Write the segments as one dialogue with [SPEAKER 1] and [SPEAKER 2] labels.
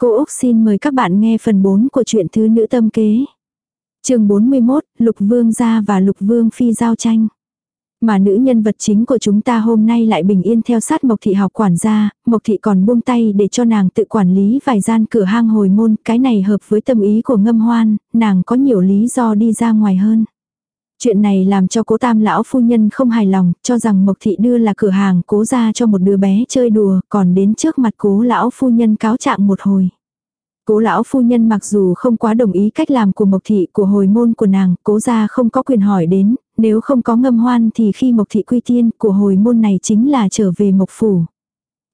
[SPEAKER 1] Cô Úc xin mời các bạn nghe phần 4 của truyện Thứ Nữ Tâm Kế. chương 41, Lục Vương Gia và Lục Vương Phi giao tranh. Mà nữ nhân vật chính của chúng ta hôm nay lại bình yên theo sát Mộc Thị học quản gia, Mộc Thị còn buông tay để cho nàng tự quản lý vài gian cửa hang hồi môn, cái này hợp với tâm ý của ngâm hoan, nàng có nhiều lý do đi ra ngoài hơn. Chuyện này làm cho cố tam lão phu nhân không hài lòng, cho rằng Mộc Thị đưa là cửa hàng cố ra cho một đứa bé chơi đùa, còn đến trước mặt cố lão phu nhân cáo trạng một hồi. Cố lão phu nhân mặc dù không quá đồng ý cách làm của Mộc Thị của hồi môn của nàng, cố ra không có quyền hỏi đến, nếu không có ngâm hoan thì khi Mộc Thị quy tiên của hồi môn này chính là trở về Mộc Phủ.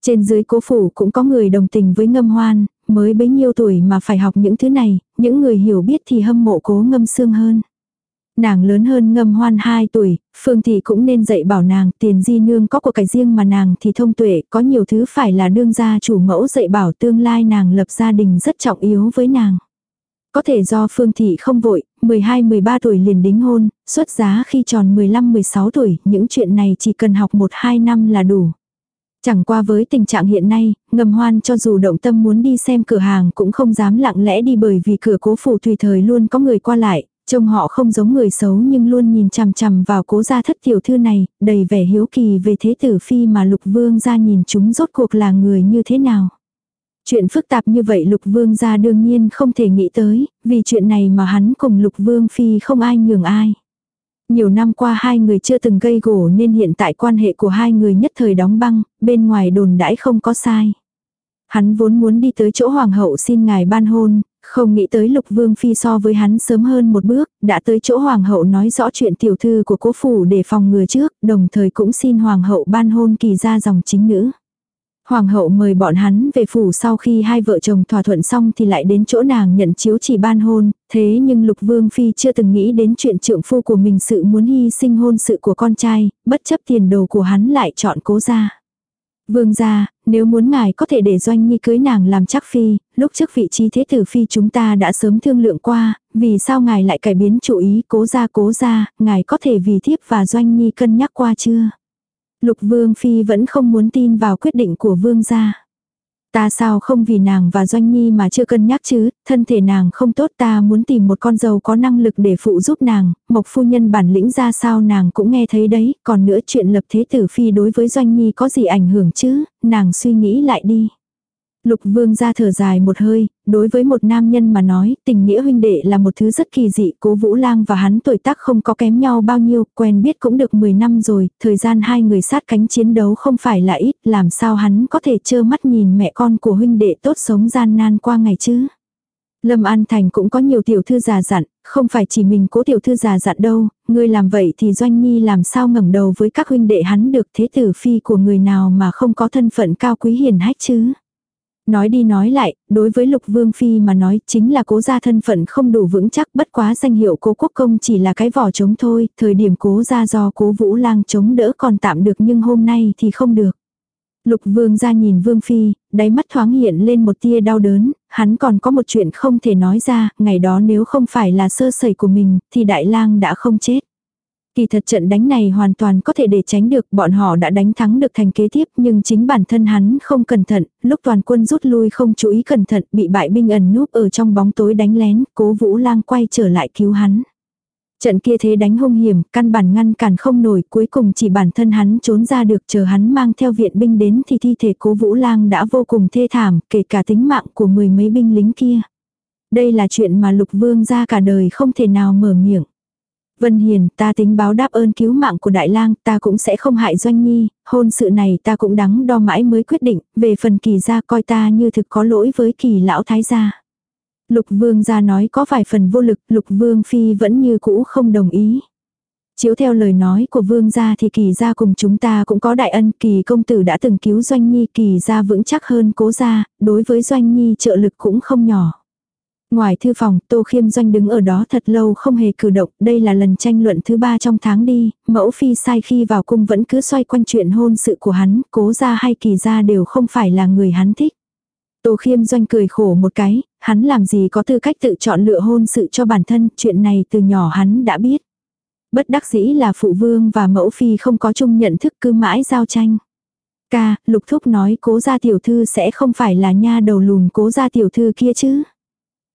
[SPEAKER 1] Trên dưới cố phủ cũng có người đồng tình với ngâm hoan, mới bấy nhiêu tuổi mà phải học những thứ này, những người hiểu biết thì hâm mộ cố ngâm xương hơn. Nàng lớn hơn ngâm hoan 2 tuổi, Phương Thị cũng nên dạy bảo nàng tiền di nương có của cải riêng mà nàng thì thông tuệ, có nhiều thứ phải là đương gia chủ mẫu dạy bảo tương lai nàng lập gia đình rất trọng yếu với nàng. Có thể do Phương Thị không vội, 12-13 tuổi liền đính hôn, xuất giá khi tròn 15-16 tuổi, những chuyện này chỉ cần học 1-2 năm là đủ. Chẳng qua với tình trạng hiện nay, ngầm hoan cho dù động tâm muốn đi xem cửa hàng cũng không dám lặng lẽ đi bởi vì cửa cố phủ tùy thời luôn có người qua lại, Trông họ không giống người xấu nhưng luôn nhìn chằm chằm vào cố gia thất tiểu thư này, đầy vẻ hiếu kỳ về thế tử phi mà lục vương gia nhìn chúng rốt cuộc là người như thế nào. Chuyện phức tạp như vậy lục vương gia đương nhiên không thể nghĩ tới, vì chuyện này mà hắn cùng lục vương phi không ai nhường ai. Nhiều năm qua hai người chưa từng gây gổ nên hiện tại quan hệ của hai người nhất thời đóng băng, bên ngoài đồn đãi không có sai. Hắn vốn muốn đi tới chỗ hoàng hậu xin ngài ban hôn, không nghĩ tới lục vương phi so với hắn sớm hơn một bước, đã tới chỗ hoàng hậu nói rõ chuyện tiểu thư của cố phủ để phòng ngừa trước, đồng thời cũng xin hoàng hậu ban hôn kỳ ra dòng chính nữ. Hoàng hậu mời bọn hắn về phủ sau khi hai vợ chồng thỏa thuận xong thì lại đến chỗ nàng nhận chiếu chỉ ban hôn, thế nhưng lục vương phi chưa từng nghĩ đến chuyện trượng phu của mình sự muốn hy sinh hôn sự của con trai, bất chấp tiền đồ của hắn lại chọn cố ra. Vương gia, nếu muốn ngài có thể để doanh nhi cưới nàng làm chắc phi, lúc trước vị trí thế tử phi chúng ta đã sớm thương lượng qua, vì sao ngài lại cải biến chủ ý cố ra cố ra, ngài có thể vì thiếp và doanh nhi cân nhắc qua chưa? Lục vương phi vẫn không muốn tin vào quyết định của vương gia. Ta sao không vì nàng và Doanh Nhi mà chưa cân nhắc chứ, thân thể nàng không tốt ta muốn tìm một con dâu có năng lực để phụ giúp nàng, mộc phu nhân bản lĩnh ra sao nàng cũng nghe thấy đấy, còn nữa chuyện lập thế tử phi đối với Doanh Nhi có gì ảnh hưởng chứ, nàng suy nghĩ lại đi. Lục vương ra thở dài một hơi, đối với một nam nhân mà nói, tình nghĩa huynh đệ là một thứ rất kỳ dị, cố Vũ Lang và hắn tuổi tác không có kém nhau bao nhiêu, quen biết cũng được 10 năm rồi, thời gian hai người sát cánh chiến đấu không phải là ít, làm sao hắn có thể trơ mắt nhìn mẹ con của huynh đệ tốt sống gian nan qua ngày chứ. Lâm An Thành cũng có nhiều tiểu thư già dặn, không phải chỉ mình cố tiểu thư già dặn đâu, người làm vậy thì Doanh Nhi làm sao ngẩng đầu với các huynh đệ hắn được thế tử phi của người nào mà không có thân phận cao quý hiền hách chứ. Nói đi nói lại, đối với lục vương phi mà nói chính là cố gia thân phận không đủ vững chắc bất quá danh hiệu cố quốc công chỉ là cái vỏ trống thôi, thời điểm cố gia do cố vũ lang chống đỡ còn tạm được nhưng hôm nay thì không được. Lục vương ra nhìn vương phi, đáy mắt thoáng hiện lên một tia đau đớn, hắn còn có một chuyện không thể nói ra, ngày đó nếu không phải là sơ sẩy của mình, thì đại lang đã không chết. Kỳ thật trận đánh này hoàn toàn có thể để tránh được, bọn họ đã đánh thắng được thành kế tiếp, nhưng chính bản thân hắn không cẩn thận, lúc toàn quân rút lui không chú ý cẩn thận, bị bại binh ẩn núp ở trong bóng tối đánh lén, cố vũ lang quay trở lại cứu hắn. Trận kia thế đánh hung hiểm, căn bản ngăn cản không nổi, cuối cùng chỉ bản thân hắn trốn ra được chờ hắn mang theo viện binh đến thì thi thể cố vũ lang đã vô cùng thê thảm, kể cả tính mạng của mười mấy binh lính kia. Đây là chuyện mà lục vương ra cả đời không thể nào mở miệng. Vân Hiền, ta tính báo đáp ơn cứu mạng của Đại lang ta cũng sẽ không hại Doanh Nhi, hôn sự này ta cũng đắng đo mãi mới quyết định, về phần kỳ gia coi ta như thực có lỗi với kỳ lão thái gia. Lục vương gia nói có vài phần vô lực, lục vương phi vẫn như cũ không đồng ý. Chiếu theo lời nói của vương gia thì kỳ gia cùng chúng ta cũng có đại ân, kỳ công tử đã từng cứu Doanh Nhi, kỳ gia vững chắc hơn cố gia, đối với Doanh Nhi trợ lực cũng không nhỏ. Ngoài thư phòng, Tô Khiêm Doanh đứng ở đó thật lâu không hề cử động, đây là lần tranh luận thứ ba trong tháng đi, mẫu phi sai khi vào cung vẫn cứ xoay quanh chuyện hôn sự của hắn, cố ra hay kỳ ra đều không phải là người hắn thích. Tô Khiêm Doanh cười khổ một cái, hắn làm gì có tư cách tự chọn lựa hôn sự cho bản thân, chuyện này từ nhỏ hắn đã biết. Bất đắc dĩ là phụ vương và mẫu phi không có chung nhận thức cứ mãi giao tranh. Ca, lục thúc nói cố gia tiểu thư sẽ không phải là nha đầu lùn cố gia tiểu thư kia chứ.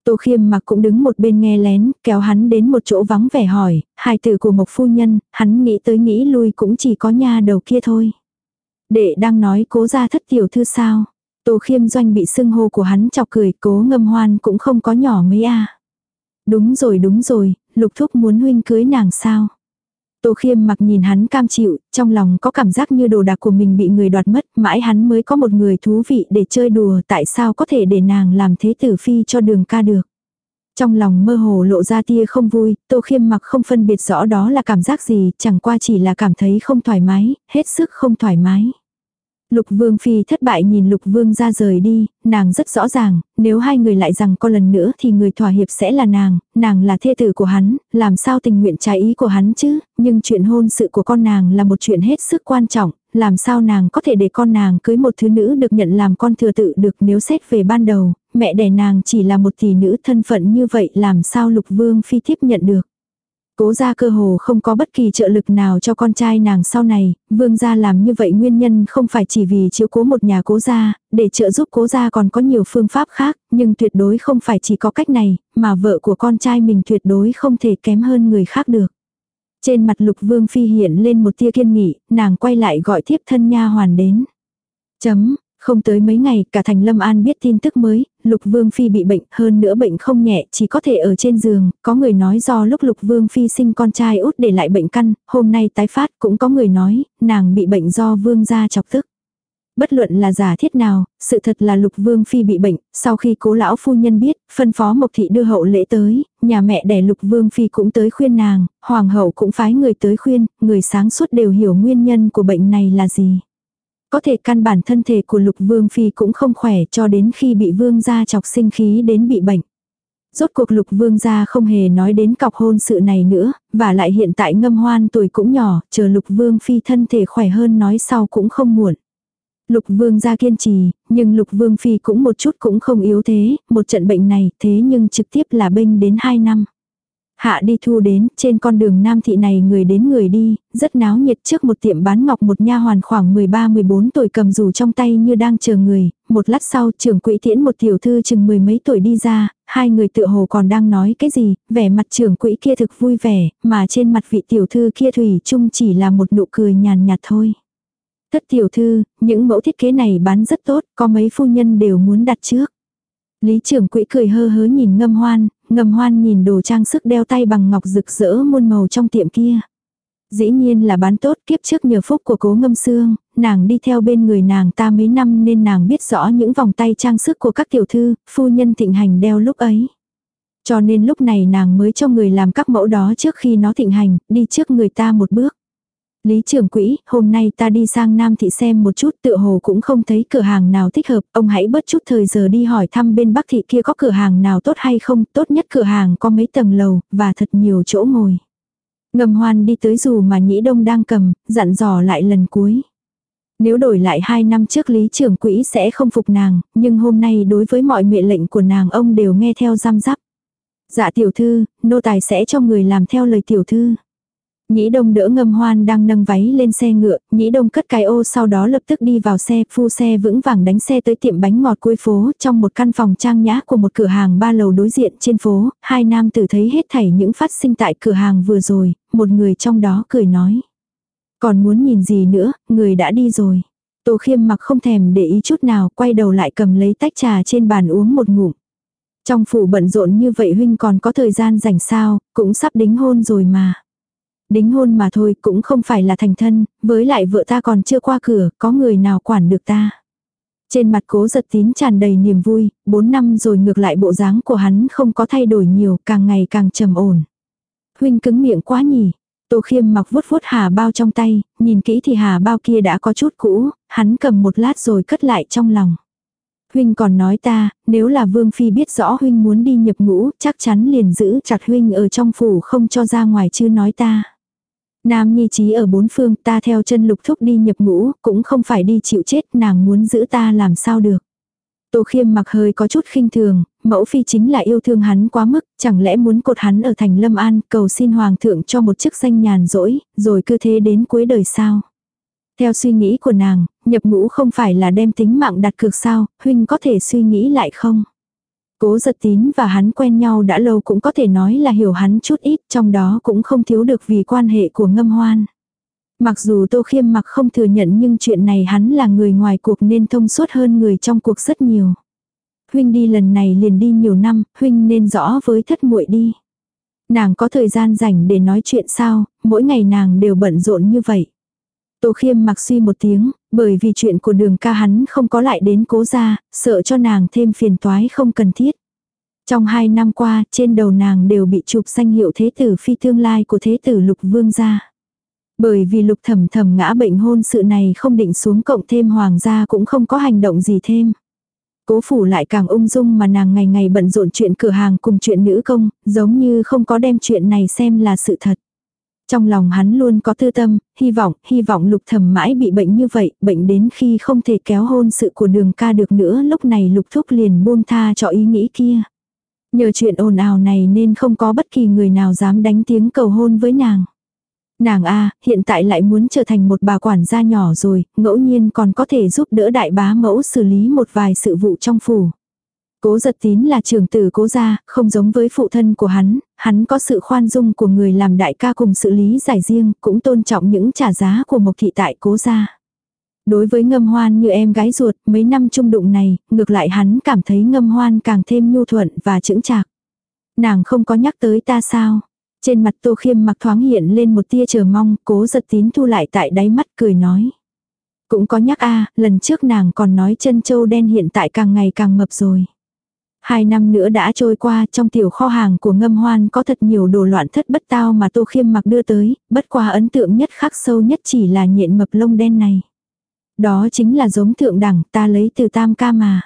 [SPEAKER 1] Tô khiêm mặc cũng đứng một bên nghe lén, kéo hắn đến một chỗ vắng vẻ hỏi, hai từ của mộc phu nhân, hắn nghĩ tới nghĩ lui cũng chỉ có nha đầu kia thôi. Đệ đang nói cố gia thất tiểu thư sao. Tô khiêm doanh bị sưng hô của hắn chọc cười, cố ngâm hoan cũng không có nhỏ mấy a Đúng rồi đúng rồi, lục thúc muốn huynh cưới nàng sao. Tô khiêm mặc nhìn hắn cam chịu, trong lòng có cảm giác như đồ đạc của mình bị người đoạt mất, mãi hắn mới có một người thú vị để chơi đùa, tại sao có thể để nàng làm thế tử phi cho đường ca được. Trong lòng mơ hồ lộ ra tia không vui, tô khiêm mặc không phân biệt rõ đó là cảm giác gì, chẳng qua chỉ là cảm thấy không thoải mái, hết sức không thoải mái. Lục Vương Phi thất bại nhìn Lục Vương ra rời đi, nàng rất rõ ràng, nếu hai người lại rằng có lần nữa thì người thỏa hiệp sẽ là nàng, nàng là thê tử của hắn, làm sao tình nguyện trái ý của hắn chứ, nhưng chuyện hôn sự của con nàng là một chuyện hết sức quan trọng, làm sao nàng có thể để con nàng cưới một thứ nữ được nhận làm con thừa tự được nếu xét về ban đầu, mẹ đẻ nàng chỉ là một tỷ nữ thân phận như vậy làm sao Lục Vương Phi tiếp nhận được. Cố gia cơ hồ không có bất kỳ trợ lực nào cho con trai nàng sau này, vương gia làm như vậy nguyên nhân không phải chỉ vì chiếu cố một nhà cố gia, để trợ giúp cố gia còn có nhiều phương pháp khác, nhưng tuyệt đối không phải chỉ có cách này, mà vợ của con trai mình tuyệt đối không thể kém hơn người khác được. Trên mặt lục vương phi hiện lên một tia kiên nghị, nàng quay lại gọi thiếp thân nha hoàn đến. Chấm, không tới mấy ngày, cả thành Lâm An biết tin tức mới, Lục Vương Phi bị bệnh, hơn nữa bệnh không nhẹ, chỉ có thể ở trên giường, có người nói do lúc Lục Vương Phi sinh con trai út để lại bệnh căn, hôm nay tái phát, cũng có người nói, nàng bị bệnh do Vương gia chọc tức. Bất luận là giả thiết nào, sự thật là Lục Vương Phi bị bệnh, sau khi cố lão phu nhân biết, phân phó Mộc Thị đưa hậu lễ tới, nhà mẹ đẻ Lục Vương Phi cũng tới khuyên nàng, Hoàng hậu cũng phái người tới khuyên, người sáng suốt đều hiểu nguyên nhân của bệnh này là gì. Có thể căn bản thân thể của lục vương phi cũng không khỏe cho đến khi bị vương gia chọc sinh khí đến bị bệnh. Rốt cuộc lục vương gia không hề nói đến cọc hôn sự này nữa, và lại hiện tại ngâm hoan tuổi cũng nhỏ, chờ lục vương phi thân thể khỏe hơn nói sau cũng không muộn. Lục vương gia kiên trì, nhưng lục vương phi cũng một chút cũng không yếu thế, một trận bệnh này thế nhưng trực tiếp là bênh đến hai năm. Hạ đi thu đến, trên con đường Nam Thị này người đến người đi, rất náo nhiệt trước một tiệm bán ngọc một nha hoàn khoảng 13-14 tuổi cầm dù trong tay như đang chờ người, một lát sau trưởng quỹ tiễn một tiểu thư chừng mười mấy tuổi đi ra, hai người tự hồ còn đang nói cái gì, vẻ mặt trưởng quỹ kia thực vui vẻ, mà trên mặt vị tiểu thư kia thủy chung chỉ là một nụ cười nhàn nhạt thôi. Thất tiểu thư, những mẫu thiết kế này bán rất tốt, có mấy phu nhân đều muốn đặt trước. Lý trưởng quỹ cười hơ hớ nhìn ngâm hoan, ngâm hoan nhìn đồ trang sức đeo tay bằng ngọc rực rỡ muôn màu trong tiệm kia. Dĩ nhiên là bán tốt kiếp trước nhờ phúc của cố ngâm xương, nàng đi theo bên người nàng ta mấy năm nên nàng biết rõ những vòng tay trang sức của các tiểu thư, phu nhân thịnh hành đeo lúc ấy. Cho nên lúc này nàng mới cho người làm các mẫu đó trước khi nó thịnh hành, đi trước người ta một bước. Lý trưởng quỹ, hôm nay ta đi sang Nam Thị xem một chút tựa hồ cũng không thấy cửa hàng nào thích hợp, ông hãy bớt chút thời giờ đi hỏi thăm bên Bắc Thị kia có cửa hàng nào tốt hay không, tốt nhất cửa hàng có mấy tầng lầu, và thật nhiều chỗ ngồi. Ngầm hoan đi tới dù mà nhĩ đông đang cầm, dặn dò lại lần cuối. Nếu đổi lại hai năm trước lý trưởng quỹ sẽ không phục nàng, nhưng hôm nay đối với mọi mệnh lệnh của nàng ông đều nghe theo giam giáp. Dạ tiểu thư, nô tài sẽ cho người làm theo lời tiểu thư. Nhĩ đông đỡ ngâm hoan đang nâng váy lên xe ngựa, nhĩ đông cất cái ô sau đó lập tức đi vào xe, phu xe vững vàng đánh xe tới tiệm bánh ngọt cuối phố, trong một căn phòng trang nhã của một cửa hàng ba lầu đối diện trên phố, hai nam tử thấy hết thảy những phát sinh tại cửa hàng vừa rồi, một người trong đó cười nói. Còn muốn nhìn gì nữa, người đã đi rồi. Tô khiêm mặc không thèm để ý chút nào, quay đầu lại cầm lấy tách trà trên bàn uống một ngụm. Trong phủ bận rộn như vậy huynh còn có thời gian rảnh sao, cũng sắp đính hôn rồi mà. Đính hôn mà thôi cũng không phải là thành thân, với lại vợ ta còn chưa qua cửa, có người nào quản được ta. Trên mặt cố giật tín tràn đầy niềm vui, 4 năm rồi ngược lại bộ dáng của hắn không có thay đổi nhiều, càng ngày càng trầm ổn. Huynh cứng miệng quá nhỉ. Tô khiêm mặc vuốt vuốt hà bao trong tay, nhìn kỹ thì hà bao kia đã có chút cũ, hắn cầm một lát rồi cất lại trong lòng. Huynh còn nói ta, nếu là Vương Phi biết rõ Huynh muốn đi nhập ngũ, chắc chắn liền giữ chặt Huynh ở trong phủ không cho ra ngoài chứ nói ta. Nam nhi trí ở bốn phương ta theo chân lục thúc đi nhập ngũ, cũng không phải đi chịu chết nàng muốn giữ ta làm sao được. Tô khiêm mặc hơi có chút khinh thường, mẫu phi chính là yêu thương hắn quá mức, chẳng lẽ muốn cột hắn ở thành lâm an cầu xin hoàng thượng cho một chức danh nhàn rỗi, rồi cứ thế đến cuối đời sao. Theo suy nghĩ của nàng, Nhập ngũ không phải là đem tính mạng đặt cược sao, huynh có thể suy nghĩ lại không? Cố giật tín và hắn quen nhau đã lâu cũng có thể nói là hiểu hắn chút ít, trong đó cũng không thiếu được vì quan hệ của ngâm hoan. Mặc dù Tô Khiêm mặc không thừa nhận nhưng chuyện này hắn là người ngoài cuộc nên thông suốt hơn người trong cuộc rất nhiều. Huynh đi lần này liền đi nhiều năm, huynh nên rõ với thất muội đi. Nàng có thời gian rảnh để nói chuyện sao, mỗi ngày nàng đều bận rộn như vậy. Tô khiêm mặc suy một tiếng, bởi vì chuyện của đường ca hắn không có lại đến cố gia, sợ cho nàng thêm phiền toái không cần thiết. Trong hai năm qua, trên đầu nàng đều bị chụp danh hiệu thế tử phi tương lai của thế tử lục vương gia. Bởi vì lục thầm thầm ngã bệnh hôn sự này không định xuống cộng thêm hoàng gia cũng không có hành động gì thêm. Cố phủ lại càng ung dung mà nàng ngày ngày bận rộn chuyện cửa hàng cùng chuyện nữ công, giống như không có đem chuyện này xem là sự thật. Trong lòng hắn luôn có tư tâm, hy vọng, hy vọng lục thầm mãi bị bệnh như vậy, bệnh đến khi không thể kéo hôn sự của đường ca được nữa lúc này lục thúc liền buông tha cho ý nghĩ kia. Nhờ chuyện ồn ào này nên không có bất kỳ người nào dám đánh tiếng cầu hôn với nàng. Nàng a hiện tại lại muốn trở thành một bà quản gia nhỏ rồi, ngẫu nhiên còn có thể giúp đỡ đại bá mẫu xử lý một vài sự vụ trong phủ. Cố giật tín là trưởng tử cố gia, không giống với phụ thân của hắn, hắn có sự khoan dung của người làm đại ca cùng xử lý giải riêng, cũng tôn trọng những trả giá của mộc thị tại cố gia. Đối với ngâm hoan như em gái ruột, mấy năm chung đụng này, ngược lại hắn cảm thấy ngâm hoan càng thêm nhu thuận và chững chạc. Nàng không có nhắc tới ta sao? Trên mặt tô khiêm mặc thoáng hiện lên một tia chờ mong, cố giật tín thu lại tại đáy mắt cười nói. Cũng có nhắc a lần trước nàng còn nói chân châu đen hiện tại càng ngày càng mập rồi. Hai năm nữa đã trôi qua, trong tiểu kho hàng của ngâm hoan có thật nhiều đồ loạn thất bất tao mà tô khiêm mặc đưa tới, bất qua ấn tượng nhất khắc sâu nhất chỉ là nhện mập lông đen này. Đó chính là giống thượng đẳng ta lấy từ tam ca mà.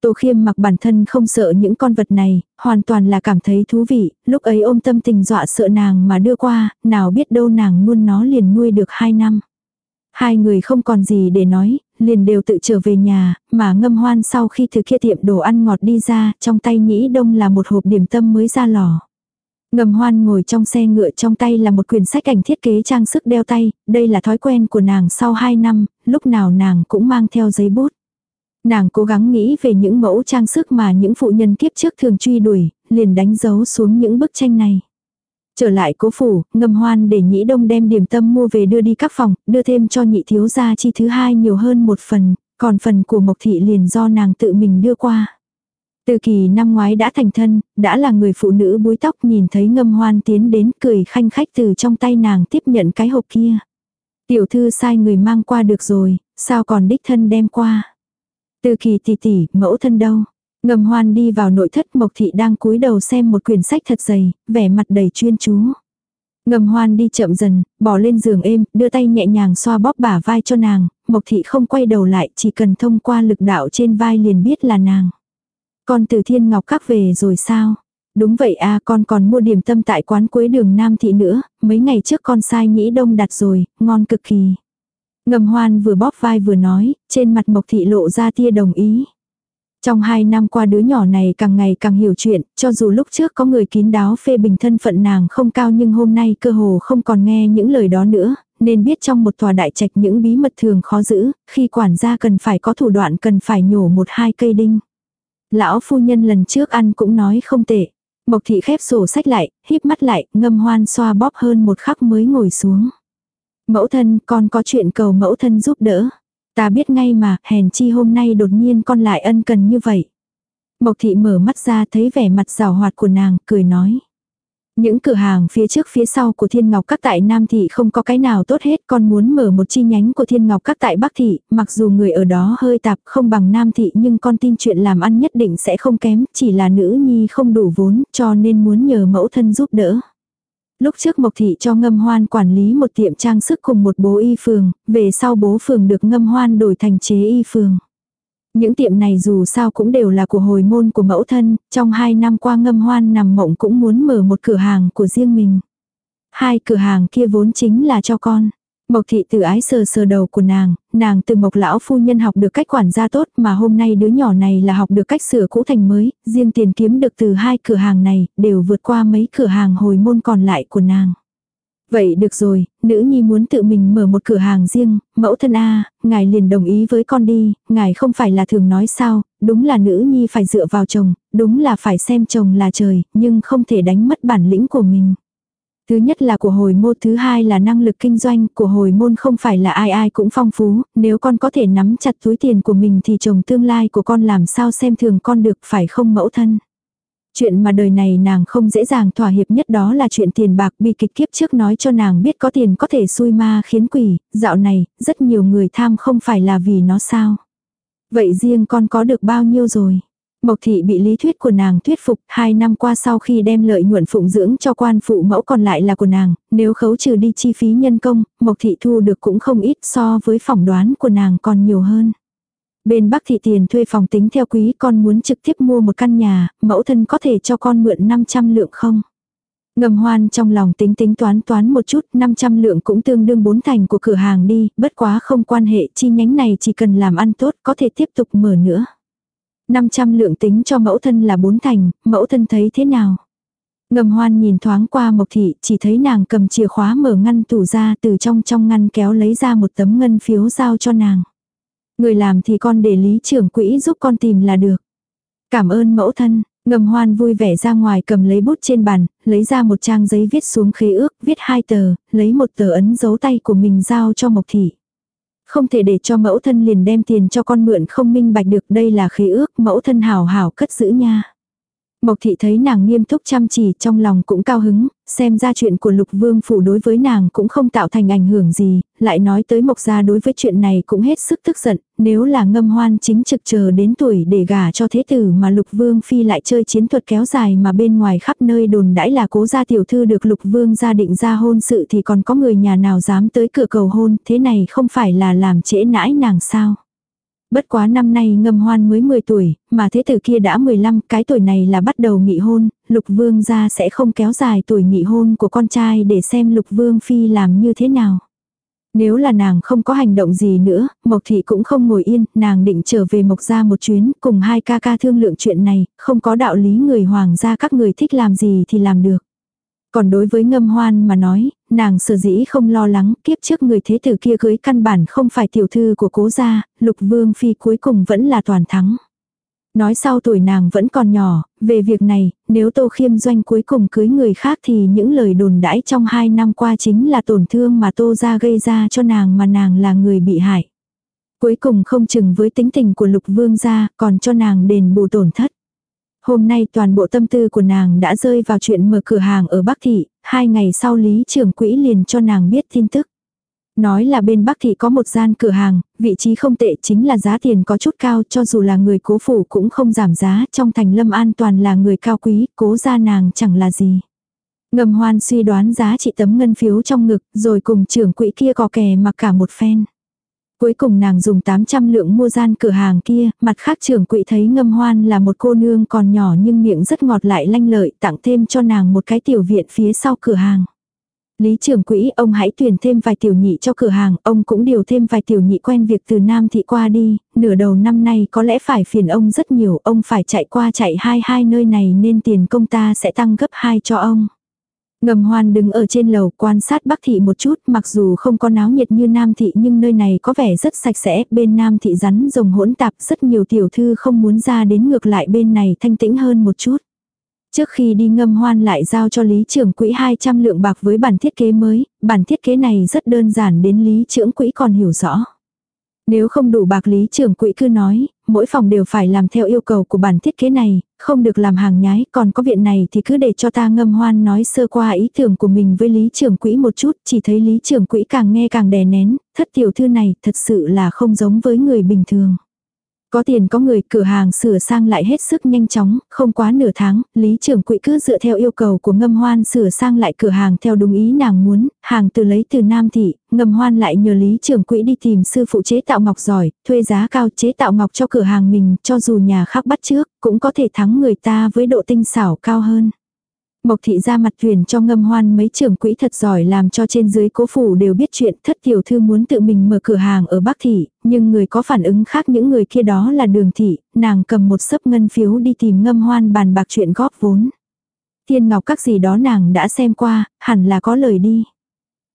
[SPEAKER 1] Tô khiêm mặc bản thân không sợ những con vật này, hoàn toàn là cảm thấy thú vị, lúc ấy ôm tâm tình dọa sợ nàng mà đưa qua, nào biết đâu nàng nuôn nó liền nuôi được hai năm. Hai người không còn gì để nói, liền đều tự trở về nhà, mà ngâm hoan sau khi từ kia tiệm đồ ăn ngọt đi ra, trong tay nhĩ đông là một hộp điểm tâm mới ra lò. Ngầm hoan ngồi trong xe ngựa trong tay là một quyển sách ảnh thiết kế trang sức đeo tay, đây là thói quen của nàng sau 2 năm, lúc nào nàng cũng mang theo giấy bút. Nàng cố gắng nghĩ về những mẫu trang sức mà những phụ nhân kiếp trước thường truy đuổi, liền đánh dấu xuống những bức tranh này. Trở lại cố phủ, ngâm hoan để nhĩ đông đem điểm tâm mua về đưa đi các phòng, đưa thêm cho nhị thiếu gia chi thứ hai nhiều hơn một phần, còn phần của mộc thị liền do nàng tự mình đưa qua. Từ kỳ năm ngoái đã thành thân, đã là người phụ nữ búi tóc nhìn thấy ngâm hoan tiến đến cười khanh khách từ trong tay nàng tiếp nhận cái hộp kia. Tiểu thư sai người mang qua được rồi, sao còn đích thân đem qua. Từ kỳ tỷ tỷ, mẫu thân đâu. Ngầm hoan đi vào nội thất Mộc Thị đang cúi đầu xem một quyển sách thật dày, vẻ mặt đầy chuyên chú. Ngầm hoan đi chậm dần, bỏ lên giường êm, đưa tay nhẹ nhàng xoa bóp bả vai cho nàng, Mộc Thị không quay đầu lại, chỉ cần thông qua lực đạo trên vai liền biết là nàng. Con từ thiên ngọc các về rồi sao? Đúng vậy à, con còn mua điểm tâm tại quán cuối đường Nam Thị nữa, mấy ngày trước con sai nhĩ đông đặt rồi, ngon cực kỳ. Ngầm hoan vừa bóp vai vừa nói, trên mặt Mộc Thị lộ ra tia đồng ý. Trong hai năm qua đứa nhỏ này càng ngày càng hiểu chuyện, cho dù lúc trước có người kín đáo phê bình thân phận nàng không cao nhưng hôm nay cơ hồ không còn nghe những lời đó nữa, nên biết trong một tòa đại trạch những bí mật thường khó giữ, khi quản gia cần phải có thủ đoạn cần phải nhổ một hai cây đinh. Lão phu nhân lần trước ăn cũng nói không tệ. Mộc thị khép sổ sách lại, híp mắt lại, ngâm hoan xoa bóp hơn một khắc mới ngồi xuống. Mẫu thân, con có chuyện cầu mẫu thân giúp đỡ. Ta biết ngay mà, hèn chi hôm nay đột nhiên con lại ân cần như vậy. Mộc thị mở mắt ra thấy vẻ mặt rào hoạt của nàng, cười nói. Những cửa hàng phía trước phía sau của Thiên Ngọc Các tại Nam Thị không có cái nào tốt hết con muốn mở một chi nhánh của Thiên Ngọc Các tại Bắc Thị, mặc dù người ở đó hơi tạp không bằng Nam Thị nhưng con tin chuyện làm ăn nhất định sẽ không kém, chỉ là nữ nhi không đủ vốn cho nên muốn nhờ mẫu thân giúp đỡ. Lúc trước Mộc Thị cho ngâm hoan quản lý một tiệm trang sức cùng một bố y phường, về sau bố phường được ngâm hoan đổi thành chế y phường. Những tiệm này dù sao cũng đều là của hồi môn của mẫu thân, trong hai năm qua ngâm hoan nằm mộng cũng muốn mở một cửa hàng của riêng mình. Hai cửa hàng kia vốn chính là cho con. Mộc thị từ ái sờ sờ đầu của nàng, nàng từ mộc lão phu nhân học được cách quản gia tốt mà hôm nay đứa nhỏ này là học được cách sửa cũ thành mới, riêng tiền kiếm được từ hai cửa hàng này đều vượt qua mấy cửa hàng hồi môn còn lại của nàng. Vậy được rồi, nữ nhi muốn tự mình mở một cửa hàng riêng, mẫu thân A, ngài liền đồng ý với con đi, ngài không phải là thường nói sao, đúng là nữ nhi phải dựa vào chồng, đúng là phải xem chồng là trời, nhưng không thể đánh mất bản lĩnh của mình. Thứ nhất là của hồi môn, thứ hai là năng lực kinh doanh, của hồi môn không phải là ai ai cũng phong phú, nếu con có thể nắm chặt túi tiền của mình thì chồng tương lai của con làm sao xem thường con được phải không mẫu thân. Chuyện mà đời này nàng không dễ dàng thỏa hiệp nhất đó là chuyện tiền bạc bi kịch kiếp trước nói cho nàng biết có tiền có thể xui ma khiến quỷ, dạo này, rất nhiều người tham không phải là vì nó sao. Vậy riêng con có được bao nhiêu rồi? Mộc thị bị lý thuyết của nàng thuyết phục, hai năm qua sau khi đem lợi nhuận phụng dưỡng cho quan phụ mẫu còn lại là của nàng, nếu khấu trừ đi chi phí nhân công, Mộc thị thu được cũng không ít so với phỏng đoán của nàng còn nhiều hơn. Bên Bắc thị tiền thuê phòng tính theo quý con muốn trực tiếp mua một căn nhà, mẫu thân có thể cho con mượn 500 lượng không? Ngầm hoan trong lòng tính tính toán toán một chút, 500 lượng cũng tương đương bốn thành của cửa hàng đi, bất quá không quan hệ, chi nhánh này chỉ cần làm ăn tốt có thể tiếp tục mở nữa. 500 lượng tính cho mẫu thân là bốn thành, mẫu thân thấy thế nào? Ngầm hoan nhìn thoáng qua mộc thị, chỉ thấy nàng cầm chìa khóa mở ngăn tủ ra từ trong trong ngăn kéo lấy ra một tấm ngân phiếu giao cho nàng. Người làm thì con để lý trưởng quỹ giúp con tìm là được. Cảm ơn mẫu thân, ngầm hoan vui vẻ ra ngoài cầm lấy bút trên bàn, lấy ra một trang giấy viết xuống khế ước, viết hai tờ, lấy một tờ ấn dấu tay của mình giao cho Mộc Thị. Không thể để cho mẫu thân liền đem tiền cho con mượn không minh bạch được, đây là khế ước, mẫu thân hảo hảo cất giữ nha. Mộc thị thấy nàng nghiêm túc chăm chỉ trong lòng cũng cao hứng, xem ra chuyện của lục vương phủ đối với nàng cũng không tạo thành ảnh hưởng gì, lại nói tới mộc gia đối với chuyện này cũng hết sức tức giận, nếu là ngâm hoan chính trực chờ đến tuổi để gả cho thế tử mà lục vương phi lại chơi chiến thuật kéo dài mà bên ngoài khắp nơi đồn đãi là cố gia tiểu thư được lục vương gia định ra hôn sự thì còn có người nhà nào dám tới cửa cầu hôn, thế này không phải là làm trễ nãi nàng sao. Bất quá năm nay ngâm hoan mới 10 tuổi, mà thế tử kia đã 15, cái tuổi này là bắt đầu nghị hôn, lục vương gia sẽ không kéo dài tuổi nghị hôn của con trai để xem lục vương phi làm như thế nào. Nếu là nàng không có hành động gì nữa, Mộc Thị cũng không ngồi yên, nàng định trở về Mộc gia một chuyến, cùng hai ca ca thương lượng chuyện này, không có đạo lý người hoàng gia các người thích làm gì thì làm được. Còn đối với ngâm hoan mà nói, nàng sở dĩ không lo lắng, kiếp trước người thế tử kia cưới căn bản không phải tiểu thư của cố gia, lục vương phi cuối cùng vẫn là toàn thắng. Nói sau tuổi nàng vẫn còn nhỏ, về việc này, nếu Tô Khiêm Doanh cuối cùng cưới người khác thì những lời đồn đãi trong hai năm qua chính là tổn thương mà Tô gia gây ra cho nàng mà nàng là người bị hại. Cuối cùng không chừng với tính tình của lục vương gia, còn cho nàng đền bù tổn thất. Hôm nay toàn bộ tâm tư của nàng đã rơi vào chuyện mở cửa hàng ở Bắc Thị, hai ngày sau Lý trưởng quỹ liền cho nàng biết tin tức. Nói là bên Bắc Thị có một gian cửa hàng, vị trí không tệ chính là giá tiền có chút cao cho dù là người cố phủ cũng không giảm giá, trong thành lâm an toàn là người cao quý, cố ra nàng chẳng là gì. Ngầm hoan suy đoán giá trị tấm ngân phiếu trong ngực, rồi cùng trưởng quỹ kia có kè mặc cả một phen. Cuối cùng nàng dùng 800 lượng mua gian cửa hàng kia, mặt khác trưởng quỹ thấy ngâm hoan là một cô nương còn nhỏ nhưng miệng rất ngọt lại lanh lợi tặng thêm cho nàng một cái tiểu viện phía sau cửa hàng. Lý trưởng quỹ ông hãy tuyển thêm vài tiểu nhị cho cửa hàng, ông cũng điều thêm vài tiểu nhị quen việc từ Nam Thị qua đi, nửa đầu năm nay có lẽ phải phiền ông rất nhiều, ông phải chạy qua chạy hai hai nơi này nên tiền công ta sẽ tăng gấp hai cho ông. Ngầm hoan đứng ở trên lầu quan sát Bắc Thị một chút, mặc dù không có náo nhiệt như Nam Thị nhưng nơi này có vẻ rất sạch sẽ, bên Nam Thị rắn rồng hỗn tạp, rất nhiều tiểu thư không muốn ra đến ngược lại bên này thanh tĩnh hơn một chút. Trước khi đi ngâm hoan lại giao cho Lý trưởng quỹ 200 lượng bạc với bản thiết kế mới, bản thiết kế này rất đơn giản đến Lý trưởng quỹ còn hiểu rõ. Nếu không đủ bạc lý trưởng quỹ cứ nói, mỗi phòng đều phải làm theo yêu cầu của bản thiết kế này, không được làm hàng nhái, còn có viện này thì cứ để cho ta ngâm hoan nói sơ qua ý tưởng của mình với lý trưởng quỹ một chút, chỉ thấy lý trưởng quỹ càng nghe càng đè nén, thất tiểu thư này thật sự là không giống với người bình thường. Có tiền có người cửa hàng sửa sang lại hết sức nhanh chóng, không quá nửa tháng, lý trưởng quỹ cứ dựa theo yêu cầu của ngâm hoan sửa sang lại cửa hàng theo đúng ý nàng muốn, hàng từ lấy từ Nam Thị, ngâm hoan lại nhờ lý trưởng quỹ đi tìm sư phụ chế tạo ngọc giỏi, thuê giá cao chế tạo ngọc cho cửa hàng mình, cho dù nhà khác bắt trước, cũng có thể thắng người ta với độ tinh xảo cao hơn. Mộc thị ra mặt thuyền cho ngâm hoan mấy trưởng quỹ thật giỏi làm cho trên dưới cố phủ đều biết chuyện thất tiểu thư muốn tự mình mở cửa hàng ở Bắc thị, nhưng người có phản ứng khác những người kia đó là đường thị, nàng cầm một sấp ngân phiếu đi tìm ngâm hoan bàn bạc chuyện góp vốn. Thiên ngọc các gì đó nàng đã xem qua, hẳn là có lời đi.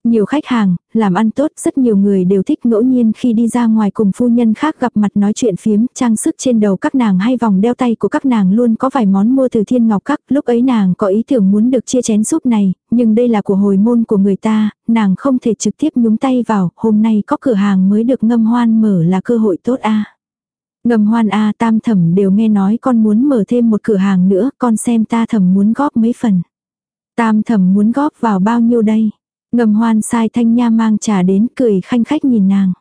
[SPEAKER 1] Nhiều khách hàng, làm ăn tốt, rất nhiều người đều thích ngẫu nhiên khi đi ra ngoài cùng phu nhân khác gặp mặt nói chuyện phiếm, trang sức trên đầu các nàng hay vòng đeo tay của các nàng luôn có vài món mua từ thiên ngọc các, lúc ấy nàng có ý tưởng muốn được chia chén giúp này, nhưng đây là của hồi môn của người ta, nàng không thể trực tiếp nhúng tay vào, hôm nay có cửa hàng mới được ngâm hoan mở là cơ hội tốt a. Ngầm hoan a tam thẩm đều nghe nói con muốn mở thêm một cửa hàng nữa, con xem ta thẩm muốn góp mấy phần. Tam thẩm muốn góp vào bao nhiêu đây? Ngầm hoan sai thanh nha mang trà đến cười khanh khách nhìn nàng.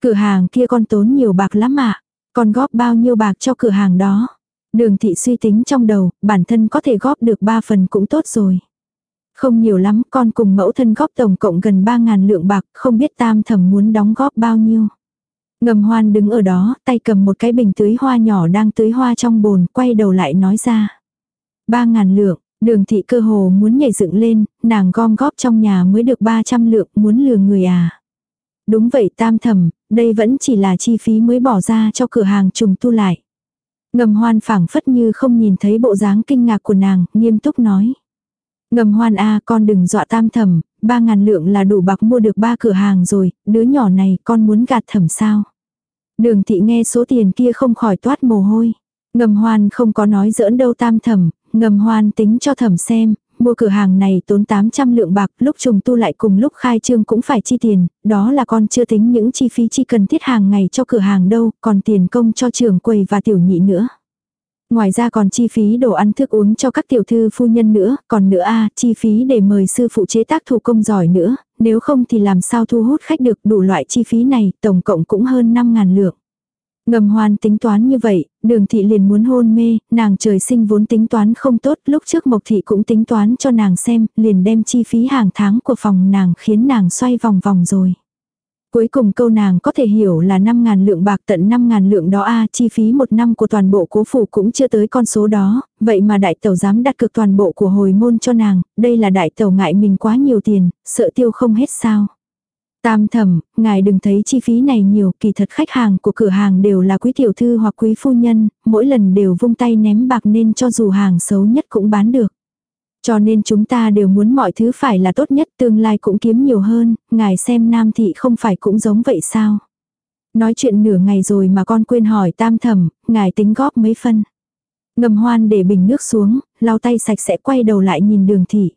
[SPEAKER 1] Cửa hàng kia con tốn nhiều bạc lắm ạ. Con góp bao nhiêu bạc cho cửa hàng đó. Đường thị suy tính trong đầu, bản thân có thể góp được ba phần cũng tốt rồi. Không nhiều lắm, con cùng mẫu thân góp tổng cộng gần ba ngàn lượng bạc, không biết tam thẩm muốn đóng góp bao nhiêu. Ngầm hoan đứng ở đó, tay cầm một cái bình tưới hoa nhỏ đang tưới hoa trong bồn, quay đầu lại nói ra. Ba ngàn lượng, Đường thị cơ hồ muốn nhảy dựng lên, nàng gom góp trong nhà mới được 300 lượng, muốn lừa người à. Đúng vậy tam thẩm, đây vẫn chỉ là chi phí mới bỏ ra cho cửa hàng trùng tu lại. Ngầm hoan phảng phất như không nhìn thấy bộ dáng kinh ngạc của nàng, nghiêm túc nói. Ngầm hoan a con đừng dọa tam thẩm, ba ngàn lượng là đủ bạc mua được ba cửa hàng rồi, đứa nhỏ này con muốn gạt thẩm sao. Đường thị nghe số tiền kia không khỏi toát mồ hôi. Ngầm hoan không có nói giỡn đâu tam thẩm, Ngầm hoan tính cho thẩm xem, mua cửa hàng này tốn 800 lượng bạc, lúc trùng tu lại cùng lúc khai trương cũng phải chi tiền, đó là con chưa tính những chi phí chi cần thiết hàng ngày cho cửa hàng đâu, còn tiền công cho trưởng quầy và tiểu nhị nữa. Ngoài ra còn chi phí đồ ăn thức uống cho các tiểu thư phu nhân nữa, còn nữa a chi phí để mời sư phụ chế tác thủ công giỏi nữa, nếu không thì làm sao thu hút khách được đủ loại chi phí này, tổng cộng cũng hơn 5.000 lượng. Ngầm hoan tính toán như vậy, đường thị liền muốn hôn mê, nàng trời sinh vốn tính toán không tốt, lúc trước mộc thị cũng tính toán cho nàng xem, liền đem chi phí hàng tháng của phòng nàng khiến nàng xoay vòng vòng rồi. Cuối cùng câu nàng có thể hiểu là 5.000 lượng bạc tận 5.000 lượng đó a chi phí một năm của toàn bộ cố phủ cũng chưa tới con số đó, vậy mà đại tẩu dám đặt cược toàn bộ của hồi môn cho nàng, đây là đại tẩu ngại mình quá nhiều tiền, sợ tiêu không hết sao. Tam thẩm, ngài đừng thấy chi phí này nhiều, kỳ thật khách hàng của cửa hàng đều là quý tiểu thư hoặc quý phu nhân, mỗi lần đều vung tay ném bạc nên cho dù hàng xấu nhất cũng bán được. Cho nên chúng ta đều muốn mọi thứ phải là tốt nhất, tương lai cũng kiếm nhiều hơn, ngài xem nam thị không phải cũng giống vậy sao. Nói chuyện nửa ngày rồi mà con quên hỏi tam thẩm, ngài tính góp mấy phân. Ngầm hoan để bình nước xuống, lau tay sạch sẽ quay đầu lại nhìn đường thị.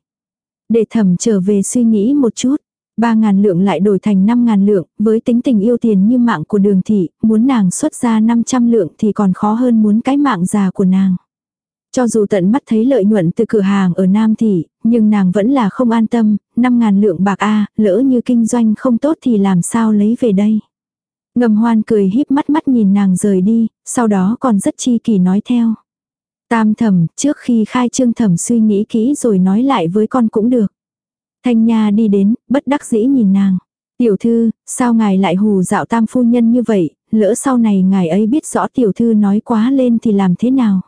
[SPEAKER 1] Để thẩm trở về suy nghĩ một chút. Ba ngàn lượng lại đổi thành năm ngàn lượng, với tính tình yêu tiền như mạng của đường thị, muốn nàng xuất ra 500 lượng thì còn khó hơn muốn cái mạng già của nàng. Cho dù tận mắt thấy lợi nhuận từ cửa hàng ở Nam Thị, nhưng nàng vẫn là không an tâm, 5 ngàn lượng bạc A, lỡ như kinh doanh không tốt thì làm sao lấy về đây. Ngầm hoan cười híp mắt mắt nhìn nàng rời đi, sau đó còn rất chi kỳ nói theo. Tam thẩm, trước khi khai trương thẩm suy nghĩ kỹ rồi nói lại với con cũng được. Thanh Nha đi đến, bất đắc dĩ nhìn nàng. Tiểu thư, sao ngài lại hù dạo tam phu nhân như vậy, lỡ sau này ngài ấy biết rõ tiểu thư nói quá lên thì làm thế nào.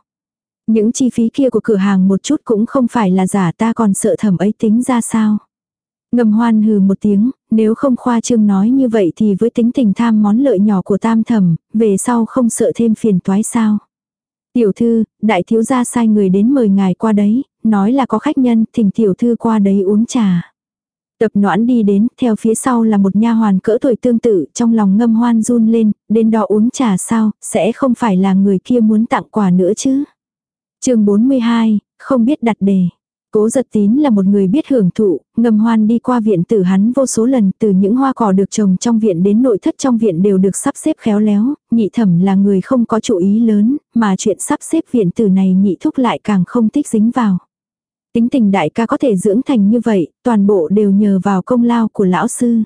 [SPEAKER 1] Những chi phí kia của cửa hàng một chút cũng không phải là giả ta còn sợ thẩm ấy tính ra sao. Ngầm hoan hừ một tiếng, nếu không khoa trương nói như vậy thì với tính tình tham món lợi nhỏ của tam thẩm, về sau không sợ thêm phiền toái sao. Tiểu thư, đại thiếu gia sai người đến mời ngài qua đấy, nói là có khách nhân, thỉnh tiểu thư qua đấy uống trà. Tập noãn đi đến, theo phía sau là một nha hoàn cỡ tuổi tương tự, trong lòng ngâm hoan run lên, đến đó uống trà sao, sẽ không phải là người kia muốn tặng quà nữa chứ. chương 42, không biết đặt đề. Cố giật tín là một người biết hưởng thụ, ngầm hoan đi qua viện tử hắn vô số lần từ những hoa cỏ được trồng trong viện đến nội thất trong viện đều được sắp xếp khéo léo, nhị thẩm là người không có chủ ý lớn, mà chuyện sắp xếp viện tử này nhị thúc lại càng không thích dính vào. Tính tình đại ca có thể dưỡng thành như vậy, toàn bộ đều nhờ vào công lao của lão sư.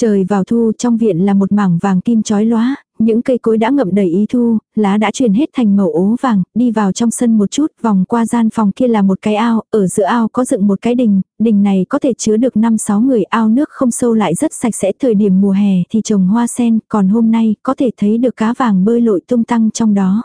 [SPEAKER 1] Trời vào thu trong viện là một mảng vàng kim chói lóa, những cây cối đã ngậm đầy ý thu, lá đã chuyển hết thành màu ố vàng, đi vào trong sân một chút, vòng qua gian phòng kia là một cái ao, ở giữa ao có dựng một cái đình, đình này có thể chứa được 5-6 người ao nước không sâu lại rất sạch sẽ thời điểm mùa hè thì trồng hoa sen, còn hôm nay có thể thấy được cá vàng bơi lội tung tăng trong đó.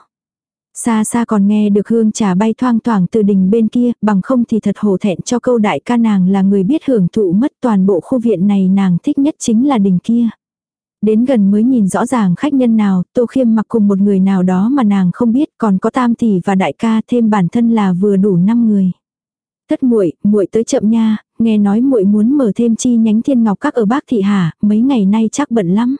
[SPEAKER 1] Xa xa còn nghe được hương trà bay thoang thoảng từ đình bên kia, bằng không thì thật hổ thẹn cho câu đại ca nàng là người biết hưởng thụ mất toàn bộ khu viện này nàng thích nhất chính là đình kia. Đến gần mới nhìn rõ ràng khách nhân nào, Tô Khiêm mặc cùng một người nào đó mà nàng không biết, còn có tam tỷ và đại ca thêm bản thân là vừa đủ 5 người. Thất muội, muội tới chậm nha, nghe nói muội muốn mở thêm chi nhánh Thiên Ngọc Các ở bác thị hà, mấy ngày nay chắc bận lắm.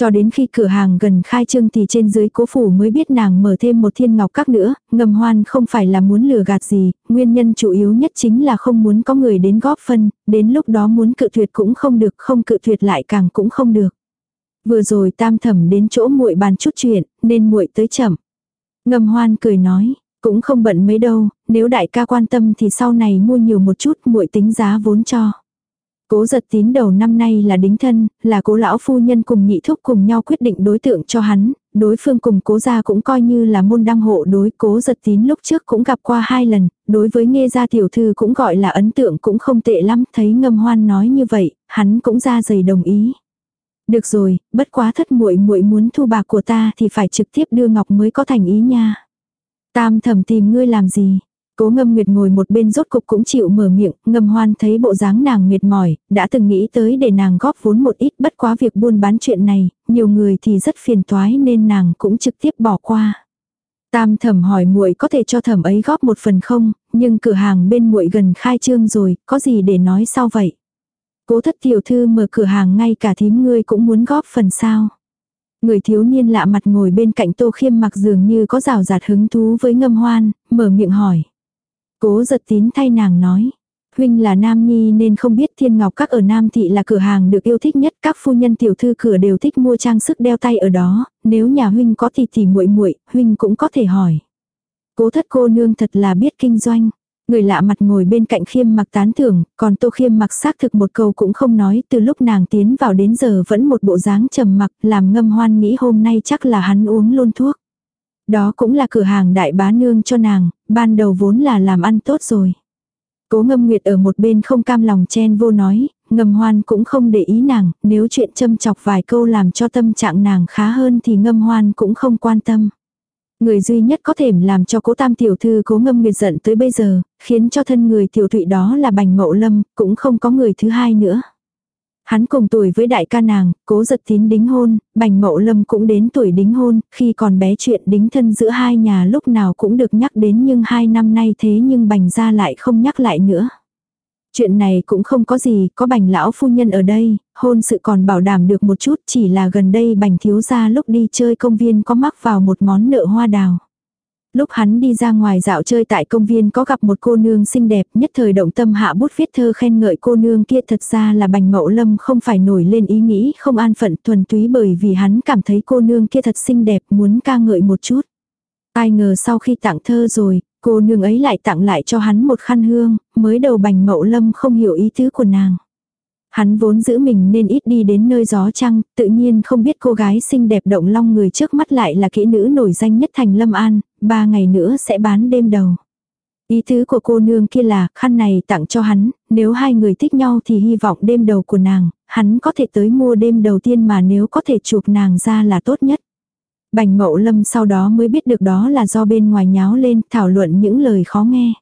[SPEAKER 1] Cho đến khi cửa hàng gần khai trương thì trên dưới cố phủ mới biết nàng mở thêm một thiên ngọc các nữa, ngầm hoan không phải là muốn lừa gạt gì, nguyên nhân chủ yếu nhất chính là không muốn có người đến góp phân, đến lúc đó muốn cự tuyệt cũng không được, không cự tuyệt lại càng cũng không được. Vừa rồi tam thẩm đến chỗ muội bàn chút chuyện, nên muội tới chậm. Ngầm hoan cười nói, cũng không bận mấy đâu, nếu đại ca quan tâm thì sau này mua nhiều một chút muội tính giá vốn cho. Cố giật tín đầu năm nay là đính thân, là cố lão phu nhân cùng nhị thúc cùng nhau quyết định đối tượng cho hắn, đối phương cùng cố gia cũng coi như là môn đăng hộ đối cố giật tín lúc trước cũng gặp qua hai lần, đối với nghe gia tiểu thư cũng gọi là ấn tượng cũng không tệ lắm, thấy ngâm hoan nói như vậy, hắn cũng ra giày đồng ý. Được rồi, bất quá thất muội muội muốn thu bạc của ta thì phải trực tiếp đưa ngọc mới có thành ý nha. Tam thầm tìm ngươi làm gì? Cố ngâm nguyệt ngồi một bên rốt cục cũng chịu mở miệng, ngâm hoan thấy bộ dáng nàng mệt mỏi, đã từng nghĩ tới để nàng góp vốn một ít bất quá việc buôn bán chuyện này, nhiều người thì rất phiền toái nên nàng cũng trực tiếp bỏ qua. Tam thẩm hỏi muội có thể cho thẩm ấy góp một phần không, nhưng cửa hàng bên muội gần khai trương rồi, có gì để nói sau vậy? Cố thất tiểu thư mở cửa hàng ngay cả thím ngươi cũng muốn góp phần sao? Người thiếu niên lạ mặt ngồi bên cạnh tô khiêm mặc dường như có rào rạt hứng thú với ngâm hoan, mở miệng hỏi. Cố giật tín thay nàng nói. Huynh là nam nhi nên không biết thiên ngọc các ở Nam Thị là cửa hàng được yêu thích nhất. Các phu nhân tiểu thư cửa đều thích mua trang sức đeo tay ở đó. Nếu nhà huynh có thì thì muội muội huynh cũng có thể hỏi. Cố thất cô nương thật là biết kinh doanh. Người lạ mặt ngồi bên cạnh khiêm mặc tán thưởng, còn tô khiêm mặc xác thực một câu cũng không nói, từ lúc nàng tiến vào đến giờ vẫn một bộ dáng trầm mặc, làm ngâm hoan nghĩ hôm nay chắc là hắn uống luôn thuốc. Đó cũng là cửa hàng đại bá nương cho nàng, ban đầu vốn là làm ăn tốt rồi. Cố ngâm nguyệt ở một bên không cam lòng chen vô nói, ngâm hoan cũng không để ý nàng, nếu chuyện châm chọc vài câu làm cho tâm trạng nàng khá hơn thì ngâm hoan cũng không quan tâm. Người duy nhất có thể làm cho cố tam tiểu thư cố ngâm nguyệt giận tới bây giờ, khiến cho thân người tiểu thụy đó là bành mậu lâm, cũng không có người thứ hai nữa. Hắn cùng tuổi với đại ca nàng, cố giật tín đính hôn, bành mậu lâm cũng đến tuổi đính hôn, khi còn bé chuyện đính thân giữa hai nhà lúc nào cũng được nhắc đến nhưng hai năm nay thế nhưng bành ra lại không nhắc lại nữa. Chuyện này cũng không có gì, có bành lão phu nhân ở đây, hôn sự còn bảo đảm được một chút chỉ là gần đây bành thiếu gia lúc đi chơi công viên có mắc vào một món nợ hoa đào. Lúc hắn đi ra ngoài dạo chơi tại công viên có gặp một cô nương xinh đẹp nhất thời động tâm hạ bút viết thơ khen ngợi cô nương kia thật ra là bành mậu lâm không phải nổi lên ý nghĩ không an phận thuần túy bởi vì hắn cảm thấy cô nương kia thật xinh đẹp muốn ca ngợi một chút. Ai ngờ sau khi tặng thơ rồi, cô nương ấy lại tặng lại cho hắn một khăn hương, mới đầu bành mậu lâm không hiểu ý tứ của nàng. Hắn vốn giữ mình nên ít đi đến nơi gió trăng, tự nhiên không biết cô gái xinh đẹp động long người trước mắt lại là kỹ nữ nổi danh nhất thành Lâm An, ba ngày nữa sẽ bán đêm đầu. Ý tứ của cô nương kia là khăn này tặng cho hắn, nếu hai người thích nhau thì hy vọng đêm đầu của nàng, hắn có thể tới mua đêm đầu tiên mà nếu có thể chuộc nàng ra là tốt nhất. Bành mậu lâm sau đó mới biết được đó là do bên ngoài nháo lên thảo luận những lời khó nghe.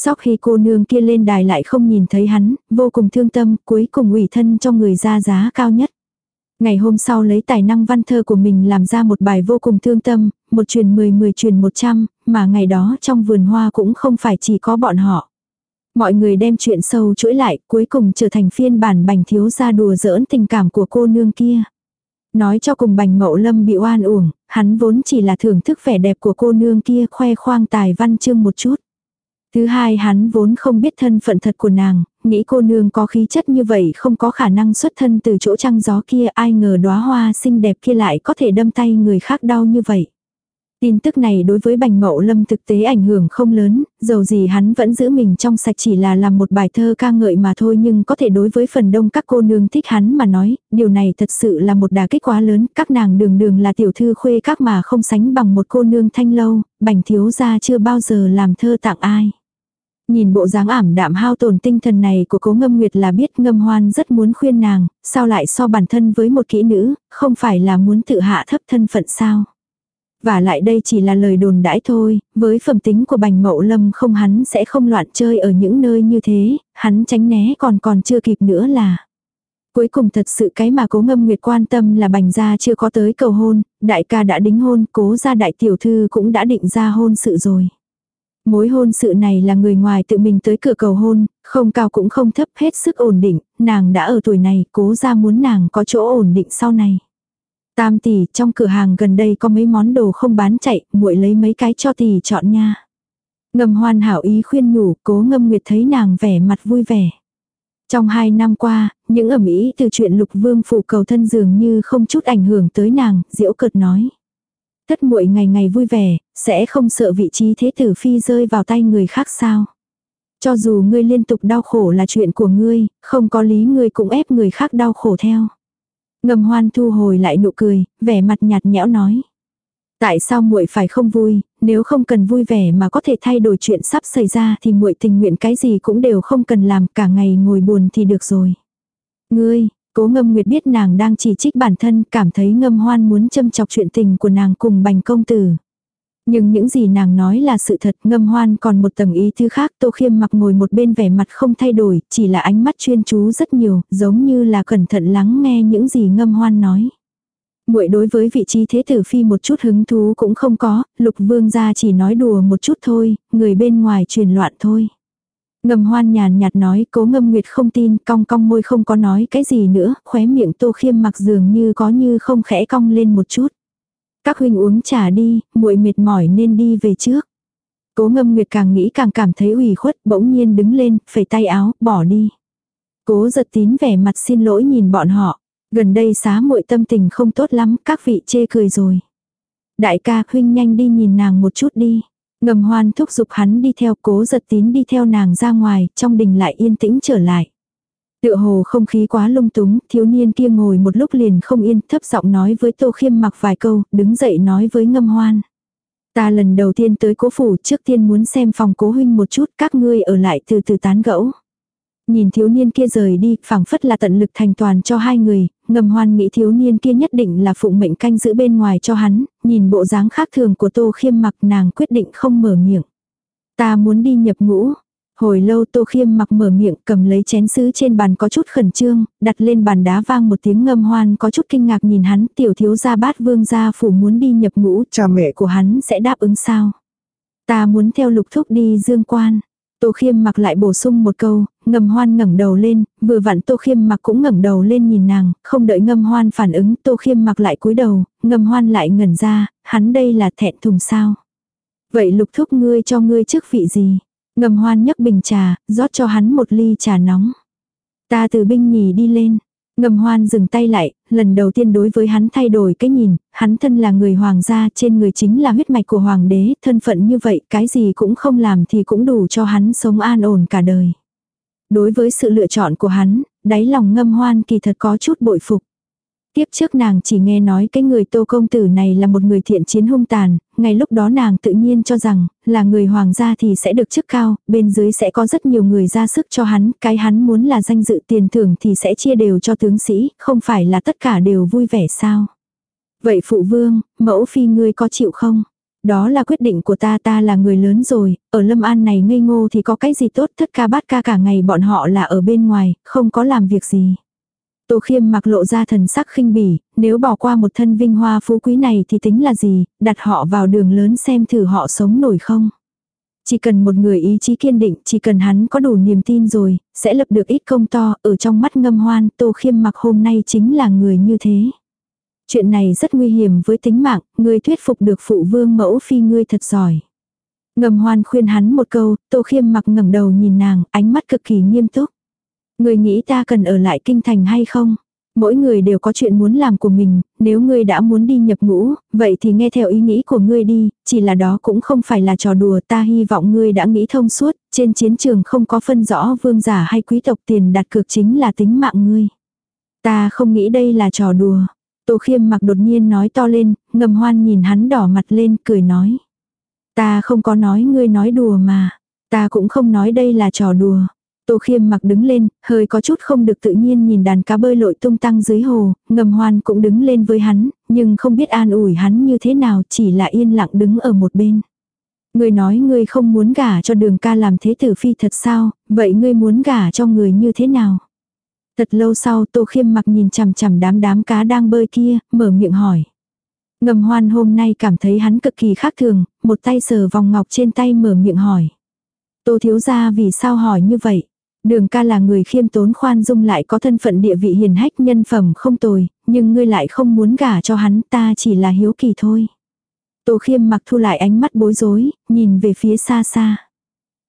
[SPEAKER 1] Sau khi cô nương kia lên đài lại không nhìn thấy hắn, vô cùng thương tâm, cuối cùng ủy thân cho người ra giá cao nhất. Ngày hôm sau lấy tài năng văn thơ của mình làm ra một bài vô cùng thương tâm, một truyền mười mười truyền một trăm, mà ngày đó trong vườn hoa cũng không phải chỉ có bọn họ. Mọi người đem chuyện sâu chuỗi lại, cuối cùng trở thành phiên bản bành thiếu ra đùa giỡn tình cảm của cô nương kia. Nói cho cùng bành mậu lâm bị oan uổng, hắn vốn chỉ là thưởng thức vẻ đẹp của cô nương kia khoe khoang tài văn chương một chút. Thứ hai hắn vốn không biết thân phận thật của nàng, nghĩ cô nương có khí chất như vậy không có khả năng xuất thân từ chỗ trăng gió kia ai ngờ đóa hoa xinh đẹp kia lại có thể đâm tay người khác đau như vậy. Tin tức này đối với Bành Mậu Lâm thực tế ảnh hưởng không lớn, dầu gì hắn vẫn giữ mình trong sạch chỉ là làm một bài thơ ca ngợi mà thôi nhưng có thể đối với phần đông các cô nương thích hắn mà nói, điều này thật sự là một đà kích quá lớn, các nàng đường đường là tiểu thư khuê các mà không sánh bằng một cô nương thanh lâu, Bành thiếu gia chưa bao giờ làm thơ tặng ai. Nhìn bộ dáng ảm đạm hao tổn tinh thần này của cố ngâm nguyệt là biết ngâm hoan rất muốn khuyên nàng, sao lại so bản thân với một kỹ nữ, không phải là muốn tự hạ thấp thân phận sao. Và lại đây chỉ là lời đồn đãi thôi, với phẩm tính của bành mậu lâm không hắn sẽ không loạn chơi ở những nơi như thế, hắn tránh né còn còn chưa kịp nữa là. Cuối cùng thật sự cái mà cố ngâm nguyệt quan tâm là bành gia chưa có tới cầu hôn, đại ca đã đính hôn, cố gia đại tiểu thư cũng đã định ra hôn sự rồi. Mối hôn sự này là người ngoài tự mình tới cửa cầu hôn, không cao cũng không thấp hết sức ổn định, nàng đã ở tuổi này cố ra muốn nàng có chỗ ổn định sau này. Tam tỷ trong cửa hàng gần đây có mấy món đồ không bán chạy, muội lấy mấy cái cho tỷ chọn nha. Ngầm hoan hảo ý khuyên nhủ, cố ngâm nguyệt thấy nàng vẻ mặt vui vẻ. Trong hai năm qua, những ẩm ý từ chuyện lục vương phụ cầu thân dường như không chút ảnh hưởng tới nàng, diễu cợt nói. Thất muội ngày ngày vui vẻ, sẽ không sợ vị trí thế tử phi rơi vào tay người khác sao. Cho dù ngươi liên tục đau khổ là chuyện của ngươi, không có lý ngươi cũng ép người khác đau khổ theo. Ngầm hoan thu hồi lại nụ cười, vẻ mặt nhạt nhẽo nói. Tại sao muội phải không vui, nếu không cần vui vẻ mà có thể thay đổi chuyện sắp xảy ra thì muội tình nguyện cái gì cũng đều không cần làm cả ngày ngồi buồn thì được rồi. Ngươi, cố ngâm nguyệt biết nàng đang chỉ trích bản thân cảm thấy ngâm hoan muốn châm chọc chuyện tình của nàng cùng bành công tử. Nhưng những gì nàng nói là sự thật ngâm hoan còn một tầng ý thứ khác tô khiêm mặc ngồi một bên vẻ mặt không thay đổi, chỉ là ánh mắt chuyên chú rất nhiều, giống như là cẩn thận lắng nghe những gì ngâm hoan nói. muội đối với vị trí thế tử phi một chút hứng thú cũng không có, lục vương gia chỉ nói đùa một chút thôi, người bên ngoài truyền loạn thôi. Ngâm hoan nhàn nhạt nói cố ngâm nguyệt không tin, cong cong môi không có nói cái gì nữa, khóe miệng tô khiêm mặc dường như có như không khẽ cong lên một chút. Các huynh uống trà đi, muội mệt mỏi nên đi về trước. Cố ngâm nguyệt càng nghĩ càng cảm thấy ủy khuất, bỗng nhiên đứng lên, phẩy tay áo, bỏ đi. Cố giật tín vẻ mặt xin lỗi nhìn bọn họ. Gần đây xá muội tâm tình không tốt lắm, các vị chê cười rồi. Đại ca huynh nhanh đi nhìn nàng một chút đi. Ngầm hoan thúc giục hắn đi theo cố giật tín đi theo nàng ra ngoài, trong đình lại yên tĩnh trở lại. Tựa hồ không khí quá lung túng, thiếu niên kia ngồi một lúc liền không yên, thấp giọng nói với Tô Khiêm mặc vài câu, đứng dậy nói với ngâm hoan. Ta lần đầu tiên tới cố phủ trước tiên muốn xem phòng cố huynh một chút, các ngươi ở lại từ từ tán gẫu. Nhìn thiếu niên kia rời đi, phảng phất là tận lực thành toàn cho hai người, ngầm hoan nghĩ thiếu niên kia nhất định là phụng mệnh canh giữ bên ngoài cho hắn, nhìn bộ dáng khác thường của tô khiêm mặc nàng quyết định không mở miệng. Ta muốn đi nhập ngũ, Hồi lâu Tô Khiêm mặc mở miệng cầm lấy chén sứ trên bàn có chút khẩn trương, đặt lên bàn đá vang một tiếng ngâm hoan có chút kinh ngạc nhìn hắn tiểu thiếu gia bát vương gia phủ muốn đi nhập ngũ, cha mẹ của hắn sẽ đáp ứng sao. Ta muốn theo lục thúc đi dương quan. Tô Khiêm mặc lại bổ sung một câu, ngâm hoan ngẩng đầu lên, vừa vặn Tô Khiêm mặc cũng ngẩng đầu lên nhìn nàng, không đợi ngâm hoan phản ứng, Tô Khiêm mặc lại cúi đầu, ngâm hoan lại ngẩn ra, hắn đây là thẹn thùng sao. Vậy lục thúc ngươi cho ngươi chức vị gì? Ngầm hoan nhấc bình trà, rót cho hắn một ly trà nóng. Ta từ binh nhì đi lên. Ngầm hoan dừng tay lại, lần đầu tiên đối với hắn thay đổi cái nhìn, hắn thân là người hoàng gia trên người chính là huyết mạch của hoàng đế, thân phận như vậy cái gì cũng không làm thì cũng đủ cho hắn sống an ổn cả đời. Đối với sự lựa chọn của hắn, đáy lòng ngâm hoan kỳ thật có chút bội phục. Tiếp trước nàng chỉ nghe nói cái người tô công tử này là một người thiện chiến hung tàn, ngay lúc đó nàng tự nhiên cho rằng, là người hoàng gia thì sẽ được chức cao, bên dưới sẽ có rất nhiều người ra sức cho hắn, cái hắn muốn là danh dự tiền thưởng thì sẽ chia đều cho tướng sĩ, không phải là tất cả đều vui vẻ sao. Vậy phụ vương, mẫu phi ngươi có chịu không? Đó là quyết định của ta ta là người lớn rồi, ở Lâm An này ngây ngô thì có cái gì tốt thất ca bát ca cả ngày bọn họ là ở bên ngoài, không có làm việc gì. Tô khiêm mặc lộ ra thần sắc khinh bỉ, nếu bỏ qua một thân vinh hoa phú quý này thì tính là gì, đặt họ vào đường lớn xem thử họ sống nổi không. Chỉ cần một người ý chí kiên định, chỉ cần hắn có đủ niềm tin rồi, sẽ lập được ít công to, ở trong mắt ngâm hoan, tô khiêm mặc hôm nay chính là người như thế. Chuyện này rất nguy hiểm với tính mạng, người thuyết phục được phụ vương mẫu phi ngươi thật giỏi. Ngầm hoan khuyên hắn một câu, tô khiêm mặc ngẩng đầu nhìn nàng, ánh mắt cực kỳ nghiêm túc. Người nghĩ ta cần ở lại kinh thành hay không? Mỗi người đều có chuyện muốn làm của mình, nếu ngươi đã muốn đi nhập ngũ, vậy thì nghe theo ý nghĩ của ngươi đi, chỉ là đó cũng không phải là trò đùa ta hy vọng ngươi đã nghĩ thông suốt, trên chiến trường không có phân rõ vương giả hay quý tộc tiền đặt cược chính là tính mạng ngươi. Ta không nghĩ đây là trò đùa. Tô khiêm mặc đột nhiên nói to lên, ngầm hoan nhìn hắn đỏ mặt lên, cười nói. Ta không có nói ngươi nói đùa mà. Ta cũng không nói đây là trò đùa. Tô khiêm mặc đứng lên, hơi có chút không được tự nhiên nhìn đàn cá bơi lội tung tăng dưới hồ, ngầm hoan cũng đứng lên với hắn, nhưng không biết an ủi hắn như thế nào chỉ là yên lặng đứng ở một bên. Người nói ngươi không muốn gả cho đường ca làm thế tử phi thật sao, vậy ngươi muốn gả cho người như thế nào? Thật lâu sau tô khiêm mặc nhìn chằm chằm đám đám cá đang bơi kia, mở miệng hỏi. Ngầm hoan hôm nay cảm thấy hắn cực kỳ khác thường, một tay sờ vòng ngọc trên tay mở miệng hỏi. Tô thiếu gia vì sao hỏi như vậy? Đường ca là người khiêm tốn khoan dung lại có thân phận địa vị hiền hách nhân phẩm không tồi, nhưng ngươi lại không muốn gả cho hắn ta chỉ là hiếu kỳ thôi. Tô khiêm mặc thu lại ánh mắt bối rối, nhìn về phía xa xa.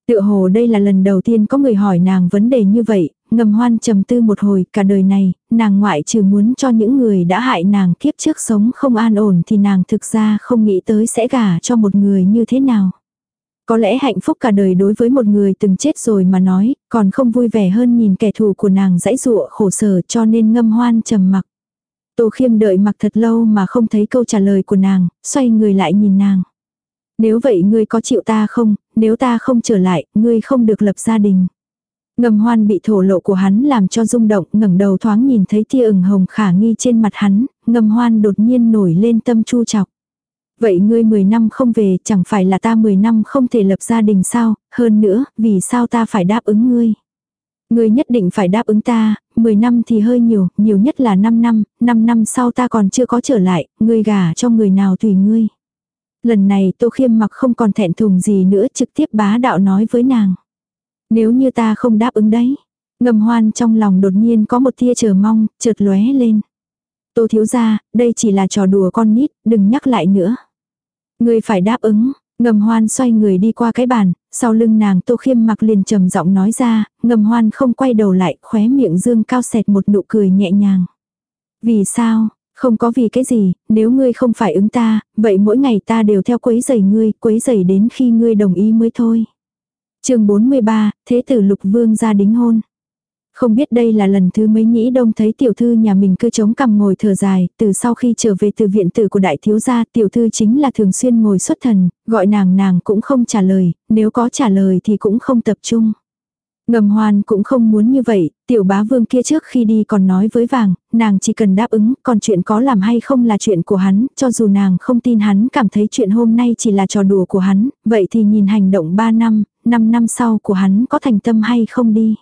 [SPEAKER 1] Tựa hồ đây là lần đầu tiên có người hỏi nàng vấn đề như vậy, ngầm hoan trầm tư một hồi cả đời này, nàng ngoại trừ muốn cho những người đã hại nàng kiếp trước sống không an ổn thì nàng thực ra không nghĩ tới sẽ gả cho một người như thế nào. Có lẽ hạnh phúc cả đời đối với một người từng chết rồi mà nói, còn không vui vẻ hơn nhìn kẻ thù của nàng dãy dụa khổ sở cho nên ngâm hoan trầm mặc. Tô khiêm đợi mặc thật lâu mà không thấy câu trả lời của nàng, xoay người lại nhìn nàng. Nếu vậy ngươi có chịu ta không, nếu ta không trở lại, ngươi không được lập gia đình. Ngầm hoan bị thổ lộ của hắn làm cho rung động, ngẩng đầu thoáng nhìn thấy tia ửng hồng khả nghi trên mặt hắn, ngầm hoan đột nhiên nổi lên tâm chu chọc. Vậy ngươi 10 năm không về, chẳng phải là ta 10 năm không thể lập gia đình sao, hơn nữa, vì sao ta phải đáp ứng ngươi? Ngươi nhất định phải đáp ứng ta, 10 năm thì hơi nhiều, nhiều nhất là 5 năm, 5 năm sau ta còn chưa có trở lại, ngươi gả cho người nào tùy ngươi. Lần này Tô Khiêm mặc không còn thẹn thùng gì nữa trực tiếp bá đạo nói với nàng. Nếu như ta không đáp ứng đấy. Ngầm hoan trong lòng đột nhiên có một tia chờ mong, chợt lóe lên. Tô thiếu gia, đây chỉ là trò đùa con nít, đừng nhắc lại nữa. Người phải đáp ứng, ngầm hoan xoay người đi qua cái bàn, sau lưng nàng tô khiêm mặc liền trầm giọng nói ra, ngầm hoan không quay đầu lại, khóe miệng dương cao sẹt một nụ cười nhẹ nhàng. Vì sao, không có vì cái gì, nếu ngươi không phải ứng ta, vậy mỗi ngày ta đều theo quấy giày ngươi, quấy giày đến khi ngươi đồng ý mới thôi. chương 43, Thế tử Lục Vương ra đính hôn. Không biết đây là lần thứ mấy nhĩ đông thấy tiểu thư nhà mình cứ chống cằm ngồi thở dài, từ sau khi trở về từ viện tử của đại thiếu gia, tiểu thư chính là thường xuyên ngồi xuất thần, gọi nàng nàng cũng không trả lời, nếu có trả lời thì cũng không tập trung. Ngầm hoan cũng không muốn như vậy, tiểu bá vương kia trước khi đi còn nói với vàng, nàng chỉ cần đáp ứng, còn chuyện có làm hay không là chuyện của hắn, cho dù nàng không tin hắn cảm thấy chuyện hôm nay chỉ là trò đùa của hắn, vậy thì nhìn hành động 3 năm, 5 năm sau của hắn có thành tâm hay không đi.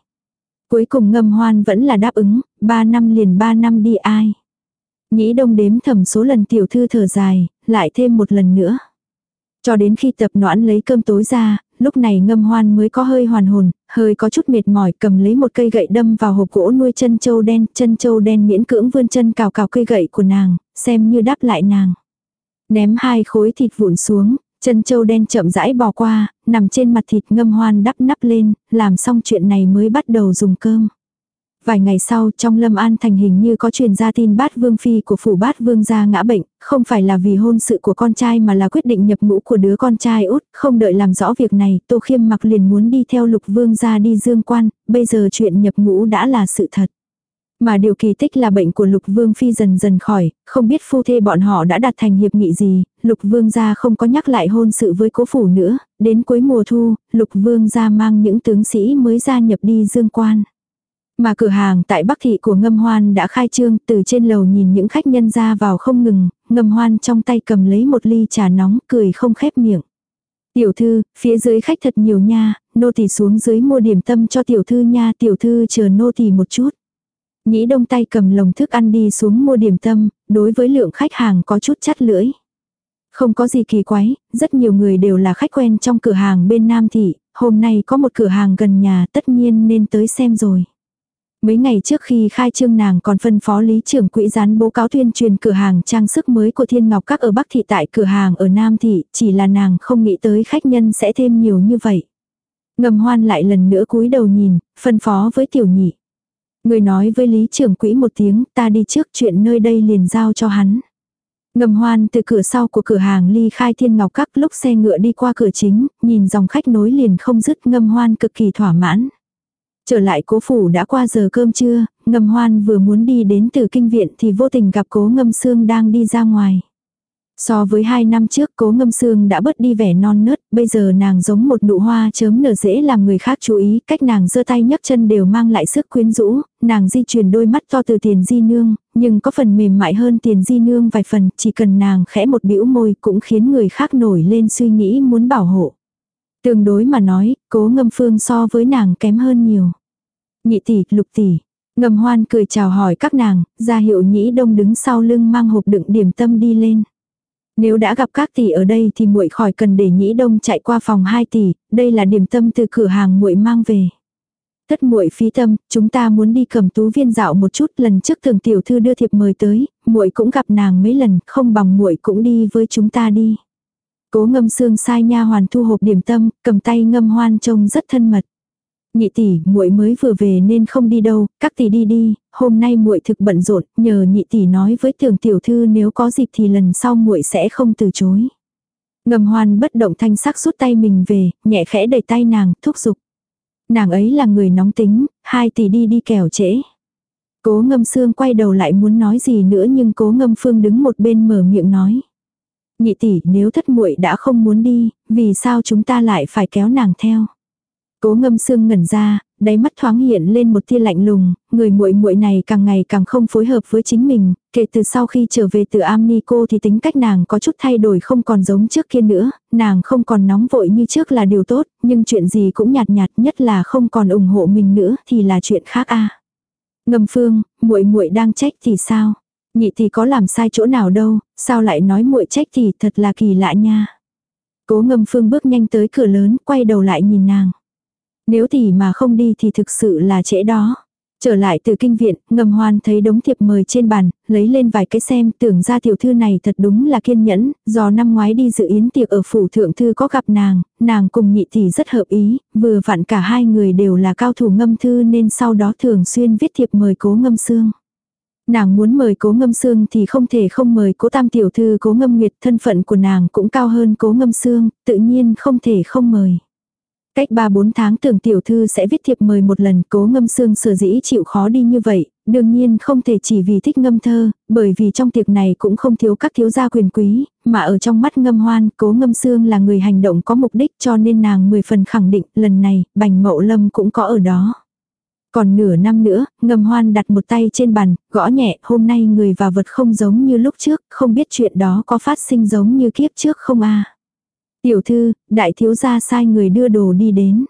[SPEAKER 1] Cuối cùng ngâm hoan vẫn là đáp ứng, 3 năm liền 3 năm đi ai. Nhĩ đông đếm thầm số lần tiểu thư thở dài, lại thêm một lần nữa. Cho đến khi tập noãn lấy cơm tối ra, lúc này ngâm hoan mới có hơi hoàn hồn, hơi có chút mệt mỏi cầm lấy một cây gậy đâm vào hộp gỗ nuôi chân châu đen, chân châu đen miễn cưỡng vươn chân cào cào cây gậy của nàng, xem như đáp lại nàng. Ném hai khối thịt vụn xuống, chân châu đen chậm rãi bò qua, nằm trên mặt thịt ngâm hoan đắp nắp lên, làm xong chuyện này mới bắt đầu dùng cơm. Vài ngày sau trong Lâm An thành hình như có truyền ra tin bát vương phi của phủ bát vương gia ngã bệnh, không phải là vì hôn sự của con trai mà là quyết định nhập ngũ của đứa con trai út, không đợi làm rõ việc này, Tô Khiêm mặc liền muốn đi theo lục vương gia đi dương quan, bây giờ chuyện nhập ngũ đã là sự thật. Mà điều kỳ tích là bệnh của Lục Vương Phi dần dần khỏi, không biết phu thê bọn họ đã đạt thành hiệp nghị gì, Lục Vương gia không có nhắc lại hôn sự với cố phủ nữa, đến cuối mùa thu, Lục Vương gia mang những tướng sĩ mới gia nhập đi dương quan. Mà cửa hàng tại Bắc Thị của Ngâm Hoan đã khai trương, từ trên lầu nhìn những khách nhân ra vào không ngừng, Ngâm Hoan trong tay cầm lấy một ly trà nóng, cười không khép miệng. Tiểu thư, phía dưới khách thật nhiều nha, nô tỳ xuống dưới mua điểm tâm cho tiểu thư nha, tiểu thư chờ nô tỳ một chút. Nhĩ đông tay cầm lồng thức ăn đi xuống mua điểm tâm, đối với lượng khách hàng có chút chắt lưỡi. Không có gì kỳ quái, rất nhiều người đều là khách quen trong cửa hàng bên Nam Thị, hôm nay có một cửa hàng gần nhà tất nhiên nên tới xem rồi. Mấy ngày trước khi khai trương nàng còn phân phó lý trưởng quỹ gián bố cáo tuyên truyền cửa hàng trang sức mới của Thiên Ngọc Các ở Bắc Thị tại cửa hàng ở Nam Thị, chỉ là nàng không nghĩ tới khách nhân sẽ thêm nhiều như vậy. Ngầm hoan lại lần nữa cúi đầu nhìn, phân phó với tiểu nhị. Người nói với lý trưởng quỹ một tiếng, ta đi trước chuyện nơi đây liền giao cho hắn. Ngầm hoan từ cửa sau của cửa hàng ly khai thiên ngọc các lúc xe ngựa đi qua cửa chính, nhìn dòng khách nối liền không dứt ngâm hoan cực kỳ thỏa mãn. Trở lại cố phủ đã qua giờ cơm trưa, ngâm hoan vừa muốn đi đến từ kinh viện thì vô tình gặp cố ngâm xương đang đi ra ngoài. So với hai năm trước cố ngâm xương đã bớt đi vẻ non nớt, bây giờ nàng giống một nụ hoa chớm nở dễ làm người khác chú ý, cách nàng giơ tay nhấc chân đều mang lại sức quyến rũ, nàng di chuyển đôi mắt to từ tiền di nương, nhưng có phần mềm mại hơn tiền di nương vài phần, chỉ cần nàng khẽ một bĩu môi cũng khiến người khác nổi lên suy nghĩ muốn bảo hộ. Tương đối mà nói, cố ngâm phương so với nàng kém hơn nhiều. Nhị tỷ, lục tỷ. Ngầm hoan cười chào hỏi các nàng, ra hiệu nhĩ đông đứng sau lưng mang hộp đựng điểm tâm đi lên. Nếu đã gặp các tỷ ở đây thì muội khỏi cần để nhĩ đông chạy qua phòng 2 tỷ, đây là điểm tâm từ cửa hàng muội mang về. Tất muội phí tâm, chúng ta muốn đi cầm tú viên dạo một chút, lần trước thường tiểu thư đưa thiệp mời tới, muội cũng gặp nàng mấy lần, không bằng muội cũng đi với chúng ta đi. Cố ngâm xương sai nha hoàn thu hộp điểm tâm, cầm tay ngâm hoan trông rất thân mật. Nhị tỷ, muội mới vừa về nên không đi đâu, các tỷ đi đi, hôm nay muội thực bận rộn, nhờ nhị tỷ nói với tưởng tiểu thư nếu có dịp thì lần sau muội sẽ không từ chối. Ngầm hoan bất động thanh sắc rút tay mình về, nhẹ khẽ đẩy tay nàng, thúc giục. Nàng ấy là người nóng tính, hai tỷ đi đi kẻo trễ. Cố ngâm xương quay đầu lại muốn nói gì nữa nhưng cố ngâm phương đứng một bên mở miệng nói. Nhị tỷ nếu thất muội đã không muốn đi, vì sao chúng ta lại phải kéo nàng theo. Cố ngâm Sương ngẩn ra, đáy mắt thoáng hiện lên một tia lạnh lùng, người muội muội này càng ngày càng không phối hợp với chính mình, kể từ sau khi trở về từ Amnico thì tính cách nàng có chút thay đổi không còn giống trước kia nữa, nàng không còn nóng vội như trước là điều tốt, nhưng chuyện gì cũng nhạt nhạt nhất là không còn ủng hộ mình nữa thì là chuyện khác a. Ngâm Phương, muội muội đang trách thì sao? Nhị thì có làm sai chỗ nào đâu, sao lại nói muội trách thì thật là kỳ lạ nha. Cố Ngâm Phương bước nhanh tới cửa lớn, quay đầu lại nhìn nàng. Nếu tỷ mà không đi thì thực sự là trễ đó. Trở lại từ kinh viện, ngầm hoan thấy đống thiệp mời trên bàn, lấy lên vài cái xem, tưởng ra tiểu thư này thật đúng là kiên nhẫn, do năm ngoái đi dự yến tiệc ở phủ thượng thư có gặp nàng, nàng cùng nhị tỷ rất hợp ý, vừa vặn cả hai người đều là cao thủ ngâm thư nên sau đó thường xuyên viết thiệp mời cố ngâm xương. Nàng muốn mời cố ngâm xương thì không thể không mời cố tam tiểu thư cố ngâm nguyệt, thân phận của nàng cũng cao hơn cố ngâm xương, tự nhiên không thể không mời. Cách 3-4 tháng tưởng tiểu thư sẽ viết thiệp mời một lần cố ngâm xương sở dĩ chịu khó đi như vậy, đương nhiên không thể chỉ vì thích ngâm thơ, bởi vì trong tiệc này cũng không thiếu các thiếu gia quyền quý, mà ở trong mắt ngâm hoan cố ngâm xương là người hành động có mục đích cho nên nàng 10 phần khẳng định lần này bành mậu lâm cũng có ở đó. Còn nửa năm nữa, ngâm hoan đặt một tay trên bàn, gõ nhẹ, hôm nay người và vật không giống như lúc trước, không biết chuyện đó có phát sinh giống như kiếp trước không a Tiểu thư, đại thiếu gia sai người đưa đồ đi đến.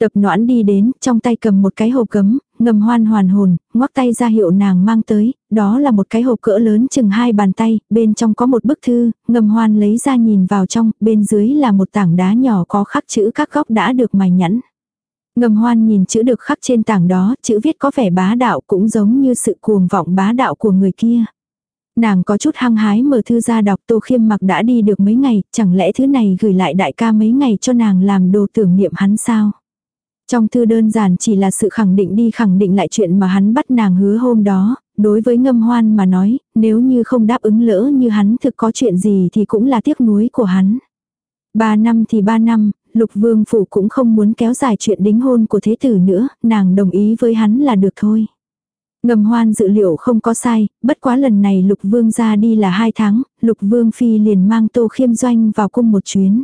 [SPEAKER 1] Tập noãn đi đến, trong tay cầm một cái hộp cấm, ngầm hoan hoàn hồn, ngoắc tay ra hiệu nàng mang tới, đó là một cái hộp cỡ lớn chừng hai bàn tay, bên trong có một bức thư, ngầm hoan lấy ra nhìn vào trong, bên dưới là một tảng đá nhỏ có khắc chữ các góc đã được mài nhẵn. Ngầm hoan nhìn chữ được khắc trên tảng đó, chữ viết có vẻ bá đạo cũng giống như sự cuồng vọng bá đạo của người kia. Nàng có chút hăng hái mở thư ra đọc tô khiêm mặc đã đi được mấy ngày, chẳng lẽ thứ này gửi lại đại ca mấy ngày cho nàng làm đồ tưởng niệm hắn sao? Trong thư đơn giản chỉ là sự khẳng định đi khẳng định lại chuyện mà hắn bắt nàng hứa hôm đó, đối với ngâm hoan mà nói, nếu như không đáp ứng lỡ như hắn thực có chuyện gì thì cũng là tiếc nuối của hắn. Ba năm thì ba năm, lục vương phủ cũng không muốn kéo dài chuyện đính hôn của thế tử nữa, nàng đồng ý với hắn là được thôi. Ngầm hoan dự liệu không có sai, bất quá lần này lục vương ra đi là hai tháng, lục vương phi liền mang tô khiêm doanh vào cung một chuyến.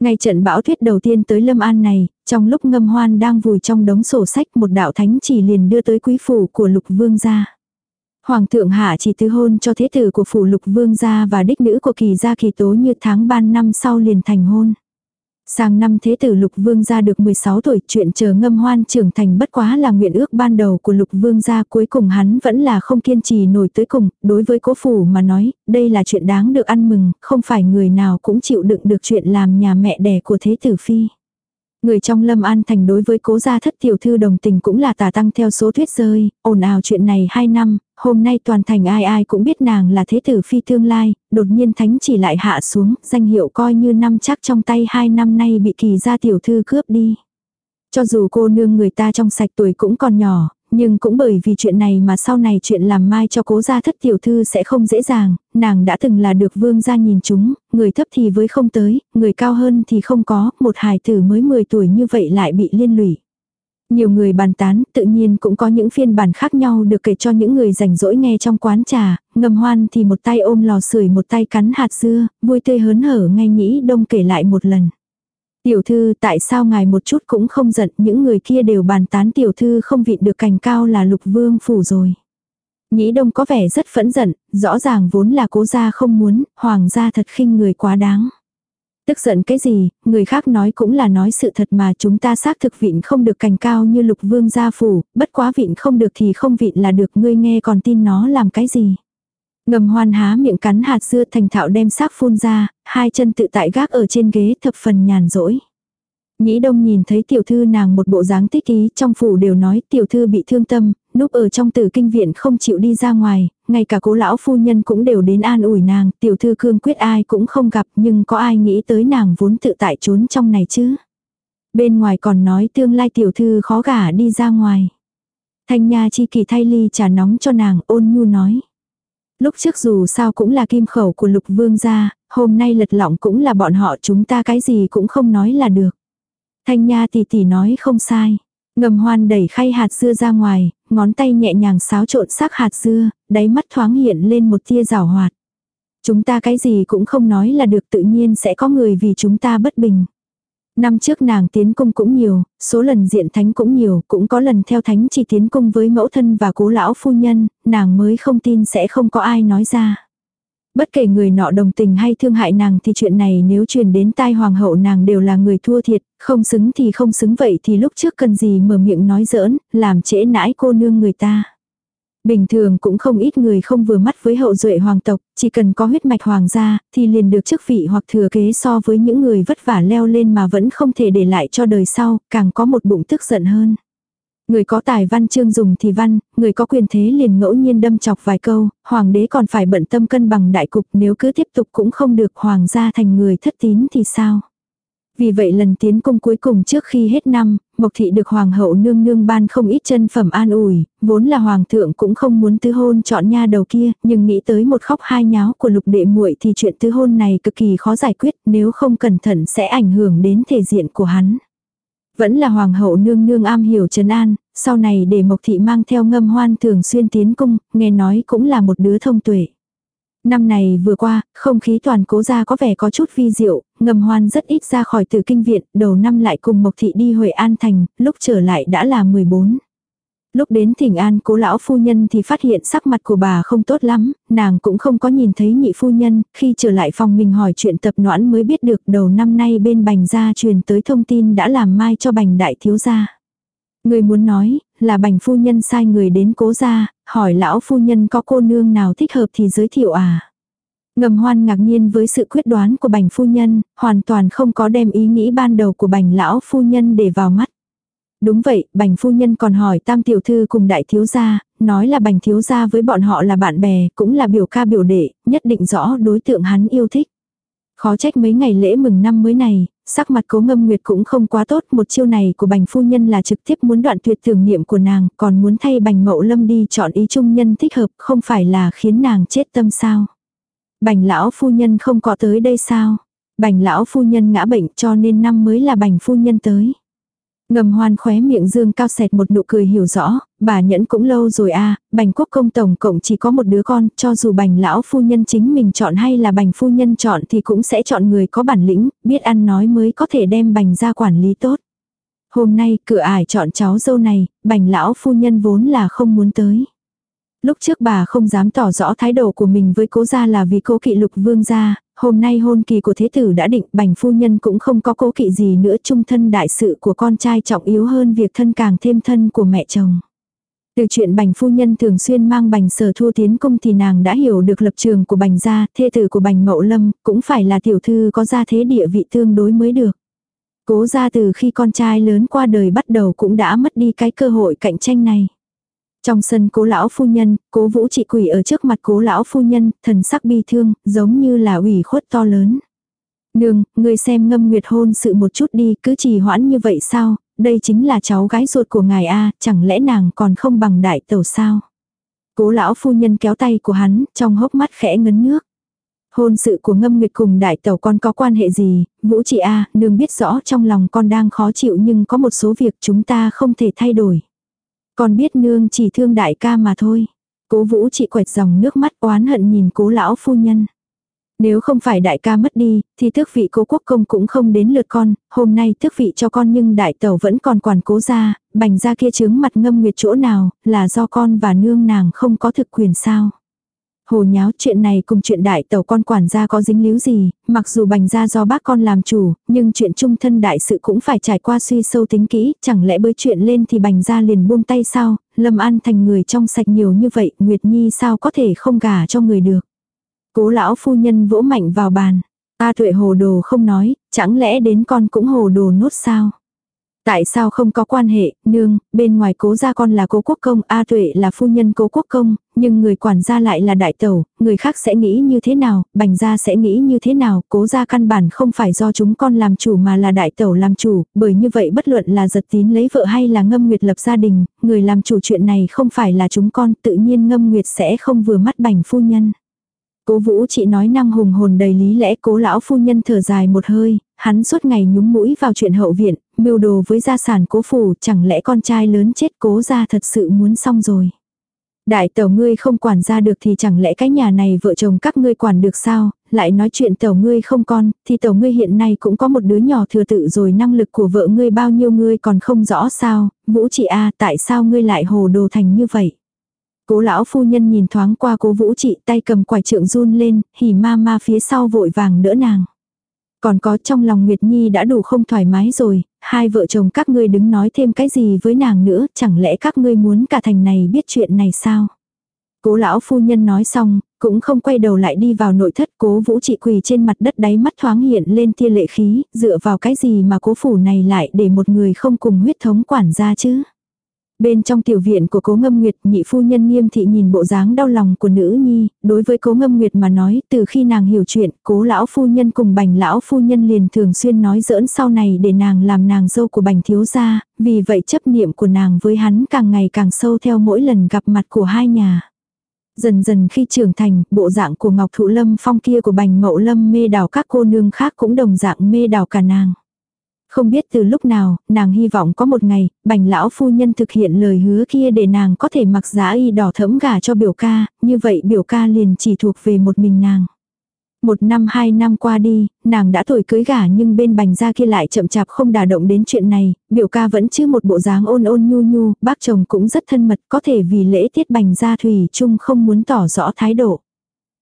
[SPEAKER 1] Ngay trận bão tuyết đầu tiên tới Lâm An này, trong lúc ngâm hoan đang vùi trong đống sổ sách một đạo thánh chỉ liền đưa tới quý phủ của lục vương gia. Hoàng thượng hạ chỉ tứ hôn cho thế tử của phủ lục vương gia và đích nữ của kỳ gia kỳ tố như tháng ban năm sau liền thành hôn. Sang năm thế tử lục vương gia được 16 tuổi chuyện chờ ngâm hoan trưởng thành bất quá là nguyện ước ban đầu của lục vương gia cuối cùng hắn vẫn là không kiên trì nổi tới cùng, đối với cố phủ mà nói, đây là chuyện đáng được ăn mừng, không phải người nào cũng chịu đựng được chuyện làm nhà mẹ đẻ của thế tử phi. Người trong Lâm An Thành đối với cố gia thất tiểu thư đồng tình cũng là tà tăng theo số thuyết rơi, ồn ào chuyện này 2 năm, hôm nay toàn thành ai ai cũng biết nàng là thế tử phi tương lai, đột nhiên thánh chỉ lại hạ xuống, danh hiệu coi như năm chắc trong tay hai năm nay bị kỳ gia tiểu thư cướp đi. Cho dù cô nương người ta trong sạch tuổi cũng còn nhỏ, nhưng cũng bởi vì chuyện này mà sau này chuyện làm mai cho cố gia thất tiểu thư sẽ không dễ dàng, nàng đã từng là được vương gia nhìn chúng, người thấp thì với không tới, người cao hơn thì không có, một hài tử mới 10 tuổi như vậy lại bị liên lụy. Nhiều người bàn tán, tự nhiên cũng có những phiên bản khác nhau được kể cho những người rảnh rỗi nghe trong quán trà, ngầm hoan thì một tay ôm lò sưởi một tay cắn hạt dưa, vui tươi hớn hở ngay nhĩ đông kể lại một lần. Tiểu thư tại sao ngài một chút cũng không giận những người kia đều bàn tán tiểu thư không vịn được cành cao là lục vương phủ rồi. Nhĩ đông có vẻ rất phẫn giận, rõ ràng vốn là cố gia không muốn, hoàng gia thật khinh người quá đáng. Tức giận cái gì, người khác nói cũng là nói sự thật mà chúng ta xác thực vịn không được cành cao như lục vương gia phủ, bất quá vịn không được thì không vịn là được ngươi nghe còn tin nó làm cái gì. Ngầm hoan há miệng cắn hạt dưa thành thạo đem xác phun ra, hai chân tự tại gác ở trên ghế thập phần nhàn rỗi. Nhĩ đông nhìn thấy tiểu thư nàng một bộ dáng tích ý trong phủ đều nói tiểu thư bị thương tâm, núp ở trong tử kinh viện không chịu đi ra ngoài, ngay cả cố lão phu nhân cũng đều đến an ủi nàng, tiểu thư cương quyết ai cũng không gặp nhưng có ai nghĩ tới nàng vốn tự tại trốn trong này chứ. Bên ngoài còn nói tương lai tiểu thư khó gả đi ra ngoài. Thanh Nha chi kỳ thay ly trà nóng cho nàng ôn nhu nói. Lúc trước dù sao cũng là kim khẩu của lục vương gia, hôm nay lật lọng cũng là bọn họ chúng ta cái gì cũng không nói là được. Thanh Nha tỷ tỷ nói không sai. Ngầm hoan đẩy khay hạt dưa ra ngoài, ngón tay nhẹ nhàng xáo trộn sắc hạt dưa, đáy mắt thoáng hiện lên một tia rào hoạt. Chúng ta cái gì cũng không nói là được tự nhiên sẽ có người vì chúng ta bất bình. Năm trước nàng tiến cung cũng nhiều, số lần diện thánh cũng nhiều, cũng có lần theo thánh chỉ tiến cung với mẫu thân và cố lão phu nhân, nàng mới không tin sẽ không có ai nói ra. Bất kể người nọ đồng tình hay thương hại nàng thì chuyện này nếu truyền đến tai hoàng hậu nàng đều là người thua thiệt, không xứng thì không xứng vậy thì lúc trước cần gì mở miệng nói giỡn, làm trễ nãi cô nương người ta. Bình thường cũng không ít người không vừa mắt với hậu duệ hoàng tộc, chỉ cần có huyết mạch hoàng gia, thì liền được chức vị hoặc thừa kế so với những người vất vả leo lên mà vẫn không thể để lại cho đời sau, càng có một bụng tức giận hơn. Người có tài văn chương dùng thì văn, người có quyền thế liền ngẫu nhiên đâm chọc vài câu, hoàng đế còn phải bận tâm cân bằng đại cục nếu cứ tiếp tục cũng không được hoàng gia thành người thất tín thì sao. Vì vậy lần tiến cung cuối cùng trước khi hết năm, Mộc Thị được Hoàng hậu nương nương ban không ít chân phẩm an ủi, vốn là Hoàng thượng cũng không muốn tứ hôn chọn nha đầu kia, nhưng nghĩ tới một khóc hai nháo của lục đệ muội thì chuyện tứ hôn này cực kỳ khó giải quyết nếu không cẩn thận sẽ ảnh hưởng đến thể diện của hắn. Vẫn là Hoàng hậu nương nương am hiểu trấn an, sau này để Mộc Thị mang theo ngâm hoan thường xuyên tiến cung, nghe nói cũng là một đứa thông tuệ. Năm này vừa qua, không khí toàn cố gia có vẻ có chút vi diệu, ngầm hoan rất ít ra khỏi từ kinh viện, đầu năm lại cùng Mộc Thị đi Huệ An Thành, lúc trở lại đã là 14. Lúc đến thỉnh an cố lão phu nhân thì phát hiện sắc mặt của bà không tốt lắm, nàng cũng không có nhìn thấy nhị phu nhân, khi trở lại phòng mình hỏi chuyện tập noãn mới biết được đầu năm nay bên bành gia truyền tới thông tin đã làm mai cho bành đại thiếu gia. Người muốn nói, là bành phu nhân sai người đến cố gia, hỏi lão phu nhân có cô nương nào thích hợp thì giới thiệu à. Ngầm hoan ngạc nhiên với sự quyết đoán của bành phu nhân, hoàn toàn không có đem ý nghĩ ban đầu của bành lão phu nhân để vào mắt. Đúng vậy, bành phu nhân còn hỏi tam tiểu thư cùng đại thiếu gia, nói là bành thiếu gia với bọn họ là bạn bè, cũng là biểu ca biểu đệ, nhất định rõ đối tượng hắn yêu thích. Khó trách mấy ngày lễ mừng năm mới này, sắc mặt cố ngâm nguyệt cũng không quá tốt, một chiêu này của bành phu nhân là trực tiếp muốn đoạn tuyệt tưởng niệm của nàng, còn muốn thay bành mậu lâm đi chọn ý trung nhân thích hợp, không phải là khiến nàng chết tâm sao. Bành lão phu nhân không có tới đây sao? Bành lão phu nhân ngã bệnh cho nên năm mới là bành phu nhân tới. Ngầm hoan khóe miệng dương cao sẹt một nụ cười hiểu rõ, bà nhẫn cũng lâu rồi à, bành quốc công tổng cộng chỉ có một đứa con, cho dù bành lão phu nhân chính mình chọn hay là bành phu nhân chọn thì cũng sẽ chọn người có bản lĩnh, biết ăn nói mới có thể đem bành ra quản lý tốt. Hôm nay cửa ải chọn cháu dâu này, bành lão phu nhân vốn là không muốn tới. Lúc trước bà không dám tỏ rõ thái độ của mình với cố gia là vì cố kỵ lục vương gia, hôm nay hôn kỳ của thế tử đã định bành phu nhân cũng không có cố kỵ gì nữa trung thân đại sự của con trai trọng yếu hơn việc thân càng thêm thân của mẹ chồng. Từ chuyện bành phu nhân thường xuyên mang bành sở thu tiến cung thì nàng đã hiểu được lập trường của bành gia, thê tử của bành mậu lâm, cũng phải là tiểu thư có gia thế địa vị tương đối mới được. Cố gia từ khi con trai lớn qua đời bắt đầu cũng đã mất đi cái cơ hội cạnh tranh này. Trong sân cố lão phu nhân, cố vũ trị quỷ ở trước mặt cố lão phu nhân, thần sắc bi thương, giống như là ủy khuất to lớn. Nương, người xem ngâm nguyệt hôn sự một chút đi, cứ trì hoãn như vậy sao, đây chính là cháu gái ruột của ngài A, chẳng lẽ nàng còn không bằng đại tẩu sao? Cố lão phu nhân kéo tay của hắn, trong hốc mắt khẽ ngấn nước. Hôn sự của ngâm nguyệt cùng đại tẩu con có quan hệ gì, vũ chị A, nương biết rõ trong lòng con đang khó chịu nhưng có một số việc chúng ta không thể thay đổi. Con biết nương chỉ thương đại ca mà thôi. Cố vũ chị quẹt dòng nước mắt oán hận nhìn cố lão phu nhân. Nếu không phải đại ca mất đi, thì tước vị cố quốc công cũng không đến lượt con, hôm nay tước vị cho con nhưng đại tẩu vẫn còn quản cố ra, bành ra kia chướng mặt ngâm nguyệt chỗ nào, là do con và nương nàng không có thực quyền sao. Hồ nháo chuyện này cùng chuyện đại tàu con quản gia có dính líu gì, mặc dù bành gia do bác con làm chủ, nhưng chuyện trung thân đại sự cũng phải trải qua suy sâu tính kỹ, chẳng lẽ bới chuyện lên thì bành gia liền buông tay sao, Lâm An thành người trong sạch nhiều như vậy, Nguyệt Nhi sao có thể không gả cho người được. Cố lão phu nhân vỗ mạnh vào bàn. ta tuệ hồ đồ không nói, chẳng lẽ đến con cũng hồ đồ nốt sao? Tại sao không có quan hệ, nương, bên ngoài cố gia con là cố quốc công, A tuệ là phu nhân cố quốc công, nhưng người quản gia lại là đại tẩu, người khác sẽ nghĩ như thế nào, bành gia sẽ nghĩ như thế nào, cố gia căn bản không phải do chúng con làm chủ mà là đại tẩu làm chủ, bởi như vậy bất luận là giật tín lấy vợ hay là ngâm nguyệt lập gia đình, người làm chủ chuyện này không phải là chúng con, tự nhiên ngâm nguyệt sẽ không vừa mắt bành phu nhân. Cố vũ chị nói năng hùng hồn đầy lý lẽ cố lão phu nhân thở dài một hơi, hắn suốt ngày nhúng mũi vào chuyện hậu viện, mưu đồ với gia sản cố phủ, chẳng lẽ con trai lớn chết cố ra thật sự muốn xong rồi. Đại tẩu ngươi không quản ra được thì chẳng lẽ cái nhà này vợ chồng các ngươi quản được sao, lại nói chuyện tẩu ngươi không con, thì tẩu ngươi hiện nay cũng có một đứa nhỏ thừa tự rồi năng lực của vợ ngươi bao nhiêu ngươi còn không rõ sao, vũ chị a tại sao ngươi lại hồ đồ thành như vậy. Cố lão phu nhân nhìn thoáng qua cố vũ chị tay cầm quải trượng run lên, hỉ ma ma phía sau vội vàng đỡ nàng. Còn có trong lòng Nguyệt Nhi đã đủ không thoải mái rồi, hai vợ chồng các ngươi đứng nói thêm cái gì với nàng nữa, chẳng lẽ các ngươi muốn cả thành này biết chuyện này sao? Cố lão phu nhân nói xong, cũng không quay đầu lại đi vào nội thất cố vũ trị quỳ trên mặt đất đáy mắt thoáng hiện lên tia lệ khí, dựa vào cái gì mà cố phủ này lại để một người không cùng huyết thống quản gia chứ? Bên trong tiểu viện của cố ngâm nguyệt nhị phu nhân nghiêm thị nhìn bộ dáng đau lòng của nữ nhi, đối với cố ngâm nguyệt mà nói từ khi nàng hiểu chuyện cố lão phu nhân cùng bành lão phu nhân liền thường xuyên nói giỡn sau này để nàng làm nàng dâu của bành thiếu gia, vì vậy chấp niệm của nàng với hắn càng ngày càng sâu theo mỗi lần gặp mặt của hai nhà. Dần dần khi trưởng thành, bộ dạng của Ngọc Thụ Lâm phong kia của bành mậu lâm mê đảo các cô nương khác cũng đồng dạng mê đảo cả nàng. Không biết từ lúc nào, nàng hy vọng có một ngày, bành lão phu nhân thực hiện lời hứa kia để nàng có thể mặc giá y đỏ thẫm gả cho biểu ca, như vậy biểu ca liền chỉ thuộc về một mình nàng. Một năm hai năm qua đi, nàng đã thổi cưới gả nhưng bên bành gia kia lại chậm chạp không đả động đến chuyện này, biểu ca vẫn chứ một bộ dáng ôn ôn nhu nhu, bác chồng cũng rất thân mật, có thể vì lễ tiết bành gia thủy chung không muốn tỏ rõ thái độ.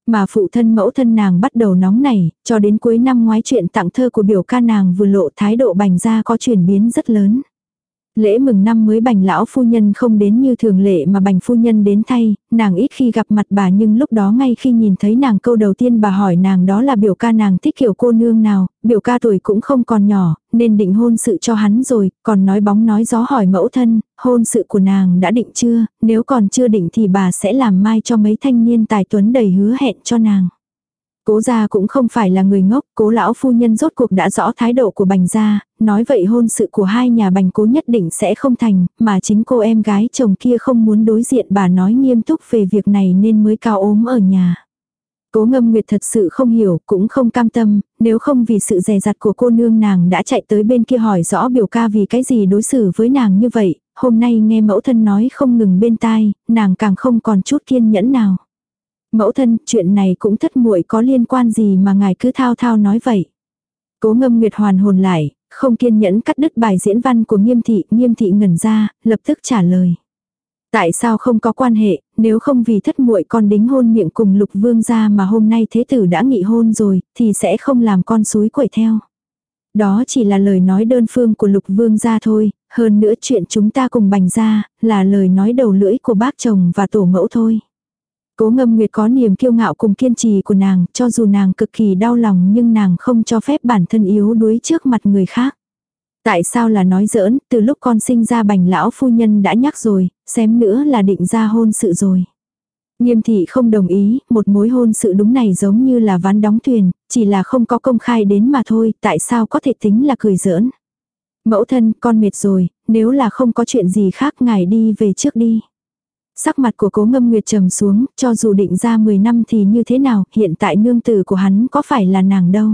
[SPEAKER 1] Mà phụ thân mẫu thân nàng bắt đầu nóng nảy, cho đến cuối năm ngoái chuyện tặng thơ của biểu ca nàng vừa lộ thái độ bành ra có chuyển biến rất lớn. Lễ mừng năm mới bành lão phu nhân không đến như thường lệ mà bành phu nhân đến thay, nàng ít khi gặp mặt bà nhưng lúc đó ngay khi nhìn thấy nàng câu đầu tiên bà hỏi nàng đó là biểu ca nàng thích kiểu cô nương nào, biểu ca tuổi cũng không còn nhỏ, nên định hôn sự cho hắn rồi, còn nói bóng nói gió hỏi mẫu thân, hôn sự của nàng đã định chưa, nếu còn chưa định thì bà sẽ làm mai cho mấy thanh niên tài tuấn đầy hứa hẹn cho nàng. Cố gia cũng không phải là người ngốc, cố lão phu nhân rốt cuộc đã rõ thái độ của bành gia, nói vậy hôn sự của hai nhà bành cố nhất định sẽ không thành, mà chính cô em gái chồng kia không muốn đối diện bà nói nghiêm túc về việc này nên mới cao ốm ở nhà. Cố ngâm nguyệt thật sự không hiểu, cũng không cam tâm, nếu không vì sự dè dặt của cô nương nàng đã chạy tới bên kia hỏi rõ biểu ca vì cái gì đối xử với nàng như vậy, hôm nay nghe mẫu thân nói không ngừng bên tai, nàng càng không còn chút kiên nhẫn nào. Mẫu thân, chuyện này cũng thất muội có liên quan gì mà ngài cứ thao thao nói vậy. Cố ngâm nguyệt hoàn hồn lại, không kiên nhẫn cắt đứt bài diễn văn của nghiêm thị, nghiêm thị ngẩn ra, lập tức trả lời. Tại sao không có quan hệ, nếu không vì thất muội con đính hôn miệng cùng lục vương gia mà hôm nay thế tử đã nghị hôn rồi, thì sẽ không làm con suối quẩy theo. Đó chỉ là lời nói đơn phương của lục vương gia thôi, hơn nữa chuyện chúng ta cùng bành ra, là lời nói đầu lưỡi của bác chồng và tổ mẫu thôi. Cố ngâm nguyệt có niềm kiêu ngạo cùng kiên trì của nàng, cho dù nàng cực kỳ đau lòng nhưng nàng không cho phép bản thân yếu đuối trước mặt người khác. Tại sao là nói giỡn, từ lúc con sinh ra bành lão phu nhân đã nhắc rồi, xém nữa là định ra hôn sự rồi. Nghiêm thị không đồng ý, một mối hôn sự đúng này giống như là ván đóng thuyền, chỉ là không có công khai đến mà thôi, tại sao có thể tính là cười giỡn. Mẫu thân, con mệt rồi, nếu là không có chuyện gì khác ngài đi về trước đi. Sắc mặt của cố ngâm nguyệt trầm xuống, cho dù định ra 10 năm thì như thế nào, hiện tại nương tử của hắn có phải là nàng đâu.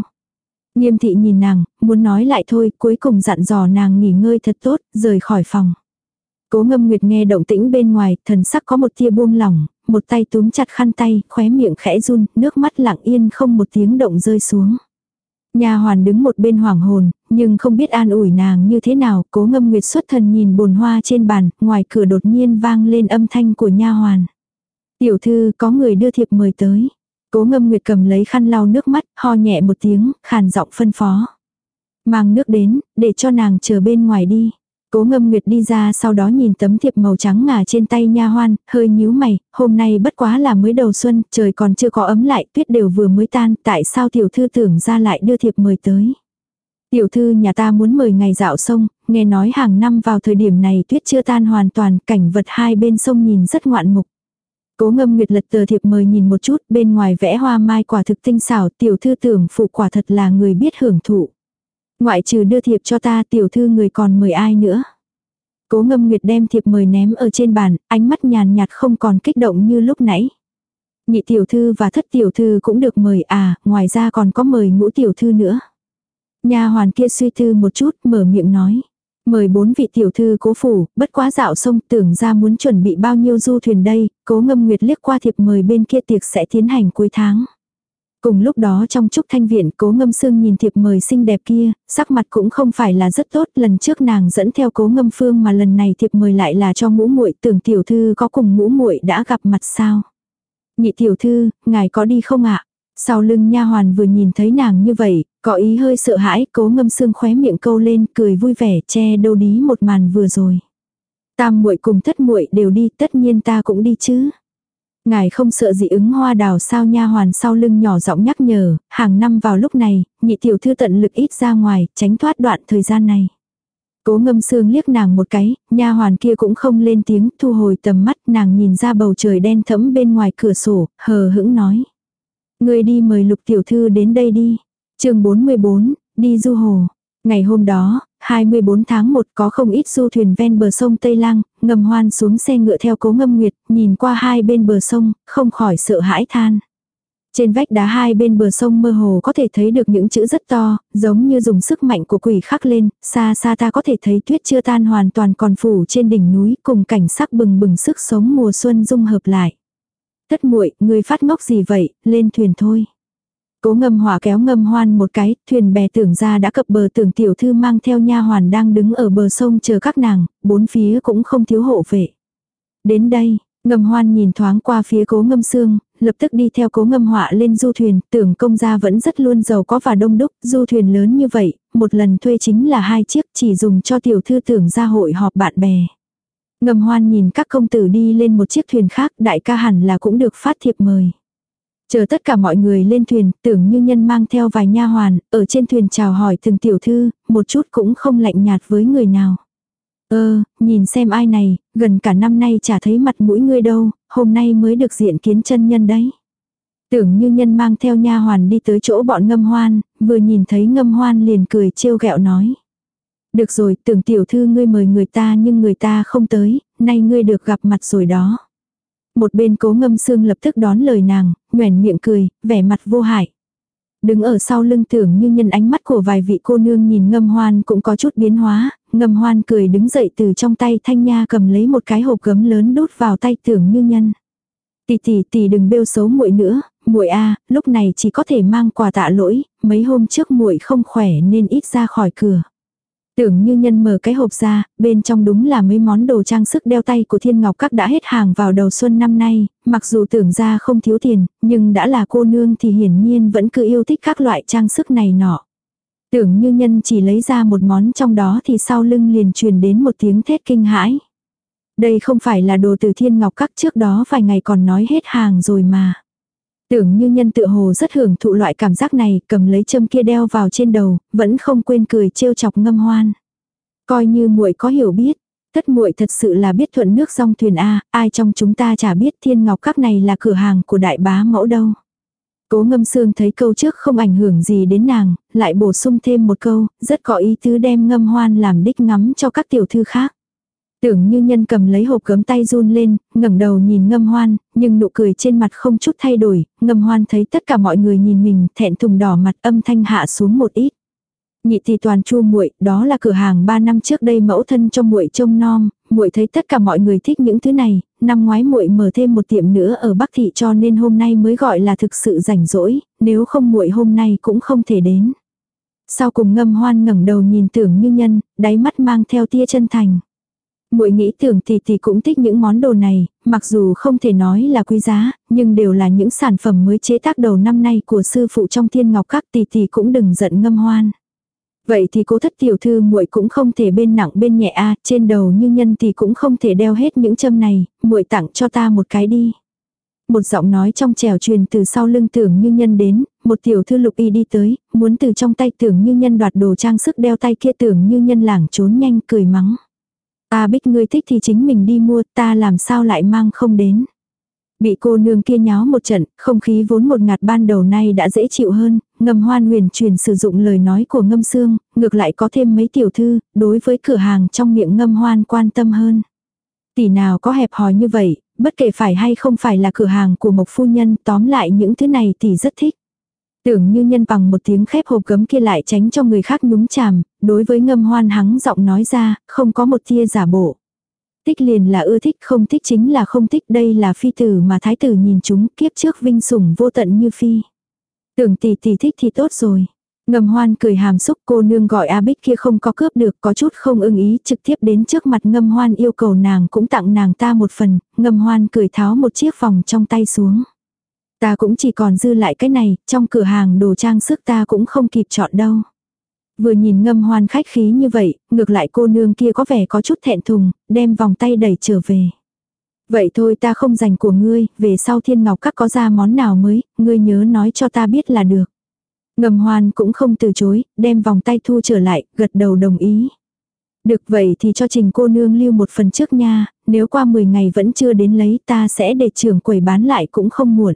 [SPEAKER 1] Nghiêm thị nhìn nàng, muốn nói lại thôi, cuối cùng dặn dò nàng nghỉ ngơi thật tốt, rời khỏi phòng. Cố ngâm nguyệt nghe động tĩnh bên ngoài, thần sắc có một tia buông lỏng, một tay túm chặt khăn tay, khóe miệng khẽ run, nước mắt lặng yên không một tiếng động rơi xuống. Nhà hoàn đứng một bên hoàng hồn, nhưng không biết an ủi nàng như thế nào, cố ngâm nguyệt xuất thần nhìn bồn hoa trên bàn, ngoài cửa đột nhiên vang lên âm thanh của nha hoàn. Tiểu thư có người đưa thiệp mời tới. Cố ngâm nguyệt cầm lấy khăn lau nước mắt, ho nhẹ một tiếng, khàn giọng phân phó. Mang nước đến, để cho nàng chờ bên ngoài đi. Cố ngâm nguyệt đi ra sau đó nhìn tấm thiệp màu trắng ngà trên tay nha hoan, hơi nhíu mày, hôm nay bất quá là mới đầu xuân, trời còn chưa có ấm lại, tuyết đều vừa mới tan, tại sao tiểu thư tưởng ra lại đưa thiệp mời tới. Tiểu thư nhà ta muốn mời ngày dạo sông, nghe nói hàng năm vào thời điểm này tuyết chưa tan hoàn toàn, cảnh vật hai bên sông nhìn rất ngoạn mục. Cố ngâm nguyệt lật tờ thiệp mời nhìn một chút, bên ngoài vẽ hoa mai quả thực tinh xảo, tiểu thư tưởng phụ quả thật là người biết hưởng thụ. Ngoại trừ đưa thiệp cho ta tiểu thư người còn mời ai nữa. Cố ngâm nguyệt đem thiệp mời ném ở trên bàn, ánh mắt nhàn nhạt không còn kích động như lúc nãy. Nhị tiểu thư và thất tiểu thư cũng được mời à, ngoài ra còn có mời ngũ tiểu thư nữa. Nhà hoàn kia suy tư một chút, mở miệng nói. Mời bốn vị tiểu thư cố phủ, bất quá dạo sông tưởng ra muốn chuẩn bị bao nhiêu du thuyền đây, cố ngâm nguyệt liếc qua thiệp mời bên kia tiệc sẽ tiến hành cuối tháng. Cùng lúc đó trong trúc thanh viện cố ngâm sương nhìn thiệp mời xinh đẹp kia, sắc mặt cũng không phải là rất tốt, lần trước nàng dẫn theo cố ngâm phương mà lần này thiệp mời lại là cho ngũ muội tưởng tiểu thư có cùng ngũ muội đã gặp mặt sao. Nhị tiểu thư, ngài có đi không ạ? Sau lưng nha hoàn vừa nhìn thấy nàng như vậy, có ý hơi sợ hãi, cố ngâm xương khóe miệng câu lên, cười vui vẻ, che đâu đí một màn vừa rồi. Tam muội cùng thất muội đều đi, tất nhiên ta cũng đi chứ. Ngài không sợ dị ứng hoa đào sao nha hoàn sau lưng nhỏ giọng nhắc nhở, hàng năm vào lúc này, nhị tiểu thư tận lực ít ra ngoài, tránh thoát đoạn thời gian này. Cố ngâm sương liếc nàng một cái, nha hoàn kia cũng không lên tiếng, thu hồi tầm mắt, nàng nhìn ra bầu trời đen thẫm bên ngoài cửa sổ, hờ hững nói. Người đi mời lục tiểu thư đến đây đi. chương 44, đi du hồ. Ngày hôm đó, 24 tháng 1 có không ít du thuyền ven bờ sông Tây Lăng, ngầm hoan xuống xe ngựa theo cố ngâm nguyệt, nhìn qua hai bên bờ sông, không khỏi sợ hãi than. Trên vách đá hai bên bờ sông mơ hồ có thể thấy được những chữ rất to, giống như dùng sức mạnh của quỷ khắc lên, xa xa ta có thể thấy tuyết chưa tan hoàn toàn còn phủ trên đỉnh núi cùng cảnh sắc bừng bừng sức sống mùa xuân dung hợp lại. Thất muội, người phát ngốc gì vậy, lên thuyền thôi. Cố ngâm hòa kéo ngâm hoan một cái, thuyền bè tưởng ra đã cập bờ tưởng tiểu thư mang theo nha hoàn đang đứng ở bờ sông chờ các nàng, bốn phía cũng không thiếu hộ vệ. Đến đây, ngâm hoan nhìn thoáng qua phía cố ngâm xương, lập tức đi theo cố ngâm họa lên du thuyền, tưởng công gia vẫn rất luôn giàu có và đông đúc, du thuyền lớn như vậy, một lần thuê chính là hai chiếc chỉ dùng cho tiểu thư tưởng ra hội họp bạn bè. Ngầm hoan nhìn các công tử đi lên một chiếc thuyền khác, đại ca hẳn là cũng được phát thiệp mời. Chờ tất cả mọi người lên thuyền, tưởng như nhân mang theo vài nha hoàn, ở trên thuyền chào hỏi từng tiểu thư, một chút cũng không lạnh nhạt với người nào. Ơ, nhìn xem ai này, gần cả năm nay chả thấy mặt mũi ngươi đâu, hôm nay mới được diện kiến chân nhân đấy. Tưởng như nhân mang theo nha hoàn đi tới chỗ bọn ngâm hoan, vừa nhìn thấy ngâm hoan liền cười trêu ghẹo nói. Được rồi, tưởng tiểu thư ngươi mời người ta nhưng người ta không tới, nay ngươi được gặp mặt rồi đó. Một bên cố ngâm xương lập tức đón lời nàng, nhoẻn miệng cười, vẻ mặt vô hại. Đứng ở sau lưng tưởng như nhân ánh mắt của vài vị cô nương nhìn ngâm hoan cũng có chút biến hóa, ngâm hoan cười đứng dậy từ trong tay thanh nha cầm lấy một cái hộp gấm lớn đút vào tay tưởng như nhân. Tỷ tỷ tỷ đừng bêu xấu muội nữa, muội a, lúc này chỉ có thể mang quà tạ lỗi, mấy hôm trước muội không khỏe nên ít ra khỏi cửa. Tưởng như nhân mở cái hộp ra, bên trong đúng là mấy món đồ trang sức đeo tay của thiên ngọc các đã hết hàng vào đầu xuân năm nay, mặc dù tưởng ra không thiếu tiền, nhưng đã là cô nương thì hiển nhiên vẫn cứ yêu thích các loại trang sức này nọ. Tưởng như nhân chỉ lấy ra một món trong đó thì sau lưng liền truyền đến một tiếng thét kinh hãi. Đây không phải là đồ từ thiên ngọc các trước đó vài ngày còn nói hết hàng rồi mà. Tưởng như nhân tự hồ rất hưởng thụ loại cảm giác này, cầm lấy châm kia đeo vào trên đầu, vẫn không quên cười trêu chọc ngâm hoan. Coi như muội có hiểu biết, tất muội thật sự là biết thuận nước song thuyền A, ai trong chúng ta chả biết thiên ngọc các này là cửa hàng của đại bá mẫu đâu. Cố ngâm xương thấy câu trước không ảnh hưởng gì đến nàng, lại bổ sung thêm một câu, rất có ý tứ đem ngâm hoan làm đích ngắm cho các tiểu thư khác. Tưởng như nhân cầm lấy hộp cấm tay run lên, ngẩng đầu nhìn ngâm hoan, nhưng nụ cười trên mặt không chút thay đổi, ngâm hoan thấy tất cả mọi người nhìn mình, thẹn thùng đỏ mặt âm thanh hạ xuống một ít. Nhị thì toàn chu muội, đó là cửa hàng 3 năm trước đây mẫu thân cho muội trông nom, muội thấy tất cả mọi người thích những thứ này, năm ngoái muội mở thêm một tiệm nữa ở Bắc thị cho nên hôm nay mới gọi là thực sự rảnh rỗi, nếu không muội hôm nay cũng không thể đến. Sau cùng ngâm hoan ngẩng đầu nhìn tưởng như nhân, đáy mắt mang theo tia chân thành muội nghĩ tưởng tỷ tỷ cũng thích những món đồ này, mặc dù không thể nói là quý giá, nhưng đều là những sản phẩm mới chế tác đầu năm nay của sư phụ trong thiên ngọc các tỷ tỷ cũng đừng giận ngâm hoan. Vậy thì cố thất tiểu thư muội cũng không thể bên nặng bên nhẹ a, trên đầu như nhân thì cũng không thể đeo hết những châm này, muội tặng cho ta một cái đi. Một giọng nói trong trèo truyền từ sau lưng tưởng như nhân đến, một tiểu thư lục y đi tới, muốn từ trong tay tưởng như nhân đoạt đồ trang sức đeo tay kia tưởng như nhân lảng trốn nhanh cười mắng. Ta bích ngươi thích thì chính mình đi mua, ta làm sao lại mang không đến. Bị cô nương kia nháo một trận, không khí vốn một ngạt ban đầu nay đã dễ chịu hơn, ngầm hoan huyền truyền sử dụng lời nói của ngâm xương, ngược lại có thêm mấy tiểu thư, đối với cửa hàng trong miệng ngâm hoan quan tâm hơn. Tỷ nào có hẹp hòi như vậy, bất kể phải hay không phải là cửa hàng của một phu nhân, tóm lại những thứ này tỷ rất thích. Tưởng như nhân bằng một tiếng khép hộp gấm kia lại tránh cho người khác nhúng chàm, đối với ngâm hoan hắng giọng nói ra, không có một tia giả bộ. Thích liền là ưa thích, không thích chính là không thích, đây là phi tử mà thái tử nhìn chúng kiếp trước vinh sủng vô tận như phi. Tưởng tỷ tỷ thích thì tốt rồi. Ngầm hoan cười hàm xúc cô nương gọi A Bích kia không có cướp được có chút không ưng ý trực tiếp đến trước mặt ngâm hoan yêu cầu nàng cũng tặng nàng ta một phần, ngâm hoan cười tháo một chiếc vòng trong tay xuống. Ta cũng chỉ còn dư lại cái này, trong cửa hàng đồ trang sức ta cũng không kịp chọn đâu. Vừa nhìn ngâm hoan khách khí như vậy, ngược lại cô nương kia có vẻ có chút thẹn thùng, đem vòng tay đẩy trở về. Vậy thôi ta không dành của ngươi, về sau thiên ngọc các có ra món nào mới, ngươi nhớ nói cho ta biết là được. Ngầm hoan cũng không từ chối, đem vòng tay thu trở lại, gật đầu đồng ý. Được vậy thì cho trình cô nương lưu một phần trước nha, nếu qua 10 ngày vẫn chưa đến lấy ta sẽ để trưởng quầy bán lại cũng không muộn.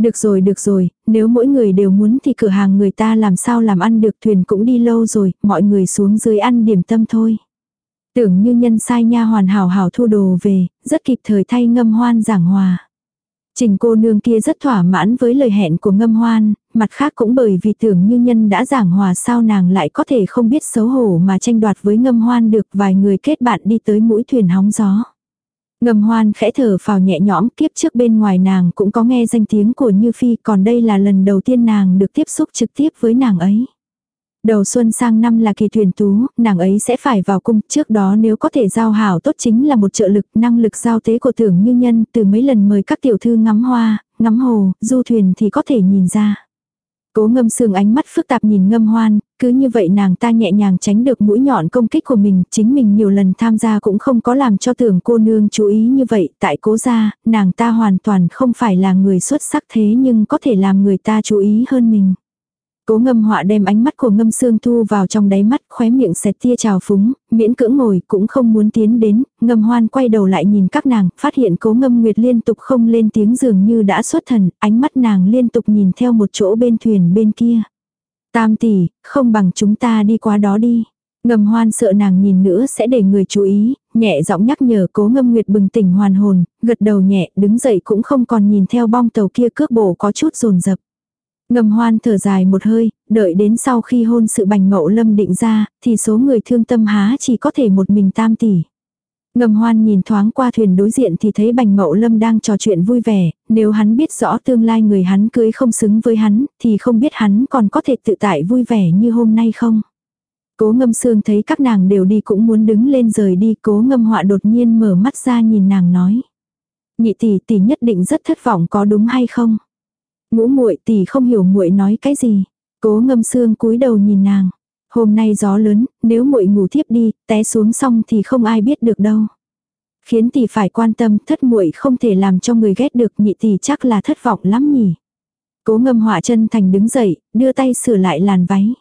[SPEAKER 1] Được rồi được rồi, nếu mỗi người đều muốn thì cửa hàng người ta làm sao làm ăn được thuyền cũng đi lâu rồi, mọi người xuống dưới ăn điểm tâm thôi. Tưởng như nhân sai nha hoàn hảo hảo thu đồ về, rất kịp thời thay ngâm hoan giảng hòa. Trình cô nương kia rất thỏa mãn với lời hẹn của ngâm hoan, mặt khác cũng bởi vì tưởng như nhân đã giảng hòa sao nàng lại có thể không biết xấu hổ mà tranh đoạt với ngâm hoan được vài người kết bạn đi tới mũi thuyền hóng gió. Ngầm hoan khẽ thở phào nhẹ nhõm kiếp trước bên ngoài nàng cũng có nghe danh tiếng của Như Phi còn đây là lần đầu tiên nàng được tiếp xúc trực tiếp với nàng ấy. Đầu xuân sang năm là kỳ thuyền tú, nàng ấy sẽ phải vào cung, trước đó nếu có thể giao hảo tốt chính là một trợ lực, năng lực giao tế của tưởng như nhân, từ mấy lần mời các tiểu thư ngắm hoa, ngắm hồ, du thuyền thì có thể nhìn ra. Cố ngâm sương ánh mắt phức tạp nhìn ngâm hoan, cứ như vậy nàng ta nhẹ nhàng tránh được mũi nhọn công kích của mình, chính mình nhiều lần tham gia cũng không có làm cho tưởng cô nương chú ý như vậy, tại cố gia, nàng ta hoàn toàn không phải là người xuất sắc thế nhưng có thể làm người ta chú ý hơn mình. Cố ngâm họa đem ánh mắt của ngâm Sương thu vào trong đáy mắt khóe miệng xẹt tia trào phúng, miễn cưỡng ngồi cũng không muốn tiến đến, ngâm hoan quay đầu lại nhìn các nàng, phát hiện cố ngâm nguyệt liên tục không lên tiếng dường như đã xuất thần, ánh mắt nàng liên tục nhìn theo một chỗ bên thuyền bên kia. Tam tỷ, không bằng chúng ta đi qua đó đi. Ngâm hoan sợ nàng nhìn nữa sẽ để người chú ý, nhẹ giọng nhắc nhở cố ngâm nguyệt bừng tỉnh hoàn hồn, gật đầu nhẹ, đứng dậy cũng không còn nhìn theo bong tàu kia cước bộ có chút rồn rập. Ngầm hoan thở dài một hơi, đợi đến sau khi hôn sự bành mậu lâm định ra, thì số người thương tâm há chỉ có thể một mình tam tỷ. Ngầm hoan nhìn thoáng qua thuyền đối diện thì thấy bành mậu lâm đang trò chuyện vui vẻ, nếu hắn biết rõ tương lai người hắn cưới không xứng với hắn, thì không biết hắn còn có thể tự tại vui vẻ như hôm nay không. Cố ngâm sương thấy các nàng đều đi cũng muốn đứng lên rời đi, cố ngâm họa đột nhiên mở mắt ra nhìn nàng nói. Nhị tỷ tỷ nhất định rất thất vọng có đúng hay không? Ngũ muội tỷ không hiểu muội nói cái gì. Cố ngâm xương cúi đầu nhìn nàng. Hôm nay gió lớn, nếu muội ngủ thiếp đi, té xuống xong thì không ai biết được đâu. Khiến tỷ phải quan tâm, thất muội không thể làm cho người ghét được, nhị tỷ chắc là thất vọng lắm nhỉ. Cố ngâm họa chân thành đứng dậy, đưa tay sửa lại làn váy.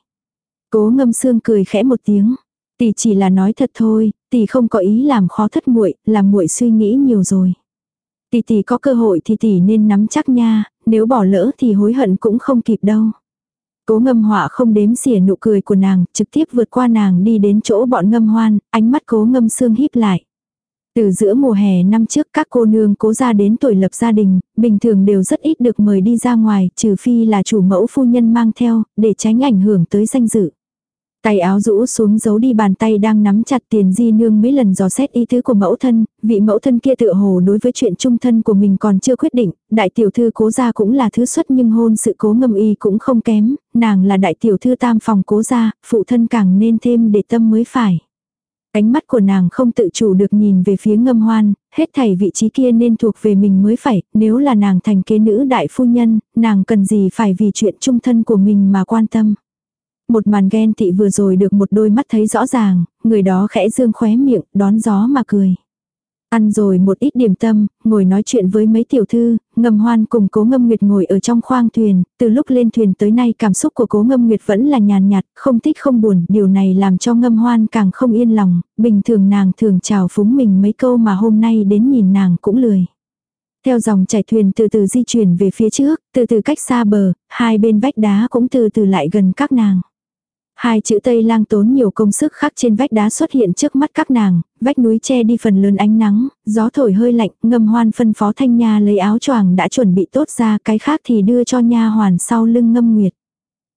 [SPEAKER 1] Cố ngâm xương cười khẽ một tiếng. Tỷ chỉ là nói thật thôi, tỷ không có ý làm khó thất muội, làm muội suy nghĩ nhiều rồi. Tỷ tỷ có cơ hội thì tỷ nên nắm chắc nha, nếu bỏ lỡ thì hối hận cũng không kịp đâu. Cố ngâm họa không đếm xỉa nụ cười của nàng, trực tiếp vượt qua nàng đi đến chỗ bọn ngâm hoan, ánh mắt cố ngâm xương híp lại. Từ giữa mùa hè năm trước các cô nương cố ra đến tuổi lập gia đình, bình thường đều rất ít được mời đi ra ngoài, trừ phi là chủ mẫu phu nhân mang theo, để tránh ảnh hưởng tới danh dự. Tay áo rũ xuống giấu đi bàn tay đang nắm chặt tiền di nương mấy lần dò xét ý tứ của mẫu thân, vị mẫu thân kia tựa hồ đối với chuyện trung thân của mình còn chưa quyết định, đại tiểu thư cố gia cũng là thứ xuất nhưng hôn sự cố ngâm y cũng không kém, nàng là đại tiểu thư tam phòng cố gia, phụ thân càng nên thêm để tâm mới phải. Ánh mắt của nàng không tự chủ được nhìn về phía ngâm hoan, hết thảy vị trí kia nên thuộc về mình mới phải, nếu là nàng thành kế nữ đại phu nhân, nàng cần gì phải vì chuyện trung thân của mình mà quan tâm. Một màn ghen tị vừa rồi được một đôi mắt thấy rõ ràng, người đó khẽ dương khóe miệng, đón gió mà cười. Ăn rồi một ít điểm tâm, ngồi nói chuyện với mấy tiểu thư, ngầm hoan cùng cố ngâm nguyệt ngồi ở trong khoang thuyền, từ lúc lên thuyền tới nay cảm xúc của cố ngâm nguyệt vẫn là nhàn nhạt, không thích không buồn, điều này làm cho ngâm hoan càng không yên lòng, bình thường nàng thường chào phúng mình mấy câu mà hôm nay đến nhìn nàng cũng lười. Theo dòng chảy thuyền từ từ di chuyển về phía trước, từ từ cách xa bờ, hai bên vách đá cũng từ từ lại gần các nàng. Hai chữ Tây lang tốn nhiều công sức khắc trên vách đá xuất hiện trước mắt các nàng, vách núi che đi phần lớn ánh nắng, gió thổi hơi lạnh, ngâm hoan phân phó thanh nha lấy áo choàng đã chuẩn bị tốt ra, cái khác thì đưa cho nha hoàn sau lưng ngâm nguyệt.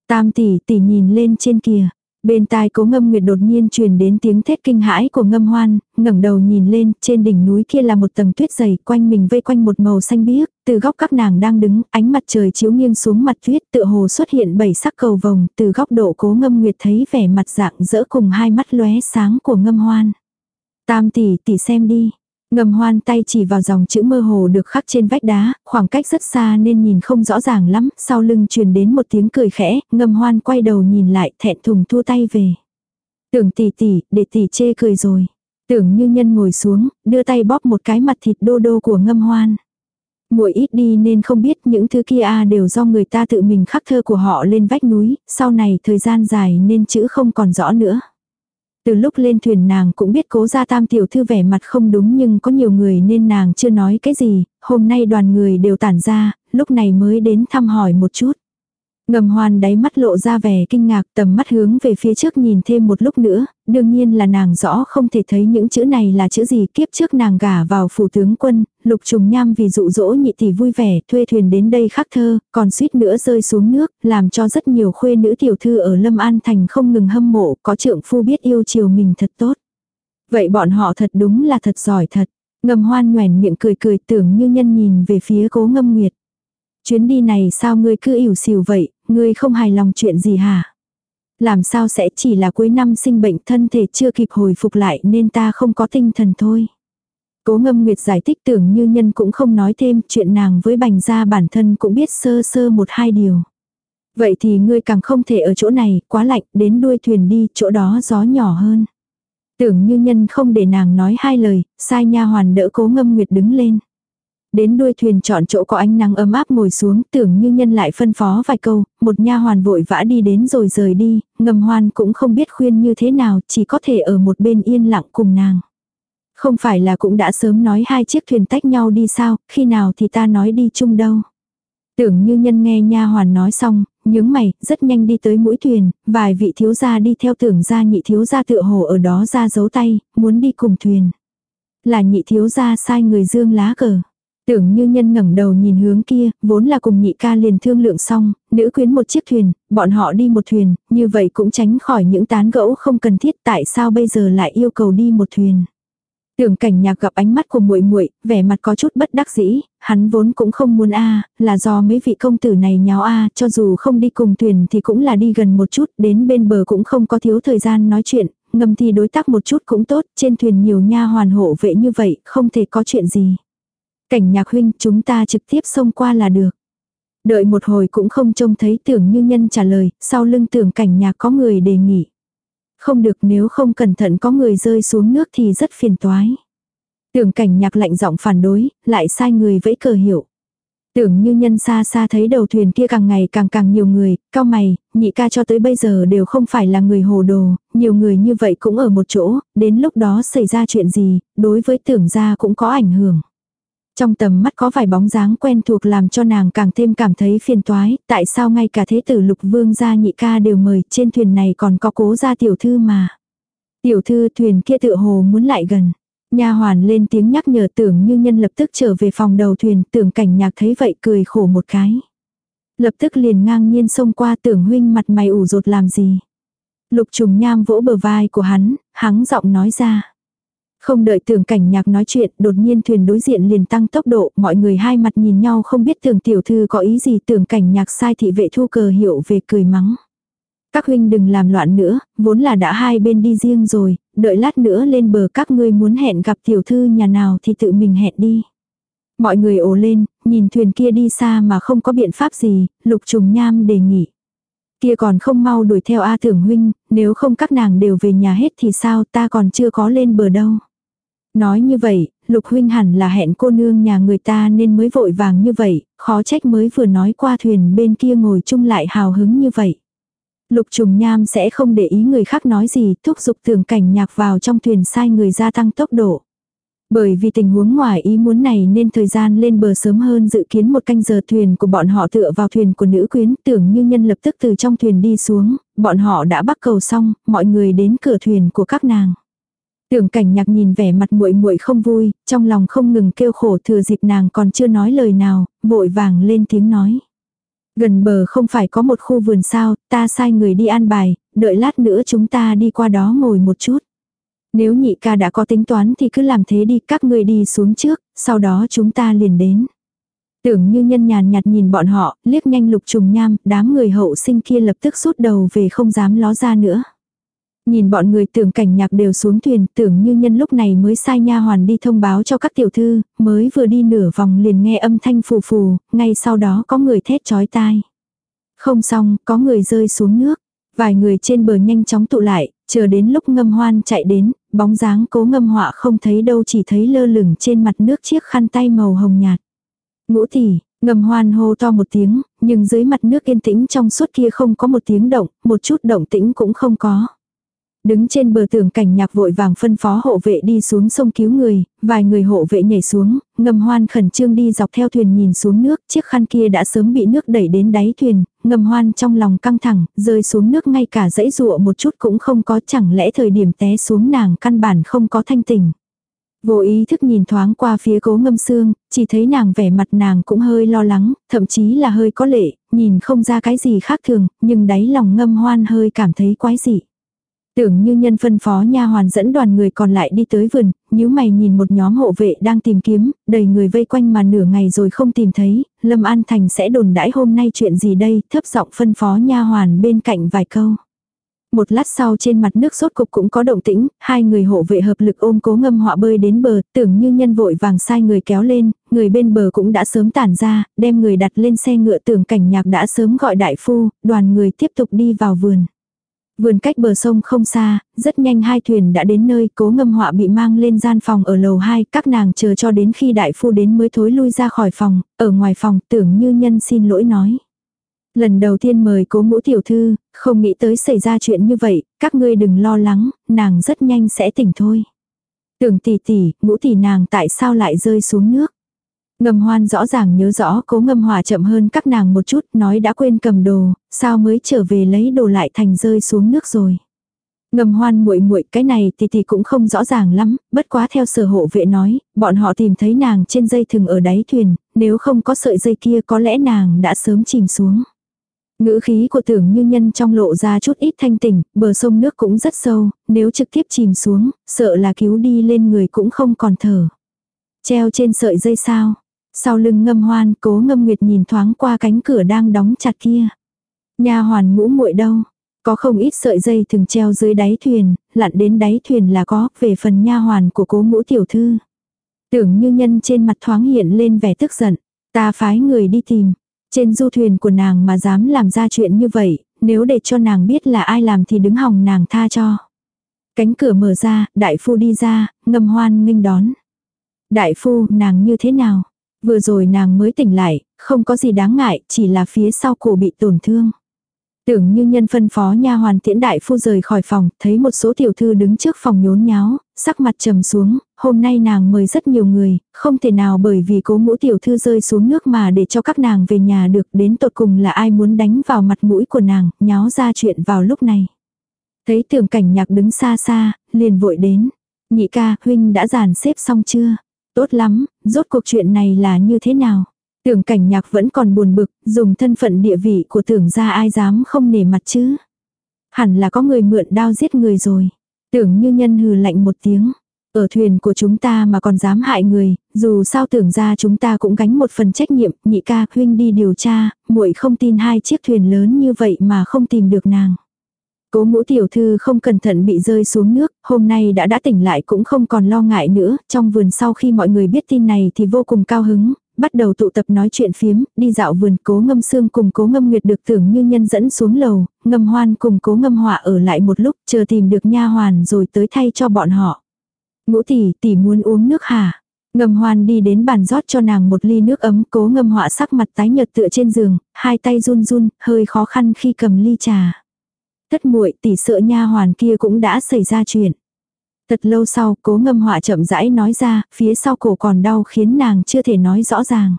[SPEAKER 1] Tam tỷ tỷ nhìn lên trên kia, Bên tai cố ngâm nguyệt đột nhiên truyền đến tiếng thét kinh hãi của ngâm hoan, ngẩng đầu nhìn lên, trên đỉnh núi kia là một tầng tuyết dày, quanh mình vây quanh một màu xanh biếc, từ góc các nàng đang đứng, ánh mặt trời chiếu nghiêng xuống mặt tuyết tựa hồ xuất hiện bảy sắc cầu vồng, từ góc độ cố ngâm nguyệt thấy vẻ mặt dạng dỡ cùng hai mắt lóe sáng của ngâm hoan. Tam tỷ tỷ xem đi, Ngầm hoan tay chỉ vào dòng chữ mơ hồ được khắc trên vách đá, khoảng cách rất xa nên nhìn không rõ ràng lắm, sau lưng truyền đến một tiếng cười khẽ, ngầm hoan quay đầu nhìn lại thẹn thùng thua tay về. Tưởng tỷ tỷ, để tỷ chê cười rồi. Tưởng như nhân ngồi xuống, đưa tay bóp một cái mặt thịt đô đô của ngâm hoan. Muội ít đi nên không biết những thứ kia à đều do người ta tự mình khắc thơ của họ lên vách núi, sau này thời gian dài nên chữ không còn rõ nữa. Từ lúc lên thuyền nàng cũng biết cố gia tam tiểu thư vẻ mặt không đúng nhưng có nhiều người nên nàng chưa nói cái gì, hôm nay đoàn người đều tản ra, lúc này mới đến thăm hỏi một chút. Ngầm hoan đáy mắt lộ ra vẻ kinh ngạc tầm mắt hướng về phía trước nhìn thêm một lúc nữa, đương nhiên là nàng rõ không thể thấy những chữ này là chữ gì kiếp trước nàng gả vào phủ tướng quân, lục trùng nham vì dụ dỗ nhị tỷ vui vẻ thuê thuyền đến đây khắc thơ, còn suýt nữa rơi xuống nước, làm cho rất nhiều khuê nữ tiểu thư ở Lâm An Thành không ngừng hâm mộ, có trượng phu biết yêu chiều mình thật tốt. Vậy bọn họ thật đúng là thật giỏi thật. Ngầm hoan nhoẻn miệng cười cười tưởng như nhân nhìn về phía cố ngâm nguyệt. Chuyến đi này sao ngươi cứ ỉu xìu vậy, ngươi không hài lòng chuyện gì hả? Làm sao sẽ chỉ là cuối năm sinh bệnh thân thể chưa kịp hồi phục lại nên ta không có tinh thần thôi. Cố ngâm nguyệt giải thích tưởng như nhân cũng không nói thêm chuyện nàng với bành gia bản thân cũng biết sơ sơ một hai điều. Vậy thì ngươi càng không thể ở chỗ này, quá lạnh, đến đuôi thuyền đi, chỗ đó gió nhỏ hơn. Tưởng như nhân không để nàng nói hai lời, sai nha hoàn đỡ cố ngâm nguyệt đứng lên. Đến đuôi thuyền chọn chỗ có ánh nắng ấm áp ngồi xuống, tưởng như nhân lại phân phó vài câu, một nha hoàn vội vã đi đến rồi rời đi, ngầm hoan cũng không biết khuyên như thế nào, chỉ có thể ở một bên yên lặng cùng nàng. Không phải là cũng đã sớm nói hai chiếc thuyền tách nhau đi sao, khi nào thì ta nói đi chung đâu. Tưởng như nhân nghe nha hoàn nói xong, nhướng mày, rất nhanh đi tới mũi thuyền, vài vị thiếu gia đi theo tưởng gia nhị thiếu gia tựa hồ ở đó ra giấu tay, muốn đi cùng thuyền. Là nhị thiếu gia sai người dương lá cờ. Tưởng như nhân ngẩng đầu nhìn hướng kia, vốn là cùng nhị ca liền thương lượng xong, nữ quyến một chiếc thuyền, bọn họ đi một thuyền, như vậy cũng tránh khỏi những tán gẫu không cần thiết tại sao bây giờ lại yêu cầu đi một thuyền. Tưởng cảnh nhạc gặp ánh mắt của muội muội vẻ mặt có chút bất đắc dĩ, hắn vốn cũng không muốn a là do mấy vị công tử này nháo a cho dù không đi cùng thuyền thì cũng là đi gần một chút, đến bên bờ cũng không có thiếu thời gian nói chuyện, ngầm thì đối tác một chút cũng tốt, trên thuyền nhiều nha hoàn hộ vệ như vậy, không thể có chuyện gì. Cảnh nhạc huynh chúng ta trực tiếp xông qua là được. Đợi một hồi cũng không trông thấy tưởng như nhân trả lời, sau lưng tưởng cảnh nhạc có người đề nghị. Không được nếu không cẩn thận có người rơi xuống nước thì rất phiền toái. Tưởng cảnh nhạc lạnh giọng phản đối, lại sai người vẫy cờ hiệu. Tưởng như nhân xa xa thấy đầu thuyền kia càng ngày càng càng nhiều người, cao mày, nhị ca cho tới bây giờ đều không phải là người hồ đồ, nhiều người như vậy cũng ở một chỗ, đến lúc đó xảy ra chuyện gì, đối với tưởng gia cũng có ảnh hưởng. Trong tầm mắt có vài bóng dáng quen thuộc làm cho nàng càng thêm cảm thấy phiền toái, tại sao ngay cả thế tử lục vương gia nhị ca đều mời, trên thuyền này còn có cố gia tiểu thư mà. Tiểu thư thuyền kia tựa hồ muốn lại gần. Nha hoàn lên tiếng nhắc nhở tưởng như nhân lập tức trở về phòng đầu thuyền, tưởng cảnh nhạc thấy vậy cười khổ một cái. Lập tức liền ngang nhiên xông qua tưởng huynh mặt mày ủ rột làm gì. Lục trùng nham vỗ bờ vai của hắn, hắn giọng nói ra. Không đợi tưởng cảnh nhạc nói chuyện, đột nhiên thuyền đối diện liền tăng tốc độ, mọi người hai mặt nhìn nhau không biết tưởng tiểu thư có ý gì tưởng cảnh nhạc sai thị vệ thu cờ hiệu về cười mắng. Các huynh đừng làm loạn nữa, vốn là đã hai bên đi riêng rồi, đợi lát nữa lên bờ các ngươi muốn hẹn gặp tiểu thư nhà nào thì tự mình hẹn đi. Mọi người ồ lên, nhìn thuyền kia đi xa mà không có biện pháp gì, lục trùng nham đề nghị. Kia còn không mau đuổi theo A Thưởng Huynh, nếu không các nàng đều về nhà hết thì sao ta còn chưa có lên bờ đâu. Nói như vậy, Lục Huynh hẳn là hẹn cô nương nhà người ta nên mới vội vàng như vậy, khó trách mới vừa nói qua thuyền bên kia ngồi chung lại hào hứng như vậy. Lục trùng nham sẽ không để ý người khác nói gì, thúc giục tưởng cảnh nhạc vào trong thuyền sai người gia tăng tốc độ. Bởi vì tình huống ngoài ý muốn này nên thời gian lên bờ sớm hơn dự kiến một canh giờ thuyền của bọn họ tựa vào thuyền của nữ quyến tưởng như nhân lập tức từ trong thuyền đi xuống, bọn họ đã bắt cầu xong, mọi người đến cửa thuyền của các nàng. Tưởng cảnh nhạc nhìn vẻ mặt muội muội không vui, trong lòng không ngừng kêu khổ thừa dịp nàng còn chưa nói lời nào, vội vàng lên tiếng nói. Gần bờ không phải có một khu vườn sao, ta sai người đi an bài, đợi lát nữa chúng ta đi qua đó ngồi một chút. Nếu nhị ca đã có tính toán thì cứ làm thế đi, các người đi xuống trước, sau đó chúng ta liền đến. Tưởng như nhân nhàn nhạt nhìn bọn họ, liếc nhanh lục trùng nham, đám người hậu sinh kia lập tức rút đầu về không dám ló ra nữa. Nhìn bọn người tưởng cảnh nhạc đều xuống thuyền, tưởng như nhân lúc này mới sai nha hoàn đi thông báo cho các tiểu thư, mới vừa đi nửa vòng liền nghe âm thanh phù phù, ngay sau đó có người thét chói tai. Không xong, có người rơi xuống nước. Vài người trên bờ nhanh chóng tụ lại, chờ đến lúc ngâm hoan chạy đến, bóng dáng cố ngâm họa không thấy đâu chỉ thấy lơ lửng trên mặt nước chiếc khăn tay màu hồng nhạt. Ngũ tỷ, ngâm hoan hô to một tiếng, nhưng dưới mặt nước yên tĩnh trong suốt kia không có một tiếng động, một chút động tĩnh cũng không có. Đứng trên bờ tường cảnh nhạc vội vàng phân phó hộ vệ đi xuống sông cứu người, vài người hộ vệ nhảy xuống, ngầm hoan khẩn trương đi dọc theo thuyền nhìn xuống nước, chiếc khăn kia đã sớm bị nước đẩy đến đáy thuyền, ngầm hoan trong lòng căng thẳng, rơi xuống nước ngay cả dãy rụa một chút cũng không có chẳng lẽ thời điểm té xuống nàng căn bản không có thanh tình. Vô ý thức nhìn thoáng qua phía cố ngâm xương, chỉ thấy nàng vẻ mặt nàng cũng hơi lo lắng, thậm chí là hơi có lệ, nhìn không ra cái gì khác thường, nhưng đáy lòng ngâm hoan hơi cảm thấy quái dị. Tưởng như nhân phân phó nha hoàn dẫn đoàn người còn lại đi tới vườn, nhíu mày nhìn một nhóm hộ vệ đang tìm kiếm, đầy người vây quanh mà nửa ngày rồi không tìm thấy, Lâm An Thành sẽ đồn đãi hôm nay chuyện gì đây, thấp giọng phân phó nha hoàn bên cạnh vài câu. Một lát sau trên mặt nước sốt cục cũng có động tĩnh, hai người hộ vệ hợp lực ôm cố ngâm họa bơi đến bờ, tưởng như nhân vội vàng sai người kéo lên, người bên bờ cũng đã sớm tản ra, đem người đặt lên xe ngựa tưởng cảnh nhạc đã sớm gọi đại phu, đoàn người tiếp tục đi vào vườn. Vườn cách bờ sông không xa, rất nhanh hai thuyền đã đến nơi cố ngâm họa bị mang lên gian phòng ở lầu 2, các nàng chờ cho đến khi đại phu đến mới thối lui ra khỏi phòng, ở ngoài phòng tưởng như nhân xin lỗi nói. Lần đầu tiên mời cố ngũ tiểu thư, không nghĩ tới xảy ra chuyện như vậy, các ngươi đừng lo lắng, nàng rất nhanh sẽ tỉnh thôi. Tưởng tỷ tỷ, ngũ tỷ nàng tại sao lại rơi xuống nước. Ngầm hoan rõ ràng nhớ rõ cố ngâm hòa chậm hơn các nàng một chút, nói đã quên cầm đồ, sao mới trở về lấy đồ lại thành rơi xuống nước rồi. Ngầm hoan muội muội cái này thì thì cũng không rõ ràng lắm, bất quá theo sở hộ vệ nói, bọn họ tìm thấy nàng trên dây thừng ở đáy thuyền, nếu không có sợi dây kia có lẽ nàng đã sớm chìm xuống. Ngữ khí của tưởng như nhân trong lộ ra chút ít thanh tỉnh, bờ sông nước cũng rất sâu, nếu trực tiếp chìm xuống, sợ là cứu đi lên người cũng không còn thở. Treo trên sợi dây sao, sau lưng ngâm hoan cố ngâm nguyệt nhìn thoáng qua cánh cửa đang đóng chặt kia. Nhà hoàn ngũ muội đâu? Có không ít sợi dây thường treo dưới đáy thuyền, lặn đến đáy thuyền là có, về phần nha hoàn của cố ngũ tiểu thư. Tưởng như nhân trên mặt thoáng hiện lên vẻ tức giận. Ta phái người đi tìm. Trên du thuyền của nàng mà dám làm ra chuyện như vậy, nếu để cho nàng biết là ai làm thì đứng hòng nàng tha cho. Cánh cửa mở ra, đại phu đi ra, ngâm hoan nghênh đón. Đại phu, nàng như thế nào? Vừa rồi nàng mới tỉnh lại, không có gì đáng ngại, chỉ là phía sau cổ bị tổn thương. Tưởng như nhân phân phó nha hoàn tiễn đại phu rời khỏi phòng, thấy một số tiểu thư đứng trước phòng nhốn nháo, sắc mặt trầm xuống, hôm nay nàng mời rất nhiều người, không thể nào bởi vì cố ngũ tiểu thư rơi xuống nước mà để cho các nàng về nhà được, đến tột cùng là ai muốn đánh vào mặt mũi của nàng, nháo ra chuyện vào lúc này. Thấy tưởng cảnh nhạc đứng xa xa, liền vội đến. Nhị ca, huynh đã giàn xếp xong chưa? Tốt lắm, rốt cuộc chuyện này là như thế nào? Tưởng cảnh nhạc vẫn còn buồn bực, dùng thân phận địa vị của tưởng ra ai dám không nể mặt chứ. Hẳn là có người mượn đao giết người rồi. Tưởng như nhân hừ lạnh một tiếng. Ở thuyền của chúng ta mà còn dám hại người, dù sao tưởng ra chúng ta cũng gánh một phần trách nhiệm, nhị ca huynh đi điều tra, muội không tin hai chiếc thuyền lớn như vậy mà không tìm được nàng. Cố ngũ tiểu thư không cẩn thận bị rơi xuống nước, hôm nay đã đã tỉnh lại cũng không còn lo ngại nữa, trong vườn sau khi mọi người biết tin này thì vô cùng cao hứng, bắt đầu tụ tập nói chuyện phiếm, đi dạo vườn cố ngâm xương cùng cố ngâm nguyệt được tưởng như nhân dẫn xuống lầu, ngâm hoan cùng cố ngâm họa ở lại một lúc chờ tìm được nha hoàn rồi tới thay cho bọn họ. Ngũ tỷ, tỷ muốn uống nước hả? Ngâm hoan đi đến bàn rót cho nàng một ly nước ấm cố ngâm họa sắc mặt tái nhợt tựa trên giường, hai tay run run, hơi khó khăn khi cầm ly trà. Thất muội tỷ sợ nha hoàn kia cũng đã xảy ra chuyện. Thật lâu sau, cố ngâm họa chậm rãi nói ra, phía sau cổ còn đau khiến nàng chưa thể nói rõ ràng.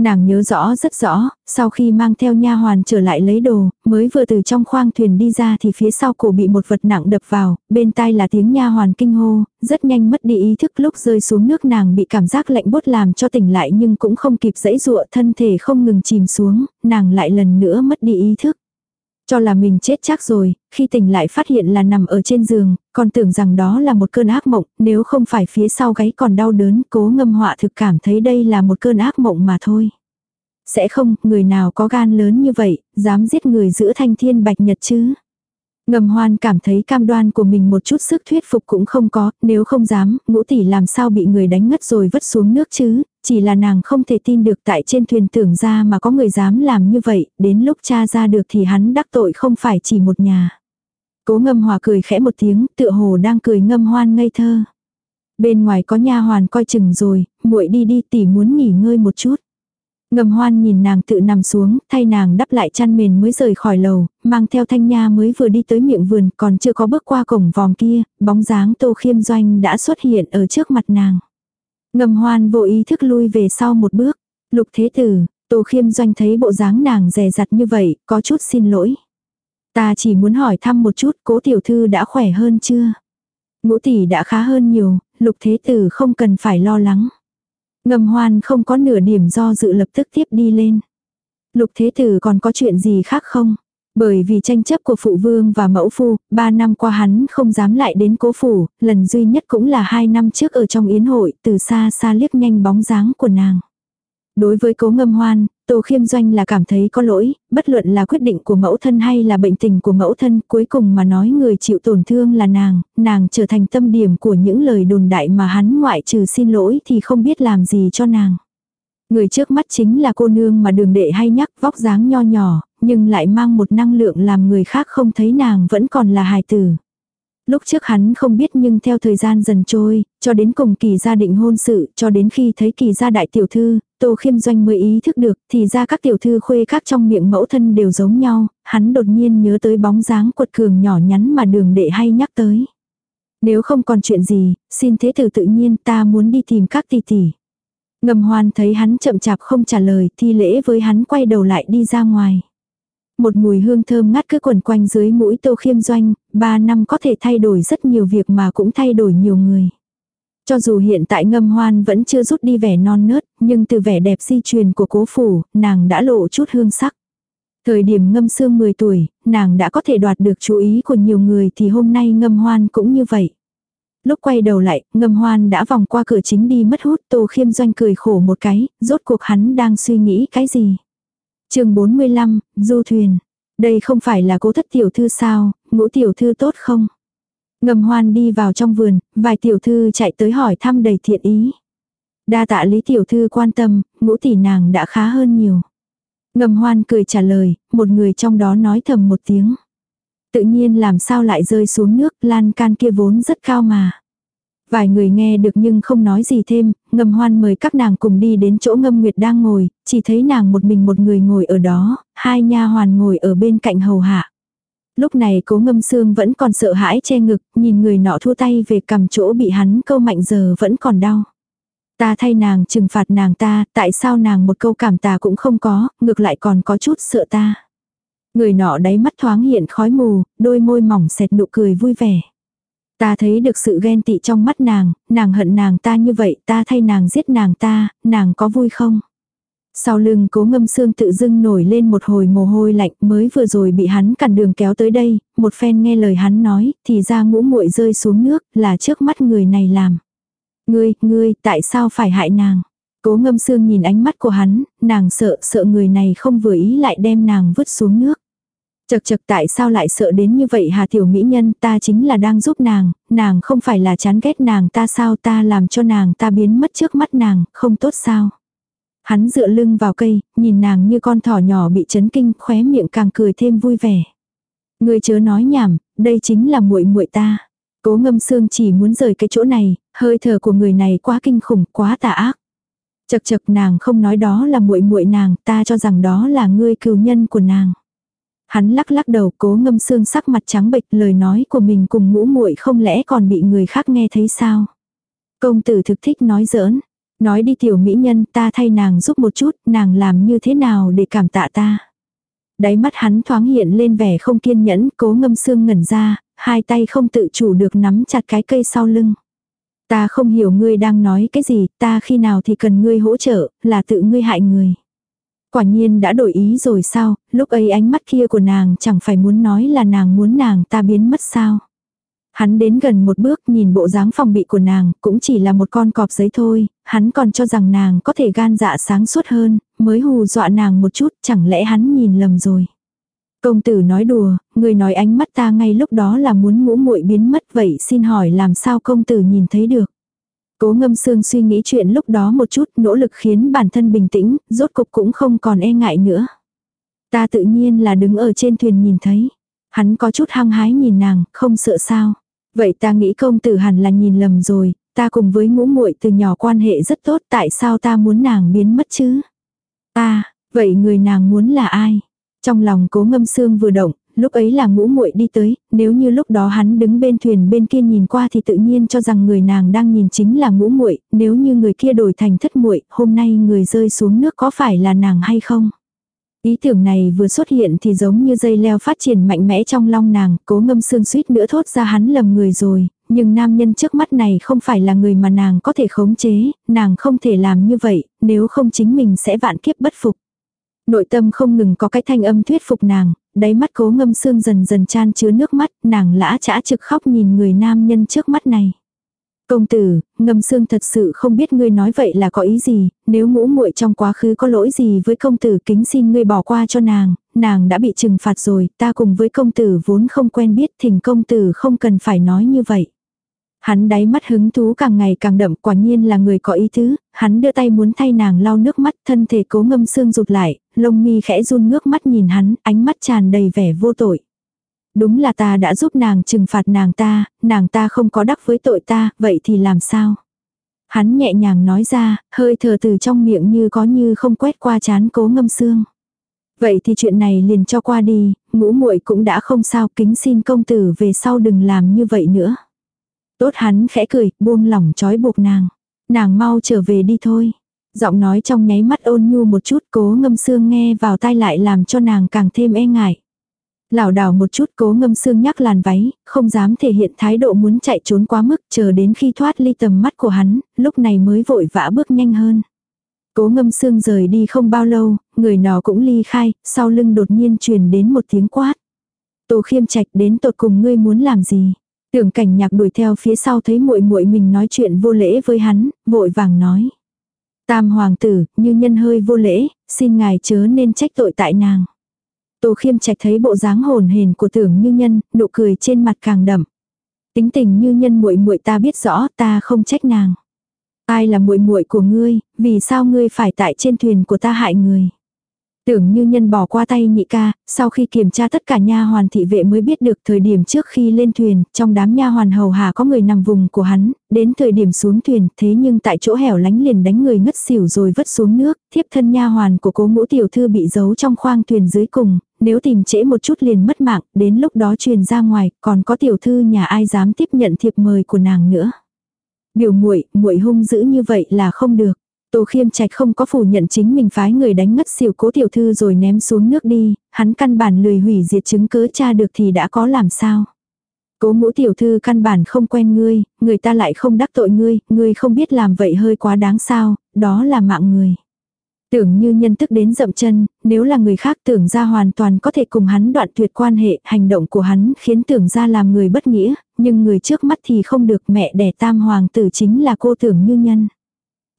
[SPEAKER 1] Nàng nhớ rõ rất rõ, sau khi mang theo nha hoàn trở lại lấy đồ, mới vừa từ trong khoang thuyền đi ra thì phía sau cổ bị một vật nặng đập vào, bên tai là tiếng nha hoàn kinh hô, rất nhanh mất đi ý thức lúc rơi xuống nước nàng bị cảm giác lạnh bút làm cho tỉnh lại nhưng cũng không kịp dãy dụa thân thể không ngừng chìm xuống, nàng lại lần nữa mất đi ý thức. Cho là mình chết chắc rồi, khi tỉnh lại phát hiện là nằm ở trên giường, còn tưởng rằng đó là một cơn ác mộng, nếu không phải phía sau gáy còn đau đớn, cố ngâm họa thực cảm thấy đây là một cơn ác mộng mà thôi. Sẽ không, người nào có gan lớn như vậy, dám giết người giữa thanh thiên bạch nhật chứ. Ngầm hoan cảm thấy cam đoan của mình một chút sức thuyết phục cũng không có, nếu không dám, ngũ tỷ làm sao bị người đánh ngất rồi vứt xuống nước chứ, chỉ là nàng không thể tin được tại trên thuyền tưởng ra mà có người dám làm như vậy, đến lúc cha ra được thì hắn đắc tội không phải chỉ một nhà. Cố ngâm hòa cười khẽ một tiếng, tựa hồ đang cười ngâm hoan ngây thơ. Bên ngoài có nha hoàn coi chừng rồi, muội đi đi tỷ muốn nghỉ ngơi một chút. Ngầm hoan nhìn nàng tự nằm xuống, thay nàng đắp lại chăn mền mới rời khỏi lầu, mang theo thanh nha mới vừa đi tới miệng vườn còn chưa có bước qua cổng vòm kia, bóng dáng tô khiêm doanh đã xuất hiện ở trước mặt nàng. Ngầm hoan vô ý thức lui về sau một bước. Lục thế tử, tô khiêm doanh thấy bộ dáng nàng rè rặt như vậy, có chút xin lỗi. Ta chỉ muốn hỏi thăm một chút cố tiểu thư đã khỏe hơn chưa? Ngũ tỷ đã khá hơn nhiều, lục thế tử không cần phải lo lắng. Ngầm hoan không có nửa điểm do dự lập tức tiếp đi lên. Lục thế tử còn có chuyện gì khác không? Bởi vì tranh chấp của phụ vương và mẫu phu, ba năm qua hắn không dám lại đến cố phủ, lần duy nhất cũng là hai năm trước ở trong yến hội, từ xa xa liếc nhanh bóng dáng của nàng. Đối với cố ngâm hoan, Tô Khiêm Doanh là cảm thấy có lỗi, bất luận là quyết định của mẫu thân hay là bệnh tình của mẫu thân, cuối cùng mà nói người chịu tổn thương là nàng, nàng trở thành tâm điểm của những lời đồn đại mà hắn ngoại trừ xin lỗi thì không biết làm gì cho nàng. Người trước mắt chính là cô nương mà đường đệ hay nhắc vóc dáng nho nhỏ, nhưng lại mang một năng lượng làm người khác không thấy nàng vẫn còn là hài tử. Lúc trước hắn không biết nhưng theo thời gian dần trôi, cho đến cùng kỳ gia định hôn sự, cho đến khi thấy kỳ gia đại tiểu thư, Tô Khiêm Doanh mới ý thức được, thì ra các tiểu thư khuê các trong miệng mẫu thân đều giống nhau, hắn đột nhiên nhớ tới bóng dáng quật cường nhỏ nhắn mà đường đệ hay nhắc tới. Nếu không còn chuyện gì, xin thế tử tự nhiên ta muốn đi tìm các tỷ tỷ. Ngầm hoan thấy hắn chậm chạp không trả lời, thi lễ với hắn quay đầu lại đi ra ngoài. Một mùi hương thơm ngát cứ quẩn quanh dưới mũi tô khiêm doanh, ba năm có thể thay đổi rất nhiều việc mà cũng thay đổi nhiều người. Cho dù hiện tại ngâm hoan vẫn chưa rút đi vẻ non nớt, nhưng từ vẻ đẹp di truyền của cố phủ, nàng đã lộ chút hương sắc. Thời điểm ngâm sương 10 tuổi, nàng đã có thể đoạt được chú ý của nhiều người thì hôm nay ngâm hoan cũng như vậy. Lúc quay đầu lại, ngâm hoan đã vòng qua cửa chính đi mất hút tô khiêm doanh cười khổ một cái, rốt cuộc hắn đang suy nghĩ cái gì chương 45, du thuyền. Đây không phải là cố thất tiểu thư sao, ngũ tiểu thư tốt không? Ngầm hoan đi vào trong vườn, vài tiểu thư chạy tới hỏi thăm đầy thiện ý. Đa tạ lý tiểu thư quan tâm, ngũ tỷ nàng đã khá hơn nhiều. Ngầm hoan cười trả lời, một người trong đó nói thầm một tiếng. Tự nhiên làm sao lại rơi xuống nước, lan can kia vốn rất cao mà. Vài người nghe được nhưng không nói gì thêm, ngầm hoan mời các nàng cùng đi đến chỗ ngâm nguyệt đang ngồi, chỉ thấy nàng một mình một người ngồi ở đó, hai nha hoàn ngồi ở bên cạnh hầu hạ. Lúc này cố ngâm xương vẫn còn sợ hãi che ngực, nhìn người nọ thua tay về cầm chỗ bị hắn câu mạnh giờ vẫn còn đau. Ta thay nàng trừng phạt nàng ta, tại sao nàng một câu cảm ta cũng không có, ngược lại còn có chút sợ ta. Người nọ đáy mắt thoáng hiện khói mù, đôi môi mỏng xẹt nụ cười vui vẻ. Ta thấy được sự ghen tị trong mắt nàng, nàng hận nàng ta như vậy, ta thay nàng giết nàng ta, nàng có vui không? Sau lưng cố ngâm xương tự dưng nổi lên một hồi mồ hôi lạnh mới vừa rồi bị hắn cản đường kéo tới đây, một phen nghe lời hắn nói, thì ra ngũ muội rơi xuống nước, là trước mắt người này làm. Ngươi, ngươi, tại sao phải hại nàng? Cố ngâm xương nhìn ánh mắt của hắn, nàng sợ, sợ người này không vừa ý lại đem nàng vứt xuống nước. Chật chật tại sao lại sợ đến như vậy hà tiểu mỹ nhân ta chính là đang giúp nàng, nàng không phải là chán ghét nàng ta sao ta làm cho nàng ta biến mất trước mắt nàng, không tốt sao. Hắn dựa lưng vào cây, nhìn nàng như con thỏ nhỏ bị chấn kinh, khóe miệng càng cười thêm vui vẻ. Ngươi chớ nói nhảm, đây chính là muội muội ta. Cố ngâm xương chỉ muốn rời cái chỗ này, hơi thở của người này quá kinh khủng, quá tà ác. Chật chật nàng không nói đó là muội muội nàng, ta cho rằng đó là ngươi cừu nhân của nàng. Hắn lắc lắc đầu cố ngâm xương sắc mặt trắng bệch lời nói của mình cùng ngũ muội không lẽ còn bị người khác nghe thấy sao. Công tử thực thích nói giỡn. Nói đi tiểu mỹ nhân ta thay nàng giúp một chút, nàng làm như thế nào để cảm tạ ta. Đáy mắt hắn thoáng hiện lên vẻ không kiên nhẫn, cố ngâm xương ngẩn ra, hai tay không tự chủ được nắm chặt cái cây sau lưng. Ta không hiểu ngươi đang nói cái gì, ta khi nào thì cần ngươi hỗ trợ, là tự ngươi hại người. Quả nhiên đã đổi ý rồi sao, lúc ấy ánh mắt kia của nàng chẳng phải muốn nói là nàng muốn nàng ta biến mất sao. Hắn đến gần một bước nhìn bộ dáng phòng bị của nàng, cũng chỉ là một con cọp giấy thôi, hắn còn cho rằng nàng có thể gan dạ sáng suốt hơn, mới hù dọa nàng một chút, chẳng lẽ hắn nhìn lầm rồi. Công tử nói đùa, người nói ánh mắt ta ngay lúc đó là muốn ngũ muội biến mất vậy xin hỏi làm sao công tử nhìn thấy được. Cố ngâm sương suy nghĩ chuyện lúc đó một chút nỗ lực khiến bản thân bình tĩnh, rốt cục cũng không còn e ngại nữa. Ta tự nhiên là đứng ở trên thuyền nhìn thấy. Hắn có chút hăng hái nhìn nàng, không sợ sao. Vậy ta nghĩ công tử hẳn là nhìn lầm rồi, ta cùng với ngũ muội từ nhỏ quan hệ rất tốt tại sao ta muốn nàng biến mất chứ? Ta, vậy người nàng muốn là ai? Trong lòng cố ngâm xương vừa động, lúc ấy là ngũ muội đi tới, nếu như lúc đó hắn đứng bên thuyền bên kia nhìn qua thì tự nhiên cho rằng người nàng đang nhìn chính là ngũ muội, nếu như người kia đổi thành thất muội, hôm nay người rơi xuống nước có phải là nàng hay không? Ý tưởng này vừa xuất hiện thì giống như dây leo phát triển mạnh mẽ trong long nàng, cố ngâm xương suýt nữa thốt ra hắn lầm người rồi, nhưng nam nhân trước mắt này không phải là người mà nàng có thể khống chế, nàng không thể làm như vậy, nếu không chính mình sẽ vạn kiếp bất phục. Nội tâm không ngừng có cái thanh âm thuyết phục nàng, đáy mắt cố ngâm xương dần dần chan chứa nước mắt, nàng lã chả trực khóc nhìn người nam nhân trước mắt này. Công tử, ngâm xương thật sự không biết ngươi nói vậy là có ý gì, nếu ngũ muội trong quá khứ có lỗi gì với công tử kính xin ngươi bỏ qua cho nàng, nàng đã bị trừng phạt rồi, ta cùng với công tử vốn không quen biết thỉnh công tử không cần phải nói như vậy. Hắn đáy mắt hứng thú càng ngày càng đậm quả nhiên là người có ý tứ, hắn đưa tay muốn thay nàng lau nước mắt thân thể cố ngâm xương rụt lại, lông mi khẽ run ngước mắt nhìn hắn, ánh mắt tràn đầy vẻ vô tội. Đúng là ta đã giúp nàng trừng phạt nàng ta, nàng ta không có đắc với tội ta, vậy thì làm sao? Hắn nhẹ nhàng nói ra, hơi thở từ trong miệng như có như không quét qua chán cố ngâm xương. Vậy thì chuyện này liền cho qua đi, ngũ muội cũng đã không sao kính xin công tử về sau đừng làm như vậy nữa. Tốt hắn khẽ cười, buông lỏng trói buộc nàng. Nàng mau trở về đi thôi. Giọng nói trong nháy mắt ôn nhu một chút cố ngâm xương nghe vào tai lại làm cho nàng càng thêm e ngại. Lảo đảo một chút cố ngâm xương nhắc làn váy, không dám thể hiện thái độ muốn chạy trốn quá mức chờ đến khi thoát ly tầm mắt của hắn, lúc này mới vội vã bước nhanh hơn. Cố ngâm xương rời đi không bao lâu, người nó cũng ly khai, sau lưng đột nhiên truyền đến một tiếng quát. Tổ khiêm trạch đến tột cùng ngươi muốn làm gì? Tưởng cảnh nhạc đuổi theo phía sau thấy muội muội mình nói chuyện vô lễ với hắn, vội vàng nói. Tam hoàng tử, như nhân hơi vô lễ, xin ngài chớ nên trách tội tại nàng. Tô khiêm trạch thấy bộ dáng hồn hền của tưởng như nhân, nụ cười trên mặt càng đậm. Tính tình như nhân muội muội ta biết rõ, ta không trách nàng. Ai là muội muội của ngươi, vì sao ngươi phải tại trên thuyền của ta hại người? Tưởng như nhân bỏ qua tay nhị ca, sau khi kiểm tra tất cả nha hoàn thị vệ mới biết được thời điểm trước khi lên thuyền, trong đám nha hoàn hầu hà có người nằm vùng của hắn, đến thời điểm xuống thuyền, thế nhưng tại chỗ hẻo lánh liền đánh người ngất xỉu rồi vứt xuống nước, thiếp thân nha hoàn của cố ngũ tiểu thư bị giấu trong khoang thuyền dưới cùng, nếu tìm trễ một chút liền mất mạng, đến lúc đó truyền ra ngoài, còn có tiểu thư nhà ai dám tiếp nhận thiệp mời của nàng nữa. Biểu muội, muội hung dữ như vậy là không được. Tô khiêm trạch không có phủ nhận chính mình phái người đánh ngất xỉu cố tiểu thư rồi ném xuống nước đi, hắn căn bản lười hủy diệt chứng cứ cha được thì đã có làm sao. Cố ngũ tiểu thư căn bản không quen ngươi, người ta lại không đắc tội ngươi, ngươi không biết làm vậy hơi quá đáng sao, đó là mạng người. Tưởng như nhân tức đến dậm chân, nếu là người khác tưởng ra hoàn toàn có thể cùng hắn đoạn tuyệt quan hệ, hành động của hắn khiến tưởng ra làm người bất nghĩa, nhưng người trước mắt thì không được mẹ đẻ tam hoàng tử chính là cô tưởng như nhân.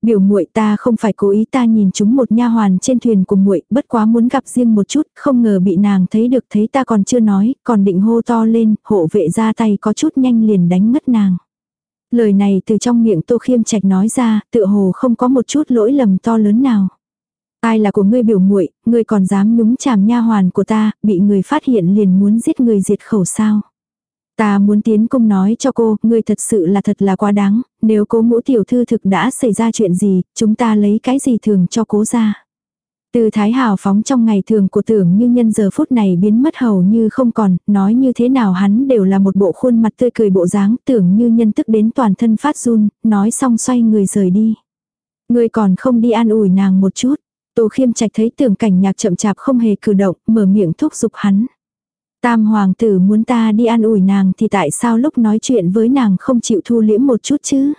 [SPEAKER 1] Biểu muội ta không phải cố ý ta nhìn chúng một nha hoàn trên thuyền của muội, bất quá muốn gặp riêng một chút, không ngờ bị nàng thấy được thấy ta còn chưa nói, còn định hô to lên, hộ vệ ra tay có chút nhanh liền đánh ngất nàng. Lời này từ trong miệng Tô Khiêm Trạch nói ra, tựa hồ không có một chút lỗi lầm to lớn nào. Ai là của ngươi biểu muội, ngươi còn dám nhúng chàm nha hoàn của ta, bị người phát hiện liền muốn giết người diệt khẩu sao? Ta muốn tiến cung nói cho cô, ngươi thật sự là thật là quá đáng, nếu cố ngũ tiểu thư thực đã xảy ra chuyện gì, chúng ta lấy cái gì thường cho cố ra. Từ thái hào phóng trong ngày thường của tưởng như nhân giờ phút này biến mất hầu như không còn, nói như thế nào hắn đều là một bộ khuôn mặt tươi cười bộ dáng tưởng như nhân tức đến toàn thân phát run, nói xong xoay người rời đi. Người còn không đi an ủi nàng một chút. Tô khiêm trạch thấy tưởng cảnh nhạc chậm chạp không hề cử động, mở miệng thúc giục hắn. Tam hoàng tử muốn ta đi an ủi nàng thì tại sao lúc nói chuyện với nàng không chịu thu liễm một chút chứ?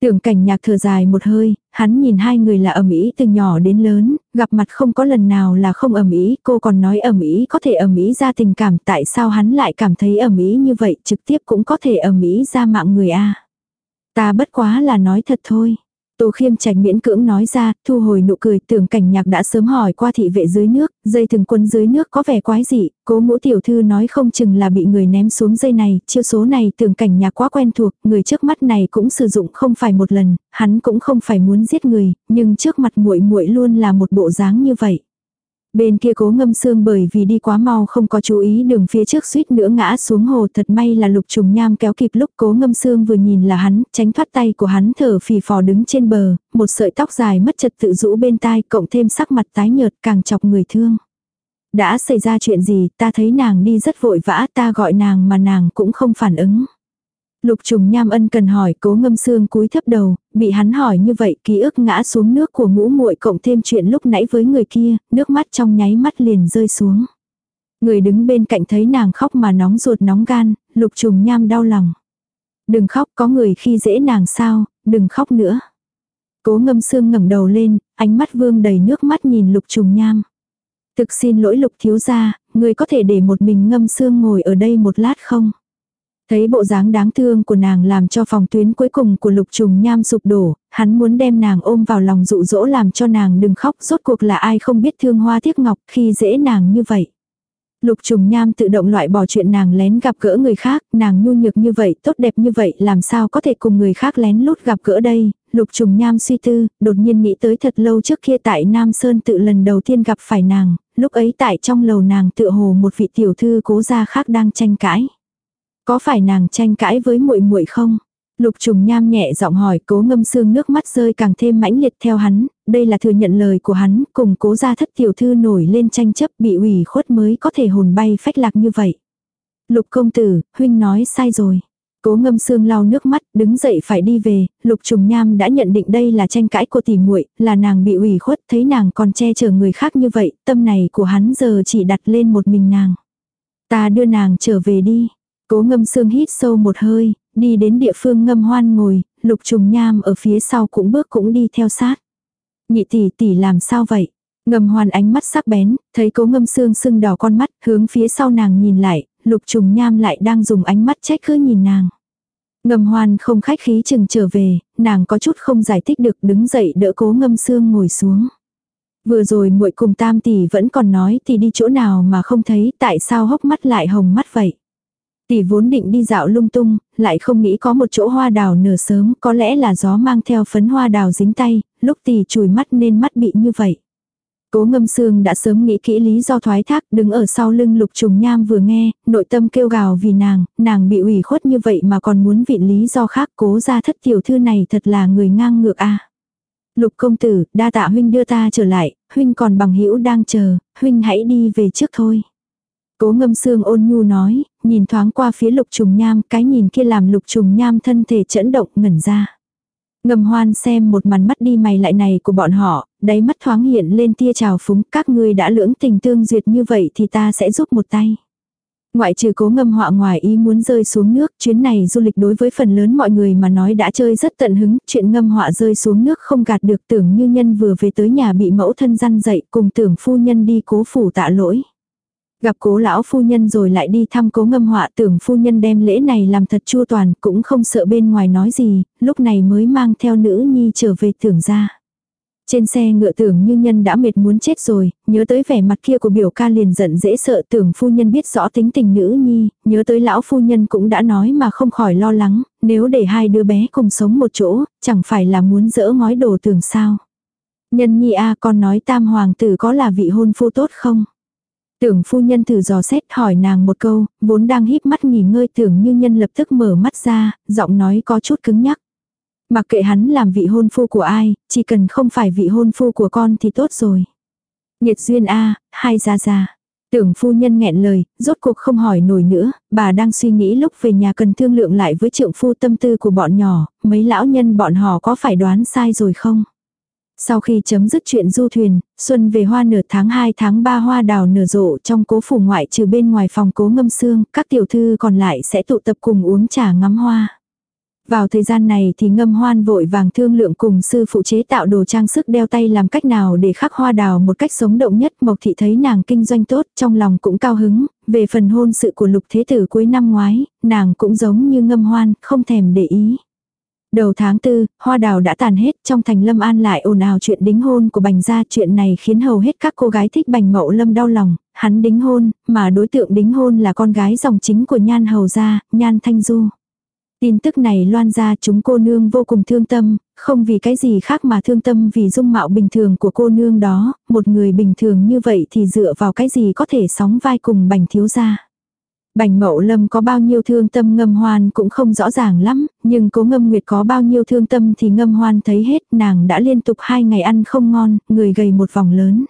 [SPEAKER 1] Tưởng cảnh nhạc thở dài một hơi, hắn nhìn hai người là ẩm ý từ nhỏ đến lớn, gặp mặt không có lần nào là không ẩm ý, cô còn nói ẩm ý có thể ẩm ý ra tình cảm, tại sao hắn lại cảm thấy ẩm ý như vậy, trực tiếp cũng có thể ẩm ý ra mạng người a. Ta bất quá là nói thật thôi. Tô khiêm trạch miễn cưỡng nói ra, thu hồi nụ cười tưởng cảnh nhạc đã sớm hỏi qua thị vệ dưới nước, dây thừng quân dưới nước có vẻ quái dị, cố ngũ tiểu thư nói không chừng là bị người ném xuống dây này, chiêu số này tưởng cảnh nhạc quá quen thuộc, người trước mắt này cũng sử dụng không phải một lần, hắn cũng không phải muốn giết người, nhưng trước mặt muội muội luôn là một bộ dáng như vậy. Bên kia cố ngâm xương bởi vì đi quá mau không có chú ý đường phía trước suýt nữa ngã xuống hồ thật may là lục trùng nham kéo kịp lúc cố ngâm xương vừa nhìn là hắn, tránh thoát tay của hắn thở phì phò đứng trên bờ, một sợi tóc dài mất trật tự rũ bên tai cộng thêm sắc mặt tái nhợt càng chọc người thương. Đã xảy ra chuyện gì ta thấy nàng đi rất vội vã ta gọi nàng mà nàng cũng không phản ứng. Lục trùng nham ân cần hỏi cố ngâm xương cúi thấp đầu, bị hắn hỏi như vậy ký ức ngã xuống nước của ngũ muội cộng thêm chuyện lúc nãy với người kia, nước mắt trong nháy mắt liền rơi xuống. Người đứng bên cạnh thấy nàng khóc mà nóng ruột nóng gan, lục trùng nham đau lòng. Đừng khóc có người khi dễ nàng sao, đừng khóc nữa. Cố ngâm xương ngẩng đầu lên, ánh mắt vương đầy nước mắt nhìn lục trùng nham. Thực xin lỗi lục thiếu gia, người có thể để một mình ngâm xương ngồi ở đây một lát không? Thấy bộ dáng đáng thương của nàng làm cho phòng tuyến cuối cùng của lục trùng nham sụp đổ, hắn muốn đem nàng ôm vào lòng dụ dỗ làm cho nàng đừng khóc, rốt cuộc là ai không biết thương hoa tiếc ngọc khi dễ nàng như vậy. Lục trùng nham tự động loại bỏ chuyện nàng lén gặp gỡ người khác, nàng nhu nhược như vậy, tốt đẹp như vậy, làm sao có thể cùng người khác lén lút gặp gỡ đây, lục trùng nham suy tư, đột nhiên nghĩ tới thật lâu trước kia tại Nam Sơn tự lần đầu tiên gặp phải nàng, lúc ấy tại trong lầu nàng tựa hồ một vị tiểu thư cố gia khác đang tranh cãi. Có phải nàng tranh cãi với muội muội không? Lục trùng nham nhẹ giọng hỏi cố ngâm xương nước mắt rơi càng thêm mãnh liệt theo hắn, đây là thừa nhận lời của hắn, cùng cố gia thất tiểu thư nổi lên tranh chấp bị ủy khuất mới có thể hồn bay phách lạc như vậy. Lục công tử, huynh nói sai rồi. Cố ngâm xương lau nước mắt, đứng dậy phải đi về, lục trùng nham đã nhận định đây là tranh cãi của tỷ muội là nàng bị ủy khuất, thấy nàng còn che chở người khác như vậy, tâm này của hắn giờ chỉ đặt lên một mình nàng. Ta đưa nàng trở về đi, Cố ngâm sương hít sâu một hơi, đi đến địa phương ngâm hoan ngồi, lục trùng nham ở phía sau cũng bước cũng đi theo sát. Nhị tỷ tỷ làm sao vậy? Ngâm hoan ánh mắt sắc bén, thấy cố ngâm sương sưng đỏ con mắt, hướng phía sau nàng nhìn lại, lục trùng nham lại đang dùng ánh mắt trách cứ nhìn nàng. Ngâm hoan không khách khí chừng trở về, nàng có chút không giải thích được đứng dậy đỡ cố ngâm xương ngồi xuống. Vừa rồi muội cùng tam tỷ vẫn còn nói thì đi chỗ nào mà không thấy tại sao hốc mắt lại hồng mắt vậy. Tỷ vốn định đi dạo lung tung, lại không nghĩ có một chỗ hoa đào nở sớm, có lẽ là gió mang theo phấn hoa đào dính tay, lúc tỷ chùi mắt nên mắt bị như vậy. Cố ngâm sương đã sớm nghĩ kỹ lý do thoái thác, đứng ở sau lưng lục trùng nham vừa nghe, nội tâm kêu gào vì nàng, nàng bị ủy khuất như vậy mà còn muốn viện lý do khác cố ra thất tiểu thư này thật là người ngang ngược a Lục công tử, đa tạ huynh đưa ta trở lại, huynh còn bằng hữu đang chờ, huynh hãy đi về trước thôi. Cố ngâm xương ôn nhu nói, nhìn thoáng qua phía lục trùng nham, cái nhìn kia làm lục trùng nham thân thể chấn động ngẩn ra. Ngầm hoan xem một màn mắt đi mày lại này của bọn họ, đáy mắt thoáng hiện lên tia trào phúng, các ngươi đã lưỡng tình tương duyệt như vậy thì ta sẽ giúp một tay. Ngoại trừ cố ngâm họa ngoài ý muốn rơi xuống nước, chuyến này du lịch đối với phần lớn mọi người mà nói đã chơi rất tận hứng, chuyện ngâm họa rơi xuống nước không gạt được tưởng như nhân vừa về tới nhà bị mẫu thân răn dậy cùng tưởng phu nhân đi cố phủ tạ lỗi. Gặp cố lão phu nhân rồi lại đi thăm cố ngâm họa tưởng phu nhân đem lễ này làm thật chua toàn cũng không sợ bên ngoài nói gì, lúc này mới mang theo nữ nhi trở về tưởng ra. Trên xe ngựa tưởng như nhân đã mệt muốn chết rồi, nhớ tới vẻ mặt kia của biểu ca liền giận dễ sợ tưởng phu nhân biết rõ tính tình nữ nhi, nhớ tới lão phu nhân cũng đã nói mà không khỏi lo lắng, nếu để hai đứa bé cùng sống một chỗ, chẳng phải là muốn dỡ ngói đổ tưởng sao. Nhân nhi a con nói tam hoàng tử có là vị hôn phu tốt không? Tưởng phu nhân thử dò xét hỏi nàng một câu, vốn đang híp mắt nghỉ ngơi tưởng như nhân lập tức mở mắt ra, giọng nói có chút cứng nhắc. Mặc kệ hắn làm vị hôn phu của ai, chỉ cần không phải vị hôn phu của con thì tốt rồi. Nhiệt duyên a hai ra ra. Tưởng phu nhân nghẹn lời, rốt cuộc không hỏi nổi nữa, bà đang suy nghĩ lúc về nhà cần thương lượng lại với trượng phu tâm tư của bọn nhỏ, mấy lão nhân bọn họ có phải đoán sai rồi không? Sau khi chấm dứt chuyện du thuyền, xuân về hoa nửa tháng 2 tháng 3 hoa đào nở rộ trong cố phủ ngoại trừ bên ngoài phòng cố ngâm xương, các tiểu thư còn lại sẽ tụ tập cùng uống trà ngắm hoa. Vào thời gian này thì ngâm hoan vội vàng thương lượng cùng sư phụ chế tạo đồ trang sức đeo tay làm cách nào để khắc hoa đào một cách sống động nhất. Mộc thị thấy nàng kinh doanh tốt, trong lòng cũng cao hứng, về phần hôn sự của lục thế tử cuối năm ngoái, nàng cũng giống như ngâm hoan, không thèm để ý. Đầu tháng tư, hoa đào đã tàn hết, trong thành lâm an lại ồn ào chuyện đính hôn của bành gia. Chuyện này khiến hầu hết các cô gái thích bành mậu lâm đau lòng, hắn đính hôn, mà đối tượng đính hôn là con gái dòng chính của nhan hầu gia, nhan thanh du. Tin tức này loan ra chúng cô nương vô cùng thương tâm, không vì cái gì khác mà thương tâm vì dung mạo bình thường của cô nương đó, một người bình thường như vậy thì dựa vào cái gì có thể sóng vai cùng bành thiếu gia. Bành mậu lâm có bao nhiêu thương tâm ngâm hoan cũng không rõ ràng lắm, nhưng cố ngâm nguyệt có bao nhiêu thương tâm thì ngâm hoan thấy hết nàng đã liên tục hai ngày ăn không ngon, người gầy một vòng lớn.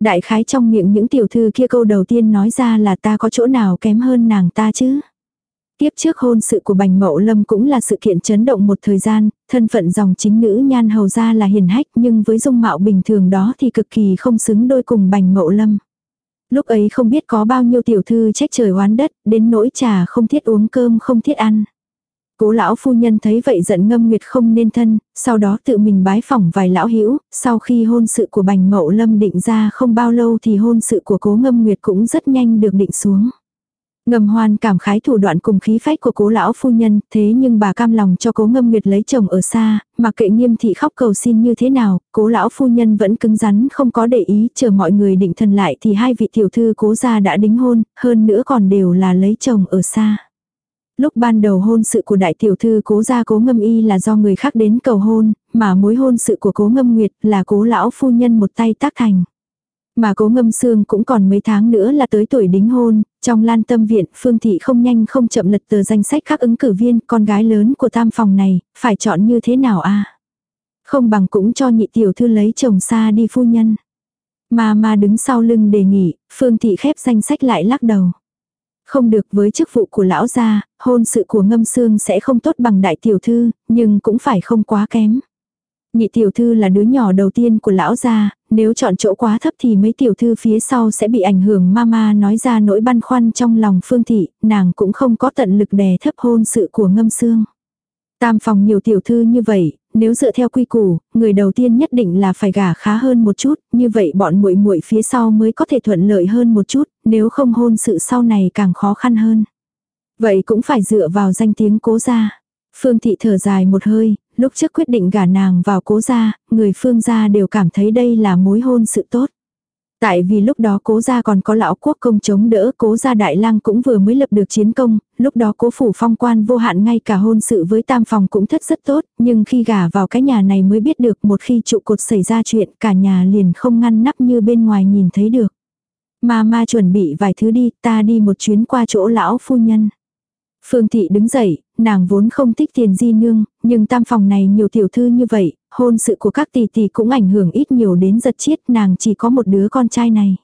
[SPEAKER 1] Đại khái trong miệng những tiểu thư kia câu đầu tiên nói ra là ta có chỗ nào kém hơn nàng ta chứ. Tiếp trước hôn sự của Bành Mậu Lâm cũng là sự kiện chấn động một thời gian, thân phận dòng chính nữ nhan hầu ra là hiền hách nhưng với dung mạo bình thường đó thì cực kỳ không xứng đôi cùng Bành Mậu Lâm. Lúc ấy không biết có bao nhiêu tiểu thư trách trời oán đất, đến nỗi trà không thiết uống cơm không thiết ăn. Cố lão phu nhân thấy vậy giận ngâm nguyệt không nên thân, sau đó tự mình bái phỏng vài lão hữu sau khi hôn sự của bành mậu lâm định ra không bao lâu thì hôn sự của cố ngâm nguyệt cũng rất nhanh được định xuống. Ngầm hoan cảm khái thủ đoạn cùng khí phách của cố lão phu nhân, thế nhưng bà cam lòng cho cố ngâm nguyệt lấy chồng ở xa, mà kệ nghiêm thị khóc cầu xin như thế nào, cố lão phu nhân vẫn cứng rắn không có để ý, chờ mọi người định thần lại thì hai vị tiểu thư cố gia đã đính hôn, hơn nữa còn đều là lấy chồng ở xa. Lúc ban đầu hôn sự của đại tiểu thư cố gia cố ngâm y là do người khác đến cầu hôn, mà mối hôn sự của cố ngâm nguyệt là cố lão phu nhân một tay tác thành. Mà cố ngâm xương cũng còn mấy tháng nữa là tới tuổi đính hôn, trong lan tâm viện Phương Thị không nhanh không chậm lật tờ danh sách các ứng cử viên con gái lớn của tam phòng này, phải chọn như thế nào a Không bằng cũng cho nhị tiểu thư lấy chồng xa đi phu nhân. Mà mà đứng sau lưng đề nghị, Phương Thị khép danh sách lại lắc đầu. Không được với chức vụ của lão gia, hôn sự của ngâm xương sẽ không tốt bằng đại tiểu thư, nhưng cũng phải không quá kém. Nhị tiểu thư là đứa nhỏ đầu tiên của lão gia, nếu chọn chỗ quá thấp thì mấy tiểu thư phía sau sẽ bị ảnh hưởng mama nói ra nỗi băn khoăn trong lòng phương thị, nàng cũng không có tận lực đè thấp hôn sự của ngâm xương. Tam phòng nhiều tiểu thư như vậy, nếu dựa theo quy củ, người đầu tiên nhất định là phải gả khá hơn một chút, như vậy bọn muội muội phía sau mới có thể thuận lợi hơn một chút, nếu không hôn sự sau này càng khó khăn hơn. Vậy cũng phải dựa vào danh tiếng cố gia. Phương thị thở dài một hơi, lúc trước quyết định gả nàng vào cố gia, người phương gia đều cảm thấy đây là mối hôn sự tốt. Tại vì lúc đó cố gia còn có lão quốc công chống đỡ cố gia đại lang cũng vừa mới lập được chiến công, lúc đó cố phủ phong quan vô hạn ngay cả hôn sự với tam phòng cũng thất rất tốt, nhưng khi gả vào cái nhà này mới biết được một khi trụ cột xảy ra chuyện cả nhà liền không ngăn nắp như bên ngoài nhìn thấy được. Mà ma chuẩn bị vài thứ đi, ta đi một chuyến qua chỗ lão phu nhân. Phương Thị đứng dậy, nàng vốn không thích tiền di nương, nhưng tam phòng này nhiều tiểu thư như vậy, hôn sự của các tỷ tỷ cũng ảnh hưởng ít nhiều đến giật chiết nàng chỉ có một đứa con trai này.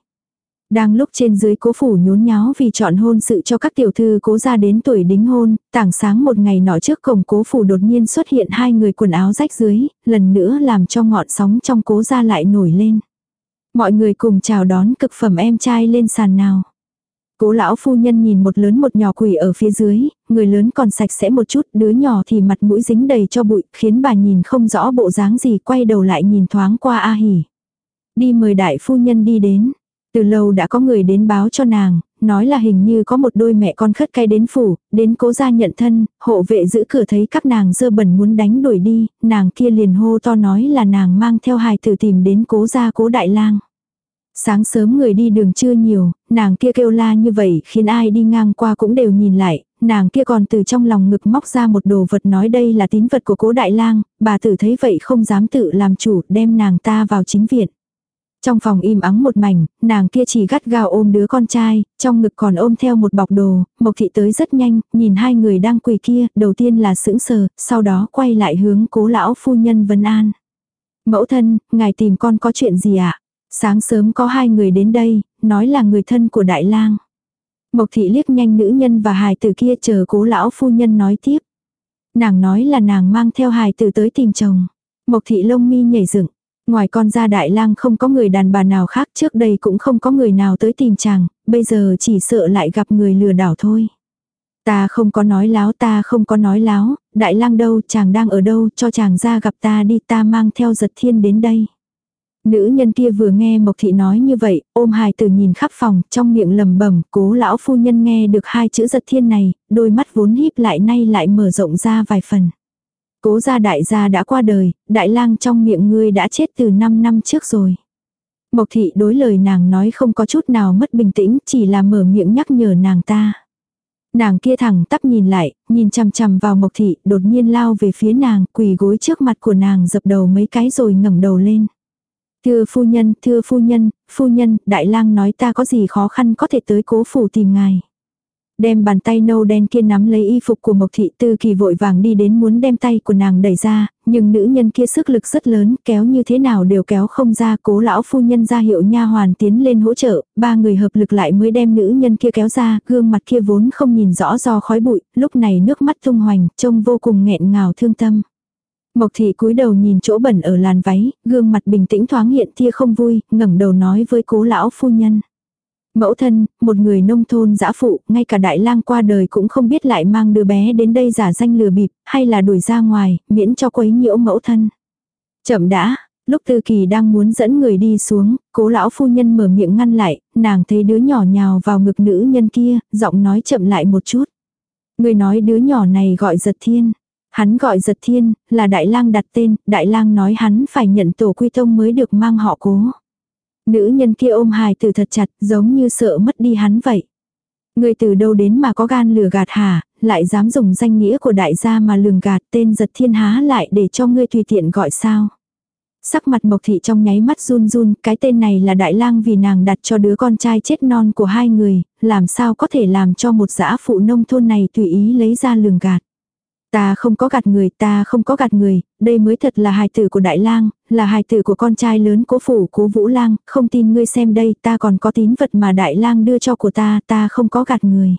[SPEAKER 1] Đang lúc trên dưới cố phủ nhốn nháo vì chọn hôn sự cho các tiểu thư cố ra đến tuổi đính hôn, tảng sáng một ngày nọ trước cổng cố phủ đột nhiên xuất hiện hai người quần áo rách dưới, lần nữa làm cho ngọn sóng trong cố ra lại nổi lên. Mọi người cùng chào đón cực phẩm em trai lên sàn nào. Cố lão phu nhân nhìn một lớn một nhỏ quỷ ở phía dưới, người lớn còn sạch sẽ một chút, đứa nhỏ thì mặt mũi dính đầy cho bụi, khiến bà nhìn không rõ bộ dáng gì, quay đầu lại nhìn thoáng qua A Hỉ. Đi mời đại phu nhân đi đến. Từ lâu đã có người đến báo cho nàng, nói là hình như có một đôi mẹ con khất cay đến phủ, đến cố gia nhận thân, hộ vệ giữ cửa thấy các nàng dơ bẩn muốn đánh đuổi đi, nàng kia liền hô to nói là nàng mang theo hài tử tìm đến cố gia cố đại lang. Sáng sớm người đi đường chưa nhiều, nàng kia kêu la như vậy khiến ai đi ngang qua cũng đều nhìn lại, nàng kia còn từ trong lòng ngực móc ra một đồ vật nói đây là tín vật của cố đại lang, bà tử thấy vậy không dám tự làm chủ, đem nàng ta vào chính viện. Trong phòng im ắng một mảnh, nàng kia chỉ gắt gao ôm đứa con trai, trong ngực còn ôm theo một bọc đồ, Mộc thị tới rất nhanh, nhìn hai người đang quỳ kia, đầu tiên là sững sờ, sau đó quay lại hướng cố lão phu nhân Vân An. Mẫu thân, ngài tìm con có chuyện gì ạ? À? Sáng sớm có hai người đến đây, nói là người thân của đại lang. Mộc thị liếc nhanh nữ nhân và hài tử kia chờ cố lão phu nhân nói tiếp. Nàng nói là nàng mang theo hài tử tới tìm chồng. Mộc thị lông mi nhảy dựng. Ngoài con ra đại lang không có người đàn bà nào khác trước đây cũng không có người nào tới tìm chàng, bây giờ chỉ sợ lại gặp người lừa đảo thôi. Ta không có nói láo ta không có nói láo, đại lang đâu chàng đang ở đâu cho chàng ra gặp ta đi ta mang theo giật thiên đến đây. Nữ nhân kia vừa nghe Mộc Thị nói như vậy, ôm hài tử nhìn khắp phòng, trong miệng lầm bẩm cố lão phu nhân nghe được hai chữ giật thiên này, đôi mắt vốn híp lại nay lại mở rộng ra vài phần. Cố gia đại gia đã qua đời, đại lang trong miệng ngươi đã chết từ 5 năm trước rồi. Mộc thị đối lời nàng nói không có chút nào mất bình tĩnh, chỉ là mở miệng nhắc nhở nàng ta. Nàng kia thẳng tắp nhìn lại, nhìn chằm chằm vào mộc thị, đột nhiên lao về phía nàng, quỳ gối trước mặt của nàng dập đầu mấy cái rồi ngẩng đầu lên. Thưa phu nhân, thưa phu nhân, phu nhân, đại lang nói ta có gì khó khăn có thể tới cố phủ tìm ngài. Đem bàn tay nâu đen kia nắm lấy y phục của Mộc Thị Tư Kỳ vội vàng đi đến muốn đem tay của nàng đẩy ra, nhưng nữ nhân kia sức lực rất lớn, kéo như thế nào đều kéo không ra, cố lão phu nhân ra hiệu nha hoàn tiến lên hỗ trợ, ba người hợp lực lại mới đem nữ nhân kia kéo ra, gương mặt kia vốn không nhìn rõ do khói bụi, lúc này nước mắt tung hoành, trông vô cùng nghẹn ngào thương tâm. Mộc thị cúi đầu nhìn chỗ bẩn ở làn váy, gương mặt bình tĩnh thoáng hiện tia không vui, ngẩng đầu nói với cố lão phu nhân. Mẫu thân, một người nông thôn dã phụ, ngay cả đại lang qua đời cũng không biết lại mang đứa bé đến đây giả danh lừa bịp, hay là đuổi ra ngoài, miễn cho quấy nhiễu mẫu thân. Chậm đã, lúc tư kỳ đang muốn dẫn người đi xuống, cố lão phu nhân mở miệng ngăn lại, nàng thấy đứa nhỏ nhào vào ngực nữ nhân kia, giọng nói chậm lại một chút. Người nói đứa nhỏ này gọi giật thiên. Hắn gọi giật thiên, là đại lang đặt tên, đại lang nói hắn phải nhận tổ quy tông mới được mang họ cố. Nữ nhân kia ôm hài tử thật chặt, giống như sợ mất đi hắn vậy. Người từ đâu đến mà có gan lừa gạt hả, lại dám dùng danh nghĩa của đại gia mà lường gạt tên giật thiên há lại để cho ngươi tùy tiện gọi sao. Sắc mặt mộc thị trong nháy mắt run run, cái tên này là đại lang vì nàng đặt cho đứa con trai chết non của hai người, làm sao có thể làm cho một dã phụ nông thôn này tùy ý lấy ra lường gạt. Ta không có gạt người, ta không có gạt người, đây mới thật là hài tử của đại lang, là hài tử của con trai lớn cố phủ cố vũ lang, không tin ngươi xem đây, ta còn có tín vật mà đại lang đưa cho của ta, ta không có gạt người.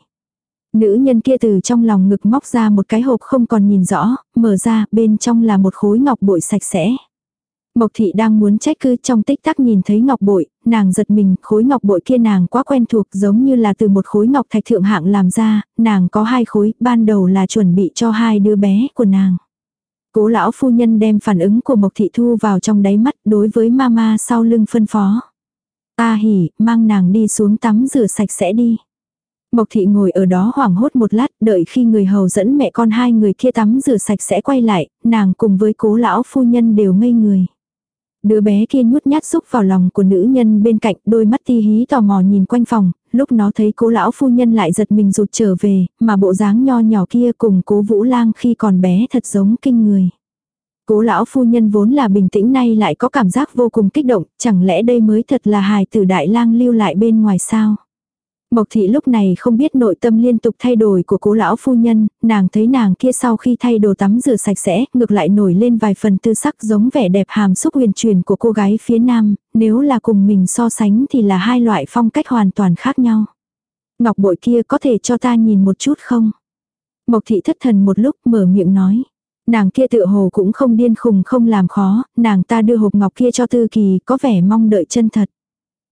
[SPEAKER 1] Nữ nhân kia từ trong lòng ngực móc ra một cái hộp không còn nhìn rõ, mở ra, bên trong là một khối ngọc bội sạch sẽ. Mộc thị đang muốn trách cứ trong tích tắc nhìn thấy ngọc bội, nàng giật mình, khối ngọc bội kia nàng quá quen thuộc giống như là từ một khối ngọc thạch thượng hạng làm ra, nàng có hai khối, ban đầu là chuẩn bị cho hai đứa bé của nàng. Cố lão phu nhân đem phản ứng của Mộc thị thu vào trong đáy mắt đối với mama sau lưng phân phó. Ta hỉ, mang nàng đi xuống tắm rửa sạch sẽ đi. Mộc thị ngồi ở đó hoảng hốt một lát, đợi khi người hầu dẫn mẹ con hai người kia tắm rửa sạch sẽ quay lại, nàng cùng với cố lão phu nhân đều ngây người. Đứa bé kia nhút nhát xúc vào lòng của nữ nhân bên cạnh, đôi mắt ti hí tò mò nhìn quanh phòng, lúc nó thấy cố lão phu nhân lại giật mình rụt trở về, mà bộ dáng nho nhỏ kia cùng cố vũ lang khi còn bé thật giống kinh người. Cố lão phu nhân vốn là bình tĩnh nay lại có cảm giác vô cùng kích động, chẳng lẽ đây mới thật là hài tử đại lang lưu lại bên ngoài sao? Mộc thị lúc này không biết nội tâm liên tục thay đổi của cố lão phu nhân, nàng thấy nàng kia sau khi thay đồ tắm rửa sạch sẽ, ngược lại nổi lên vài phần tư sắc giống vẻ đẹp hàm xúc huyền truyền của cô gái phía nam, nếu là cùng mình so sánh thì là hai loại phong cách hoàn toàn khác nhau. Ngọc bội kia có thể cho ta nhìn một chút không? Mộc thị thất thần một lúc mở miệng nói. Nàng kia tự hồ cũng không điên khùng không làm khó, nàng ta đưa hộp ngọc kia cho tư kỳ có vẻ mong đợi chân thật.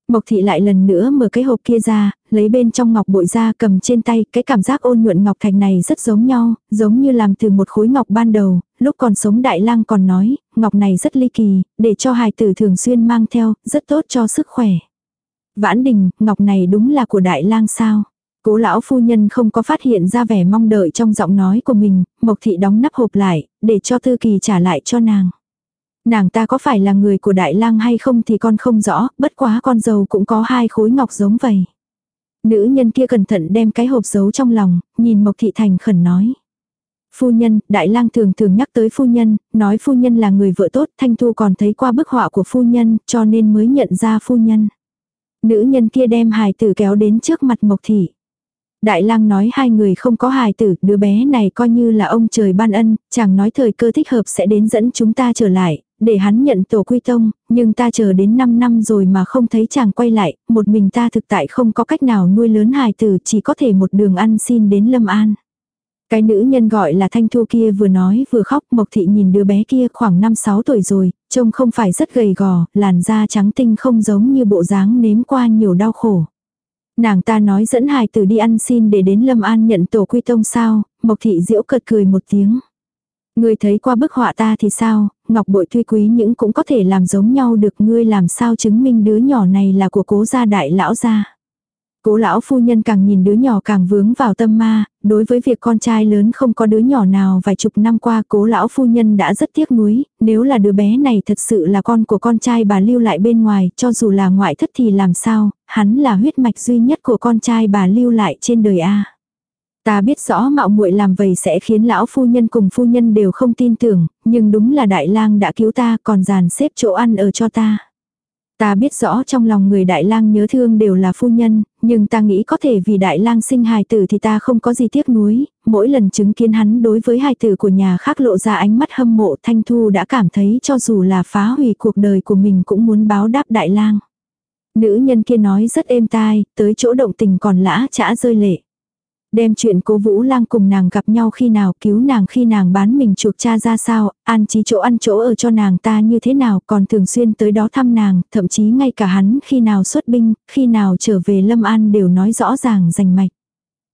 [SPEAKER 1] Mộc thị lại lần nữa mở cái hộp kia ra, lấy bên trong ngọc bội ra cầm trên tay, cái cảm giác ôn nhuận ngọc thạch này rất giống nhau, giống như làm từ một khối ngọc ban đầu, lúc còn sống đại lang còn nói, ngọc này rất ly kỳ, để cho hài tử thường xuyên mang theo, rất tốt cho sức khỏe. Vãn đình, ngọc này đúng là của đại lang sao? Cố lão phu nhân không có phát hiện ra vẻ mong đợi trong giọng nói của mình, Mộc thị đóng nắp hộp lại, để cho Tư Kỳ trả lại cho nàng. Nàng ta có phải là người của đại lang hay không thì con không rõ, bất quá con dâu cũng có hai khối ngọc giống vậy. Nữ nhân kia cẩn thận đem cái hộp giấu trong lòng, nhìn Mộc Thị Thành khẩn nói. Phu nhân, Đại lang thường thường nhắc tới phu nhân, nói phu nhân là người vợ tốt, Thanh Thu còn thấy qua bức họa của phu nhân, cho nên mới nhận ra phu nhân. Nữ nhân kia đem hài tử kéo đến trước mặt Mộc Thị. Đại lang nói hai người không có hài tử, đứa bé này coi như là ông trời ban ân, chẳng nói thời cơ thích hợp sẽ đến dẫn chúng ta trở lại, để hắn nhận tổ quy tông, nhưng ta chờ đến 5 năm rồi mà không thấy chàng quay lại, một mình ta thực tại không có cách nào nuôi lớn hài tử, chỉ có thể một đường ăn xin đến Lâm An. Cái nữ nhân gọi là Thanh Thu kia vừa nói vừa khóc, Mộc Thị nhìn đứa bé kia khoảng 5-6 tuổi rồi, trông không phải rất gầy gò, làn da trắng tinh không giống như bộ dáng nếm qua nhiều đau khổ. Nàng ta nói dẫn hài tử đi ăn xin để đến Lâm An nhận tổ quy tông sao, Mộc Thị diễu cợt cười một tiếng. người thấy qua bức họa ta thì sao, ngọc bội tuy quý những cũng có thể làm giống nhau được ngươi làm sao chứng minh đứa nhỏ này là của cố gia đại lão gia. Cố lão phu nhân càng nhìn đứa nhỏ càng vướng vào tâm ma, đối với việc con trai lớn không có đứa nhỏ nào vài chục năm qua cố lão phu nhân đã rất tiếc nuối, nếu là đứa bé này thật sự là con của con trai bà lưu lại bên ngoài, cho dù là ngoại thất thì làm sao, hắn là huyết mạch duy nhất của con trai bà lưu lại trên đời A. Ta biết rõ mạo muội làm vậy sẽ khiến lão phu nhân cùng phu nhân đều không tin tưởng, nhưng đúng là đại lang đã cứu ta còn dàn xếp chỗ ăn ở cho ta. Ta biết rõ trong lòng người đại lang nhớ thương đều là phu nhân, nhưng ta nghĩ có thể vì đại lang sinh hài tử thì ta không có gì tiếc nuối, mỗi lần chứng kiến hắn đối với hài tử của nhà khác lộ ra ánh mắt hâm mộ thanh thu đã cảm thấy cho dù là phá hủy cuộc đời của mình cũng muốn báo đáp đại lang. Nữ nhân kia nói rất êm tai, tới chỗ động tình còn lã chả rơi lệ. Đem chuyện cố Vũ Lang cùng nàng gặp nhau khi nào cứu nàng khi nàng bán mình chuộc cha ra sao, an trí chỗ ăn chỗ ở cho nàng ta như thế nào còn thường xuyên tới đó thăm nàng, thậm chí ngay cả hắn khi nào xuất binh, khi nào trở về Lâm An đều nói rõ ràng rành mạch.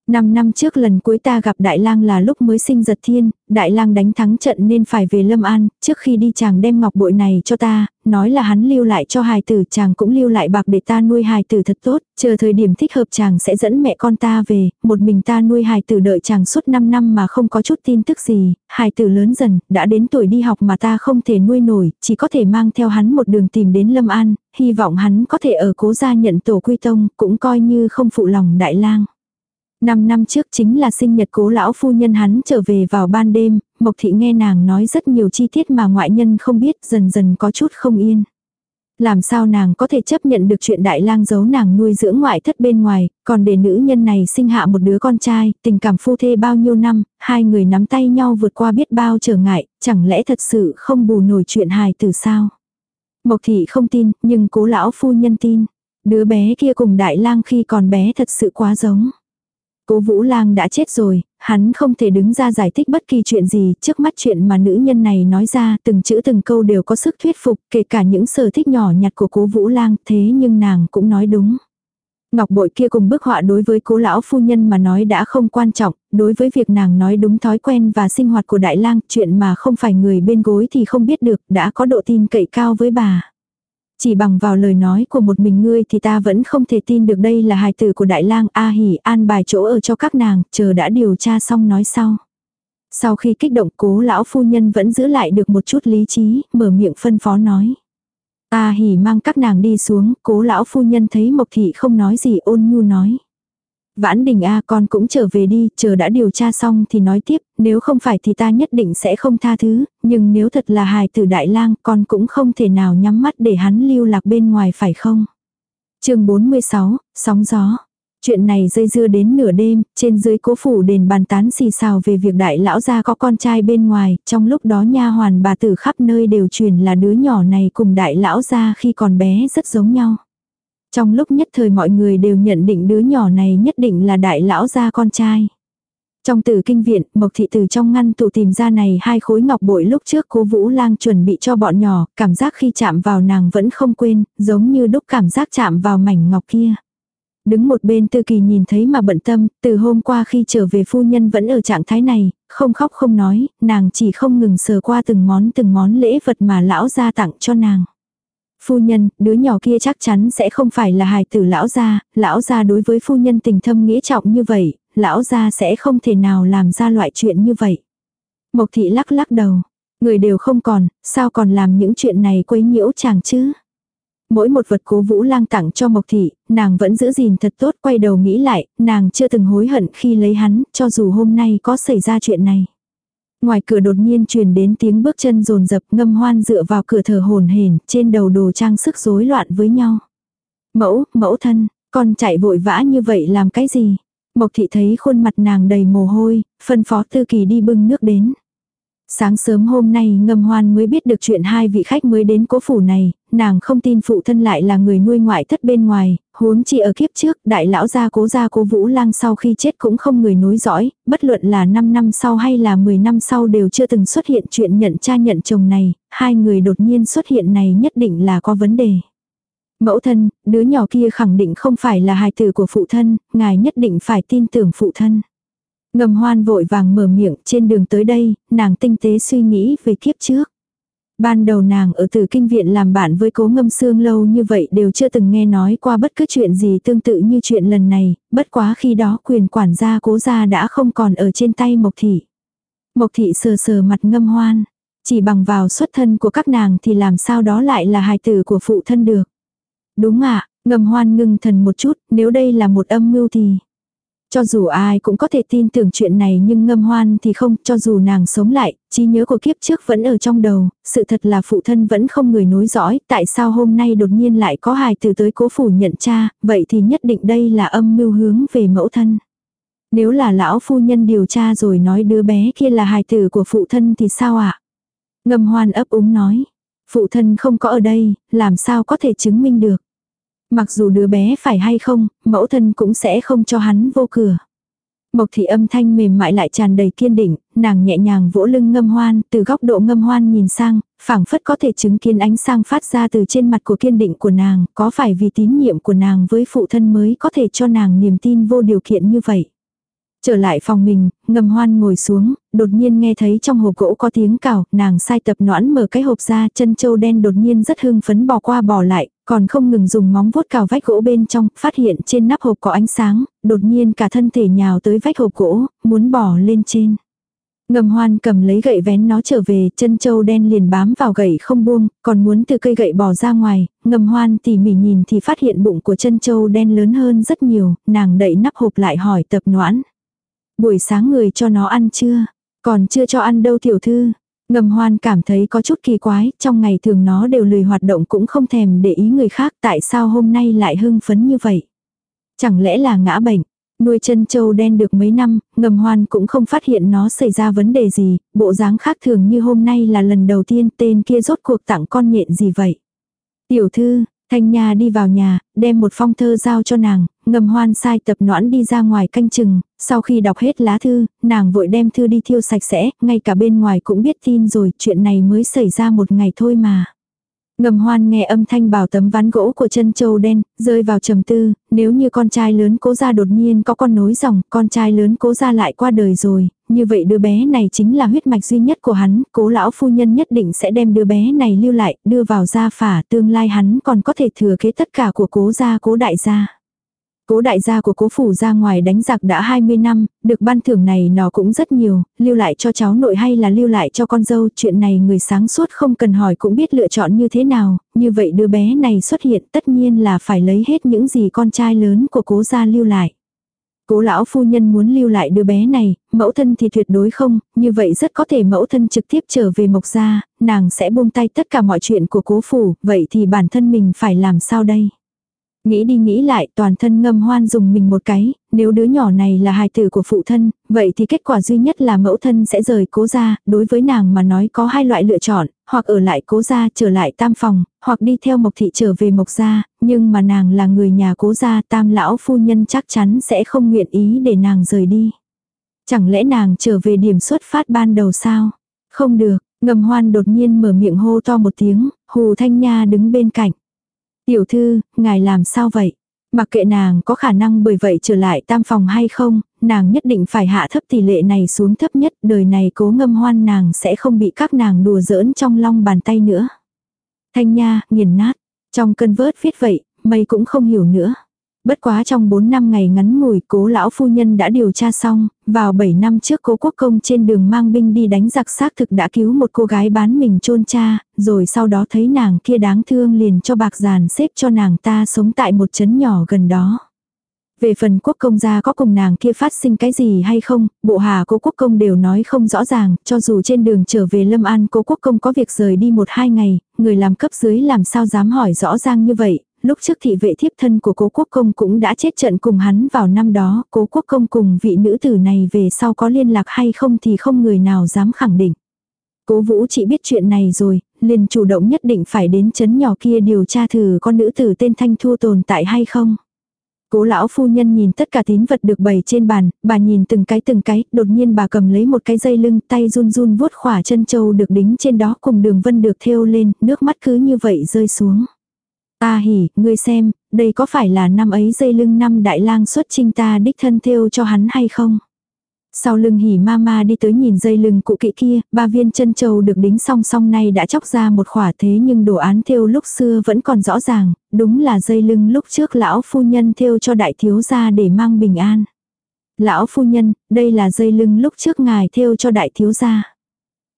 [SPEAKER 1] Năm năm trước lần cuối ta gặp Đại lang là lúc mới sinh giật thiên, Đại lang đánh thắng trận nên phải về Lâm An, trước khi đi chàng đem ngọc bội này cho ta, nói là hắn lưu lại cho hài tử chàng cũng lưu lại bạc để ta nuôi hài tử thật tốt, chờ thời điểm thích hợp chàng sẽ dẫn mẹ con ta về, một mình ta nuôi hài tử đợi chàng suốt 5 năm mà không có chút tin tức gì, hài tử lớn dần, đã đến tuổi đi học mà ta không thể nuôi nổi, chỉ có thể mang theo hắn một đường tìm đến Lâm An, hy vọng hắn có thể ở cố gia nhận tổ quy tông, cũng coi như không phụ lòng Đại lang. Năm năm trước chính là sinh nhật cố lão phu nhân hắn trở về vào ban đêm, Mộc Thị nghe nàng nói rất nhiều chi tiết mà ngoại nhân không biết dần dần có chút không yên. Làm sao nàng có thể chấp nhận được chuyện đại lang giấu nàng nuôi dưỡng ngoại thất bên ngoài, còn để nữ nhân này sinh hạ một đứa con trai, tình cảm phu thê bao nhiêu năm, hai người nắm tay nhau vượt qua biết bao trở ngại, chẳng lẽ thật sự không bù nổi chuyện hài từ sao? Mộc thị không tin, nhưng cố lão phu nhân tin. Đứa bé kia cùng đại lang khi còn bé thật sự quá giống. Cố Vũ Lang đã chết rồi, hắn không thể đứng ra giải thích bất kỳ chuyện gì, trước mắt chuyện mà nữ nhân này nói ra, từng chữ từng câu đều có sức thuyết phục, kể cả những sở thích nhỏ nhặt của Cố Vũ Lang, thế nhưng nàng cũng nói đúng. Ngọc bội kia cùng bức họa đối với cố lão phu nhân mà nói đã không quan trọng, đối với việc nàng nói đúng thói quen và sinh hoạt của đại lang, chuyện mà không phải người bên gối thì không biết được, đã có độ tin cậy cao với bà. Chỉ bằng vào lời nói của một mình ngươi thì ta vẫn không thể tin được đây là hài tử của Đại lang A hỉ an bài chỗ ở cho các nàng, chờ đã điều tra xong nói sau. Sau khi kích động cố lão phu nhân vẫn giữ lại được một chút lý trí, mở miệng phân phó nói. A hỉ mang các nàng đi xuống, cố lão phu nhân thấy Mộc Thị không nói gì ôn nhu nói. Vãn đình A con cũng trở về đi, chờ đã điều tra xong thì nói tiếp, nếu không phải thì ta nhất định sẽ không tha thứ, nhưng nếu thật là hài tử đại lang con cũng không thể nào nhắm mắt để hắn lưu lạc bên ngoài phải không? chương 46, sóng gió. Chuyện này dây dưa đến nửa đêm, trên dưới cố phủ đền bàn tán xì xào về việc đại lão gia có con trai bên ngoài, trong lúc đó nha hoàn bà tử khắp nơi đều truyền là đứa nhỏ này cùng đại lão gia khi còn bé rất giống nhau. Trong lúc nhất thời mọi người đều nhận định đứa nhỏ này nhất định là đại lão gia con trai. Trong tử kinh viện, Mộc Thị từ trong ngăn tụ tìm ra này hai khối ngọc bội lúc trước cố Vũ Lang chuẩn bị cho bọn nhỏ, cảm giác khi chạm vào nàng vẫn không quên, giống như đúc cảm giác chạm vào mảnh ngọc kia. Đứng một bên tư kỳ nhìn thấy mà bận tâm, từ hôm qua khi trở về phu nhân vẫn ở trạng thái này, không khóc không nói, nàng chỉ không ngừng sờ qua từng món từng món lễ vật mà lão gia tặng cho nàng. Phu nhân, đứa nhỏ kia chắc chắn sẽ không phải là hài tử lão gia, lão gia đối với phu nhân tình thâm nghĩa trọng như vậy, lão gia sẽ không thể nào làm ra loại chuyện như vậy. Mộc thị lắc lắc đầu, người đều không còn, sao còn làm những chuyện này quấy nhiễu chàng chứ? Mỗi một vật cố vũ lang tặng cho Mộc Thị, nàng vẫn giữ gìn thật tốt quay đầu nghĩ lại, nàng chưa từng hối hận khi lấy hắn, cho dù hôm nay có xảy ra chuyện này. Ngoài cửa đột nhiên truyền đến tiếng bước chân rồn rập ngâm hoan dựa vào cửa thờ hồn hển trên đầu đồ trang sức rối loạn với nhau. Mẫu, mẫu thân, con chạy vội vã như vậy làm cái gì? Mộc thị thấy khuôn mặt nàng đầy mồ hôi, phân phó tư kỳ đi bưng nước đến. Sáng sớm hôm nay ngâm hoan mới biết được chuyện hai vị khách mới đến cố phủ này, nàng không tin phụ thân lại là người nuôi ngoại thất bên ngoài, huống chi ở kiếp trước, đại lão gia cố gia cố vũ lang sau khi chết cũng không người nối dõi, bất luận là 5 năm sau hay là 10 năm sau đều chưa từng xuất hiện chuyện nhận cha nhận chồng này, hai người đột nhiên xuất hiện này nhất định là có vấn đề. Mẫu thân, đứa nhỏ kia khẳng định không phải là hài tử của phụ thân, ngài nhất định phải tin tưởng phụ thân. Ngầm hoan vội vàng mở miệng trên đường tới đây, nàng tinh tế suy nghĩ về kiếp trước. Ban đầu nàng ở Từ kinh viện làm bạn với cố ngâm xương lâu như vậy đều chưa từng nghe nói qua bất cứ chuyện gì tương tự như chuyện lần này, bất quá khi đó quyền quản gia cố gia đã không còn ở trên tay Mộc Thị. Mộc Thị sờ sờ mặt ngâm hoan, chỉ bằng vào xuất thân của các nàng thì làm sao đó lại là hài tử của phụ thân được. Đúng ạ, ngâm hoan ngưng thần một chút, nếu đây là một âm mưu thì... Cho dù ai cũng có thể tin tưởng chuyện này nhưng ngâm hoan thì không, cho dù nàng sống lại, trí nhớ của kiếp trước vẫn ở trong đầu, sự thật là phụ thân vẫn không người nối dõi, tại sao hôm nay đột nhiên lại có hài từ tới cố phủ nhận cha, vậy thì nhất định đây là âm mưu hướng về mẫu thân. Nếu là lão phu nhân điều tra rồi nói đứa bé kia là hài tử của phụ thân thì sao ạ? À? Ngâm hoan ấp úng nói, phụ thân không có ở đây, làm sao có thể chứng minh được. Mặc dù đứa bé phải hay không, mẫu thân cũng sẽ không cho hắn vô cửa. Mộc thị âm thanh mềm mại lại tràn đầy kiên định, nàng nhẹ nhàng vỗ lưng ngâm hoan, từ góc độ ngâm hoan nhìn sang, phảng phất có thể chứng kiến ánh sang phát ra từ trên mặt của kiên định của nàng, có phải vì tín nhiệm của nàng với phụ thân mới có thể cho nàng niềm tin vô điều kiện như vậy. Trở lại phòng mình, ngầm hoan ngồi xuống, đột nhiên nghe thấy trong hộp gỗ có tiếng cào, nàng sai tập noãn mở cái hộp ra, chân châu đen đột nhiên rất hưng phấn bò qua bò lại, còn không ngừng dùng móng vuốt cào vách gỗ bên trong, phát hiện trên nắp hộp có ánh sáng, đột nhiên cả thân thể nhào tới vách hộp gỗ, muốn bỏ lên trên. Ngầm hoan cầm lấy gậy vén nó trở về, chân châu đen liền bám vào gậy không buông, còn muốn từ cây gậy bỏ ra ngoài, ngầm hoan tỉ mỉ nhìn thì phát hiện bụng của chân châu đen lớn hơn rất nhiều, nàng đậy nắp hộp lại hỏi tập noãn. Buổi sáng người cho nó ăn chưa? Còn chưa cho ăn đâu tiểu thư. Ngầm hoan cảm thấy có chút kỳ quái, trong ngày thường nó đều lười hoạt động cũng không thèm để ý người khác, tại sao hôm nay lại hưng phấn như vậy? Chẳng lẽ là ngã bệnh? Nuôi chân châu đen được mấy năm, ngầm hoan cũng không phát hiện nó xảy ra vấn đề gì, bộ dáng khác thường như hôm nay là lần đầu tiên tên kia rốt cuộc tặng con nhện gì vậy? Tiểu thư, Thanh Nha đi vào nhà, đem một phong thơ giao cho nàng, ngầm hoan sai tập noãn đi ra ngoài canh chừng, sau khi đọc hết lá thư, nàng vội đem thư đi thiêu sạch sẽ, ngay cả bên ngoài cũng biết tin rồi, chuyện này mới xảy ra một ngày thôi mà. Ngầm hoan nghe âm thanh bảo tấm ván gỗ của chân châu đen, rơi vào trầm tư, nếu như con trai lớn cố ra đột nhiên có con nối dòng, con trai lớn cố ra lại qua đời rồi, như vậy đứa bé này chính là huyết mạch duy nhất của hắn, cố lão phu nhân nhất định sẽ đem đứa bé này lưu lại, đưa vào gia phả, tương lai hắn còn có thể thừa kế tất cả của cố gia cố đại gia. Cố đại gia của cố phủ ra ngoài đánh giặc đã 20 năm, được ban thưởng này nó cũng rất nhiều, lưu lại cho cháu nội hay là lưu lại cho con dâu, chuyện này người sáng suốt không cần hỏi cũng biết lựa chọn như thế nào, như vậy đứa bé này xuất hiện tất nhiên là phải lấy hết những gì con trai lớn của cố gia lưu lại. Cố lão phu nhân muốn lưu lại đứa bé này, mẫu thân thì tuyệt đối không, như vậy rất có thể mẫu thân trực tiếp trở về mộc gia, nàng sẽ buông tay tất cả mọi chuyện của cố phủ, vậy thì bản thân mình phải làm sao đây? Nghĩ đi nghĩ lại toàn thân ngâm hoan dùng mình một cái, nếu đứa nhỏ này là hài tử của phụ thân, vậy thì kết quả duy nhất là mẫu thân sẽ rời cố gia, đối với nàng mà nói có hai loại lựa chọn, hoặc ở lại cố gia trở lại tam phòng, hoặc đi theo mộc thị trở về mộc gia, nhưng mà nàng là người nhà cố gia tam lão phu nhân chắc chắn sẽ không nguyện ý để nàng rời đi. Chẳng lẽ nàng trở về điểm xuất phát ban đầu sao? Không được, ngầm hoan đột nhiên mở miệng hô to một tiếng, hù thanh nha đứng bên cạnh. Tiểu thư, ngài làm sao vậy? Mặc kệ nàng có khả năng bởi vậy trở lại tam phòng hay không, nàng nhất định phải hạ thấp tỷ lệ này xuống thấp nhất, đời này cố ngâm hoan nàng sẽ không bị các nàng đùa giỡn trong long bàn tay nữa. Thanh nha, nghiền nát, trong cơn vớt viết vậy, mây cũng không hiểu nữa. Bất quá trong 4 năm ngày ngắn ngủi cố lão phu nhân đã điều tra xong, vào 7 năm trước cố quốc công trên đường mang binh đi đánh giặc xác thực đã cứu một cô gái bán mình chôn cha, rồi sau đó thấy nàng kia đáng thương liền cho bạc giàn xếp cho nàng ta sống tại một trấn nhỏ gần đó. Về phần quốc công gia có cùng nàng kia phát sinh cái gì hay không, bộ hà cố quốc công đều nói không rõ ràng, cho dù trên đường trở về Lâm An cố quốc công có việc rời đi một hai ngày, người làm cấp dưới làm sao dám hỏi rõ ràng như vậy, lúc trước thị vệ thiếp thân của cố quốc công cũng đã chết trận cùng hắn vào năm đó, cố quốc công cùng vị nữ tử này về sau có liên lạc hay không thì không người nào dám khẳng định. Cố vũ chỉ biết chuyện này rồi, liền chủ động nhất định phải đến chấn nhỏ kia điều tra thử con nữ tử tên Thanh Thu tồn tại hay không. Cố lão phu nhân nhìn tất cả tín vật được bày trên bàn, bà nhìn từng cái từng cái, đột nhiên bà cầm lấy một cái dây lưng, tay run run vuốt khỏa chân châu được đính trên đó cùng đường vân được thêu lên, nước mắt cứ như vậy rơi xuống. Ta hỉ, ngươi xem, đây có phải là năm ấy dây lưng năm đại lang xuất trinh ta đích thân thêu cho hắn hay không? Sau lưng hỉ mama đi tới nhìn dây lưng cụ kỵ kia, ba viên chân châu được đính song song nay đã chóc ra một khỏa thế nhưng đồ án thêu lúc xưa vẫn còn rõ ràng, đúng là dây lưng lúc trước lão phu nhân thêu cho đại thiếu gia để mang bình an. Lão phu nhân, đây là dây lưng lúc trước ngài thêu cho đại thiếu gia.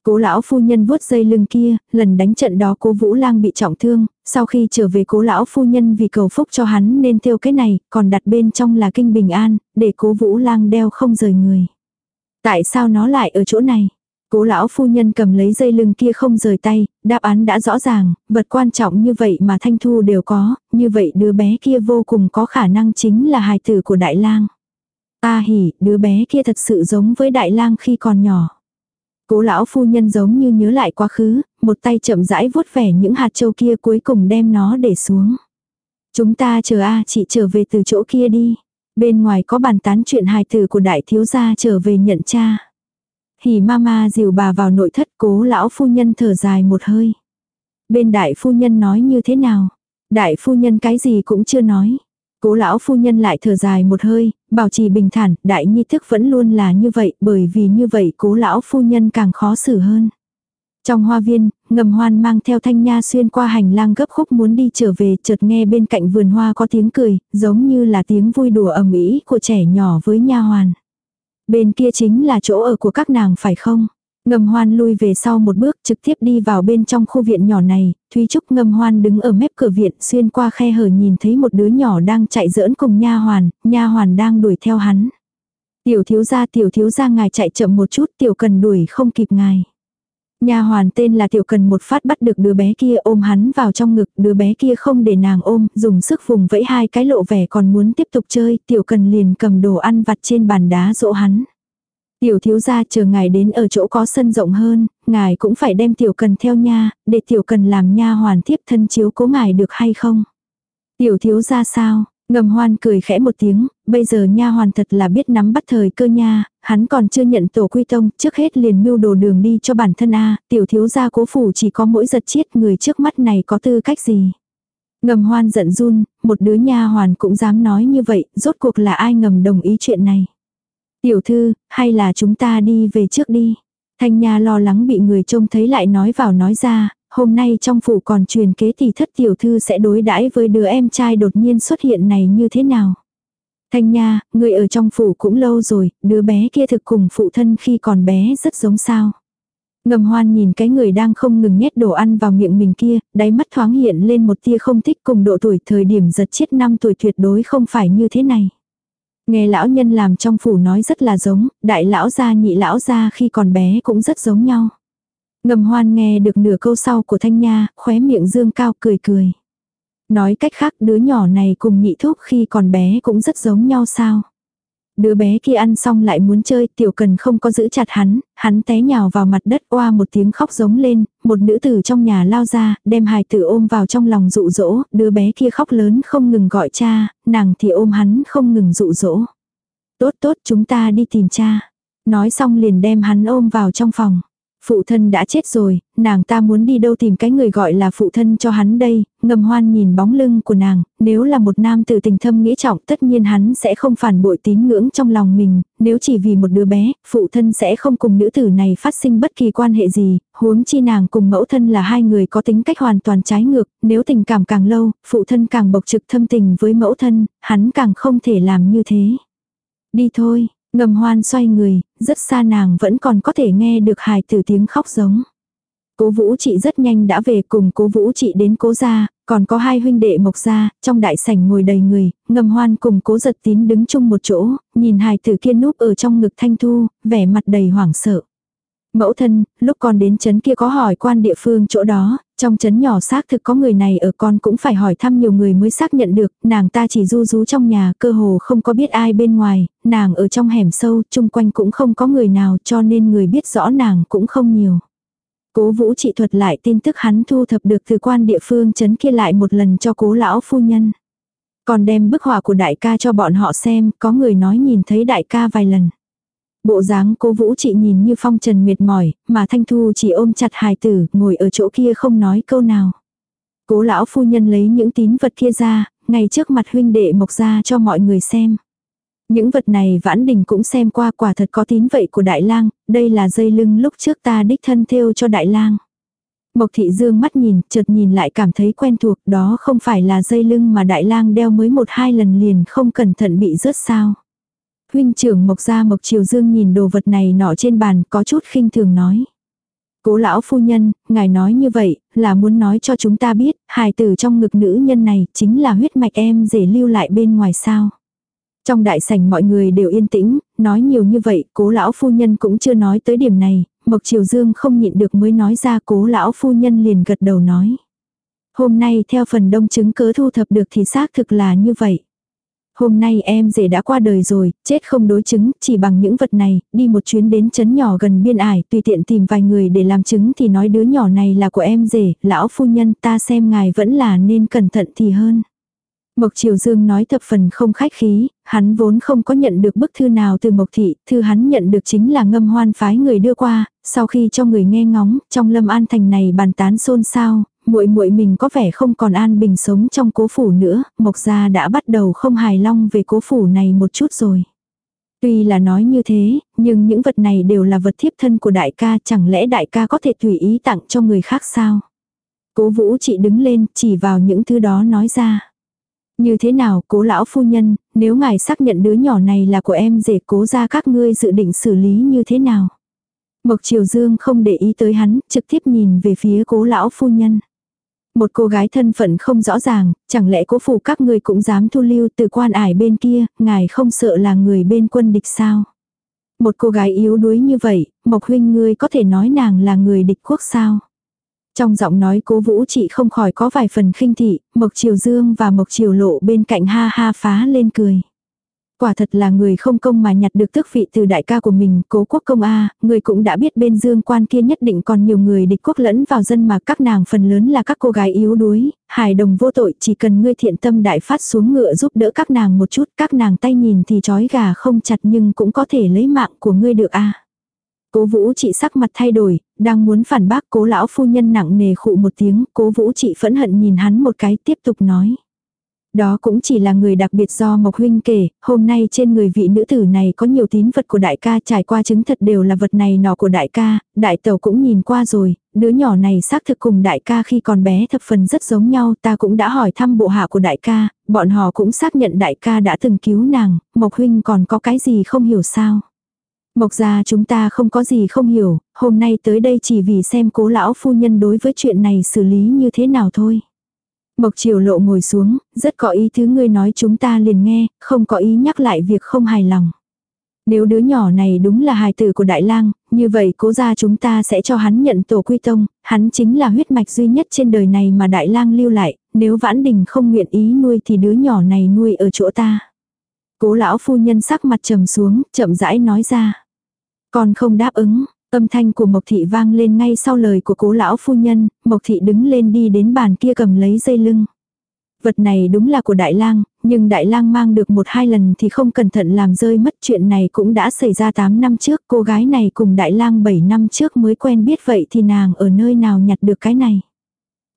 [SPEAKER 1] Cố lão phu nhân vuốt dây lưng kia, lần đánh trận đó cố Vũ Lang bị trọng thương, sau khi trở về cố lão phu nhân vì cầu phúc cho hắn nên thêu cái này, còn đặt bên trong là kinh bình an, để cố Vũ Lang đeo không rời người. Tại sao nó lại ở chỗ này? Cố lão phu nhân cầm lấy dây lưng kia không rời tay, đáp án đã rõ ràng, vật quan trọng như vậy mà Thanh Thu đều có, như vậy đứa bé kia vô cùng có khả năng chính là hài tử của Đại lang. Ta hỉ, đứa bé kia thật sự giống với Đại lang khi còn nhỏ. Cố lão phu nhân giống như nhớ lại quá khứ, một tay chậm rãi vuốt vẻ những hạt châu kia cuối cùng đem nó để xuống. Chúng ta chờ a chị trở về từ chỗ kia đi. Bên ngoài có bàn tán chuyện hài tử của đại thiếu gia trở về nhận cha. Hỉ mama dìu bà vào nội thất cố lão phu nhân thở dài một hơi. Bên đại phu nhân nói như thế nào? Đại phu nhân cái gì cũng chưa nói. Cố lão phu nhân lại thở dài một hơi, bảo trì bình thản, đại nhi thức vẫn luôn là như vậy, bởi vì như vậy cố lão phu nhân càng khó xử hơn. Trong hoa viên, ngầm hoan mang theo thanh nha xuyên qua hành lang gấp khúc muốn đi trở về chợt nghe bên cạnh vườn hoa có tiếng cười, giống như là tiếng vui đùa ầm ĩ của trẻ nhỏ với nha hoàn. Bên kia chính là chỗ ở của các nàng phải không? Ngầm hoan lui về sau một bước trực tiếp đi vào bên trong khu viện nhỏ này, Thúy Trúc ngầm hoan đứng ở mép cửa viện xuyên qua khe hở nhìn thấy một đứa nhỏ đang chạy giỡn cùng nha hoàn, nha hoàn đang đuổi theo hắn. Tiểu thiếu gia tiểu thiếu gia ngài chạy chậm một chút tiểu cần đuổi không kịp ngài. Nha hoàn tên là Tiểu Cần một phát bắt được đứa bé kia ôm hắn vào trong ngực, đứa bé kia không để nàng ôm, dùng sức vùng vẫy hai cái lộ vẻ còn muốn tiếp tục chơi, Tiểu Cần liền cầm đồ ăn vặt trên bàn đá dỗ hắn. Tiểu thiếu gia chờ ngài đến ở chỗ có sân rộng hơn, ngài cũng phải đem Tiểu Cần theo nha, để Tiểu Cần làm nha hoàn tiếp thân chiếu cố ngài được hay không? Tiểu thiếu gia sao? Ngầm hoan cười khẽ một tiếng, bây giờ nha hoàn thật là biết nắm bắt thời cơ nha, hắn còn chưa nhận tổ quy tông, trước hết liền mưu đồ đường đi cho bản thân a tiểu thiếu gia cố phủ chỉ có mỗi giật chiết người trước mắt này có tư cách gì. Ngầm hoan giận run, một đứa nha hoàn cũng dám nói như vậy, rốt cuộc là ai ngầm đồng ý chuyện này. Tiểu thư, hay là chúng ta đi về trước đi. Thanh Nha lo lắng bị người trông thấy lại nói vào nói ra, hôm nay trong phủ còn truyền kế thì thất tiểu thư sẽ đối đãi với đứa em trai đột nhiên xuất hiện này như thế nào. Thanh Nha, người ở trong phủ cũng lâu rồi, đứa bé kia thực cùng phụ thân khi còn bé rất giống sao. Ngầm hoan nhìn cái người đang không ngừng nhét đồ ăn vào miệng mình kia, đáy mắt thoáng hiện lên một tia không thích cùng độ tuổi thời điểm giật chết năm tuổi tuyệt đối không phải như thế này. Nghe lão nhân làm trong phủ nói rất là giống, đại lão gia nhị lão gia khi còn bé cũng rất giống nhau. Ngầm hoan nghe được nửa câu sau của thanh nha, khóe miệng dương cao cười cười. Nói cách khác đứa nhỏ này cùng nhị thúc khi còn bé cũng rất giống nhau sao. Đứa bé kia ăn xong lại muốn chơi, tiểu cần không có giữ chặt hắn, hắn té nhào vào mặt đất oa một tiếng khóc giống lên, một nữ tử trong nhà lao ra, đem hài tử ôm vào trong lòng dụ dỗ, đứa bé kia khóc lớn không ngừng gọi cha, nàng thì ôm hắn không ngừng dụ dỗ. Tốt tốt chúng ta đi tìm cha. Nói xong liền đem hắn ôm vào trong phòng. Phụ thân đã chết rồi, nàng ta muốn đi đâu tìm cái người gọi là phụ thân cho hắn đây, ngầm hoan nhìn bóng lưng của nàng, nếu là một nam tử tình thâm nghĩa trọng tất nhiên hắn sẽ không phản bội tín ngưỡng trong lòng mình, nếu chỉ vì một đứa bé, phụ thân sẽ không cùng nữ tử này phát sinh bất kỳ quan hệ gì, huống chi nàng cùng mẫu thân là hai người có tính cách hoàn toàn trái ngược, nếu tình cảm càng lâu, phụ thân càng bộc trực thâm tình với mẫu thân, hắn càng không thể làm như thế. Đi thôi, Ngầm hoan xoay người, rất xa nàng vẫn còn có thể nghe được hài tử tiếng khóc giống. Cố vũ chị rất nhanh đã về cùng cố vũ chị đến cố gia, còn có hai huynh đệ mộc gia, trong đại sảnh ngồi đầy người, ngầm hoan cùng cố giật tín đứng chung một chỗ, nhìn hài tử kia núp ở trong ngực thanh thu, vẻ mặt đầy hoảng sợ. Mẫu thân, lúc con đến chấn kia có hỏi quan địa phương chỗ đó, trong chấn nhỏ xác thực có người này ở con cũng phải hỏi thăm nhiều người mới xác nhận được, nàng ta chỉ du rú trong nhà, cơ hồ không có biết ai bên ngoài, nàng ở trong hẻm sâu, chung quanh cũng không có người nào cho nên người biết rõ nàng cũng không nhiều. Cố vũ trị thuật lại tin tức hắn thu thập được từ quan địa phương chấn kia lại một lần cho cố lão phu nhân. Còn đem bức họa của đại ca cho bọn họ xem, có người nói nhìn thấy đại ca vài lần. Bộ dáng cố vũ chị nhìn như phong trần mệt mỏi, mà Thanh Thu chỉ ôm chặt hài tử, ngồi ở chỗ kia không nói câu nào. Cố lão phu nhân lấy những tín vật kia ra, ngay trước mặt huynh đệ mộc ra cho mọi người xem. Những vật này vãn đình cũng xem qua quả thật có tín vậy của đại lang, đây là dây lưng lúc trước ta đích thân thêu cho đại lang. Mộc thị dương mắt nhìn, chợt nhìn lại cảm thấy quen thuộc, đó không phải là dây lưng mà đại lang đeo mới một hai lần liền không cẩn thận bị rớt sao. Huynh trưởng Mộc Gia Mộc Triều Dương nhìn đồ vật này nọ trên bàn có chút khinh thường nói. Cố lão phu nhân, ngài nói như vậy, là muốn nói cho chúng ta biết, hài tử trong ngực nữ nhân này chính là huyết mạch em rể lưu lại bên ngoài sao. Trong đại sảnh mọi người đều yên tĩnh, nói nhiều như vậy, cố lão phu nhân cũng chưa nói tới điểm này, Mộc Triều Dương không nhịn được mới nói ra cố lão phu nhân liền gật đầu nói. Hôm nay theo phần đông chứng cớ thu thập được thì xác thực là như vậy. Hôm nay em rể đã qua đời rồi, chết không đối chứng, chỉ bằng những vật này, đi một chuyến đến chấn nhỏ gần biên ải, tùy tiện tìm vài người để làm chứng thì nói đứa nhỏ này là của em rể, lão phu nhân ta xem ngài vẫn là nên cẩn thận thì hơn. Mộc Triều Dương nói thập phần không khách khí, hắn vốn không có nhận được bức thư nào từ Mộc Thị, thư hắn nhận được chính là ngâm hoan phái người đưa qua, sau khi cho người nghe ngóng, trong lâm an thành này bàn tán xôn xao, muội muội mình có vẻ không còn an bình sống trong cố phủ nữa, Mộc gia đã bắt đầu không hài lòng về cố phủ này một chút rồi. Tuy là nói như thế, nhưng những vật này đều là vật thiếp thân của đại ca, chẳng lẽ đại ca có thể tùy ý tặng cho người khác sao? Cố vũ chị đứng lên, chỉ vào những thứ đó nói ra. Như thế nào, cố lão phu nhân, nếu ngài xác nhận đứa nhỏ này là của em rể cố ra các ngươi dự định xử lý như thế nào? Mộc Triều Dương không để ý tới hắn, trực tiếp nhìn về phía cố lão phu nhân. Một cô gái thân phận không rõ ràng, chẳng lẽ cố phủ các người cũng dám thu lưu từ quan ải bên kia, ngài không sợ là người bên quân địch sao? Một cô gái yếu đuối như vậy, Mộc huynh ngươi có thể nói nàng là người địch quốc sao? Trong giọng nói cố vũ chị không khỏi có vài phần khinh thị, Mộc Triều Dương và Mộc Triều Lộ bên cạnh ha ha phá lên cười. Quả thật là người không công mà nhặt được tước vị từ đại ca của mình, cố quốc công A, người cũng đã biết bên dương quan kia nhất định còn nhiều người địch quốc lẫn vào dân mà các nàng phần lớn là các cô gái yếu đuối, hài đồng vô tội chỉ cần ngươi thiện tâm đại phát xuống ngựa giúp đỡ các nàng một chút, các nàng tay nhìn thì chói gà không chặt nhưng cũng có thể lấy mạng của ngươi được A. Cố vũ trị sắc mặt thay đổi, đang muốn phản bác cố lão phu nhân nặng nề khụ một tiếng, cố vũ trị phẫn hận nhìn hắn một cái tiếp tục nói. Đó cũng chỉ là người đặc biệt do Mộc Huynh kể, hôm nay trên người vị nữ tử này có nhiều tín vật của đại ca trải qua chứng thật đều là vật này nọ của đại ca, đại tẩu cũng nhìn qua rồi, đứa nhỏ này xác thực cùng đại ca khi còn bé thập phần rất giống nhau, ta cũng đã hỏi thăm bộ hạ của đại ca, bọn họ cũng xác nhận đại ca đã từng cứu nàng, Mộc Huynh còn có cái gì không hiểu sao. Mộc gia chúng ta không có gì không hiểu, hôm nay tới đây chỉ vì xem cố lão phu nhân đối với chuyện này xử lý như thế nào thôi. Mộc triều lộ ngồi xuống, rất có ý thứ ngươi nói chúng ta liền nghe, không có ý nhắc lại việc không hài lòng. Nếu đứa nhỏ này đúng là hài tử của Đại lang như vậy cố ra chúng ta sẽ cho hắn nhận tổ quy tông, hắn chính là huyết mạch duy nhất trên đời này mà Đại lang lưu lại, nếu vãn đình không nguyện ý nuôi thì đứa nhỏ này nuôi ở chỗ ta. Cố lão phu nhân sắc mặt trầm xuống, chậm rãi nói ra. Còn không đáp ứng, Âm thanh của Mộc Thị vang lên ngay sau lời của cố lão phu nhân, Mộc Thị đứng lên đi đến bàn kia cầm lấy dây lưng. Vật này đúng là của đại lang, nhưng đại lang mang được một hai lần thì không cẩn thận làm rơi mất chuyện này cũng đã xảy ra 8 năm trước. Cô gái này cùng đại lang 7 năm trước mới quen biết vậy thì nàng ở nơi nào nhặt được cái này.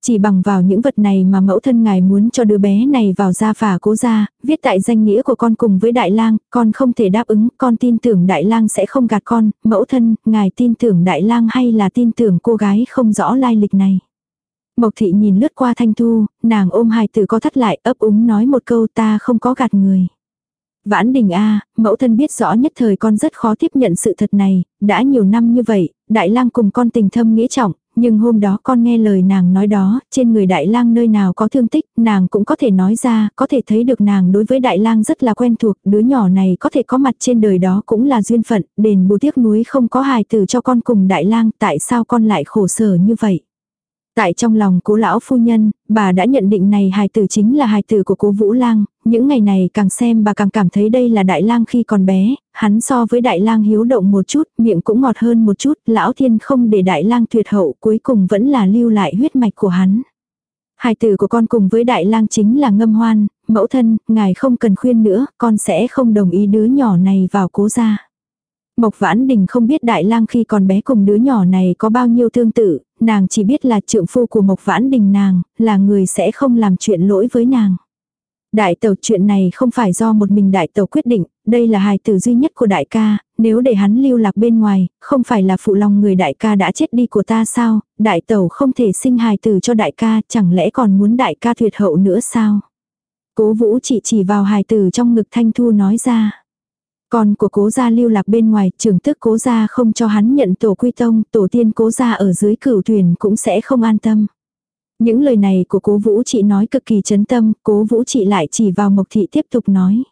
[SPEAKER 1] Chỉ bằng vào những vật này mà mẫu thân ngài muốn cho đứa bé này vào gia phả cố gia, viết tại danh nghĩa của con cùng với đại lang, con không thể đáp ứng, con tin tưởng đại lang sẽ không gạt con, mẫu thân, ngài tin tưởng đại lang hay là tin tưởng cô gái không rõ lai lịch này. Mộc thị nhìn lướt qua thanh thu, nàng ôm hài tử có thắt lại ấp úng nói một câu ta không có gạt người. Vãn đình A, mẫu thân biết rõ nhất thời con rất khó tiếp nhận sự thật này, đã nhiều năm như vậy, đại lang cùng con tình thâm nghĩa trọng, nhưng hôm đó con nghe lời nàng nói đó, trên người đại lang nơi nào có thương tích, nàng cũng có thể nói ra, có thể thấy được nàng đối với đại lang rất là quen thuộc, đứa nhỏ này có thể có mặt trên đời đó cũng là duyên phận, đền bù tiếc núi không có hài tử cho con cùng đại lang, tại sao con lại khổ sở như vậy. Tại trong lòng cố lão phu nhân, bà đã nhận định này hài tử chính là hài tử của cố Vũ Lang, những ngày này càng xem bà càng cảm thấy đây là đại lang khi còn bé, hắn so với đại lang hiếu động một chút, miệng cũng ngọt hơn một chút, lão thiên không để đại lang tuyệt hậu cuối cùng vẫn là lưu lại huyết mạch của hắn. hai tử của con cùng với đại lang chính là ngâm hoan, mẫu thân, ngài không cần khuyên nữa, con sẽ không đồng ý đứa nhỏ này vào cố gia. Mộc Vãn Đình không biết Đại Lang khi còn bé cùng đứa nhỏ này có bao nhiêu tương tự, nàng chỉ biết là trượng phu của Mộc Vãn Đình nàng, là người sẽ không làm chuyện lỗi với nàng. Đại tàu chuyện này không phải do một mình đại tàu quyết định, đây là hài tử duy nhất của đại ca, nếu để hắn lưu lạc bên ngoài, không phải là phụ lòng người đại ca đã chết đi của ta sao, đại tàu không thể sinh hài tử cho đại ca, chẳng lẽ còn muốn đại ca tuyệt hậu nữa sao? Cố vũ chỉ chỉ vào hài tử trong ngực thanh thu nói ra. Con của cố gia lưu lạc bên ngoài, trưởng tức cố gia không cho hắn nhận tổ quy tông, tổ tiên cố gia ở dưới cửu thuyền cũng sẽ không an tâm. Những lời này của cố vũ chị nói cực kỳ chấn tâm, cố vũ chị lại chỉ vào mộc thị tiếp tục nói.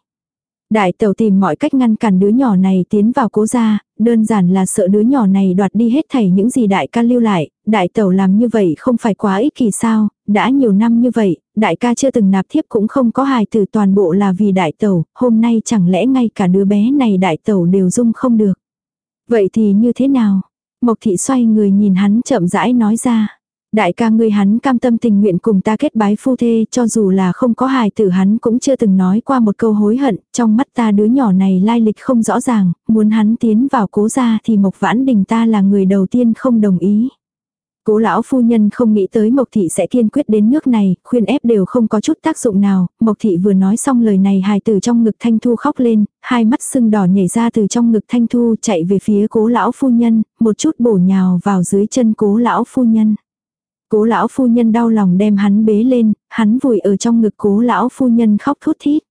[SPEAKER 1] Đại tẩu tìm mọi cách ngăn cản đứa nhỏ này tiến vào cố gia, đơn giản là sợ đứa nhỏ này đoạt đi hết thảy những gì đại ca lưu lại, đại tẩu làm như vậy không phải quá ích kỳ sao, đã nhiều năm như vậy, đại ca chưa từng nạp thiếp cũng không có hài từ toàn bộ là vì đại tẩu, hôm nay chẳng lẽ ngay cả đứa bé này đại tẩu đều dung không được. Vậy thì như thế nào? Mộc thị xoay người nhìn hắn chậm rãi nói ra. Đại ca ngươi hắn cam tâm tình nguyện cùng ta kết bái phu thê cho dù là không có hài tử hắn cũng chưa từng nói qua một câu hối hận, trong mắt ta đứa nhỏ này lai lịch không rõ ràng, muốn hắn tiến vào cố gia thì Mộc Vãn Đình ta là người đầu tiên không đồng ý. Cố lão phu nhân không nghĩ tới Mộc Thị sẽ kiên quyết đến nước này, khuyên ép đều không có chút tác dụng nào, Mộc Thị vừa nói xong lời này hài tử trong ngực Thanh Thu khóc lên, hai mắt sưng đỏ nhảy ra từ trong ngực Thanh Thu chạy về phía cố lão phu nhân, một chút bổ nhào vào dưới chân cố lão phu nhân. Cố lão phu nhân đau lòng đem hắn bế lên, hắn vùi ở trong ngực cố lão phu nhân khóc thút thít.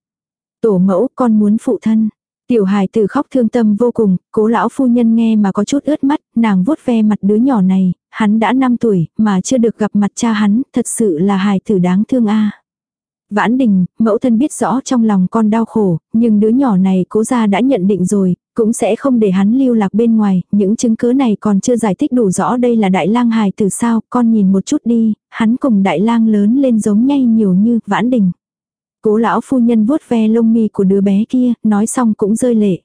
[SPEAKER 1] Tổ mẫu con muốn phụ thân. Tiểu hài tử khóc thương tâm vô cùng, cố lão phu nhân nghe mà có chút ướt mắt, nàng vuốt ve mặt đứa nhỏ này, hắn đã 5 tuổi, mà chưa được gặp mặt cha hắn, thật sự là hài tử đáng thương a. Vãn đình, mẫu thân biết rõ trong lòng con đau khổ, nhưng đứa nhỏ này cố ra đã nhận định rồi, cũng sẽ không để hắn lưu lạc bên ngoài, những chứng cứ này còn chưa giải thích đủ rõ đây là đại lang hài từ sao, con nhìn một chút đi, hắn cùng đại lang lớn lên giống nhau nhiều như vãn đình. Cố lão phu nhân vuốt ve lông mi của đứa bé kia, nói xong cũng rơi lệ.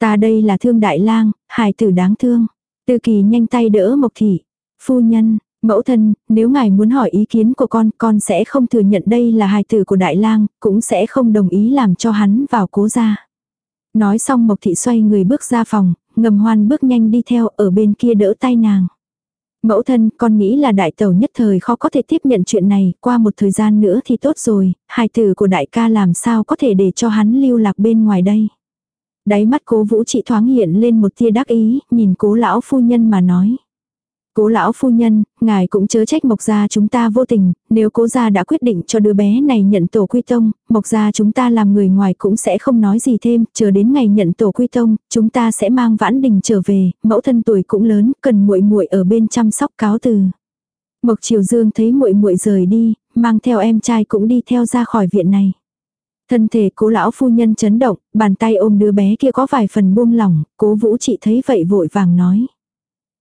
[SPEAKER 1] Ta đây là thương đại lang, hài tử đáng thương. Tư kỳ nhanh tay đỡ mộc thị. Phu nhân, mẫu thân, nếu ngài muốn hỏi ý kiến của con, con sẽ không thừa nhận đây là hài tử của đại lang, cũng sẽ không đồng ý làm cho hắn vào cố gia. Nói xong Mộc Thị xoay người bước ra phòng, ngầm hoan bước nhanh đi theo ở bên kia đỡ tay nàng. Mẫu thân, con nghĩ là đại tẩu nhất thời khó có thể tiếp nhận chuyện này, qua một thời gian nữa thì tốt rồi, hài tử của đại ca làm sao có thể để cho hắn lưu lạc bên ngoài đây. Đáy mắt cố vũ trị thoáng hiện lên một tia đắc ý, nhìn cố lão phu nhân mà nói. Cố lão phu nhân, ngài cũng chớ trách Mộc gia chúng ta vô tình, nếu cố gia đã quyết định cho đứa bé này nhận tổ quy tông, Mộc gia chúng ta làm người ngoài cũng sẽ không nói gì thêm, chờ đến ngày nhận tổ quy tông, chúng ta sẽ mang vãn đình trở về, mẫu thân tuổi cũng lớn, cần muội muội ở bên chăm sóc cáo từ. Mộc Triều Dương thấy muội muội rời đi, mang theo em trai cũng đi theo ra khỏi viện này. Thân thể cố lão phu nhân chấn động, bàn tay ôm đứa bé kia có vài phần buông lỏng, cố vũ chị thấy vậy vội vàng nói.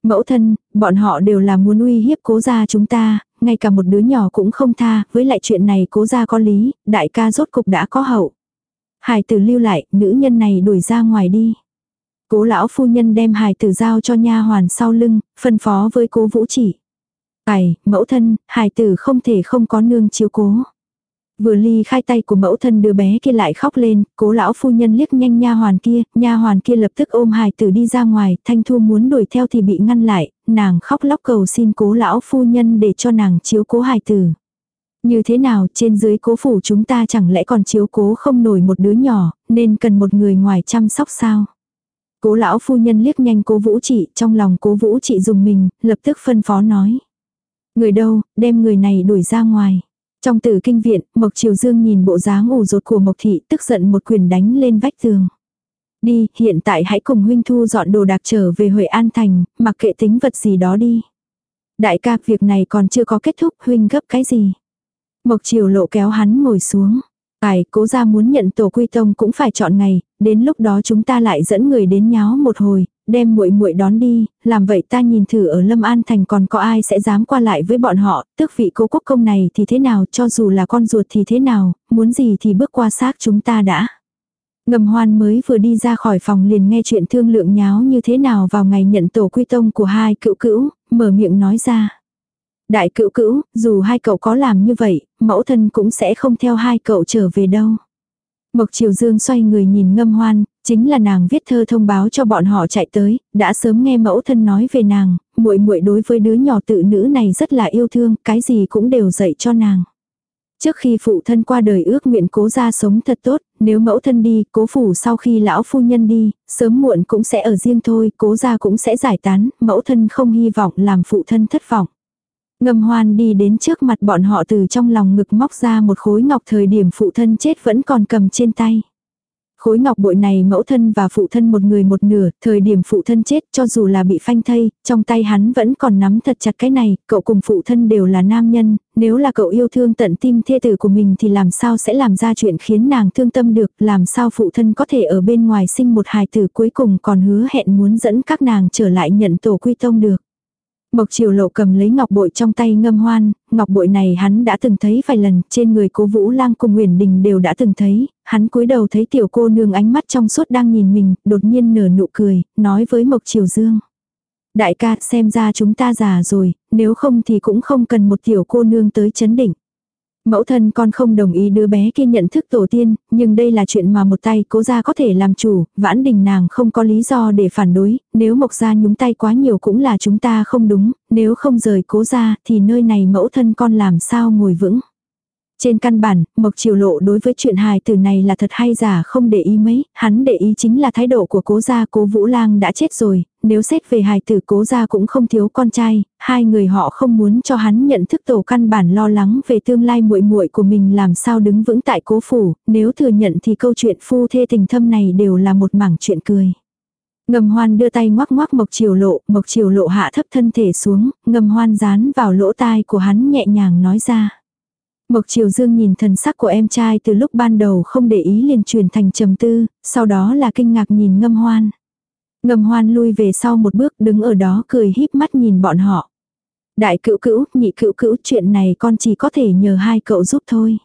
[SPEAKER 1] Mẫu thân, bọn họ đều là muốn uy hiếp cố gia chúng ta, ngay cả một đứa nhỏ cũng không tha, với lại chuyện này cố gia có lý, đại ca rốt cục đã có hậu. Hải tử lưu lại, nữ nhân này đuổi ra ngoài đi. Cố lão phu nhân đem hài tử giao cho nha hoàn sau lưng, phân phó với cố vũ chỉ. Tài, mẫu thân, hài tử không thể không có nương chiếu cố. Vừa ly khai tay của mẫu thân đứa bé kia lại khóc lên, cố lão phu nhân liếc nhanh nha hoàn kia, nha hoàn kia lập tức ôm hài tử đi ra ngoài, thanh thu muốn đuổi theo thì bị ngăn lại, nàng khóc lóc cầu xin cố lão phu nhân để cho nàng chiếu cố hài tử. Như thế nào trên dưới cố phủ chúng ta chẳng lẽ còn chiếu cố không nổi một đứa nhỏ, nên cần một người ngoài chăm sóc sao? Cố lão phu nhân liếc nhanh cố vũ trị, trong lòng cố vũ trị dùng mình, lập tức phân phó nói. Người đâu, đem người này đuổi ra ngoài. Trong tử kinh viện, Mộc Triều Dương nhìn bộ dáng ủ rột của Mộc Thị tức giận một quyền đánh lên vách tường. Đi, hiện tại hãy cùng huynh thu dọn đồ đạc trở về Huệ An Thành, mặc kệ tính vật gì đó đi. Đại ca, việc này còn chưa có kết thúc, huynh gấp cái gì? Mộc Triều lộ kéo hắn ngồi xuống. Tài, cố ra muốn nhận tổ quy tông cũng phải chọn ngày, đến lúc đó chúng ta lại dẫn người đến nháo một hồi, đem muội muội đón đi, làm vậy ta nhìn thử ở Lâm An thành còn có ai sẽ dám qua lại với bọn họ, tước vị cố quốc công này thì thế nào, cho dù là con ruột thì thế nào, muốn gì thì bước qua xác chúng ta đã. Ngầm hoan mới vừa đi ra khỏi phòng liền nghe chuyện thương lượng nháo như thế nào vào ngày nhận tổ quy tông của hai cựu cữu, mở miệng nói ra. Đại cựu cữu, dù hai cậu có làm như vậy, mẫu thân cũng sẽ không theo hai cậu trở về đâu. Mộc Triều Dương xoay người nhìn ngâm hoan, chính là nàng viết thơ thông báo cho bọn họ chạy tới, đã sớm nghe mẫu thân nói về nàng, muội muội đối với đứa nhỏ tự nữ này rất là yêu thương, cái gì cũng đều dạy cho nàng. Trước khi phụ thân qua đời ước nguyện cố ra sống thật tốt, nếu mẫu thân đi, cố phủ sau khi lão phu nhân đi, sớm muộn cũng sẽ ở riêng thôi, cố ra cũng sẽ giải tán, mẫu thân không hy vọng làm phụ thân thất vọng. Ngâm hoan đi đến trước mặt bọn họ từ trong lòng ngực móc ra một khối ngọc thời điểm phụ thân chết vẫn còn cầm trên tay. Khối ngọc bội này mẫu thân và phụ thân một người một nửa, thời điểm phụ thân chết cho dù là bị phanh thây, trong tay hắn vẫn còn nắm thật chặt cái này, cậu cùng phụ thân đều là nam nhân, nếu là cậu yêu thương tận tim thê tử của mình thì làm sao sẽ làm ra chuyện khiến nàng thương tâm được, làm sao phụ thân có thể ở bên ngoài sinh một hài tử cuối cùng còn hứa hẹn muốn dẫn các nàng trở lại nhận tổ quy tông được. Mộc Triều Lộ cầm lấy ngọc bội trong tay ngâm hoan, ngọc bội này hắn đã từng thấy vài lần, trên người cố Vũ Lang cùng Uyển Đình đều đã từng thấy, hắn cúi đầu thấy tiểu cô nương ánh mắt trong suốt đang nhìn mình, đột nhiên nở nụ cười, nói với Mộc Triều Dương. Đại ca xem ra chúng ta già rồi, nếu không thì cũng không cần một tiểu cô nương tới chấn định. Mẫu thân con không đồng ý đứa bé kia nhận thức tổ tiên, nhưng đây là chuyện mà một tay cố gia có thể làm chủ, vãn đình nàng không có lý do để phản đối, nếu mộc gia nhúng tay quá nhiều cũng là chúng ta không đúng, nếu không rời cố gia thì nơi này mẫu thân con làm sao ngồi vững. Trên căn bản, Mộc Triều Lộ đối với chuyện hài từ này là thật hay giả không để ý mấy, hắn để ý chính là thái độ của cố gia cố Vũ Lang đã chết rồi, nếu xét về hài tử cố gia cũng không thiếu con trai, hai người họ không muốn cho hắn nhận thức tổ căn bản lo lắng về tương lai muội muội của mình làm sao đứng vững tại cố phủ, nếu thừa nhận thì câu chuyện phu thê tình thâm này đều là một mảng chuyện cười. Ngầm hoan đưa tay ngoắc ngoắc mộc triều lộ, mộc triều lộ hạ thấp thân thể xuống, ngầm hoan dán vào lỗ tai của hắn nhẹ nhàng nói ra. Mộc Triều Dương nhìn thần sắc của em trai từ lúc ban đầu không để ý liền chuyển thành trầm tư, sau đó là kinh ngạc nhìn ngâm hoan. Ngâm hoan lui về sau một bước đứng ở đó cười híp mắt nhìn bọn họ. Đại cữu cữu, nhị cữu cữu, chuyện này con chỉ có thể nhờ hai cậu giúp thôi.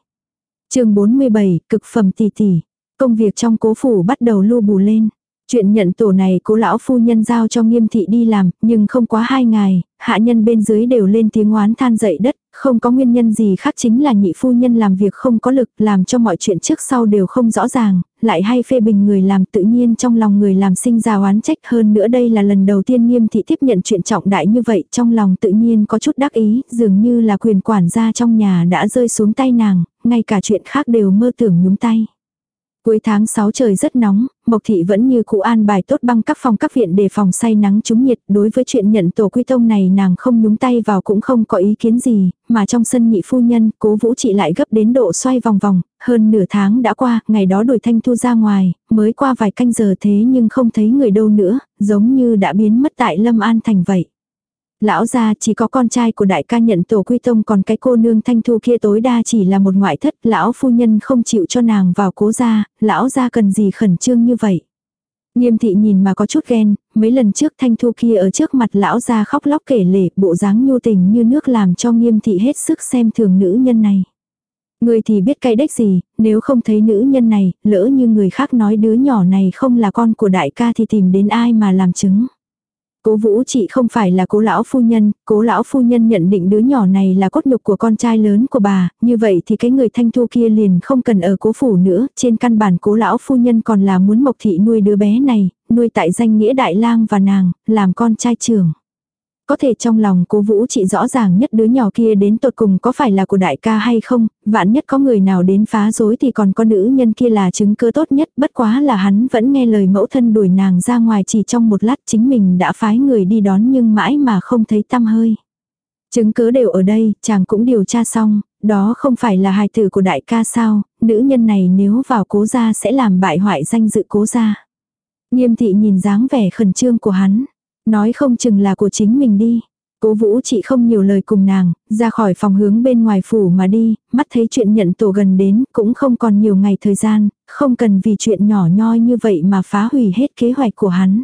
[SPEAKER 1] chương 47, cực phẩm tỷ tỷ. Công việc trong cố phủ bắt đầu lưu bù lên. Chuyện nhận tổ này cố lão phu nhân giao cho nghiêm thị đi làm, nhưng không quá hai ngày, hạ nhân bên dưới đều lên tiếng oán than dậy đất, không có nguyên nhân gì khác chính là nhị phu nhân làm việc không có lực, làm cho mọi chuyện trước sau đều không rõ ràng, lại hay phê bình người làm tự nhiên trong lòng người làm sinh ra oán trách hơn nữa đây là lần đầu tiên nghiêm thị tiếp nhận chuyện trọng đại như vậy, trong lòng tự nhiên có chút đắc ý, dường như là quyền quản gia trong nhà đã rơi xuống tay nàng, ngay cả chuyện khác đều mơ tưởng nhúng tay. Cuối tháng 6 trời rất nóng, Mộc Thị vẫn như cũ an bài tốt băng các phòng các viện để phòng say nắng trúng nhiệt. Đối với chuyện nhận tổ quy tông này nàng không nhúng tay vào cũng không có ý kiến gì, mà trong sân nhị phu nhân, cố vũ chị lại gấp đến độ xoay vòng vòng. Hơn nửa tháng đã qua, ngày đó đuổi thanh thu ra ngoài, mới qua vài canh giờ thế nhưng không thấy người đâu nữa, giống như đã biến mất tại Lâm An Thành vậy. Lão gia chỉ có con trai của đại ca nhận tổ quy tông còn cái cô nương thanh thu kia tối đa chỉ là một ngoại thất, lão phu nhân không chịu cho nàng vào cố gia, lão gia cần gì khẩn trương như vậy. Nghiêm thị nhìn mà có chút ghen, mấy lần trước thanh thu kia ở trước mặt lão gia khóc lóc kể lể, bộ dáng nhu tình như nước làm cho nghiêm thị hết sức xem thường nữ nhân này. Người thì biết cái đếch gì, nếu không thấy nữ nhân này, lỡ như người khác nói đứa nhỏ này không là con của đại ca thì tìm đến ai mà làm chứng. Cố vũ chị không phải là cố lão phu nhân, cố lão phu nhân nhận định đứa nhỏ này là cốt nhục của con trai lớn của bà, như vậy thì cái người thanh thu kia liền không cần ở cố phủ nữa, trên căn bản cố lão phu nhân còn là muốn mộc thị nuôi đứa bé này, nuôi tại danh nghĩa đại lang và nàng, làm con trai trưởng. Có thể trong lòng cố vũ chị rõ ràng nhất đứa nhỏ kia đến tột cùng có phải là của đại ca hay không, vạn nhất có người nào đến phá rối thì còn có nữ nhân kia là chứng cơ tốt nhất, bất quá là hắn vẫn nghe lời mẫu thân đuổi nàng ra ngoài chỉ trong một lát chính mình đã phái người đi đón nhưng mãi mà không thấy tăm hơi. Chứng cứ đều ở đây, chàng cũng điều tra xong, đó không phải là hài tử của đại ca sao, nữ nhân này nếu vào cố gia sẽ làm bại hoại danh dự cố gia. Nghiêm thị nhìn dáng vẻ khẩn trương của hắn. Nói không chừng là của chính mình đi. Cố vũ chị không nhiều lời cùng nàng, ra khỏi phòng hướng bên ngoài phủ mà đi, mắt thấy chuyện nhận tổ gần đến, cũng không còn nhiều ngày thời gian, không cần vì chuyện nhỏ nhoi như vậy mà phá hủy hết kế hoạch của hắn.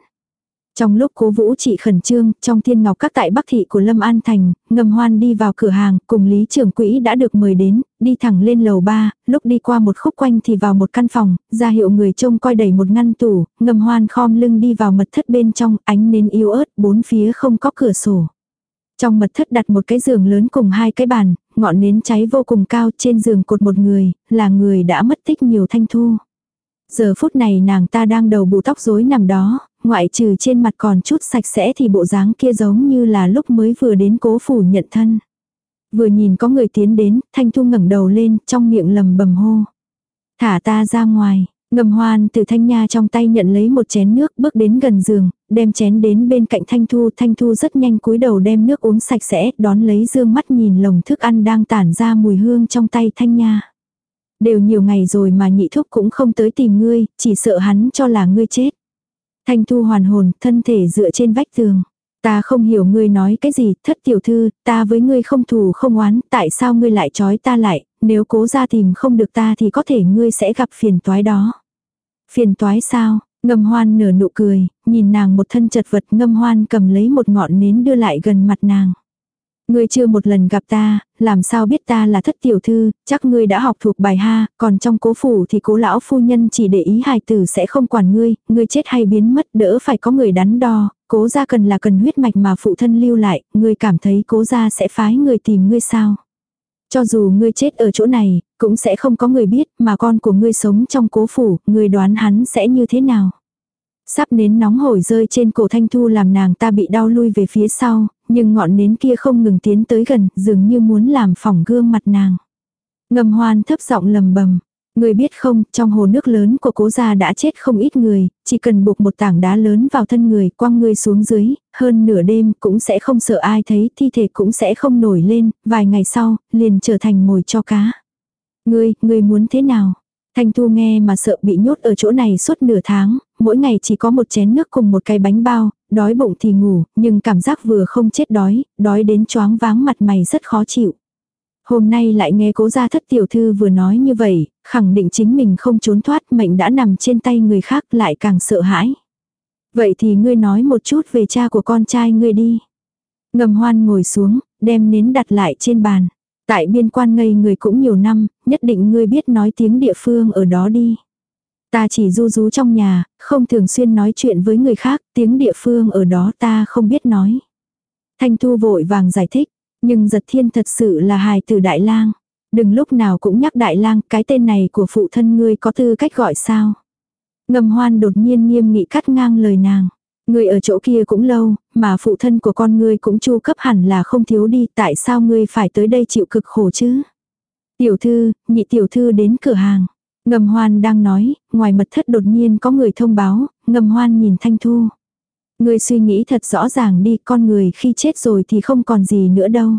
[SPEAKER 1] Trong lúc cố vũ trị khẩn trương, trong thiên ngọc các tại Bắc Thị của Lâm An Thành, ngầm hoan đi vào cửa hàng, cùng Lý trưởng quỹ đã được mời đến, đi thẳng lên lầu ba lúc đi qua một khúc quanh thì vào một căn phòng, ra hiệu người trông coi đẩy một ngăn tủ, ngầm hoan khom lưng đi vào mật thất bên trong, ánh nến yếu ớt, bốn phía không có cửa sổ. Trong mật thất đặt một cái giường lớn cùng hai cái bàn, ngọn nến cháy vô cùng cao trên giường cột một người, là người đã mất tích nhiều thanh thu. Giờ phút này nàng ta đang đầu bù tóc rối nằm đó, ngoại trừ trên mặt còn chút sạch sẽ thì bộ dáng kia giống như là lúc mới vừa đến cố phủ nhận thân. Vừa nhìn có người tiến đến, Thanh Thu ngẩng đầu lên, trong miệng lầm bầm hô. Thả ta ra ngoài, ngầm hoan từ Thanh Nha trong tay nhận lấy một chén nước bước đến gần giường, đem chén đến bên cạnh Thanh Thu. Thanh Thu rất nhanh cúi đầu đem nước uống sạch sẽ, đón lấy dương mắt nhìn lồng thức ăn đang tản ra mùi hương trong tay Thanh Nha. Đều nhiều ngày rồi mà nhị thúc cũng không tới tìm ngươi, chỉ sợ hắn cho là ngươi chết. Thanh Thu hoàn hồn, thân thể dựa trên vách tường. Ta không hiểu ngươi nói cái gì, thất tiểu thư, ta với ngươi không thù không oán, tại sao ngươi lại trói ta lại, nếu cố ra tìm không được ta thì có thể ngươi sẽ gặp phiền toái đó. Phiền toái sao? Ngâm hoan nở nụ cười, nhìn nàng một thân chật vật ngâm hoan cầm lấy một ngọn nến đưa lại gần mặt nàng. Ngươi chưa một lần gặp ta, làm sao biết ta là thất tiểu thư, chắc ngươi đã học thuộc bài ha, còn trong cố phủ thì cố lão phu nhân chỉ để ý hài tử sẽ không quản ngươi, ngươi chết hay biến mất đỡ phải có người đắn đo, cố gia cần là cần huyết mạch mà phụ thân lưu lại, ngươi cảm thấy cố gia sẽ phái người tìm ngươi sao. Cho dù ngươi chết ở chỗ này, cũng sẽ không có người biết mà con của ngươi sống trong cố phủ, ngươi đoán hắn sẽ như thế nào. Sắp nến nóng hổi rơi trên cổ Thanh Thu làm nàng ta bị đau lui về phía sau, nhưng ngọn nến kia không ngừng tiến tới gần, dường như muốn làm phỏng gương mặt nàng. Ngầm hoan thấp giọng lầm bầm. Người biết không, trong hồ nước lớn của cố gia đã chết không ít người, chỉ cần buộc một tảng đá lớn vào thân người, quăng người xuống dưới, hơn nửa đêm cũng sẽ không sợ ai thấy, thi thể cũng sẽ không nổi lên, vài ngày sau, liền trở thành mồi cho cá. Ngươi, ngươi muốn thế nào? Thanh Thu nghe mà sợ bị nhốt ở chỗ này suốt nửa tháng, mỗi ngày chỉ có một chén nước cùng một cái bánh bao, đói bụng thì ngủ, nhưng cảm giác vừa không chết đói, đói đến choáng váng mặt mày rất khó chịu. Hôm nay lại nghe cố gia thất tiểu thư vừa nói như vậy, khẳng định chính mình không trốn thoát mệnh đã nằm trên tay người khác lại càng sợ hãi. Vậy thì ngươi nói một chút về cha của con trai ngươi đi. Ngầm hoan ngồi xuống, đem nến đặt lại trên bàn. Tại biên quan ngây người cũng nhiều năm, nhất định ngươi biết nói tiếng địa phương ở đó đi. Ta chỉ du rú trong nhà, không thường xuyên nói chuyện với người khác, tiếng địa phương ở đó ta không biết nói. Thanh Thu vội vàng giải thích, nhưng giật thiên thật sự là hài từ Đại lang Đừng lúc nào cũng nhắc Đại lang cái tên này của phụ thân ngươi có tư cách gọi sao. Ngầm hoan đột nhiên nghiêm nghị cắt ngang lời nàng. Ngươi ở chỗ kia cũng lâu, mà phụ thân của con ngươi cũng chu cấp hẳn là không thiếu đi, tại sao ngươi phải tới đây chịu cực khổ chứ? Tiểu thư, nhị tiểu thư đến cửa hàng. Ngầm hoan đang nói, ngoài mật thất đột nhiên có người thông báo, ngầm hoan nhìn thanh thu. người suy nghĩ thật rõ ràng đi, con người khi chết rồi thì không còn gì nữa đâu.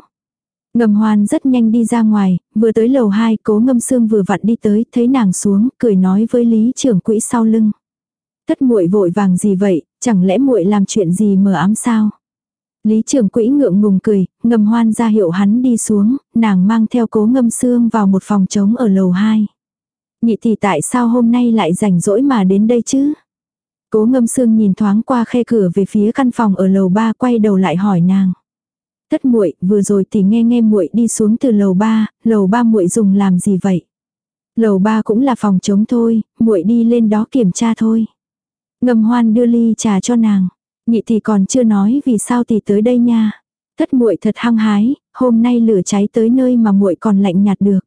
[SPEAKER 1] Ngầm hoan rất nhanh đi ra ngoài, vừa tới lầu 2, cố ngâm xương vừa vặn đi tới, thấy nàng xuống, cười nói với lý trưởng quỹ sau lưng. Thất muội vội vàng gì vậy, chẳng lẽ muội làm chuyện gì mờ ám sao? Lý trưởng quỹ ngượng ngùng cười, ngầm hoan ra hiệu hắn đi xuống, nàng mang theo cố ngâm xương vào một phòng trống ở lầu 2. Nhị thì tại sao hôm nay lại rảnh rỗi mà đến đây chứ? Cố ngâm xương nhìn thoáng qua khe cửa về phía căn phòng ở lầu ba quay đầu lại hỏi nàng. Thất muội vừa rồi thì nghe nghe muội đi xuống từ lầu ba, lầu ba muội dùng làm gì vậy? Lầu ba cũng là phòng trống thôi, muội đi lên đó kiểm tra thôi. ngâm hoan đưa ly trà cho nàng. Nhị thì còn chưa nói vì sao thì tới đây nha. Thất muội thật hăng hái, hôm nay lửa cháy tới nơi mà muội còn lạnh nhạt được.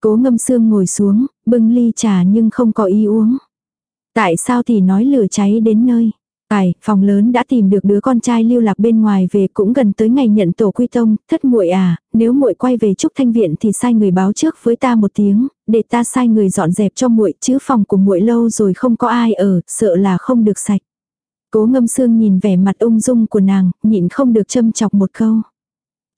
[SPEAKER 1] Cố ngâm xương ngồi xuống, bưng ly trà nhưng không có ý uống. Tại sao thì nói lửa cháy đến nơi? Tài, phòng lớn đã tìm được đứa con trai lưu lạc bên ngoài về cũng gần tới ngày nhận tổ quy tông, thất muội à, nếu muội quay về trúc thanh viện thì sai người báo trước với ta một tiếng, để ta sai người dọn dẹp cho muội, chứ phòng của muội lâu rồi không có ai ở, sợ là không được sạch. Cố ngâm xương nhìn vẻ mặt ung dung của nàng, nhịn không được châm chọc một câu.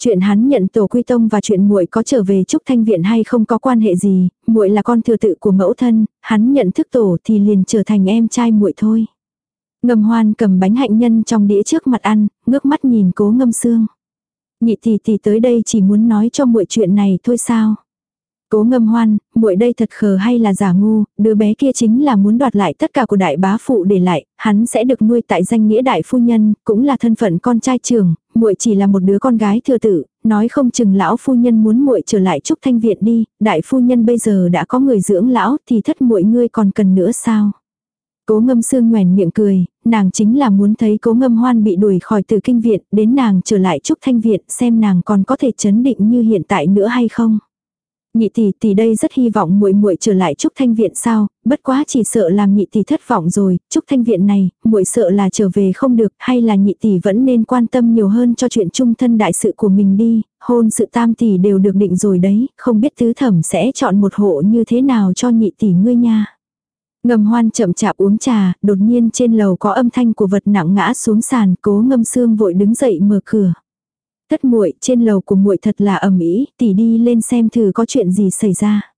[SPEAKER 1] Chuyện hắn nhận tổ quy tông và chuyện muội có trở về trúc thanh viện hay không có quan hệ gì, muội là con thừa tự của mẫu thân, hắn nhận thức tổ thì liền trở thành em trai muội thôi. Ngâm hoan cầm bánh hạnh nhân trong đĩa trước mặt ăn, ngước mắt nhìn cố ngâm xương. Nhị tỷ tỷ tới đây chỉ muốn nói cho muội chuyện này thôi sao. Cố ngâm hoan, muội đây thật khờ hay là giả ngu, đứa bé kia chính là muốn đoạt lại tất cả của đại bá phụ để lại, hắn sẽ được nuôi tại danh nghĩa đại phu nhân, cũng là thân phận con trai trưởng, muội chỉ là một đứa con gái thừa tử, nói không chừng lão phu nhân muốn muội trở lại trúc thanh viện đi, đại phu nhân bây giờ đã có người dưỡng lão thì thất muội ngươi còn cần nữa sao? Cố ngâm sương nhoèn miệng cười, nàng chính là muốn thấy cố ngâm hoan bị đuổi khỏi từ kinh viện, đến nàng trở lại trúc thanh viện xem nàng còn có thể chấn định như hiện tại nữa hay không. Nhị tỷ tỷ đây rất hy vọng muội muội trở lại trúc thanh viện sao, bất quá chỉ sợ làm nhị tỷ thất vọng rồi, trúc thanh viện này, muội sợ là trở về không được, hay là nhị tỷ vẫn nên quan tâm nhiều hơn cho chuyện chung thân đại sự của mình đi, hôn sự tam tỷ đều được định rồi đấy, không biết tứ thẩm sẽ chọn một hộ như thế nào cho nhị tỷ ngươi nha. Ngầm hoan chậm chạp uống trà, đột nhiên trên lầu có âm thanh của vật nặng ngã xuống sàn, cố ngâm xương vội đứng dậy mở cửa. Thất muội trên lầu của muội thật là ẩm ý, tỷ đi lên xem thử có chuyện gì xảy ra.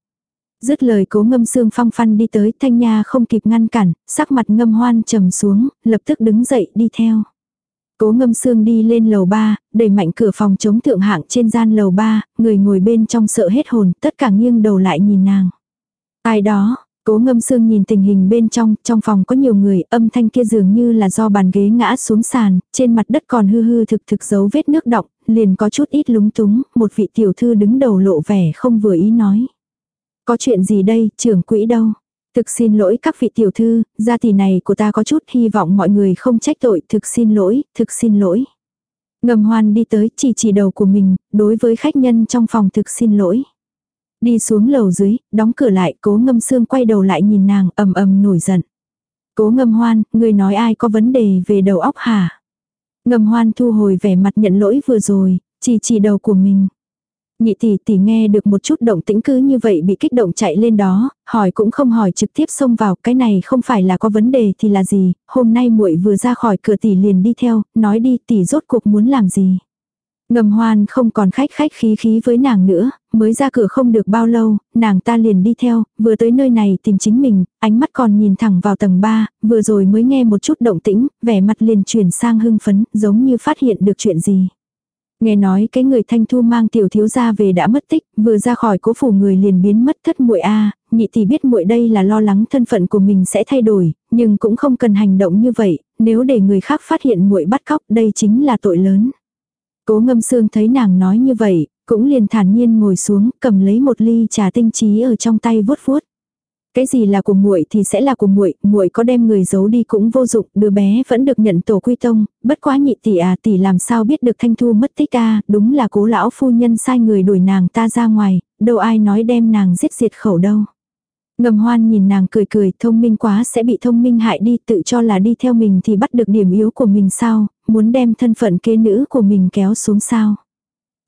[SPEAKER 1] Dứt lời cố ngâm xương phong phăn đi tới, thanh nha không kịp ngăn cản, sắc mặt ngâm hoan trầm xuống, lập tức đứng dậy đi theo. Cố ngâm xương đi lên lầu ba, đẩy mạnh cửa phòng chống thượng hạng trên gian lầu ba, người ngồi bên trong sợ hết hồn, tất cả nghiêng đầu lại nhìn nàng. Ai đó, Cố ngâm sương nhìn tình hình bên trong, trong phòng có nhiều người, âm thanh kia dường như là do bàn ghế ngã xuống sàn, trên mặt đất còn hư hư thực thực dấu vết nước đọng, liền có chút ít lúng túng, một vị tiểu thư đứng đầu lộ vẻ không vừa ý nói. Có chuyện gì đây, trưởng quỹ đâu? Thực xin lỗi các vị tiểu thư, gia tỷ này của ta có chút hy vọng mọi người không trách tội, thực xin lỗi, thực xin lỗi. Ngầm hoan đi tới chỉ chỉ đầu của mình, đối với khách nhân trong phòng thực xin lỗi. Đi xuống lầu dưới, đóng cửa lại, cố ngâm xương quay đầu lại nhìn nàng, ầm ầm nổi giận. Cố ngâm hoan, người nói ai có vấn đề về đầu óc hả? Ngâm hoan thu hồi vẻ mặt nhận lỗi vừa rồi, chỉ chỉ đầu của mình. Nhị tỷ tỷ nghe được một chút động tĩnh cứ như vậy bị kích động chạy lên đó, hỏi cũng không hỏi trực tiếp xông vào, cái này không phải là có vấn đề thì là gì, hôm nay muội vừa ra khỏi cửa tỷ liền đi theo, nói đi tỷ rốt cuộc muốn làm gì. Ngầm hoan không còn khách khách khí khí với nàng nữa, mới ra cửa không được bao lâu, nàng ta liền đi theo, vừa tới nơi này tìm chính mình, ánh mắt còn nhìn thẳng vào tầng 3, vừa rồi mới nghe một chút động tĩnh, vẻ mặt liền chuyển sang hưng phấn, giống như phát hiện được chuyện gì. Nghe nói cái người thanh thu mang tiểu thiếu gia về đã mất tích, vừa ra khỏi cố phủ người liền biến mất thất muội a, nhị tỷ biết muội đây là lo lắng thân phận của mình sẽ thay đổi, nhưng cũng không cần hành động như vậy, nếu để người khác phát hiện muội bắt cóc, đây chính là tội lớn. Cố ngâm xương thấy nàng nói như vậy, cũng liền thản nhiên ngồi xuống, cầm lấy một ly trà tinh trí ở trong tay vuốt vuốt. Cái gì là của muội thì sẽ là của muội, muội có đem người giấu đi cũng vô dụng, đứa bé vẫn được nhận tổ quy tông, bất quá nhị tỷ à tỷ làm sao biết được Thanh Thu mất tích a, đúng là cố lão phu nhân sai người đuổi nàng ta ra ngoài, đâu ai nói đem nàng giết diệt khẩu đâu. Ngầm hoan nhìn nàng cười cười, thông minh quá sẽ bị thông minh hại đi, tự cho là đi theo mình thì bắt được điểm yếu của mình sao, muốn đem thân phận kế nữ của mình kéo xuống sao.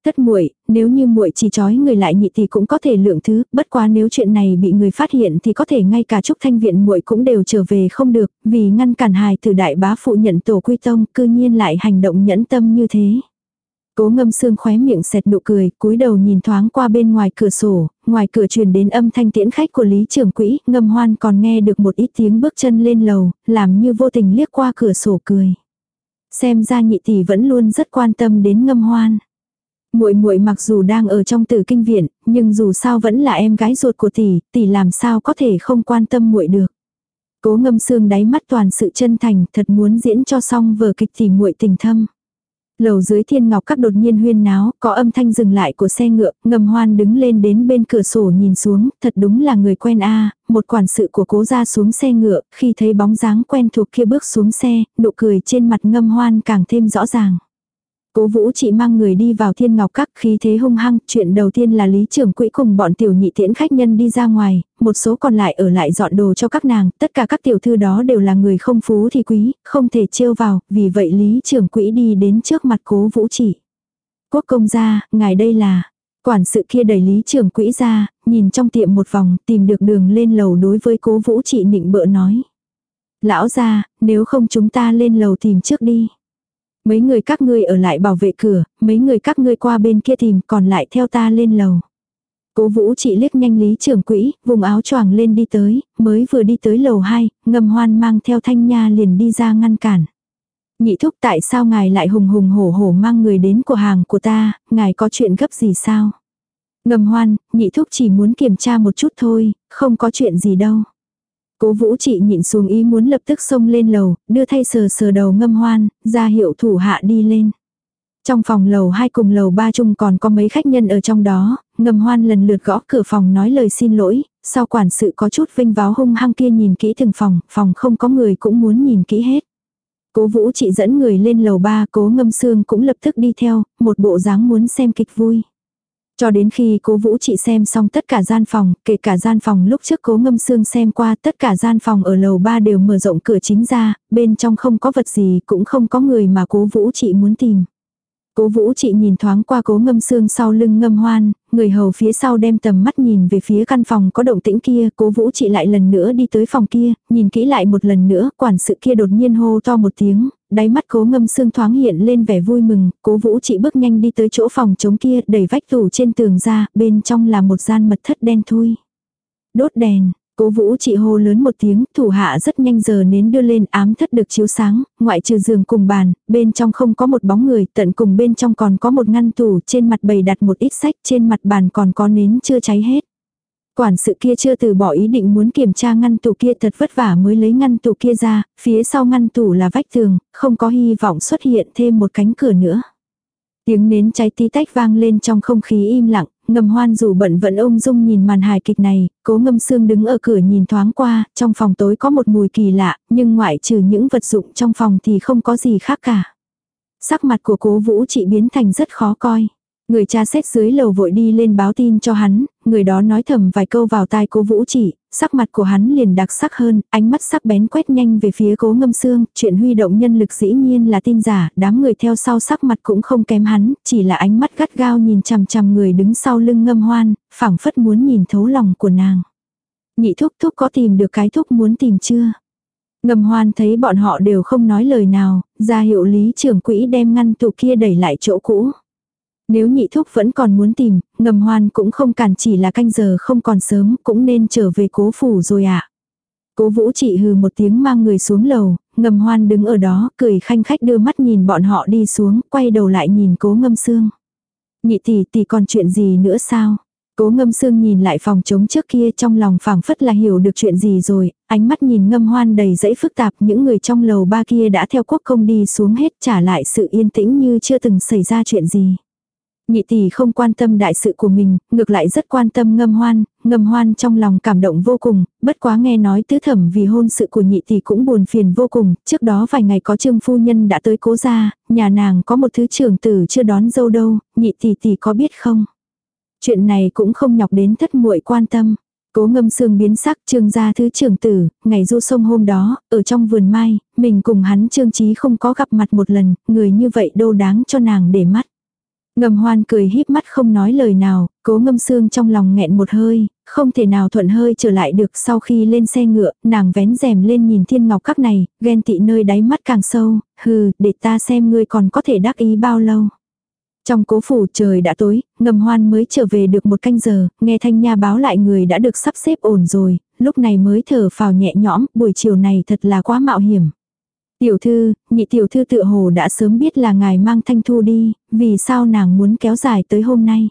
[SPEAKER 1] Thất muội, nếu như muội chỉ trói người lại nhị thì cũng có thể lượng thứ, bất quá nếu chuyện này bị người phát hiện thì có thể ngay cả trúc thanh viện muội cũng đều trở về không được, vì ngăn cản hài từ đại bá phụ nhận tổ quy tông, cư nhiên lại hành động nhẫn tâm như thế. Cố ngâm xương khóe miệng xẹt nụ cười, cúi đầu nhìn thoáng qua bên ngoài cửa sổ, ngoài cửa truyền đến âm thanh tiễn khách của Lý Trưởng Quỹ, ngâm hoan còn nghe được một ít tiếng bước chân lên lầu, làm như vô tình liếc qua cửa sổ cười. Xem ra nhị tỷ vẫn luôn rất quan tâm đến ngâm hoan. Muội muội mặc dù đang ở trong tử kinh viện, nhưng dù sao vẫn là em gái ruột của tỷ, tỷ làm sao có thể không quan tâm muội được. Cố ngâm xương đáy mắt toàn sự chân thành, thật muốn diễn cho xong vở kịch tỷ muội tình thâm. Lầu dưới thiên ngọc các đột nhiên huyên náo, có âm thanh dừng lại của xe ngựa, ngầm hoan đứng lên đến bên cửa sổ nhìn xuống, thật đúng là người quen a một quản sự của cố ra xuống xe ngựa, khi thấy bóng dáng quen thuộc kia bước xuống xe, nụ cười trên mặt ngâm hoan càng thêm rõ ràng. Cố vũ chị mang người đi vào thiên ngọc các khí thế hung hăng, chuyện đầu tiên là lý trưởng quỹ cùng bọn tiểu nhị tiễn khách nhân đi ra ngoài, một số còn lại ở lại dọn đồ cho các nàng, tất cả các tiểu thư đó đều là người không phú thì quý, không thể trêu vào, vì vậy lý trưởng quỹ đi đến trước mặt cố vũ chị. Quốc công gia, ngài đây là, quản sự kia đẩy lý trưởng quỹ ra, nhìn trong tiệm một vòng, tìm được đường lên lầu đối với cố vũ chị nịnh bợ nói. Lão gia, nếu không chúng ta lên lầu tìm trước đi. Mấy người các ngươi ở lại bảo vệ cửa, mấy người các ngươi qua bên kia tìm còn lại theo ta lên lầu. Cố vũ chị liếc nhanh lý trưởng quỹ, vùng áo choàng lên đi tới, mới vừa đi tới lầu 2, ngầm hoan mang theo thanh nha liền đi ra ngăn cản. Nhị thúc tại sao ngài lại hùng hùng hổ hổ mang người đến của hàng của ta, ngài có chuyện gấp gì sao? Ngầm hoan, nhị thúc chỉ muốn kiểm tra một chút thôi, không có chuyện gì đâu. Cố vũ trị nhịn xuống ý muốn lập tức xông lên lầu, đưa thay sờ sờ đầu ngâm hoan, ra hiệu thủ hạ đi lên. Trong phòng lầu hai cùng lầu ba chung còn có mấy khách nhân ở trong đó, ngâm hoan lần lượt gõ cửa phòng nói lời xin lỗi, sau quản sự có chút vinh váo hung hăng kia nhìn kỹ từng phòng, phòng không có người cũng muốn nhìn kỹ hết. Cố vũ trị dẫn người lên lầu ba, cố ngâm xương cũng lập tức đi theo, một bộ dáng muốn xem kịch vui. Cho đến khi cố vũ chị xem xong tất cả gian phòng, kể cả gian phòng lúc trước cố ngâm xương xem qua tất cả gian phòng ở lầu ba đều mở rộng cửa chính ra, bên trong không có vật gì cũng không có người mà cố vũ chị muốn tìm. Cố vũ chị nhìn thoáng qua cố ngâm xương sau lưng ngâm hoan, người hầu phía sau đem tầm mắt nhìn về phía căn phòng có động tĩnh kia, cố vũ chị lại lần nữa đi tới phòng kia, nhìn kỹ lại một lần nữa, quản sự kia đột nhiên hô to một tiếng, đáy mắt cố ngâm xương thoáng hiện lên vẻ vui mừng, cố vũ chị bước nhanh đi tới chỗ phòng chống kia, đẩy vách tủ trên tường ra, bên trong là một gian mật thất đen thui. Đốt đèn, Cố vũ chị hô lớn một tiếng, thủ hạ rất nhanh giờ nến đưa lên ám thất được chiếu sáng, ngoại trừ giường cùng bàn, bên trong không có một bóng người, tận cùng bên trong còn có một ngăn tủ, trên mặt bày đặt một ít sách, trên mặt bàn còn có nến chưa cháy hết. Quản sự kia chưa từ bỏ ý định muốn kiểm tra ngăn tủ kia thật vất vả mới lấy ngăn tủ kia ra, phía sau ngăn tủ là vách tường, không có hy vọng xuất hiện thêm một cánh cửa nữa. Tiếng nến cháy tí tách vang lên trong không khí im lặng, ngầm hoan dù bận vẫn ung dung nhìn màn hài kịch này, cố ngâm xương đứng ở cửa nhìn thoáng qua, trong phòng tối có một mùi kỳ lạ, nhưng ngoại trừ những vật dụng trong phòng thì không có gì khác cả. Sắc mặt của cố vũ trị biến thành rất khó coi. Người cha xét dưới lầu vội đi lên báo tin cho hắn, người đó nói thầm vài câu vào tai cố vũ chỉ, sắc mặt của hắn liền đặc sắc hơn, ánh mắt sắc bén quét nhanh về phía cố ngâm xương, chuyện huy động nhân lực dĩ nhiên là tin giả, đám người theo sau sắc mặt cũng không kém hắn, chỉ là ánh mắt gắt gao nhìn chằm chằm người đứng sau lưng ngâm hoan, phảng phất muốn nhìn thấu lòng của nàng. Nhị thúc thúc có tìm được cái thúc muốn tìm chưa? Ngâm hoan thấy bọn họ đều không nói lời nào, ra hiệu lý trưởng quỹ đem ngăn tủ kia đẩy lại chỗ cũ. Nếu nhị thúc vẫn còn muốn tìm, ngầm hoan cũng không cản chỉ là canh giờ không còn sớm, cũng nên trở về cố phủ rồi ạ. À. Cố vũ chị hừ một tiếng mang người xuống lầu, ngầm hoan đứng ở đó, cười khanh khách đưa mắt nhìn bọn họ đi xuống, quay đầu lại nhìn cố ngâm xương. Nhị tỷ tỷ còn chuyện gì nữa sao? Cố ngâm xương nhìn lại phòng trống trước kia trong lòng phảng phất là hiểu được chuyện gì rồi, ánh mắt nhìn ngâm hoan đầy dẫy phức tạp những người trong lầu ba kia đã theo quốc công đi xuống hết trả lại sự yên tĩnh như chưa từng xảy ra chuyện gì. Nhị tỷ không quan tâm đại sự của mình, ngược lại rất quan tâm ngâm hoan, ngâm hoan trong lòng cảm động vô cùng, bất quá nghe nói tứ thẩm vì hôn sự của nhị tỷ cũng buồn phiền vô cùng, trước đó vài ngày có trương phu nhân đã tới cố gia, nhà nàng có một thứ trưởng tử chưa đón dâu đâu, nhị tỷ tỷ có biết không? Chuyện này cũng không nhọc đến thất muội quan tâm. Cố ngâm sương biến sắc trương gia thứ trưởng tử, ngày du sông hôm đó, ở trong vườn mai, mình cùng hắn trương trí không có gặp mặt một lần, người như vậy đâu đáng cho nàng để mắt. Ngầm hoan cười híp mắt không nói lời nào, cố ngâm xương trong lòng nghẹn một hơi, không thể nào thuận hơi trở lại được sau khi lên xe ngựa, nàng vén rèm lên nhìn thiên ngọc các này, ghen tị nơi đáy mắt càng sâu, hừ, để ta xem ngươi còn có thể đắc ý bao lâu. Trong cố phủ trời đã tối, ngầm hoan mới trở về được một canh giờ, nghe thanh nha báo lại người đã được sắp xếp ổn rồi, lúc này mới thở phào nhẹ nhõm, buổi chiều này thật là quá mạo hiểm. Tiểu thư, nhị tiểu thư tự hồ đã sớm biết là ngài mang thanh thu đi, vì sao nàng muốn kéo dài tới hôm nay.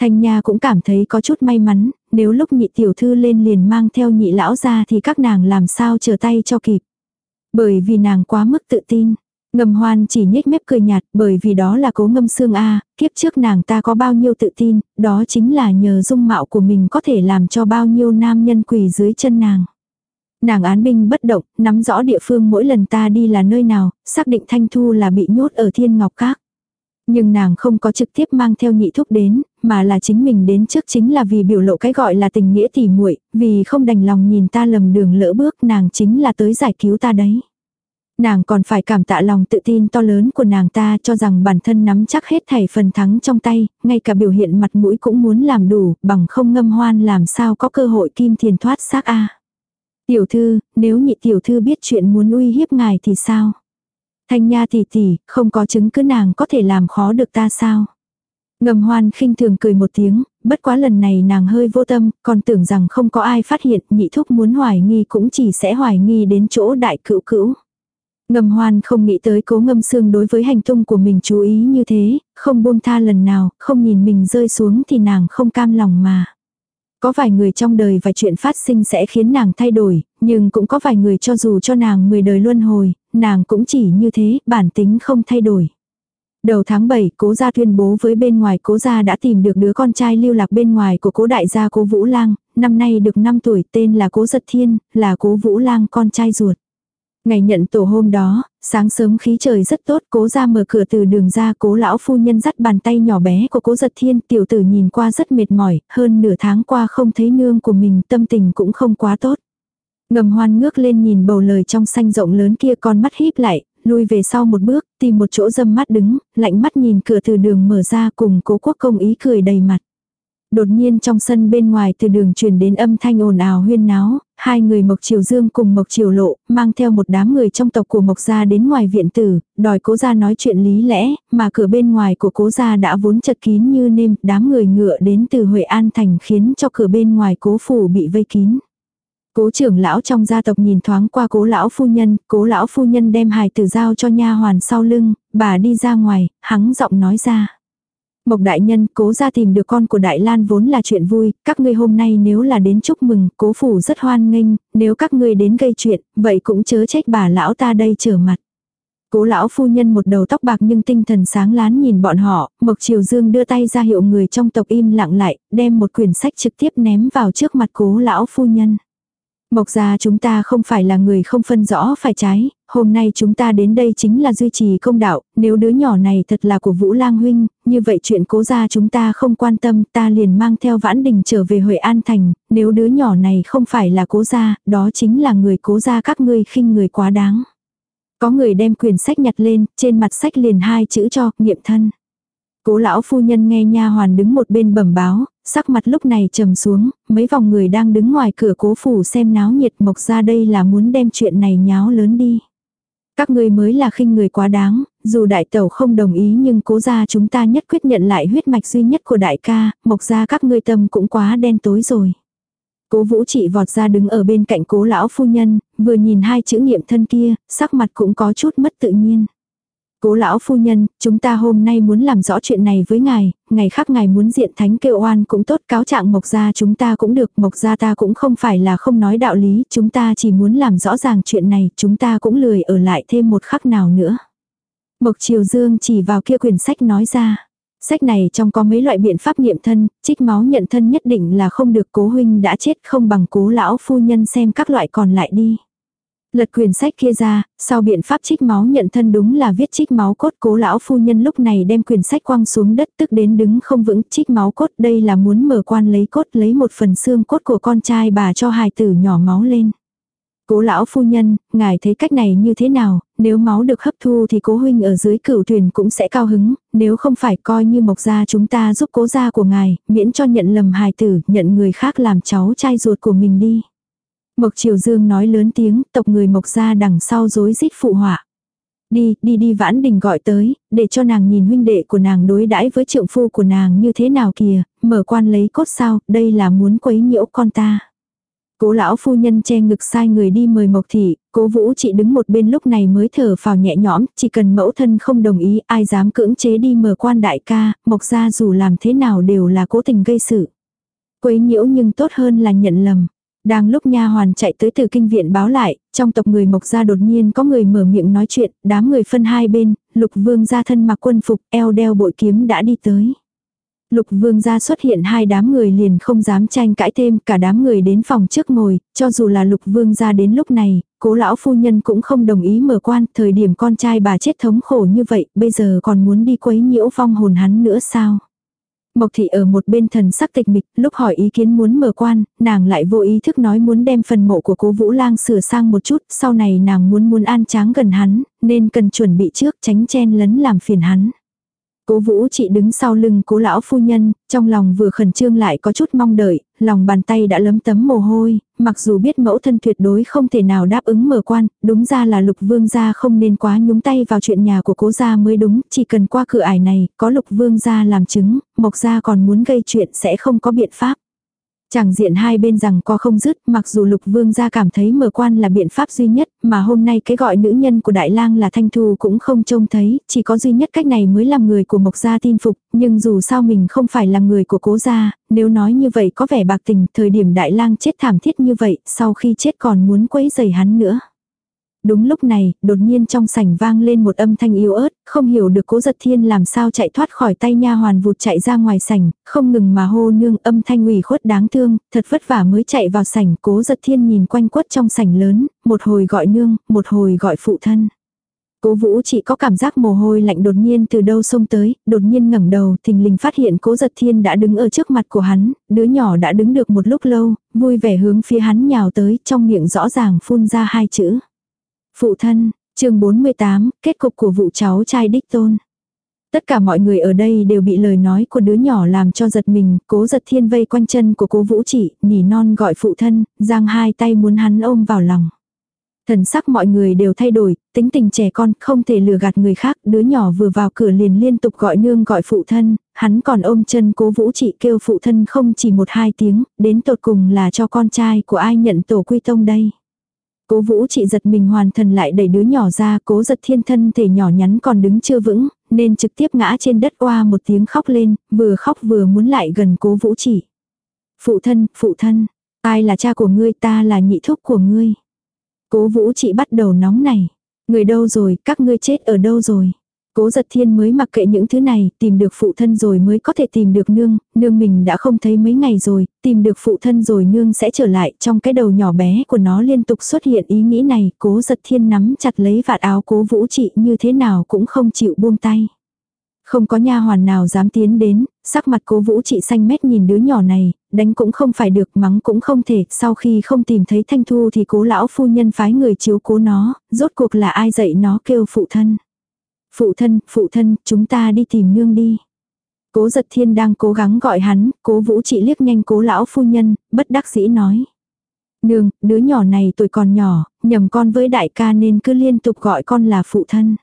[SPEAKER 1] Thanh Nha cũng cảm thấy có chút may mắn, nếu lúc nhị tiểu thư lên liền mang theo nhị lão ra thì các nàng làm sao chờ tay cho kịp. Bởi vì nàng quá mức tự tin. Ngầm hoan chỉ nhếch mép cười nhạt bởi vì đó là cố ngâm xương A, kiếp trước nàng ta có bao nhiêu tự tin, đó chính là nhờ dung mạo của mình có thể làm cho bao nhiêu nam nhân quỳ dưới chân nàng. Nàng án binh bất động, nắm rõ địa phương mỗi lần ta đi là nơi nào, xác định Thanh Thu là bị nhốt ở thiên ngọc các. Nhưng nàng không có trực tiếp mang theo nhị thúc đến, mà là chính mình đến trước chính là vì biểu lộ cái gọi là tình nghĩa tỉ muội, vì không đành lòng nhìn ta lầm đường lỡ bước nàng chính là tới giải cứu ta đấy. Nàng còn phải cảm tạ lòng tự tin to lớn của nàng ta cho rằng bản thân nắm chắc hết thảy phần thắng trong tay, ngay cả biểu hiện mặt mũi cũng muốn làm đủ, bằng không ngâm hoan làm sao có cơ hội kim thiền thoát xác a. Tiểu thư, nếu nhị tiểu thư biết chuyện muốn uy hiếp ngài thì sao? Thanh nha tỷ tỷ, không có chứng cứ nàng có thể làm khó được ta sao? Ngầm hoan khinh thường cười một tiếng, bất quá lần này nàng hơi vô tâm, còn tưởng rằng không có ai phát hiện nhị thúc muốn hoài nghi cũng chỉ sẽ hoài nghi đến chỗ đại cữu cữu. Ngầm hoan không nghĩ tới cố ngâm xương đối với hành tung của mình chú ý như thế, không buông tha lần nào, không nhìn mình rơi xuống thì nàng không cam lòng mà. Có vài người trong đời vài chuyện phát sinh sẽ khiến nàng thay đổi, nhưng cũng có vài người cho dù cho nàng 10 đời luân hồi, nàng cũng chỉ như thế, bản tính không thay đổi. Đầu tháng 7, cố gia tuyên bố với bên ngoài cố gia đã tìm được đứa con trai lưu lạc bên ngoài của cố đại gia cố Vũ Lang, năm nay được 5 tuổi tên là cố giật thiên, là cố Vũ Lang con trai ruột. Ngày nhận tổ hôm đó, sáng sớm khí trời rất tốt, cố ra mở cửa từ đường ra cố lão phu nhân dắt bàn tay nhỏ bé của cố giật thiên, tiểu tử nhìn qua rất mệt mỏi, hơn nửa tháng qua không thấy nương của mình, tâm tình cũng không quá tốt. Ngầm hoan ngước lên nhìn bầu lời trong xanh rộng lớn kia con mắt híp lại, lui về sau một bước, tìm một chỗ dâm mắt đứng, lạnh mắt nhìn cửa từ đường mở ra cùng cố quốc công ý cười đầy mặt. Đột nhiên trong sân bên ngoài từ đường truyền đến âm thanh ồn ào huyên náo, hai người Mộc Triều Dương cùng Mộc Triều Lộ, mang theo một đám người trong tộc của Mộc gia đến ngoài viện tử, đòi cố gia nói chuyện lý lẽ, mà cửa bên ngoài của cố gia đã vốn chật kín như nêm, đám người ngựa đến từ Huệ An Thành khiến cho cửa bên ngoài cố phủ bị vây kín. Cố trưởng lão trong gia tộc nhìn thoáng qua cố lão phu nhân, cố lão phu nhân đem hài tử giao cho nha hoàn sau lưng, bà đi ra ngoài, hắng giọng nói ra. Mộc đại nhân, cố ra tìm được con của Đại Lan vốn là chuyện vui, các ngươi hôm nay nếu là đến chúc mừng, cố phủ rất hoan nghênh, nếu các ngươi đến gây chuyện, vậy cũng chớ trách bà lão ta đây trở mặt. Cố lão phu nhân một đầu tóc bạc nhưng tinh thần sáng lán nhìn bọn họ, Mộc Triều Dương đưa tay ra hiệu người trong tộc im lặng lại, đem một quyển sách trực tiếp ném vào trước mặt cố lão phu nhân. Mộc gia chúng ta không phải là người không phân rõ phải trái, hôm nay chúng ta đến đây chính là duy trì công đạo, nếu đứa nhỏ này thật là của Vũ Lang huynh, như vậy chuyện cố gia chúng ta không quan tâm, ta liền mang theo Vãn Đình trở về Huệ An Thành, nếu đứa nhỏ này không phải là cố gia, đó chính là người cố gia các ngươi khinh người quá đáng. Có người đem quyển sách nhặt lên, trên mặt sách liền hai chữ cho, nghiệm thân. Cố lão phu nhân nghe nha hoàn đứng một bên bẩm báo, sắc mặt lúc này trầm xuống, mấy vòng người đang đứng ngoài cửa cố phủ xem náo nhiệt mộc ra đây là muốn đem chuyện này nháo lớn đi. Các ngươi mới là khinh người quá đáng, dù đại tẩu không đồng ý nhưng cố gia chúng ta nhất quyết nhận lại huyết mạch duy nhất của đại ca, mộc ra các ngươi tâm cũng quá đen tối rồi. Cố vũ trị vọt ra đứng ở bên cạnh cố lão phu nhân, vừa nhìn hai chữ nghiệm thân kia, sắc mặt cũng có chút mất tự nhiên. Cố lão phu nhân, chúng ta hôm nay muốn làm rõ chuyện này với ngài, ngày khác ngài muốn diện thánh kêu oan cũng tốt cáo trạng mộc gia chúng ta cũng được, mộc gia ta cũng không phải là không nói đạo lý, chúng ta chỉ muốn làm rõ ràng chuyện này, chúng ta cũng lười ở lại thêm một khắc nào nữa. Mộc Triều Dương chỉ vào kia quyển sách nói ra. Sách này trong có mấy loại biện pháp nghiệm thân, trích máu nhận thân nhất định là không được cố huynh đã chết không bằng cố lão phu nhân xem các loại còn lại đi. Lật quyển sách kia ra, sau biện pháp trích máu nhận thân đúng là viết trích máu cốt cố lão phu nhân lúc này đem quyển sách quăng xuống đất tức đến đứng không vững trích máu cốt đây là muốn mở quan lấy cốt lấy một phần xương cốt của con trai bà cho hài tử nhỏ máu lên. Cố lão phu nhân, ngài thấy cách này như thế nào, nếu máu được hấp thu thì cố huynh ở dưới cửu thuyền cũng sẽ cao hứng, nếu không phải coi như mộc gia chúng ta giúp cố gia của ngài, miễn cho nhận lầm hài tử, nhận người khác làm cháu trai ruột của mình đi. Mộc Triều Dương nói lớn tiếng, tộc người Mộc gia đằng sau rối rít phụ họa. Đi, đi đi Vãn Đình gọi tới, để cho nàng nhìn huynh đệ của nàng đối đãi với trượng phu của nàng như thế nào kìa, mở quan lấy cốt sao, đây là muốn quấy nhiễu con ta. Cố lão phu nhân che ngực sai người đi mời Mộc Thị, cố vũ chị đứng một bên lúc này mới thở phào nhẹ nhõm, chỉ cần mẫu thân không đồng ý ai dám cưỡng chế đi mở quan đại ca, Mộc gia dù làm thế nào đều là cố tình gây sự. Quấy nhiễu nhưng tốt hơn là nhận lầm. Đang lúc nha hoàn chạy tới từ kinh viện báo lại, trong tộc người Mộc gia đột nhiên có người mở miệng nói chuyện, đám người phân hai bên, Lục Vương gia thân mặc quân phục, eo đeo bội kiếm đã đi tới. Lục vương gia xuất hiện hai đám người liền không dám tranh cãi thêm, cả đám người đến phòng trước ngồi, cho dù là lục vương gia đến lúc này, cố lão phu nhân cũng không đồng ý mở quan, thời điểm con trai bà chết thống khổ như vậy, bây giờ còn muốn đi quấy nhiễu phong hồn hắn nữa sao? Mộc thị ở một bên thần sắc tịch mịch, lúc hỏi ý kiến muốn mở quan, nàng lại vô ý thức nói muốn đem phần mộ của cố Vũ Lang sửa sang một chút, sau này nàng muốn muốn an tráng gần hắn, nên cần chuẩn bị trước tránh chen lấn làm phiền hắn. Cố vũ chị đứng sau lưng cố lão phu nhân, trong lòng vừa khẩn trương lại có chút mong đợi, lòng bàn tay đã lấm tấm mồ hôi, mặc dù biết mẫu thân tuyệt đối không thể nào đáp ứng mở quan, đúng ra là lục vương gia không nên quá nhúng tay vào chuyện nhà của cố gia mới đúng, chỉ cần qua cửa ải này, có lục vương gia làm chứng, mộc gia còn muốn gây chuyện sẽ không có biện pháp. Chẳng diện hai bên rằng có không dứt, mặc dù lục vương gia cảm thấy mở quan là biện pháp duy nhất, mà hôm nay cái gọi nữ nhân của đại lang là thanh thu cũng không trông thấy, chỉ có duy nhất cách này mới làm người của mộc gia tin phục, nhưng dù sao mình không phải là người của cố gia, nếu nói như vậy có vẻ bạc tình, thời điểm đại lang chết thảm thiết như vậy, sau khi chết còn muốn quấy giày hắn nữa. Đúng lúc này, đột nhiên trong sảnh vang lên một âm thanh yếu ớt, không hiểu được cố giật thiên làm sao chạy thoát khỏi tay nha hoàn vụt chạy ra ngoài sảnh, không ngừng mà hô nương âm thanh ủy khuất đáng thương, thật vất vả mới chạy vào sảnh, cố giật thiên nhìn quanh quất trong sảnh lớn, một hồi gọi nương, một hồi gọi phụ thân. Cố vũ chỉ có cảm giác mồ hôi lạnh đột nhiên từ đâu xông tới, đột nhiên ngẩng đầu, thình lình phát hiện cố giật thiên đã đứng ở trước mặt của hắn, đứa nhỏ đã đứng được một lúc lâu, vui vẻ hướng phía hắn nhào tới, trong miệng rõ ràng phun ra hai chữ. Phụ thân, chương 48, kết cục của vụ cháu trai đích tôn. Tất cả mọi người ở đây đều bị lời nói của đứa nhỏ làm cho giật mình, cố giật thiên vây quanh chân của cố vũ trị, nỉ non gọi phụ thân, giang hai tay muốn hắn ôm vào lòng. Thần sắc mọi người đều thay đổi, tính tình trẻ con không thể lừa gạt người khác, đứa nhỏ vừa vào cửa liền liên tục gọi nương gọi phụ thân, hắn còn ôm chân cố vũ trị kêu phụ thân không chỉ một hai tiếng, đến tột cùng là cho con trai của ai nhận tổ quy tông đây. Cố vũ chị giật mình hoàn thần lại đẩy đứa nhỏ ra, cố giật thiên thân thể nhỏ nhắn còn đứng chưa vững, nên trực tiếp ngã trên đất oa một tiếng khóc lên, vừa khóc vừa muốn lại gần cố vũ chị. Phụ thân, phụ thân, ai là cha của ngươi ta là nhị thúc của ngươi. Cố vũ chị bắt đầu nóng này. Người đâu rồi, các ngươi chết ở đâu rồi. Cố giật thiên mới mặc kệ những thứ này, tìm được phụ thân rồi mới có thể tìm được nương, nương mình đã không thấy mấy ngày rồi, tìm được phụ thân rồi nương sẽ trở lại, trong cái đầu nhỏ bé của nó liên tục xuất hiện ý nghĩ này, cố giật thiên nắm chặt lấy vạt áo cố vũ trị như thế nào cũng không chịu buông tay. Không có nha hoàn nào dám tiến đến, sắc mặt cố vũ trị xanh mét nhìn đứa nhỏ này, đánh cũng không phải được mắng cũng không thể, sau khi không tìm thấy thanh thu thì cố lão phu nhân phái người chiếu cố nó, rốt cuộc là ai dạy nó kêu phụ thân. Phụ thân, phụ thân, chúng ta đi tìm nương đi. Cố giật thiên đang cố gắng gọi hắn, cố vũ trị liếc nhanh cố lão phu nhân, bất đắc dĩ nói. Nương, đứa nhỏ này tuổi còn nhỏ, nhầm con với đại ca nên cứ liên tục gọi con là phụ thân.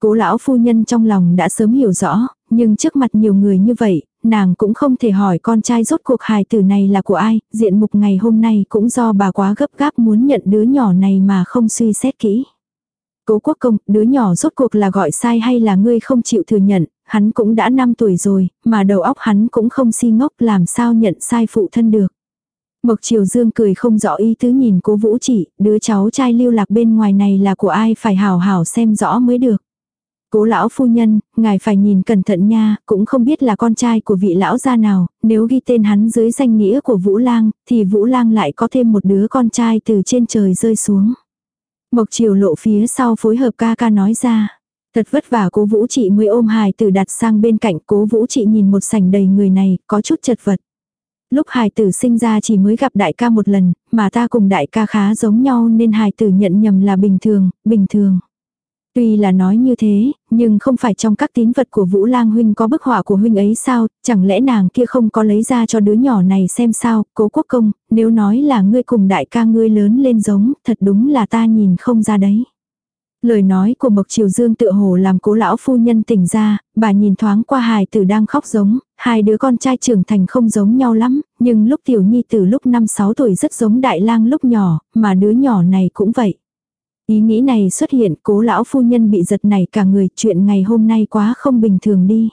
[SPEAKER 1] Cố lão phu nhân trong lòng đã sớm hiểu rõ, nhưng trước mặt nhiều người như vậy, nàng cũng không thể hỏi con trai rốt cuộc hài tử này là của ai, diện mục ngày hôm nay cũng do bà quá gấp gáp muốn nhận đứa nhỏ này mà không suy xét kỹ. Cố quốc công, đứa nhỏ rốt cuộc là gọi sai hay là ngươi không chịu thừa nhận, hắn cũng đã 5 tuổi rồi, mà đầu óc hắn cũng không si ngốc làm sao nhận sai phụ thân được. Mộc Triều Dương cười không rõ ý tứ nhìn cố vũ chỉ, đứa cháu trai lưu lạc bên ngoài này là của ai phải hào hào xem rõ mới được. Cố lão phu nhân, ngài phải nhìn cẩn thận nha, cũng không biết là con trai của vị lão gia nào, nếu ghi tên hắn dưới danh nghĩa của Vũ Lang, thì Vũ Lang lại có thêm một đứa con trai từ trên trời rơi xuống. Mộc Triều lộ phía sau phối hợp ca ca nói ra. Thật vất vả cố vũ chị mới ôm hài tử đặt sang bên cạnh cố vũ chị nhìn một sảnh đầy người này, có chút chật vật. Lúc hài tử sinh ra chỉ mới gặp đại ca một lần, mà ta cùng đại ca khá giống nhau nên hài tử nhận nhầm là bình thường, bình thường. Tuy là nói như thế, nhưng không phải trong các tín vật của Vũ Lang huynh có bức họa của huynh ấy sao, chẳng lẽ nàng kia không có lấy ra cho đứa nhỏ này xem sao, cố quốc công, nếu nói là ngươi cùng đại ca ngươi lớn lên giống, thật đúng là ta nhìn không ra đấy. Lời nói của Mộc Triều Dương tựa hồ làm cố lão phu nhân tỉnh ra, bà nhìn thoáng qua hài tử đang khóc giống, hai đứa con trai trưởng thành không giống nhau lắm, nhưng lúc tiểu nhi từ lúc 5-6 tuổi rất giống đại lang lúc nhỏ, mà đứa nhỏ này cũng vậy. Ý nghĩ này xuất hiện, cố lão phu nhân bị giật này cả người, chuyện ngày hôm nay quá không bình thường đi.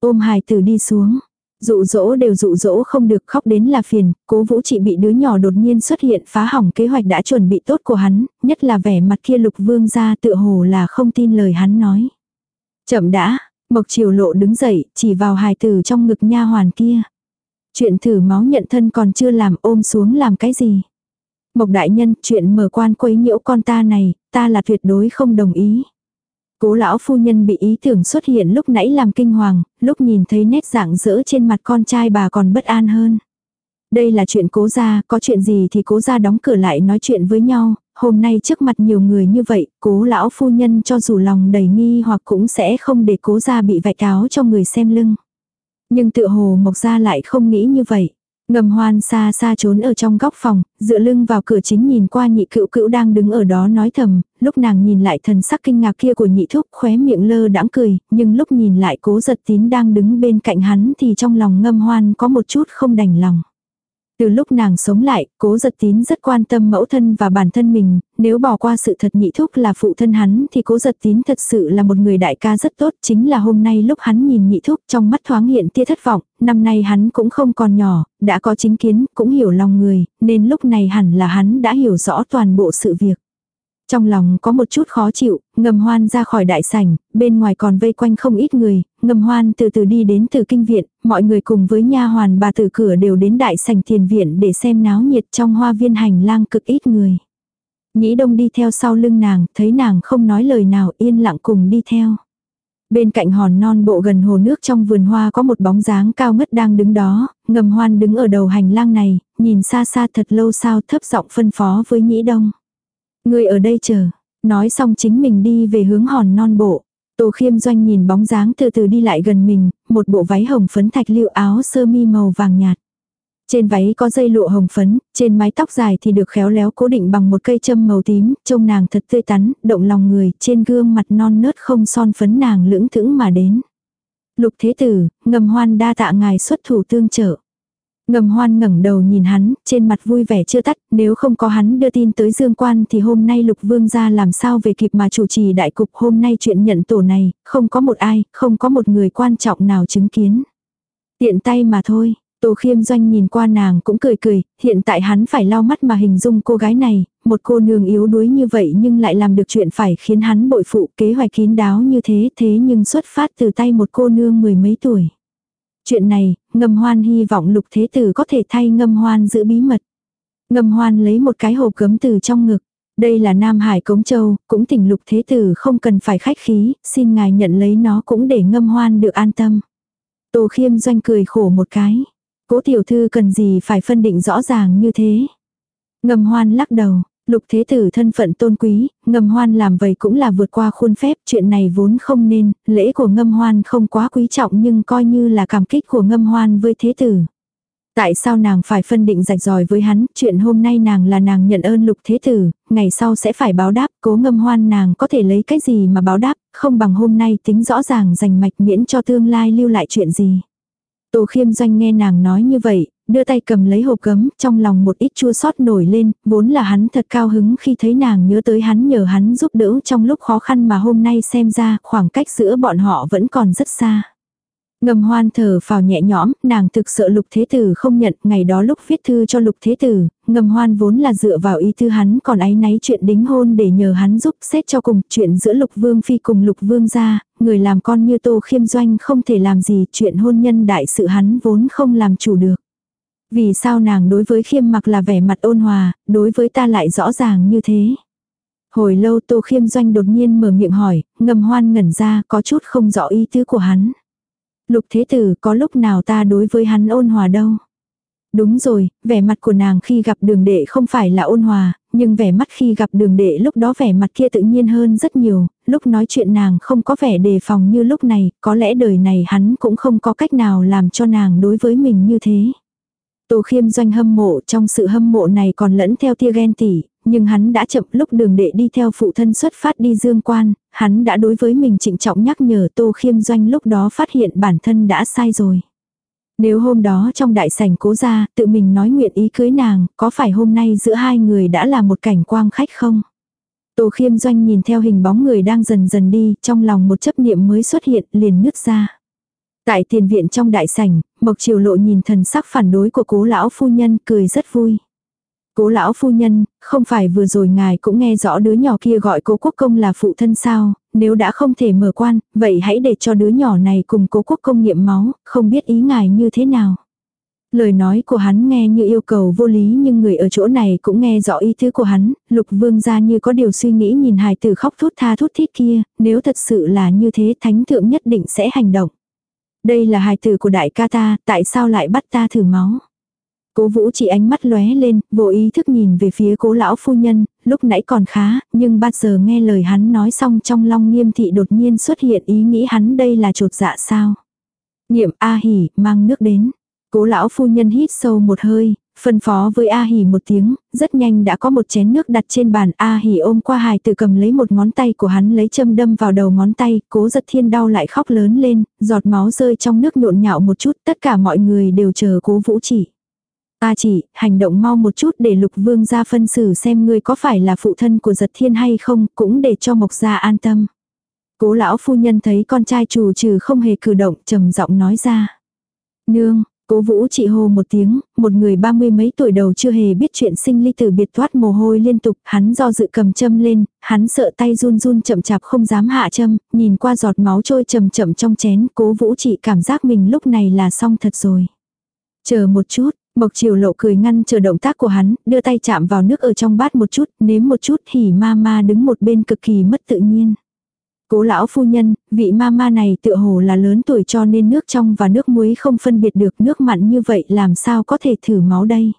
[SPEAKER 1] Ôm hài tử đi xuống. Dụ dỗ đều dụ dỗ không được khóc đến là phiền, cố vũ trị bị đứa nhỏ đột nhiên xuất hiện phá hỏng kế hoạch đã chuẩn bị tốt của hắn, nhất là vẻ mặt kia lục vương ra tựa hồ là không tin lời hắn nói. Chậm đã, Mộc Triều Lộ đứng dậy, chỉ vào hài tử trong ngực nha hoàn kia. Chuyện thử máu nhận thân còn chưa làm ôm xuống làm cái gì. Mộc đại nhân, chuyện mở quan quấy nhiễu con ta này, ta là tuyệt đối không đồng ý. Cố lão phu nhân bị ý tưởng xuất hiện lúc nãy làm kinh hoàng, lúc nhìn thấy nét dạng dỡ trên mặt con trai bà còn bất an hơn. Đây là chuyện cố gia, có chuyện gì thì cố gia đóng cửa lại nói chuyện với nhau, hôm nay trước mặt nhiều người như vậy, cố lão phu nhân cho dù lòng đầy nghi hoặc cũng sẽ không để cố gia bị vạch áo cho người xem lưng. Nhưng tựa hồ mộc gia lại không nghĩ như vậy. Ngầm hoan xa xa trốn ở trong góc phòng, dựa lưng vào cửa chính nhìn qua nhị cữu cữu đang đứng ở đó nói thầm, lúc nàng nhìn lại thần sắc kinh ngạc kia của nhị thúc khóe miệng lơ đãng cười, nhưng lúc nhìn lại cố giật tín đang đứng bên cạnh hắn thì trong lòng ngâm hoan có một chút không đành lòng. Từ lúc nàng sống lại, cố giật tín rất quan tâm mẫu thân và bản thân mình, nếu bỏ qua sự thật nhị thúc là phụ thân hắn thì cố giật tín thật sự là một người đại ca rất tốt. Chính là hôm nay lúc hắn nhìn nhị thúc trong mắt thoáng hiện tia thất vọng, năm nay hắn cũng không còn nhỏ, đã có chính kiến, cũng hiểu lòng người, nên lúc này hẳn là hắn đã hiểu rõ toàn bộ sự việc. Trong lòng có một chút khó chịu, ngầm hoan ra khỏi đại sảnh, bên ngoài còn vây quanh không ít người, ngầm hoan từ từ đi đến từ kinh viện, mọi người cùng với nha hoàn bà từ cửa đều đến đại sảnh thiền viện để xem náo nhiệt trong hoa viên hành lang cực ít người. Nhĩ đông đi theo sau lưng nàng, thấy nàng không nói lời nào yên lặng cùng đi theo. Bên cạnh hòn non bộ gần hồ nước trong vườn hoa có một bóng dáng cao ngất đang đứng đó, ngầm hoan đứng ở đầu hành lang này, nhìn xa xa thật lâu sao thấp giọng phân phó với nhĩ đông. Người ở đây chờ. Nói xong chính mình đi về hướng hòn non bộ. Tô khiêm doanh nhìn bóng dáng từ từ đi lại gần mình, một bộ váy hồng phấn thạch liệu áo sơ mi màu vàng nhạt. Trên váy có dây lụa hồng phấn, trên mái tóc dài thì được khéo léo cố định bằng một cây châm màu tím, trông nàng thật tươi tắn, động lòng người, trên gương mặt non nớt không son phấn nàng lưỡng thững mà đến. Lục thế tử, ngầm hoan đa tạ ngài xuất thủ tương trợ. Ngầm hoan ngẩng đầu nhìn hắn, trên mặt vui vẻ chưa tắt, nếu không có hắn đưa tin tới Dương Quan thì hôm nay lục vương ra làm sao về kịp mà chủ trì đại cục hôm nay chuyện nhận tổ này, không có một ai, không có một người quan trọng nào chứng kiến. Tiện tay mà thôi, Tô khiêm doanh nhìn qua nàng cũng cười cười, hiện tại hắn phải lau mắt mà hình dung cô gái này, một cô nương yếu đuối như vậy nhưng lại làm được chuyện phải khiến hắn bội phụ kế hoạch kín đáo như thế thế nhưng xuất phát từ tay một cô nương mười mấy tuổi. Chuyện này, ngâm hoan hy vọng lục thế tử có thể thay ngâm hoan giữ bí mật. Ngâm hoan lấy một cái hộp cấm từ trong ngực. Đây là Nam Hải Cống Châu, cũng tỉnh lục thế tử không cần phải khách khí, xin ngài nhận lấy nó cũng để ngâm hoan được an tâm. Tô khiêm doanh cười khổ một cái. Cố tiểu thư cần gì phải phân định rõ ràng như thế. Ngâm hoan lắc đầu, Lục thế tử thân phận tôn quý, ngâm hoan làm vậy cũng là vượt qua khuôn phép, chuyện này vốn không nên, lễ của ngâm hoan không quá quý trọng nhưng coi như là cảm kích của ngâm hoan với thế tử. Tại sao nàng phải phân định rạch ròi với hắn, chuyện hôm nay nàng là nàng nhận ơn lục thế tử, ngày sau sẽ phải báo đáp, cố ngâm hoan nàng có thể lấy cái gì mà báo đáp, không bằng hôm nay tính rõ ràng rành mạch miễn cho tương lai lưu lại chuyện gì. Tô khiêm doanh nghe nàng nói như vậy, đưa tay cầm lấy hộp gấm, trong lòng một ít chua sót nổi lên, vốn là hắn thật cao hứng khi thấy nàng nhớ tới hắn nhờ hắn giúp đỡ trong lúc khó khăn mà hôm nay xem ra khoảng cách giữa bọn họ vẫn còn rất xa. Ngầm hoan thở phào nhẹ nhõm, nàng thực sợ lục thế tử không nhận, ngày đó lúc viết thư cho lục thế tử, ngầm hoan vốn là dựa vào ý thư hắn còn áy náy chuyện đính hôn để nhờ hắn giúp xét cho cùng chuyện giữa lục vương phi cùng lục vương gia, người làm con như tô khiêm doanh không thể làm gì, chuyện hôn nhân đại sự hắn vốn không làm chủ được. Vì sao nàng đối với khiêm mặc là vẻ mặt ôn hòa, đối với ta lại rõ ràng như thế. Hồi lâu tô khiêm doanh đột nhiên mở miệng hỏi, ngầm hoan ngẩn ra có chút không rõ ý tứ của hắn. Lục thế tử có lúc nào ta đối với hắn ôn hòa đâu. Đúng rồi, vẻ mặt của nàng khi gặp đường đệ không phải là ôn hòa, nhưng vẻ mắt khi gặp đường đệ lúc đó vẻ mặt kia tự nhiên hơn rất nhiều, lúc nói chuyện nàng không có vẻ đề phòng như lúc này, có lẽ đời này hắn cũng không có cách nào làm cho nàng đối với mình như thế. Tô khiêm doanh hâm mộ trong sự hâm mộ này còn lẫn theo tia ghen tỉ, nhưng hắn đã chậm lúc đường đệ đi theo phụ thân xuất phát đi dương quan, hắn đã đối với mình trịnh trọng nhắc nhở tô khiêm doanh lúc đó phát hiện bản thân đã sai rồi. Nếu hôm đó trong đại sảnh cố ra, tự mình nói nguyện ý cưới nàng, có phải hôm nay giữa hai người đã là một cảnh quang khách không? Tô khiêm doanh nhìn theo hình bóng người đang dần dần đi, trong lòng một chấp niệm mới xuất hiện, liền nứt ra. Tại tiền viện trong đại sảnh, Mộc Triều Lộ nhìn thần sắc phản đối của cố lão phu nhân cười rất vui. Cố lão phu nhân, không phải vừa rồi ngài cũng nghe rõ đứa nhỏ kia gọi cố quốc công là phụ thân sao, nếu đã không thể mở quan, vậy hãy để cho đứa nhỏ này cùng cố quốc công nghiệm máu, không biết ý ngài như thế nào. Lời nói của hắn nghe như yêu cầu vô lý nhưng người ở chỗ này cũng nghe rõ ý tứ của hắn, lục vương ra như có điều suy nghĩ nhìn hài tử khóc thút tha thút thít kia, nếu thật sự là như thế thánh thượng nhất định sẽ hành động. Đây là hài tử của đại ca ta, tại sao lại bắt ta thử máu? Cố vũ chỉ ánh mắt lóe lên, vô ý thức nhìn về phía cố lão phu nhân, lúc nãy còn khá, nhưng bắt giờ nghe lời hắn nói xong trong long nghiêm thị đột nhiên xuất hiện ý nghĩ hắn đây là trột dạ sao. niệm A hỉ, mang nước đến. Cố lão phu nhân hít sâu một hơi, phân phó với A Hỉ một tiếng, rất nhanh đã có một chén nước đặt trên bàn. A Hỉ ôm qua hài tử cầm lấy một ngón tay của hắn lấy châm đâm vào đầu ngón tay, cố giật thiên đau lại khóc lớn lên, giọt máu rơi trong nước nhộn nhạo một chút, tất cả mọi người đều chờ cố vũ chỉ. A chỉ, hành động mau một chút để lục vương ra phân xử xem ngươi có phải là phụ thân của giật thiên hay không, cũng để cho mộc gia an tâm. Cố lão phu nhân thấy con trai chủ trừ không hề cử động, trầm giọng nói ra. Nương, Cố vũ chị hô một tiếng, một người ba mươi mấy tuổi đầu chưa hề biết chuyện sinh ly tử biệt thoát mồ hôi liên tục, hắn do dự cầm châm lên, hắn sợ tay run run chậm chạp không dám hạ châm, nhìn qua giọt máu trôi chậm chậm trong chén, cố vũ chị cảm giác mình lúc này là xong thật rồi. Chờ một chút, Mộc Triều Lộ cười ngăn chờ động tác của hắn, đưa tay chạm vào nước ở trong bát một chút, nếm một chút, hỉ ma ma đứng một bên cực kỳ mất tự nhiên. Cố lão phu nhân, vị ma ma này tựa hồ là lớn tuổi cho nên nước trong và nước muối không phân biệt được nước mặn như vậy làm sao có thể thử máu đây.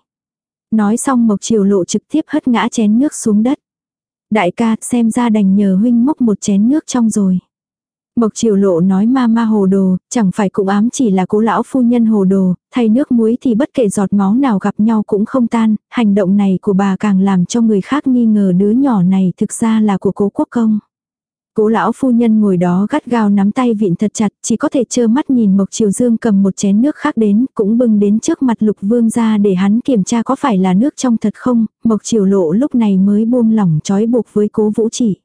[SPEAKER 1] Nói xong Mộc Triều Lộ trực tiếp hất ngã chén nước xuống đất. Đại ca xem ra đành nhờ huynh mốc một chén nước trong rồi. Mộc Triều Lộ nói ma ma hồ đồ, chẳng phải cũng ám chỉ là cố lão phu nhân hồ đồ, thay nước muối thì bất kể giọt máu nào gặp nhau cũng không tan, hành động này của bà càng làm cho người khác nghi ngờ đứa nhỏ này thực ra là của cố quốc công. Cố lão phu nhân ngồi đó gắt gao nắm tay vịn thật chặt, chỉ có thể trơ mắt nhìn Mộc Triều Dương cầm một chén nước khác đến, cũng bưng đến trước mặt Lục Vương ra để hắn kiểm tra có phải là nước trong thật không, Mộc Triều Lộ lúc này mới buông lỏng trói buộc với cố vũ chỉ.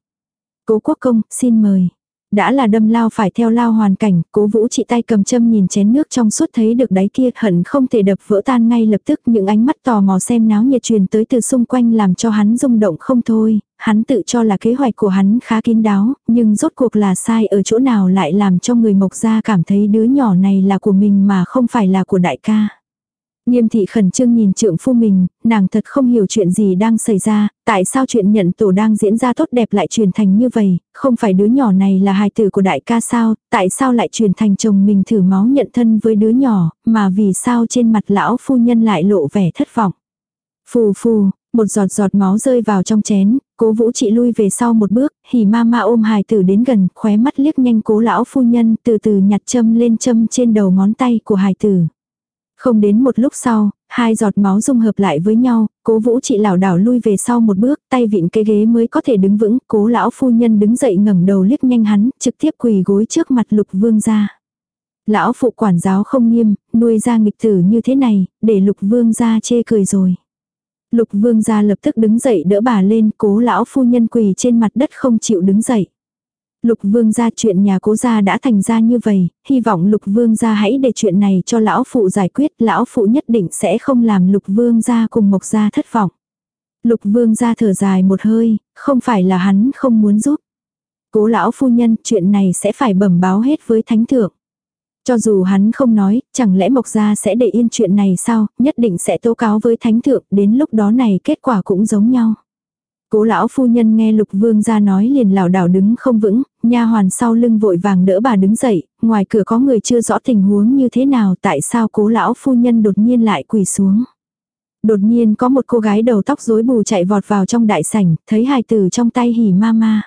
[SPEAKER 1] Cố quốc công, xin mời đã là đâm lao phải theo lao hoàn cảnh, cố vũ chị tay cầm châm nhìn chén nước trong suốt thấy được đáy kia hận không thể đập vỡ tan ngay lập tức những ánh mắt tò mò xem náo nhiệt truyền tới từ xung quanh làm cho hắn rung động không thôi, hắn tự cho là kế hoạch của hắn khá kín đáo, nhưng rốt cuộc là sai ở chỗ nào lại làm cho người mộc gia cảm thấy đứa nhỏ này là của mình mà không phải là của đại ca. Nghiêm thị khẩn trương nhìn trượng phu mình, nàng thật không hiểu chuyện gì đang xảy ra, tại sao chuyện nhận tổ đang diễn ra tốt đẹp lại truyền thành như vậy, không phải đứa nhỏ này là hài tử của đại ca sao, tại sao lại truyền thành chồng mình thử máu nhận thân với đứa nhỏ, mà vì sao trên mặt lão phu nhân lại lộ vẻ thất vọng. Phù phù, một giọt giọt máu rơi vào trong chén, cố vũ chị lui về sau một bước, hỉ ma ma ôm hài tử đến gần, khóe mắt liếc nhanh cố lão phu nhân từ từ nhặt châm lên châm trên đầu ngón tay của hài tử. Không đến một lúc sau, hai giọt máu dung hợp lại với nhau, cố vũ chị lảo đảo lui về sau một bước, tay vịn cái ghế mới có thể đứng vững, cố lão phu nhân đứng dậy ngẩng đầu liếc nhanh hắn, trực tiếp quỳ gối trước mặt lục vương gia. Lão phụ quản giáo không nghiêm, nuôi ra nghịch tử như thế này, để lục vương gia chê cười rồi. Lục vương gia lập tức đứng dậy đỡ bà lên, cố lão phu nhân quỳ trên mặt đất không chịu đứng dậy. Lục vương gia chuyện nhà cố gia đã thành ra như vậy, hy vọng lục vương gia hãy để chuyện này cho lão phụ giải quyết, lão phụ nhất định sẽ không làm lục vương gia cùng mộc gia thất vọng. Lục vương gia thở dài một hơi, không phải là hắn không muốn giúp. Cố lão phu nhân, chuyện này sẽ phải bẩm báo hết với thánh thượng. Cho dù hắn không nói, chẳng lẽ Mộc Gia sẽ để yên chuyện này sao, nhất định sẽ tố cáo với thánh thượng, đến lúc đó này kết quả cũng giống nhau. Cố lão phu nhân nghe lục vương ra nói liền lảo đảo đứng không vững, nha hoàn sau lưng vội vàng đỡ bà đứng dậy, ngoài cửa có người chưa rõ tình huống như thế nào tại sao cố lão phu nhân đột nhiên lại quỳ xuống. Đột nhiên có một cô gái đầu tóc rối bù chạy vọt vào trong đại sảnh, thấy hài tử trong tay hỉ ma ma.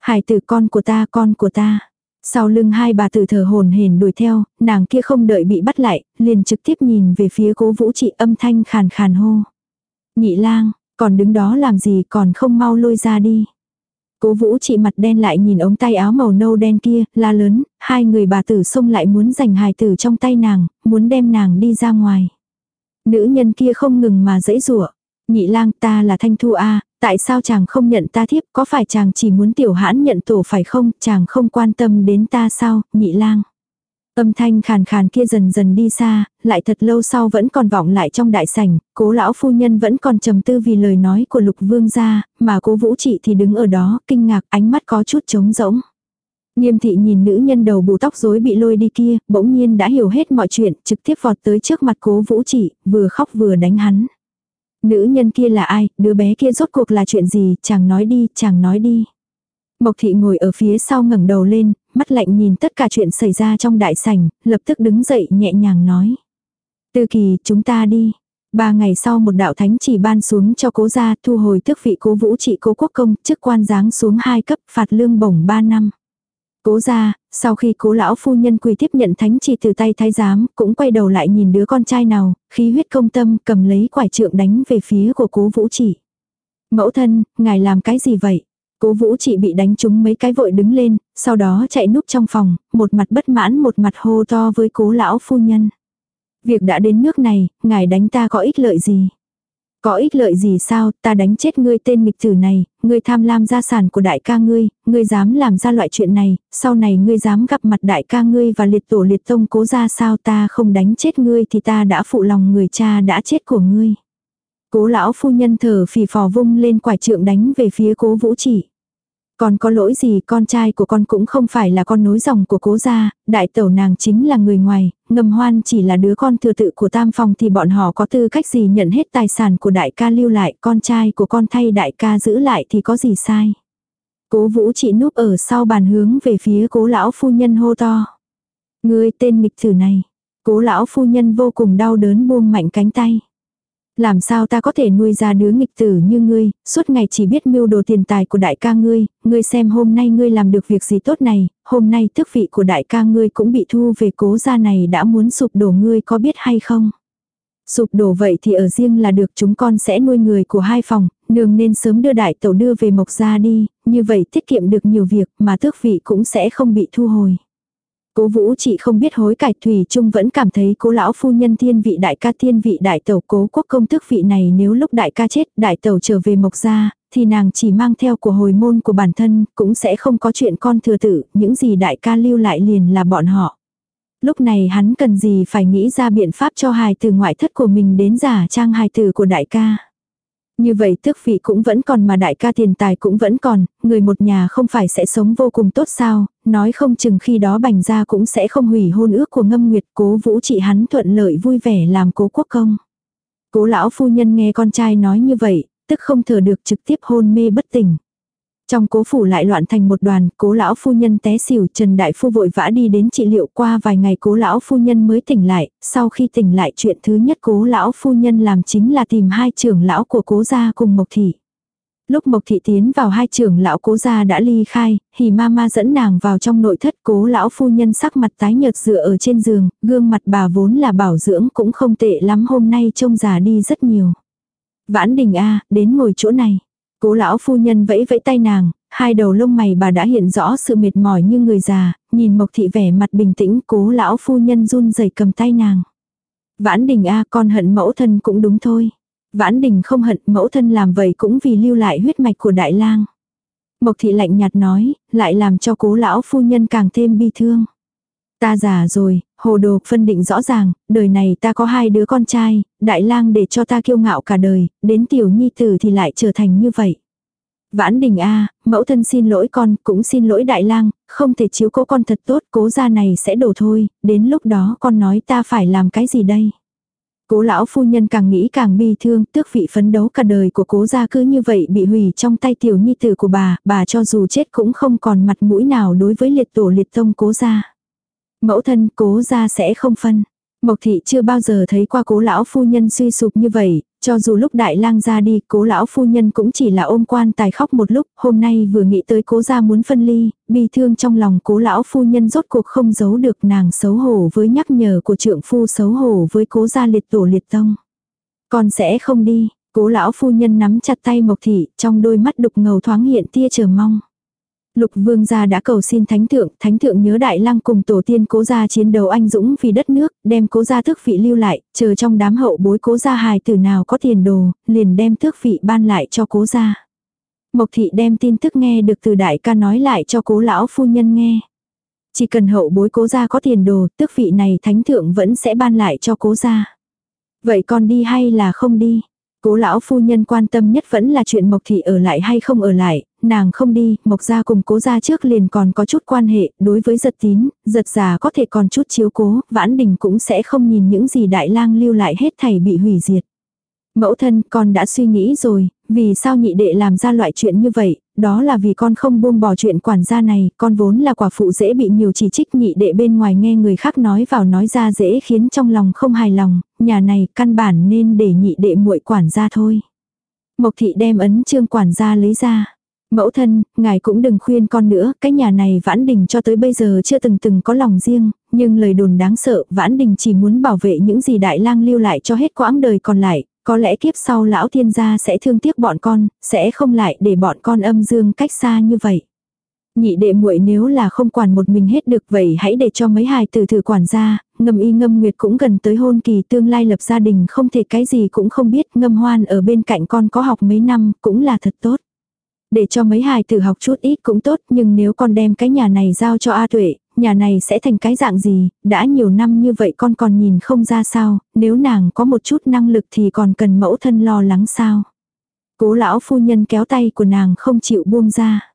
[SPEAKER 1] Hài tử con của ta, con của ta. Sau lưng hai bà tử thở hồn hển đuổi theo, nàng kia không đợi bị bắt lại, liền trực tiếp nhìn về phía cố vũ trị âm thanh khàn khàn hô. Nhị lang, còn đứng đó làm gì còn không mau lôi ra đi. Cố vũ trị mặt đen lại nhìn ống tay áo màu nâu đen kia, la lớn, hai người bà tử xông lại muốn giành hài tử trong tay nàng, muốn đem nàng đi ra ngoài. Nữ nhân kia không ngừng mà dãy rủa Nhị lang ta là thanh thu A, tại sao chàng không nhận ta thiếp, có phải chàng chỉ muốn tiểu hãn nhận tổ phải không, chàng không quan tâm đến ta sao, nhị lang. Âm thanh khàn khàn kia dần dần đi xa, lại thật lâu sau vẫn còn vọng lại trong đại sảnh, cố lão phu nhân vẫn còn trầm tư vì lời nói của lục vương gia, mà cố vũ trị thì đứng ở đó, kinh ngạc, ánh mắt có chút trống rỗng. Nghiêm thị nhìn nữ nhân đầu bù tóc rối bị lôi đi kia, bỗng nhiên đã hiểu hết mọi chuyện, trực tiếp vọt tới trước mặt cố vũ trị, vừa khóc vừa đánh hắn. Nữ nhân kia là ai, đứa bé kia rốt cuộc là chuyện gì, chàng nói đi, chàng nói đi. Mộc thị ngồi ở phía sau ngẩng đầu lên, mắt lạnh nhìn tất cả chuyện xảy ra trong đại sảnh, lập tức đứng dậy nhẹ nhàng nói. Tư kỳ, chúng ta đi. Ba ngày sau một đạo thánh chỉ ban xuống cho cố gia thu hồi tước vị cố vũ trị cố quốc công, chức quan giáng xuống hai cấp phạt lương bổng ba năm. Cố gia, sau khi cố lão phu nhân quỳ tiếp nhận thánh chỉ từ tay thái giám, cũng quay đầu lại nhìn đứa con trai nào, khí huyết công tâm cầm lấy quải trượng đánh về phía của cố vũ trị. Mẫu thân, ngài làm cái gì vậy? Cố vũ Chỉ bị đánh trúng mấy cái vội đứng lên, sau đó chạy núp trong phòng, một mặt bất mãn một mặt hô to với cố lão phu nhân. Việc đã đến nước này, ngài đánh ta có ích lợi gì? Có ích lợi gì sao, ta đánh chết ngươi tên nghịch tử này, ngươi tham lam gia sản của đại ca ngươi, ngươi dám làm ra loại chuyện này, sau này ngươi dám gặp mặt đại ca ngươi và liệt tổ liệt tông cố ra sao ta không đánh chết ngươi thì ta đã phụ lòng người cha đã chết của ngươi. Cố lão phu nhân thở phì phò vung lên quải trượng đánh về phía cố vũ chỉ. Còn có lỗi gì con trai của con cũng không phải là con nối dòng của cố gia, đại tẩu nàng chính là người ngoài, ngầm hoan chỉ là đứa con thừa tự của tam phòng thì bọn họ có tư cách gì nhận hết tài sản của đại ca lưu lại, con trai của con thay đại ca giữ lại thì có gì sai. Cố vũ chị núp ở sau bàn hướng về phía cố lão phu nhân hô to. Ngươi tên nghịch tử này. Cố lão phu nhân vô cùng đau đớn buông mạnh cánh tay. Làm sao ta có thể nuôi ra đứa nghịch tử như ngươi, suốt ngày chỉ biết mưu đồ tiền tài của đại ca ngươi, ngươi xem hôm nay ngươi làm được việc gì tốt này, hôm nay tước vị của đại ca ngươi cũng bị thu về cố gia này đã muốn sụp đổ ngươi có biết hay không? Sụp đổ vậy thì ở riêng là được chúng con sẽ nuôi người của hai phòng, nương nên sớm đưa đại tẩu đưa về mộc gia đi, như vậy tiết kiệm được nhiều việc mà tước vị cũng sẽ không bị thu hồi. Cố vũ chị không biết hối cải Thủy Trung vẫn cảm thấy cố lão phu nhân thiên vị đại ca thiên vị đại tẩu cố quốc công tước vị này nếu lúc đại ca chết đại tẩu trở về mộc gia, thì nàng chỉ mang theo của hồi môn của bản thân, cũng sẽ không có chuyện con thừa tử, những gì đại ca lưu lại liền là bọn họ. Lúc này hắn cần gì phải nghĩ ra biện pháp cho hài từ ngoại thất của mình đến giả trang hài tử của đại ca. Như vậy tước vị cũng vẫn còn mà đại ca tiền tài cũng vẫn còn, người một nhà không phải sẽ sống vô cùng tốt sao, nói không chừng khi đó bành gia cũng sẽ không hủy hôn ước của ngâm nguyệt cố vũ trị hắn thuận lợi vui vẻ làm cố quốc công. Cố lão phu nhân nghe con trai nói như vậy, tức không thở được trực tiếp hôn mê bất tỉnh. Trong cố phủ lại loạn thành một đoàn, cố lão phu nhân té xỉu, Trần Đại Phu vội vã đi đến trị liệu qua vài ngày cố lão phu nhân mới tỉnh lại, sau khi tỉnh lại chuyện thứ nhất cố lão phu nhân làm chính là tìm hai trưởng lão của cố gia cùng Mộc Thị. Lúc Mộc Thị tiến vào hai trưởng lão cố gia đã ly khai, hỉ ma ma dẫn nàng vào trong nội thất cố lão phu nhân sắc mặt tái nhợt dựa ở trên giường, gương mặt bà vốn là bảo dưỡng cũng không tệ lắm hôm nay trông già đi rất nhiều. Vãn đình A, đến ngồi chỗ này. Cố lão phu nhân vẫy vẫy tay nàng, hai đầu lông mày bà đã hiện rõ sự mệt mỏi như người già, nhìn Mộc thị vẻ mặt bình tĩnh, cố lão phu nhân run rẩy cầm tay nàng. Vãn đình a con hận mẫu thân cũng đúng thôi. Vãn đình không hận mẫu thân làm vậy cũng vì lưu lại huyết mạch của đại lang. Mộc thị lạnh nhạt nói, lại làm cho cố lão phu nhân càng thêm bi thương. Ta già rồi, hồ đồ phân định rõ ràng, đời này ta có hai đứa con trai, đại lang để cho ta kiêu ngạo cả đời, đến tiểu nhi tử thì lại trở thành như vậy. Vãn đình a mẫu thân xin lỗi con, cũng xin lỗi đại lang, không thể chiếu cố con thật tốt, cố gia này sẽ đổ thôi, đến lúc đó con nói ta phải làm cái gì đây. Cố lão phu nhân càng nghĩ càng bi thương, tước vị phấn đấu cả đời của cố gia cứ như vậy bị hủy trong tay tiểu nhi tử của bà, bà cho dù chết cũng không còn mặt mũi nào đối với liệt tổ liệt tông cố gia. Mẫu thân cố gia sẽ không phân. Mộc thị chưa bao giờ thấy qua cố lão phu nhân suy sụp như vậy, cho dù lúc đại lang ra đi, cố lão phu nhân cũng chỉ là ôm quan tài khóc một lúc, hôm nay vừa nghĩ tới cố gia muốn phân ly, bi thương trong lòng cố lão phu nhân rốt cuộc không giấu được nàng xấu hổ với nhắc nhở của trượng phu xấu hổ với cố gia liệt tổ liệt tông. Con sẽ không đi, cố lão phu nhân nắm chặt tay mộc thị, trong đôi mắt đục ngầu thoáng hiện tia chờ mong. Lục vương gia đã cầu xin thánh thượng, thánh thượng nhớ đại lăng cùng tổ tiên cố gia chiến đấu anh dũng vì đất nước, đem cố gia tước vị lưu lại, chờ trong đám hậu bối cố gia hài tử nào có tiền đồ, liền đem tước vị ban lại cho cố gia. Mộc thị đem tin tức nghe được từ đại ca nói lại cho cố lão phu nhân nghe. Chỉ cần hậu bối cố gia có tiền đồ, tước vị này thánh thượng vẫn sẽ ban lại cho cố gia. Vậy con đi hay là không đi? Cố lão phu nhân quan tâm nhất vẫn là chuyện Mộc Thị ở lại hay không ở lại, nàng không đi, Mộc gia cùng cố gia trước liền còn có chút quan hệ, đối với giật tín, giật già có thể còn chút chiếu cố, vãn đình cũng sẽ không nhìn những gì đại lang lưu lại hết thảy bị hủy diệt. Mẫu thân, con đã suy nghĩ rồi, vì sao nhị đệ làm ra loại chuyện như vậy, đó là vì con không buông bỏ chuyện quản gia này, con vốn là quả phụ dễ bị nhiều chỉ trích nhị đệ bên ngoài nghe người khác nói vào nói ra dễ khiến trong lòng không hài lòng, nhà này căn bản nên để nhị đệ muội quản gia thôi. Mộc thị đem ấn trương quản gia lấy ra. Mẫu thân, ngài cũng đừng khuyên con nữa, cái nhà này vãn đình cho tới bây giờ chưa từng từng có lòng riêng, nhưng lời đồn đáng sợ, vãn đình chỉ muốn bảo vệ những gì đại lang lưu lại cho hết quãng đời còn lại, có lẽ kiếp sau lão thiên gia sẽ thương tiếc bọn con, sẽ không lại để bọn con âm dương cách xa như vậy. Nhị đệ muội nếu là không quản một mình hết được vậy hãy để cho mấy hài tử thử quản gia, ngâm y ngâm nguyệt cũng gần tới hôn kỳ tương lai lập gia đình không thể cái gì cũng không biết ngâm hoan ở bên cạnh con có học mấy năm cũng là thật tốt. Để cho mấy hài tử học chút ít cũng tốt nhưng nếu con đem cái nhà này giao cho A Tuệ, nhà này sẽ thành cái dạng gì, đã nhiều năm như vậy con còn nhìn không ra sao, nếu nàng có một chút năng lực thì còn cần mẫu thân lo lắng sao. Cố lão phu nhân kéo tay của nàng không chịu buông ra.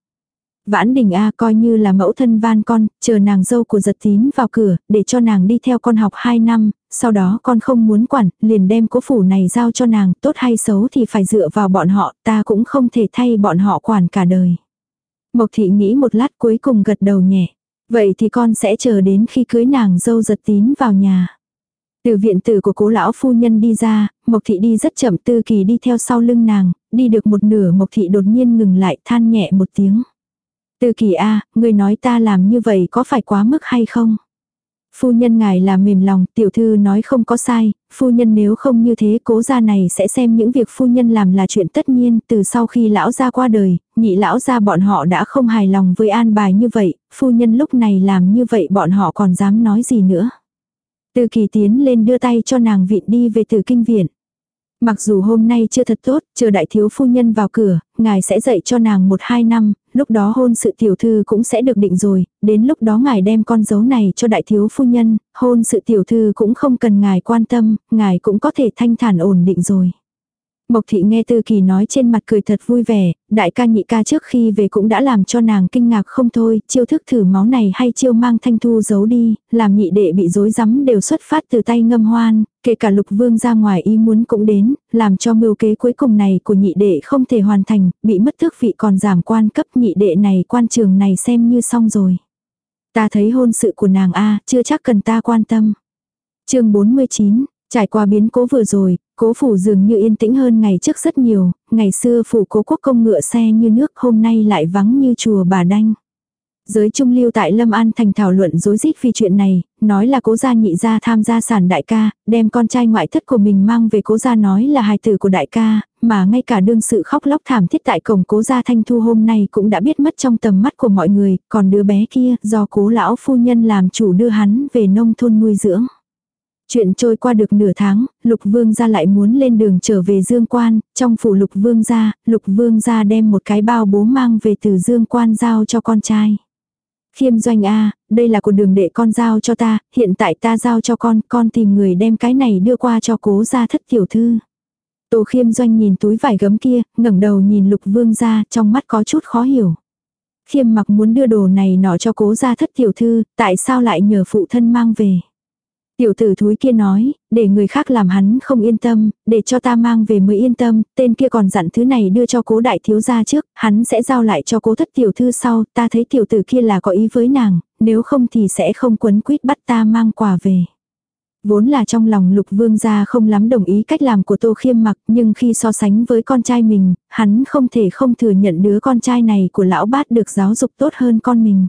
[SPEAKER 1] Vãn đình A coi như là mẫu thân van con, chờ nàng dâu của giật tín vào cửa, để cho nàng đi theo con học 2 năm, sau đó con không muốn quản, liền đem cố phủ này giao cho nàng, tốt hay xấu thì phải dựa vào bọn họ, ta cũng không thể thay bọn họ quản cả đời. Mộc thị nghĩ một lát cuối cùng gật đầu nhẹ. Vậy thì con sẽ chờ đến khi cưới nàng dâu giật tín vào nhà. Từ viện tử của cố lão phu nhân đi ra, Mộc Thị đi rất chậm tư kỳ đi theo sau lưng nàng, đi được một nửa Mộc Thị đột nhiên ngừng lại than nhẹ một tiếng. Tư kỳ a người nói ta làm như vậy có phải quá mức hay không? Phu nhân ngài là mềm lòng, tiểu thư nói không có sai, phu nhân nếu không như thế cố gia này sẽ xem những việc phu nhân làm là chuyện tất nhiên, từ sau khi lão gia qua đời, nhị lão gia bọn họ đã không hài lòng với an bài như vậy, phu nhân lúc này làm như vậy bọn họ còn dám nói gì nữa. Từ kỳ tiến lên đưa tay cho nàng vịn đi về từ kinh viện. Mặc dù hôm nay chưa thật tốt, chờ đại thiếu phu nhân vào cửa, ngài sẽ dạy cho nàng một hai năm, lúc đó hôn sự tiểu thư cũng sẽ được định rồi, đến lúc đó ngài đem con dấu này cho đại thiếu phu nhân, hôn sự tiểu thư cũng không cần ngài quan tâm, ngài cũng có thể thanh thản ổn định rồi. Mộc thị nghe Tư Kỳ nói trên mặt cười thật vui vẻ, đại ca nhị ca trước khi về cũng đã làm cho nàng kinh ngạc không thôi, chiêu thức thử máu này hay chiêu mang thanh thu giấu đi, làm nhị đệ bị rối rắm đều xuất phát từ tay ngâm hoan, kể cả lục vương ra ngoài ý muốn cũng đến, làm cho mưu kế cuối cùng này của nhị đệ không thể hoàn thành, bị mất thước vị còn giảm quan cấp nhị đệ này quan trường này xem như xong rồi. Ta thấy hôn sự của nàng A, chưa chắc cần ta quan tâm. chương 49, Trải qua biến cố vừa rồi, cố phủ dường như yên tĩnh hơn ngày trước rất nhiều, ngày xưa phủ cố quốc công ngựa xe như nước hôm nay lại vắng như chùa bà đanh. Giới trung lưu tại Lâm An thành thảo luận dối rít vì chuyện này, nói là cố gia nhị gia tham gia sản đại ca, đem con trai ngoại thất của mình mang về cố gia nói là hài tử của đại ca, mà ngay cả đương sự khóc lóc thảm thiết tại cổng cố gia thanh thu hôm nay cũng đã biết mất trong tầm mắt của mọi người, còn đứa bé kia do cố lão phu nhân làm chủ đưa hắn về nông thôn nuôi dưỡng. Chuyện trôi qua được nửa tháng, lục vương gia lại muốn lên đường trở về dương quan, trong phủ lục vương gia, lục vương gia đem một cái bao bố mang về từ dương quan giao cho con trai. Khiêm doanh a đây là của đường đệ con giao cho ta, hiện tại ta giao cho con, con tìm người đem cái này đưa qua cho cố gia thất tiểu thư. Tô khiêm doanh nhìn túi vải gấm kia, ngẩng đầu nhìn lục vương gia, trong mắt có chút khó hiểu. Khiêm mặc muốn đưa đồ này nọ cho cố gia thất tiểu thư, tại sao lại nhờ phụ thân mang về. Tiểu tử thúi kia nói, để người khác làm hắn không yên tâm, để cho ta mang về mới yên tâm, tên kia còn dặn thứ này đưa cho cố đại thiếu gia trước, hắn sẽ giao lại cho cố thất tiểu thư sau, ta thấy tiểu tử kia là có ý với nàng, nếu không thì sẽ không quấn quýt bắt ta mang quà về. Vốn là trong lòng lục vương gia không lắm đồng ý cách làm của tô khiêm mặc nhưng khi so sánh với con trai mình, hắn không thể không thừa nhận đứa con trai này của lão bát được giáo dục tốt hơn con mình.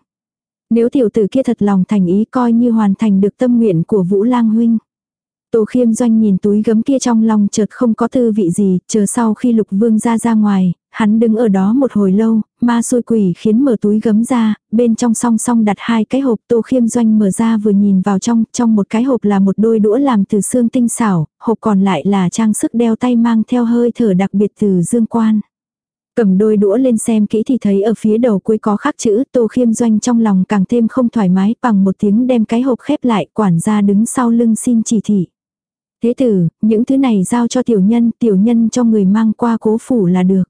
[SPEAKER 1] Nếu tiểu tử kia thật lòng thành ý coi như hoàn thành được tâm nguyện của Vũ Lang huynh. Tô khiêm doanh nhìn túi gấm kia trong lòng chợt không có tư vị gì, chờ sau khi lục vương ra ra ngoài, hắn đứng ở đó một hồi lâu, ma xôi quỷ khiến mở túi gấm ra, bên trong song song đặt hai cái hộp tô khiêm doanh mở ra vừa nhìn vào trong, trong một cái hộp là một đôi đũa làm từ xương tinh xảo, hộp còn lại là trang sức đeo tay mang theo hơi thở đặc biệt từ dương quan. Cầm đôi đũa lên xem kỹ thì thấy ở phía đầu cuối có khắc chữ Tô Khiêm Doanh trong lòng càng thêm không thoải mái bằng một tiếng đem cái hộp khép lại quản gia đứng sau lưng xin chỉ thị. Thế tử, những thứ này giao cho tiểu nhân, tiểu nhân cho người mang qua cố phủ là được.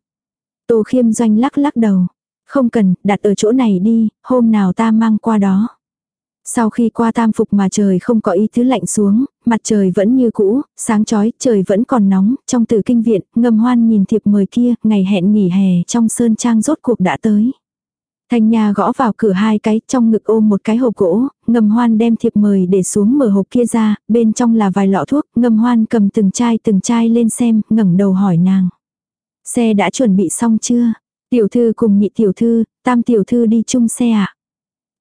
[SPEAKER 1] Tô Khiêm Doanh lắc lắc đầu. Không cần, đặt ở chỗ này đi, hôm nào ta mang qua đó. Sau khi qua tam phục mà trời không có ý thứ lạnh xuống, mặt trời vẫn như cũ, sáng chói, trời vẫn còn nóng, trong tử kinh viện, ngầm hoan nhìn thiệp mời kia, ngày hẹn nghỉ hè trong sơn trang rốt cuộc đã tới. Thanh Nha gõ vào cửa hai cái, trong ngực ôm một cái hộp gỗ, ngầm hoan đem thiệp mời để xuống mở hộp kia ra, bên trong là vài lọ thuốc, ngầm hoan cầm từng chai từng chai lên xem, ngẩng đầu hỏi nàng. Xe đã chuẩn bị xong chưa? Tiểu thư cùng nhị tiểu thư, tam tiểu thư đi chung xe ạ. À?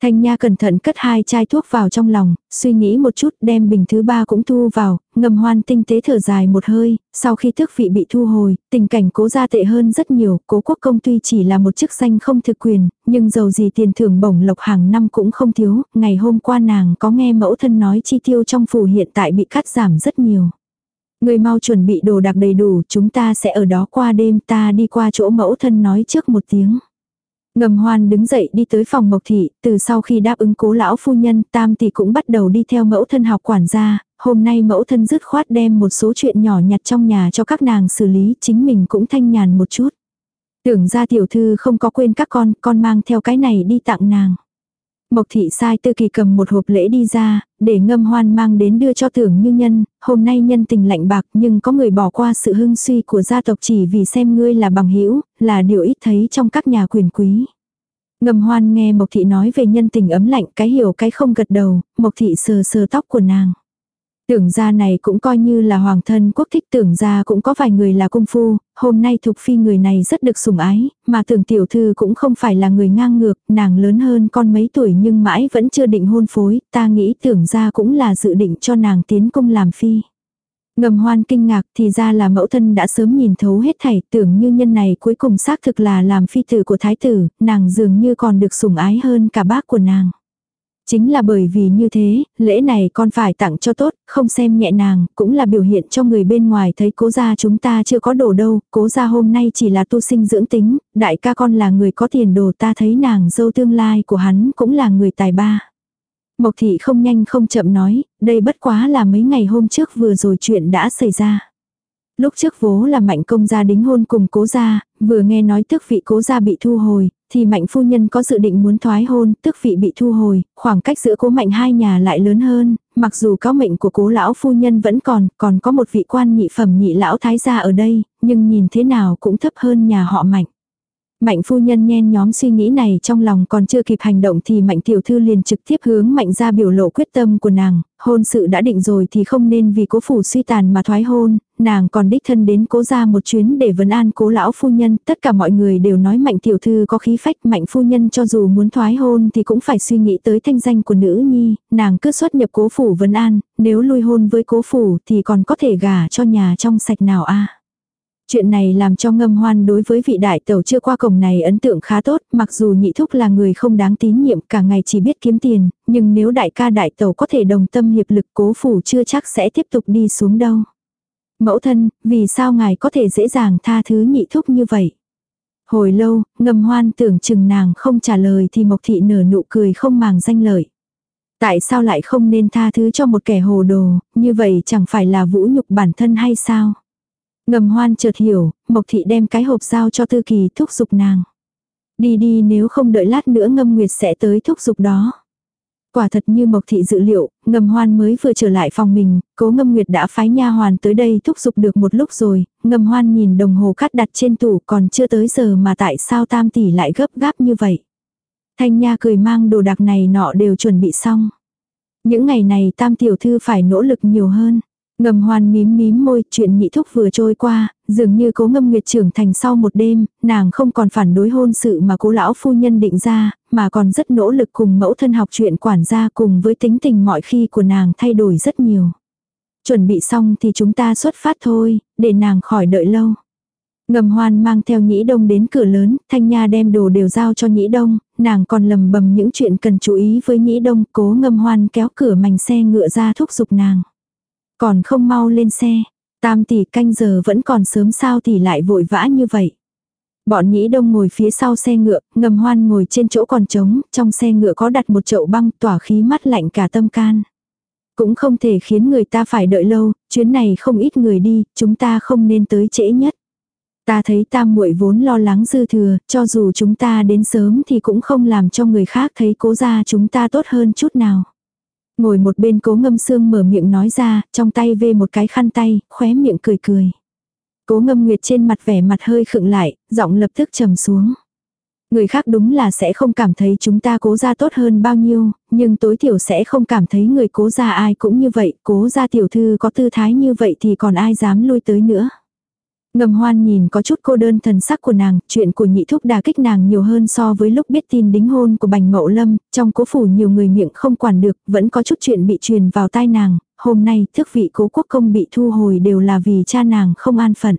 [SPEAKER 1] Thanh Nha cẩn thận cất hai chai thuốc vào trong lòng, suy nghĩ một chút đem bình thứ ba cũng thu vào, ngầm hoan tinh tế thở dài một hơi, sau khi thức vị bị thu hồi, tình cảnh cố gia tệ hơn rất nhiều, cố quốc công tuy chỉ là một chức danh không thực quyền, nhưng dầu gì tiền thưởng bổng lộc hàng năm cũng không thiếu, ngày hôm qua nàng có nghe mẫu thân nói chi tiêu trong phủ hiện tại bị cắt giảm rất nhiều. Người mau chuẩn bị đồ đạc đầy đủ, chúng ta sẽ ở đó qua đêm ta đi qua chỗ mẫu thân nói trước một tiếng. Ngầm hoan đứng dậy đi tới phòng Mộc Thị, từ sau khi đáp ứng cố lão phu nhân, tam tỷ cũng bắt đầu đi theo mẫu thân học quản gia, hôm nay mẫu thân dứt khoát đem một số chuyện nhỏ nhặt trong nhà cho các nàng xử lý, chính mình cũng thanh nhàn một chút. Tưởng ra tiểu thư không có quên các con, con mang theo cái này đi tặng nàng. Mộc thị sai tư kỳ cầm một hộp lễ đi ra, để ngâm hoan mang đến đưa cho tưởng như nhân, hôm nay nhân tình lạnh bạc nhưng có người bỏ qua sự hưng suy của gia tộc chỉ vì xem ngươi là bằng hữu là điều ít thấy trong các nhà quyền quý. Ngâm hoan nghe Mộc thị nói về nhân tình ấm lạnh cái hiểu cái không gật đầu, Mộc thị sờ sờ tóc của nàng. Tưởng gia này cũng coi như là hoàng thân quốc thích tưởng gia cũng có vài người là cung phu, hôm nay thục phi người này rất được sủng ái, mà tưởng tiểu thư cũng không phải là người ngang ngược, nàng lớn hơn con mấy tuổi nhưng mãi vẫn chưa định hôn phối, ta nghĩ tưởng ra cũng là dự định cho nàng tiến cung làm phi. Ngầm hoan kinh ngạc thì ra là mẫu thân đã sớm nhìn thấu hết thảy tưởng như nhân này cuối cùng xác thực là làm phi tử của thái tử, nàng dường như còn được sủng ái hơn cả bác của nàng. Chính là bởi vì như thế, lễ này con phải tặng cho tốt, không xem nhẹ nàng, cũng là biểu hiện cho người bên ngoài thấy cố gia chúng ta chưa có đồ đâu, cố gia hôm nay chỉ là tu sinh dưỡng tính, đại ca con là người có tiền đồ ta thấy nàng dâu tương lai của hắn cũng là người tài ba. Mộc thị không nhanh không chậm nói, đây bất quá là mấy ngày hôm trước vừa rồi chuyện đã xảy ra. Lúc trước vố là mạnh công gia đính hôn cùng cố gia, vừa nghe nói tước vị cố gia bị thu hồi, thì mạnh phu nhân có dự định muốn thoái hôn, tước vị bị thu hồi, khoảng cách giữa cố mạnh hai nhà lại lớn hơn, mặc dù cáo mệnh của cố lão phu nhân vẫn còn, còn có một vị quan nhị phẩm nhị lão thái gia ở đây, nhưng nhìn thế nào cũng thấp hơn nhà họ mạnh. Mạnh phu nhân nhen nhóm suy nghĩ này trong lòng còn chưa kịp hành động thì mạnh tiểu thư liền trực tiếp hướng mạnh ra biểu lộ quyết tâm của nàng, hôn sự đã định rồi thì không nên vì cố phủ suy tàn mà thoái hôn, nàng còn đích thân đến cố ra một chuyến để vấn an cố lão phu nhân, tất cả mọi người đều nói mạnh tiểu thư có khí phách, mạnh phu nhân cho dù muốn thoái hôn thì cũng phải suy nghĩ tới thanh danh của nữ nhi, nàng cứ xuất nhập cố phủ vấn an, nếu lui hôn với cố phủ thì còn có thể gả cho nhà trong sạch nào a. Chuyện này làm cho ngâm hoan đối với vị đại tẩu chưa qua cổng này ấn tượng khá tốt, mặc dù nhị thúc là người không đáng tín nhiệm cả ngày chỉ biết kiếm tiền, nhưng nếu đại ca đại tẩu có thể đồng tâm hiệp lực cố phủ chưa chắc sẽ tiếp tục đi xuống đâu. Mẫu thân, vì sao ngài có thể dễ dàng tha thứ nhị thúc như vậy? Hồi lâu, ngâm hoan tưởng chừng nàng không trả lời thì mộc thị nở nụ cười không màng danh lợi. Tại sao lại không nên tha thứ cho một kẻ hồ đồ, như vậy chẳng phải là vũ nhục bản thân hay sao? Ngầm hoan chợt hiểu, Mộc Thị đem cái hộp giao cho Tư Kỳ thúc giục nàng. Đi đi nếu không đợi lát nữa ngâm nguyệt sẽ tới thúc giục đó. Quả thật như Mộc Thị dự liệu, ngầm hoan mới vừa trở lại phòng mình, cố ngâm nguyệt đã phái nha hoàn tới đây thúc giục được một lúc rồi, ngầm hoan nhìn đồng hồ cắt đặt trên tủ còn chưa tới giờ mà tại sao tam tỷ lại gấp gáp như vậy. Thanh nha cười mang đồ đạc này nọ đều chuẩn bị xong. Những ngày này tam tiểu thư phải nỗ lực nhiều hơn. Ngầm hoan mím mím môi, chuyện nhị thúc vừa trôi qua, dường như cố ngâm nguyệt trưởng thành sau một đêm, nàng không còn phản đối hôn sự mà cố lão phu nhân định ra, mà còn rất nỗ lực cùng mẫu thân học chuyện quản gia cùng với tính tình mọi khi của nàng thay đổi rất nhiều. Chuẩn bị xong thì chúng ta xuất phát thôi, để nàng khỏi đợi lâu. Ngầm hoan mang theo nhĩ đông đến cửa lớn, thanh nha đem đồ đều giao cho nhĩ đông, nàng còn lầm bầm những chuyện cần chú ý với nhĩ đông, cố ngâm hoan kéo cửa mảnh xe ngựa ra thúc giục nàng. Còn không mau lên xe. Tam tỷ canh giờ vẫn còn sớm sao tỷ lại vội vã như vậy. Bọn nhĩ đông ngồi phía sau xe ngựa, ngầm hoan ngồi trên chỗ còn trống, trong xe ngựa có đặt một chậu băng tỏa khí mắt lạnh cả tâm can. Cũng không thể khiến người ta phải đợi lâu, chuyến này không ít người đi, chúng ta không nên tới trễ nhất. Ta thấy tam muội vốn lo lắng dư thừa, cho dù chúng ta đến sớm thì cũng không làm cho người khác thấy cố ra chúng ta tốt hơn chút nào. Ngồi một bên cố ngâm xương mở miệng nói ra, trong tay vê một cái khăn tay, khóe miệng cười cười. Cố ngâm nguyệt trên mặt vẻ mặt hơi khựng lại, giọng lập tức trầm xuống. Người khác đúng là sẽ không cảm thấy chúng ta cố ra tốt hơn bao nhiêu, nhưng tối thiểu sẽ không cảm thấy người cố ra ai cũng như vậy, cố ra tiểu thư có tư thái như vậy thì còn ai dám lui tới nữa. Ngầm hoan nhìn có chút cô đơn thần sắc của nàng, chuyện của nhị thúc đà kích nàng nhiều hơn so với lúc biết tin đính hôn của bành mậu lâm, trong cố phủ nhiều người miệng không quản được, vẫn có chút chuyện bị truyền vào tai nàng, hôm nay thức vị cố quốc công bị thu hồi đều là vì cha nàng không an phận.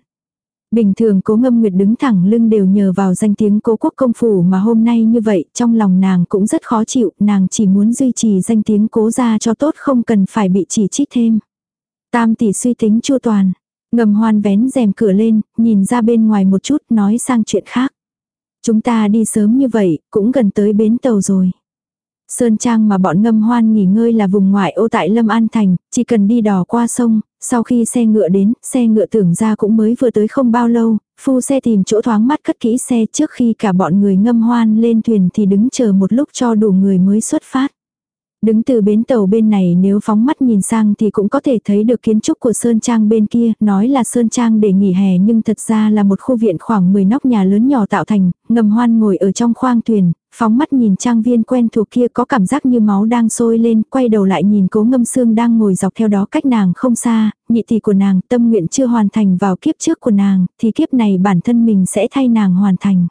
[SPEAKER 1] Bình thường cố ngâm nguyệt đứng thẳng lưng đều nhờ vào danh tiếng cố quốc công phủ mà hôm nay như vậy trong lòng nàng cũng rất khó chịu, nàng chỉ muốn duy trì danh tiếng cố ra cho tốt không cần phải bị chỉ trích thêm. Tam tỷ suy tính chua toàn, ngầm hoan vén rèm cửa lên, nhìn ra bên ngoài một chút nói sang chuyện khác. Chúng ta đi sớm như vậy, cũng gần tới bến tàu rồi. Sơn Trang mà bọn ngâm hoan nghỉ ngơi là vùng ngoại ô tại Lâm An Thành, chỉ cần đi đò qua sông, sau khi xe ngựa đến, xe ngựa tưởng ra cũng mới vừa tới không bao lâu, phu xe tìm chỗ thoáng mắt cất kỹ xe trước khi cả bọn người ngâm hoan lên thuyền thì đứng chờ một lúc cho đủ người mới xuất phát. Đứng từ bến tàu bên này nếu phóng mắt nhìn sang thì cũng có thể thấy được kiến trúc của Sơn Trang bên kia, nói là Sơn Trang để nghỉ hè nhưng thật ra là một khu viện khoảng 10 nóc nhà lớn nhỏ tạo thành, ngầm hoan ngồi ở trong khoang thuyền, phóng mắt nhìn trang viên quen thuộc kia có cảm giác như máu đang sôi lên, quay đầu lại nhìn cố ngâm xương đang ngồi dọc theo đó cách nàng không xa, nhị tỷ của nàng tâm nguyện chưa hoàn thành vào kiếp trước của nàng, thì kiếp này bản thân mình sẽ thay nàng hoàn thành.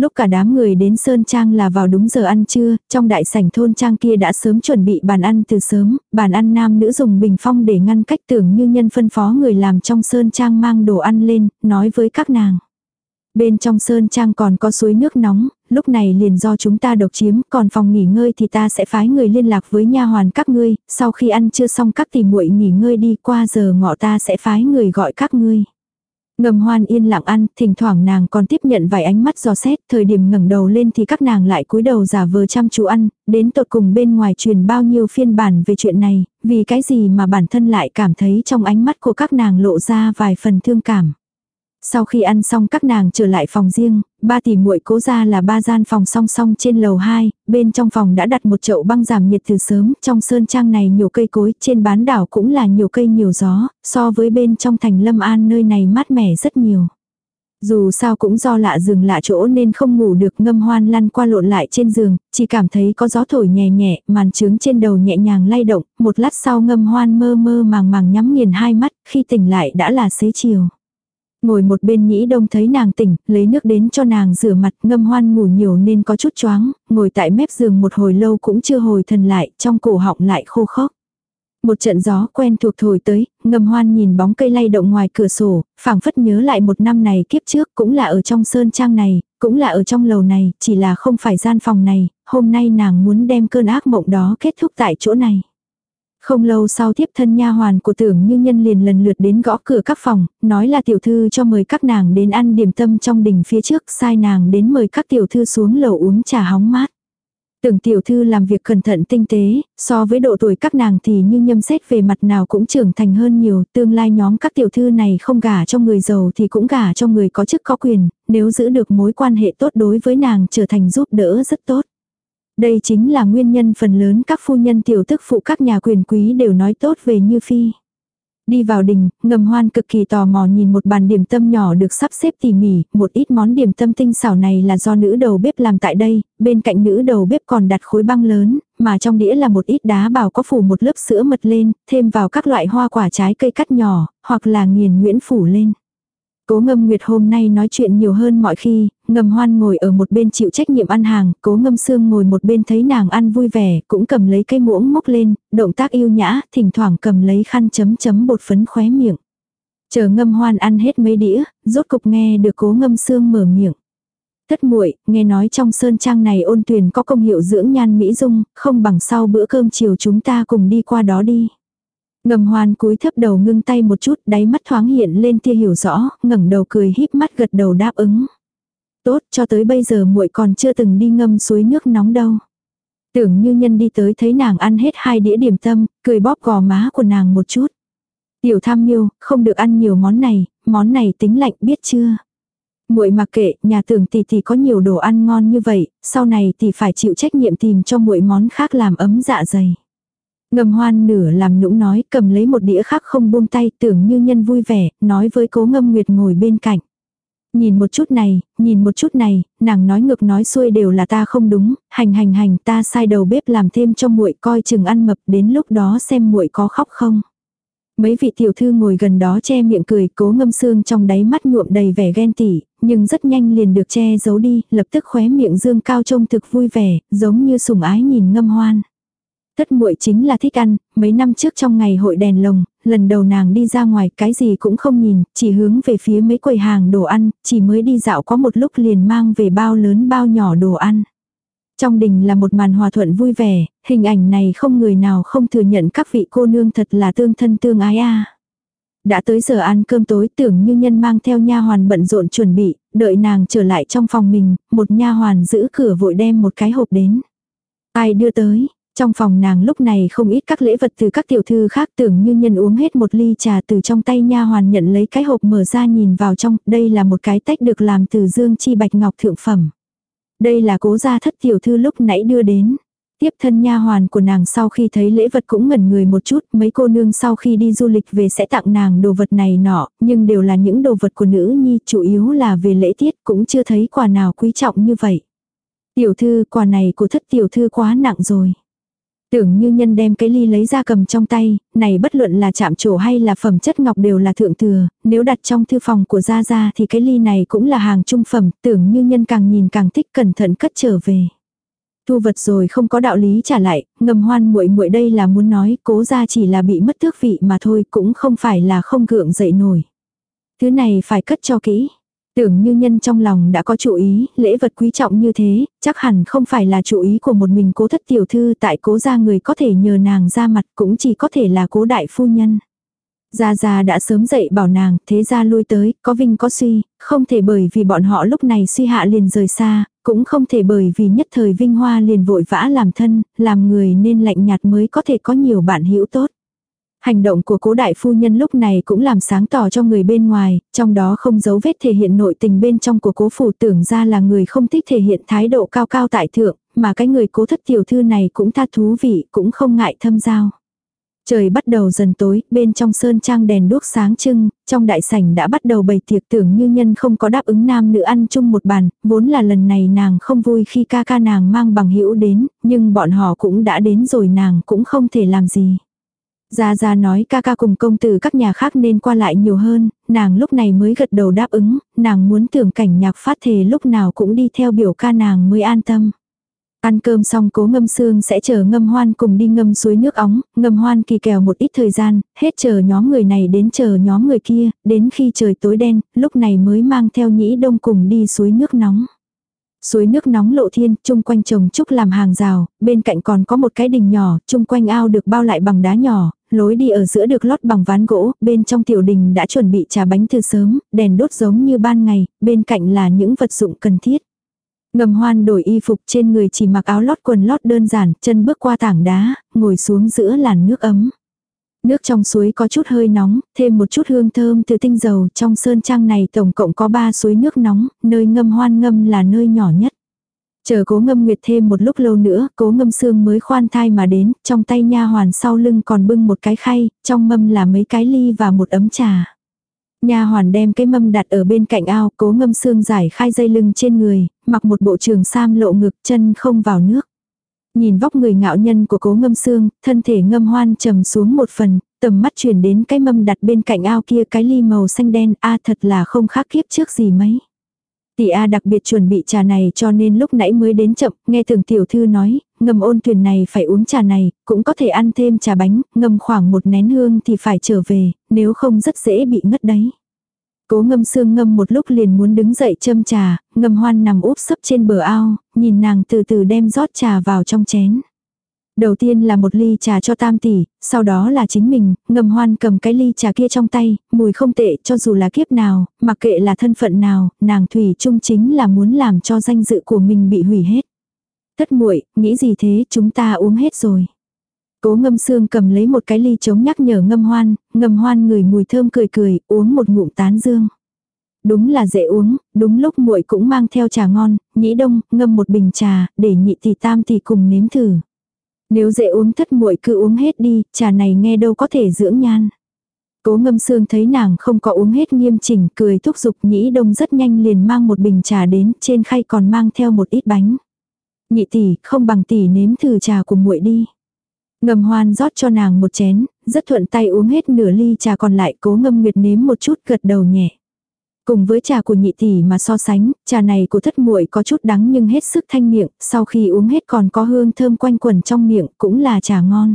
[SPEAKER 1] Lúc cả đám người đến Sơn Trang là vào đúng giờ ăn trưa, trong đại sảnh thôn Trang kia đã sớm chuẩn bị bàn ăn từ sớm, bàn ăn nam nữ dùng bình phong để ngăn cách tưởng như nhân phân phó người làm trong Sơn Trang mang đồ ăn lên, nói với các nàng. Bên trong Sơn Trang còn có suối nước nóng, lúc này liền do chúng ta độc chiếm, còn phòng nghỉ ngơi thì ta sẽ phái người liên lạc với nha hoàn các ngươi, sau khi ăn chưa xong các tỷ muội nghỉ ngơi đi qua giờ ngọ ta sẽ phái người gọi các ngươi. Ngầm hoan yên lặng ăn, thỉnh thoảng nàng còn tiếp nhận vài ánh mắt dò xét, thời điểm ngẩng đầu lên thì các nàng lại cúi đầu giả vờ chăm chú ăn, đến tột cùng bên ngoài truyền bao nhiêu phiên bản về chuyện này, vì cái gì mà bản thân lại cảm thấy trong ánh mắt của các nàng lộ ra vài phần thương cảm. Sau khi ăn xong các nàng trở lại phòng riêng, ba tỷ muội cố ra là ba gian phòng song song trên lầu 2, bên trong phòng đã đặt một chậu băng giảm nhiệt từ sớm, trong sơn trang này nhiều cây cối, trên bán đảo cũng là nhiều cây nhiều gió, so với bên trong thành Lâm An nơi này mát mẻ rất nhiều. Dù sao cũng do lạ giường lạ chỗ nên không ngủ được ngâm hoan lăn qua lộn lại trên giường, chỉ cảm thấy có gió thổi nhẹ nhẹ, màn trướng trên đầu nhẹ nhàng lay động, một lát sau ngâm hoan mơ mơ màng màng nhắm nghiền hai mắt, khi tỉnh lại đã là xế chiều. Ngồi một bên nhĩ đông thấy nàng tỉnh, lấy nước đến cho nàng rửa mặt, ngâm hoan ngủ nhiều nên có chút choáng, ngồi tại mép giường một hồi lâu cũng chưa hồi thần lại, trong cổ họng lại khô khốc. Một trận gió quen thuộc thổi tới, ngâm hoan nhìn bóng cây lay động ngoài cửa sổ, phảng phất nhớ lại một năm này kiếp trước cũng là ở trong sơn trang này, cũng là ở trong lầu này, chỉ là không phải gian phòng này, hôm nay nàng muốn đem cơn ác mộng đó kết thúc tại chỗ này. Không lâu sau tiếp thân nha hoàn của tưởng như nhân liền lần lượt đến gõ cửa các phòng, nói là tiểu thư cho mời các nàng đến ăn điểm tâm trong đình phía trước, sai nàng đến mời các tiểu thư xuống lầu uống trà hóng mát. Tưởng tiểu thư làm việc cẩn thận tinh tế, so với độ tuổi các nàng thì như nhâm xét về mặt nào cũng trưởng thành hơn nhiều, tương lai nhóm các tiểu thư này không gả cho người giàu thì cũng gả cho người có chức có quyền, nếu giữ được mối quan hệ tốt đối với nàng trở thành giúp đỡ rất tốt. Đây chính là nguyên nhân phần lớn các phu nhân tiểu tức phụ các nhà quyền quý đều nói tốt về Như Phi. Đi vào đình, ngầm hoan cực kỳ tò mò nhìn một bàn điểm tâm nhỏ được sắp xếp tỉ mỉ, một ít món điểm tâm tinh xảo này là do nữ đầu bếp làm tại đây, bên cạnh nữ đầu bếp còn đặt khối băng lớn, mà trong đĩa là một ít đá bảo có phủ một lớp sữa mật lên, thêm vào các loại hoa quả trái cây cắt nhỏ, hoặc là nghiền nguyễn phủ lên. Cố ngâm nguyệt hôm nay nói chuyện nhiều hơn mọi khi, ngầm hoan ngồi ở một bên chịu trách nhiệm ăn hàng, cố ngâm xương ngồi một bên thấy nàng ăn vui vẻ, cũng cầm lấy cây muỗng mốc lên, động tác yêu nhã, thỉnh thoảng cầm lấy khăn chấm chấm bột phấn khóe miệng. Chờ ngâm hoan ăn hết mấy đĩa, rốt cục nghe được cố ngâm xương mở miệng. Thất muội nghe nói trong sơn trang này ôn tuyển có công hiệu dưỡng nhan mỹ dung, không bằng sau bữa cơm chiều chúng ta cùng đi qua đó đi. Ngầm hoan cúi thấp đầu ngưng tay một chút, đáy mắt thoáng hiện lên tia hiểu rõ, ngẩng đầu cười híp mắt gật đầu đáp ứng. Tốt, cho tới bây giờ muội còn chưa từng đi ngâm suối nước nóng đâu. Tưởng như nhân đi tới thấy nàng ăn hết hai đĩa điểm tâm, cười bóp gò má của nàng một chút. Tiểu tham miêu, không được ăn nhiều món này, món này tính lạnh biết chưa? Muội mặc kệ, nhà tưởng tỷ tỷ có nhiều đồ ăn ngon như vậy, sau này tỷ phải chịu trách nhiệm tìm cho muội món khác làm ấm dạ dày. Ngầm hoan nửa làm nũng nói, cầm lấy một đĩa khác không buông tay, tưởng như nhân vui vẻ, nói với cố ngâm nguyệt ngồi bên cạnh. Nhìn một chút này, nhìn một chút này, nàng nói ngược nói xuôi đều là ta không đúng, hành hành hành ta sai đầu bếp làm thêm cho muội coi chừng ăn mập đến lúc đó xem muội có khóc không. Mấy vị tiểu thư ngồi gần đó che miệng cười cố ngâm xương trong đáy mắt nhuộm đầy vẻ ghen tỉ, nhưng rất nhanh liền được che giấu đi, lập tức khóe miệng dương cao trông thực vui vẻ, giống như sủng ái nhìn ngâm hoan. Tất muội chính là thích ăn, mấy năm trước trong ngày hội đèn lồng, lần đầu nàng đi ra ngoài cái gì cũng không nhìn, chỉ hướng về phía mấy quầy hàng đồ ăn, chỉ mới đi dạo có một lúc liền mang về bao lớn bao nhỏ đồ ăn. Trong đình là một màn hòa thuận vui vẻ, hình ảnh này không người nào không thừa nhận các vị cô nương thật là tương thân tương ái a. Đã tới giờ ăn cơm tối tưởng như nhân mang theo nha hoàn bận rộn chuẩn bị, đợi nàng trở lại trong phòng mình, một nha hoàn giữ cửa vội đem một cái hộp đến. Ai đưa tới, trong phòng nàng lúc này không ít các lễ vật từ các tiểu thư khác tưởng như nhân uống hết một ly trà từ trong tay nha hoàn nhận lấy cái hộp mở ra nhìn vào trong, đây là một cái tách được làm từ dương chi bạch ngọc thượng phẩm. Đây là cố gia thất tiểu thư lúc nãy đưa đến. Tiếp thân nha hoàn của nàng sau khi thấy lễ vật cũng ngẩn người một chút, mấy cô nương sau khi đi du lịch về sẽ tặng nàng đồ vật này nọ, nhưng đều là những đồ vật của nữ nhi, chủ yếu là về lễ tiết cũng chưa thấy quà nào quý trọng như vậy. Tiểu thư, quà này của thất tiểu thư quá nặng rồi. Tưởng như nhân đem cái ly lấy ra cầm trong tay, này bất luận là chạm trổ hay là phẩm chất ngọc đều là thượng thừa, nếu đặt trong thư phòng của Gia Gia thì cái ly này cũng là hàng trung phẩm, tưởng như nhân càng nhìn càng thích cẩn thận cất trở về. Thu vật rồi không có đạo lý trả lại, ngầm hoan muội muội đây là muốn nói cố ra chỉ là bị mất tước vị mà thôi cũng không phải là không gượng dậy nổi. Thứ này phải cất cho kỹ. Tưởng như nhân trong lòng đã có chủ ý, lễ vật quý trọng như thế, chắc hẳn không phải là chủ ý của một mình cố thất tiểu thư tại cố gia người có thể nhờ nàng ra mặt cũng chỉ có thể là cố đại phu nhân. Gia Gia đã sớm dậy bảo nàng, thế ra lui tới, có vinh có suy, không thể bởi vì bọn họ lúc này suy hạ liền rời xa, cũng không thể bởi vì nhất thời vinh hoa liền vội vã làm thân, làm người nên lạnh nhạt mới có thể có nhiều bạn hữu tốt. Hành động của cố đại phu nhân lúc này cũng làm sáng tỏ cho người bên ngoài, trong đó không giấu vết thể hiện nội tình bên trong của cố phủ tưởng ra là người không thích thể hiện thái độ cao cao tại thượng, mà cái người cố thất tiểu thư này cũng tha thú vị, cũng không ngại thâm giao. Trời bắt đầu dần tối, bên trong sơn trang đèn đuốc sáng trưng, trong đại sảnh đã bắt đầu bày tiệc tưởng như nhân không có đáp ứng nam nữ ăn chung một bàn, vốn là lần này nàng không vui khi ca ca nàng mang bằng hữu đến, nhưng bọn họ cũng đã đến rồi nàng cũng không thể làm gì. Gia Gia nói ca ca cùng công tử các nhà khác nên qua lại nhiều hơn, nàng lúc này mới gật đầu đáp ứng, nàng muốn tưởng cảnh nhạc phát thề lúc nào cũng đi theo biểu ca nàng mới an tâm. Ăn cơm xong cố ngâm xương sẽ chờ ngâm hoan cùng đi ngâm suối nước óng, ngâm hoan kỳ kèo một ít thời gian, hết chờ nhóm người này đến chờ nhóm người kia, đến khi trời tối đen, lúc này mới mang theo nhĩ đông cùng đi suối nước nóng. Suối nước nóng lộ thiên, chung quanh trồng trúc làm hàng rào, bên cạnh còn có một cái đình nhỏ, chung quanh ao được bao lại bằng đá nhỏ, lối đi ở giữa được lót bằng ván gỗ, bên trong tiểu đình đã chuẩn bị trà bánh từ sớm, đèn đốt giống như ban ngày, bên cạnh là những vật dụng cần thiết. Ngầm hoan đổi y phục trên người chỉ mặc áo lót quần lót đơn giản, chân bước qua tảng đá, ngồi xuống giữa làn nước ấm. Nước trong suối có chút hơi nóng, thêm một chút hương thơm từ tinh dầu trong sơn trang này tổng cộng có ba suối nước nóng, nơi ngâm hoan ngâm là nơi nhỏ nhất. Chờ cố ngâm nguyệt thêm một lúc lâu nữa, cố ngâm xương mới khoan thai mà đến, trong tay nha hoàn sau lưng còn bưng một cái khay, trong mâm là mấy cái ly và một ấm trà. Nha hoàn đem cái mâm đặt ở bên cạnh ao, cố ngâm xương giải khai dây lưng trên người, mặc một bộ trường sam lộ ngực chân không vào nước. Nhìn vóc người ngạo nhân của cố ngâm xương, thân thể ngâm hoan trầm xuống một phần, tầm mắt chuyển đến cái mâm đặt bên cạnh ao kia cái ly màu xanh đen, a thật là không khác kiếp trước gì mấy. Tỷ A đặc biệt chuẩn bị trà này cho nên lúc nãy mới đến chậm, nghe thường tiểu thư nói, ngâm ôn thuyền này phải uống trà này, cũng có thể ăn thêm trà bánh, ngâm khoảng một nén hương thì phải trở về, nếu không rất dễ bị ngất đấy. Cố ngâm xương ngâm một lúc liền muốn đứng dậy châm trà, ngâm hoan nằm úp sấp trên bờ ao, nhìn nàng từ từ đem rót trà vào trong chén. Đầu tiên là một ly trà cho tam tỷ, sau đó là chính mình, ngầm hoan cầm cái ly trà kia trong tay, mùi không tệ cho dù là kiếp nào, mặc kệ là thân phận nào, nàng thủy chung chính là muốn làm cho danh dự của mình bị hủy hết. Thất muội nghĩ gì thế, chúng ta uống hết rồi. Cố ngâm xương cầm lấy một cái ly chống nhắc nhở ngâm hoan, ngâm hoan người mùi thơm cười cười, uống một ngụm tán dương. Đúng là dễ uống, đúng lúc muội cũng mang theo trà ngon, nhĩ đông, ngâm một bình trà, để nhị tỷ tam tỷ cùng nếm thử. Nếu dễ uống thất muội cứ uống hết đi, trà này nghe đâu có thể dưỡng nhan. Cố ngâm xương thấy nàng không có uống hết nghiêm chỉnh, cười thúc giục nhĩ đông rất nhanh liền mang một bình trà đến, trên khay còn mang theo một ít bánh. Nhị tỷ, không bằng tỷ nếm thử trà của muội đi. Ngầm hoan rót cho nàng một chén, rất thuận tay uống hết nửa ly trà còn lại cố ngâm nguyệt nếm một chút gật đầu nhẹ. Cùng với trà của nhị tỷ mà so sánh, trà này của thất muội có chút đắng nhưng hết sức thanh miệng, sau khi uống hết còn có hương thơm quanh quẩn trong miệng, cũng là trà ngon.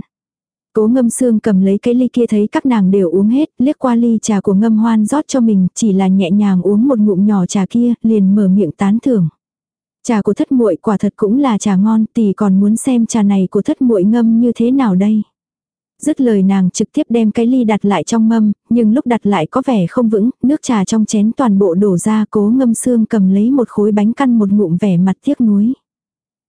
[SPEAKER 1] Cố ngâm xương cầm lấy cái ly kia thấy các nàng đều uống hết, liếc qua ly trà của ngâm hoan rót cho mình, chỉ là nhẹ nhàng uống một ngụm nhỏ trà kia, liền mở miệng tán thưởng. Trà của thất muội quả thật cũng là trà ngon, tỷ còn muốn xem trà này của thất muội ngâm như thế nào đây. Dứt lời nàng trực tiếp đem cái ly đặt lại trong mâm, nhưng lúc đặt lại có vẻ không vững, nước trà trong chén toàn bộ đổ ra cố ngâm xương cầm lấy một khối bánh căn một ngụm vẻ mặt tiếc nuối.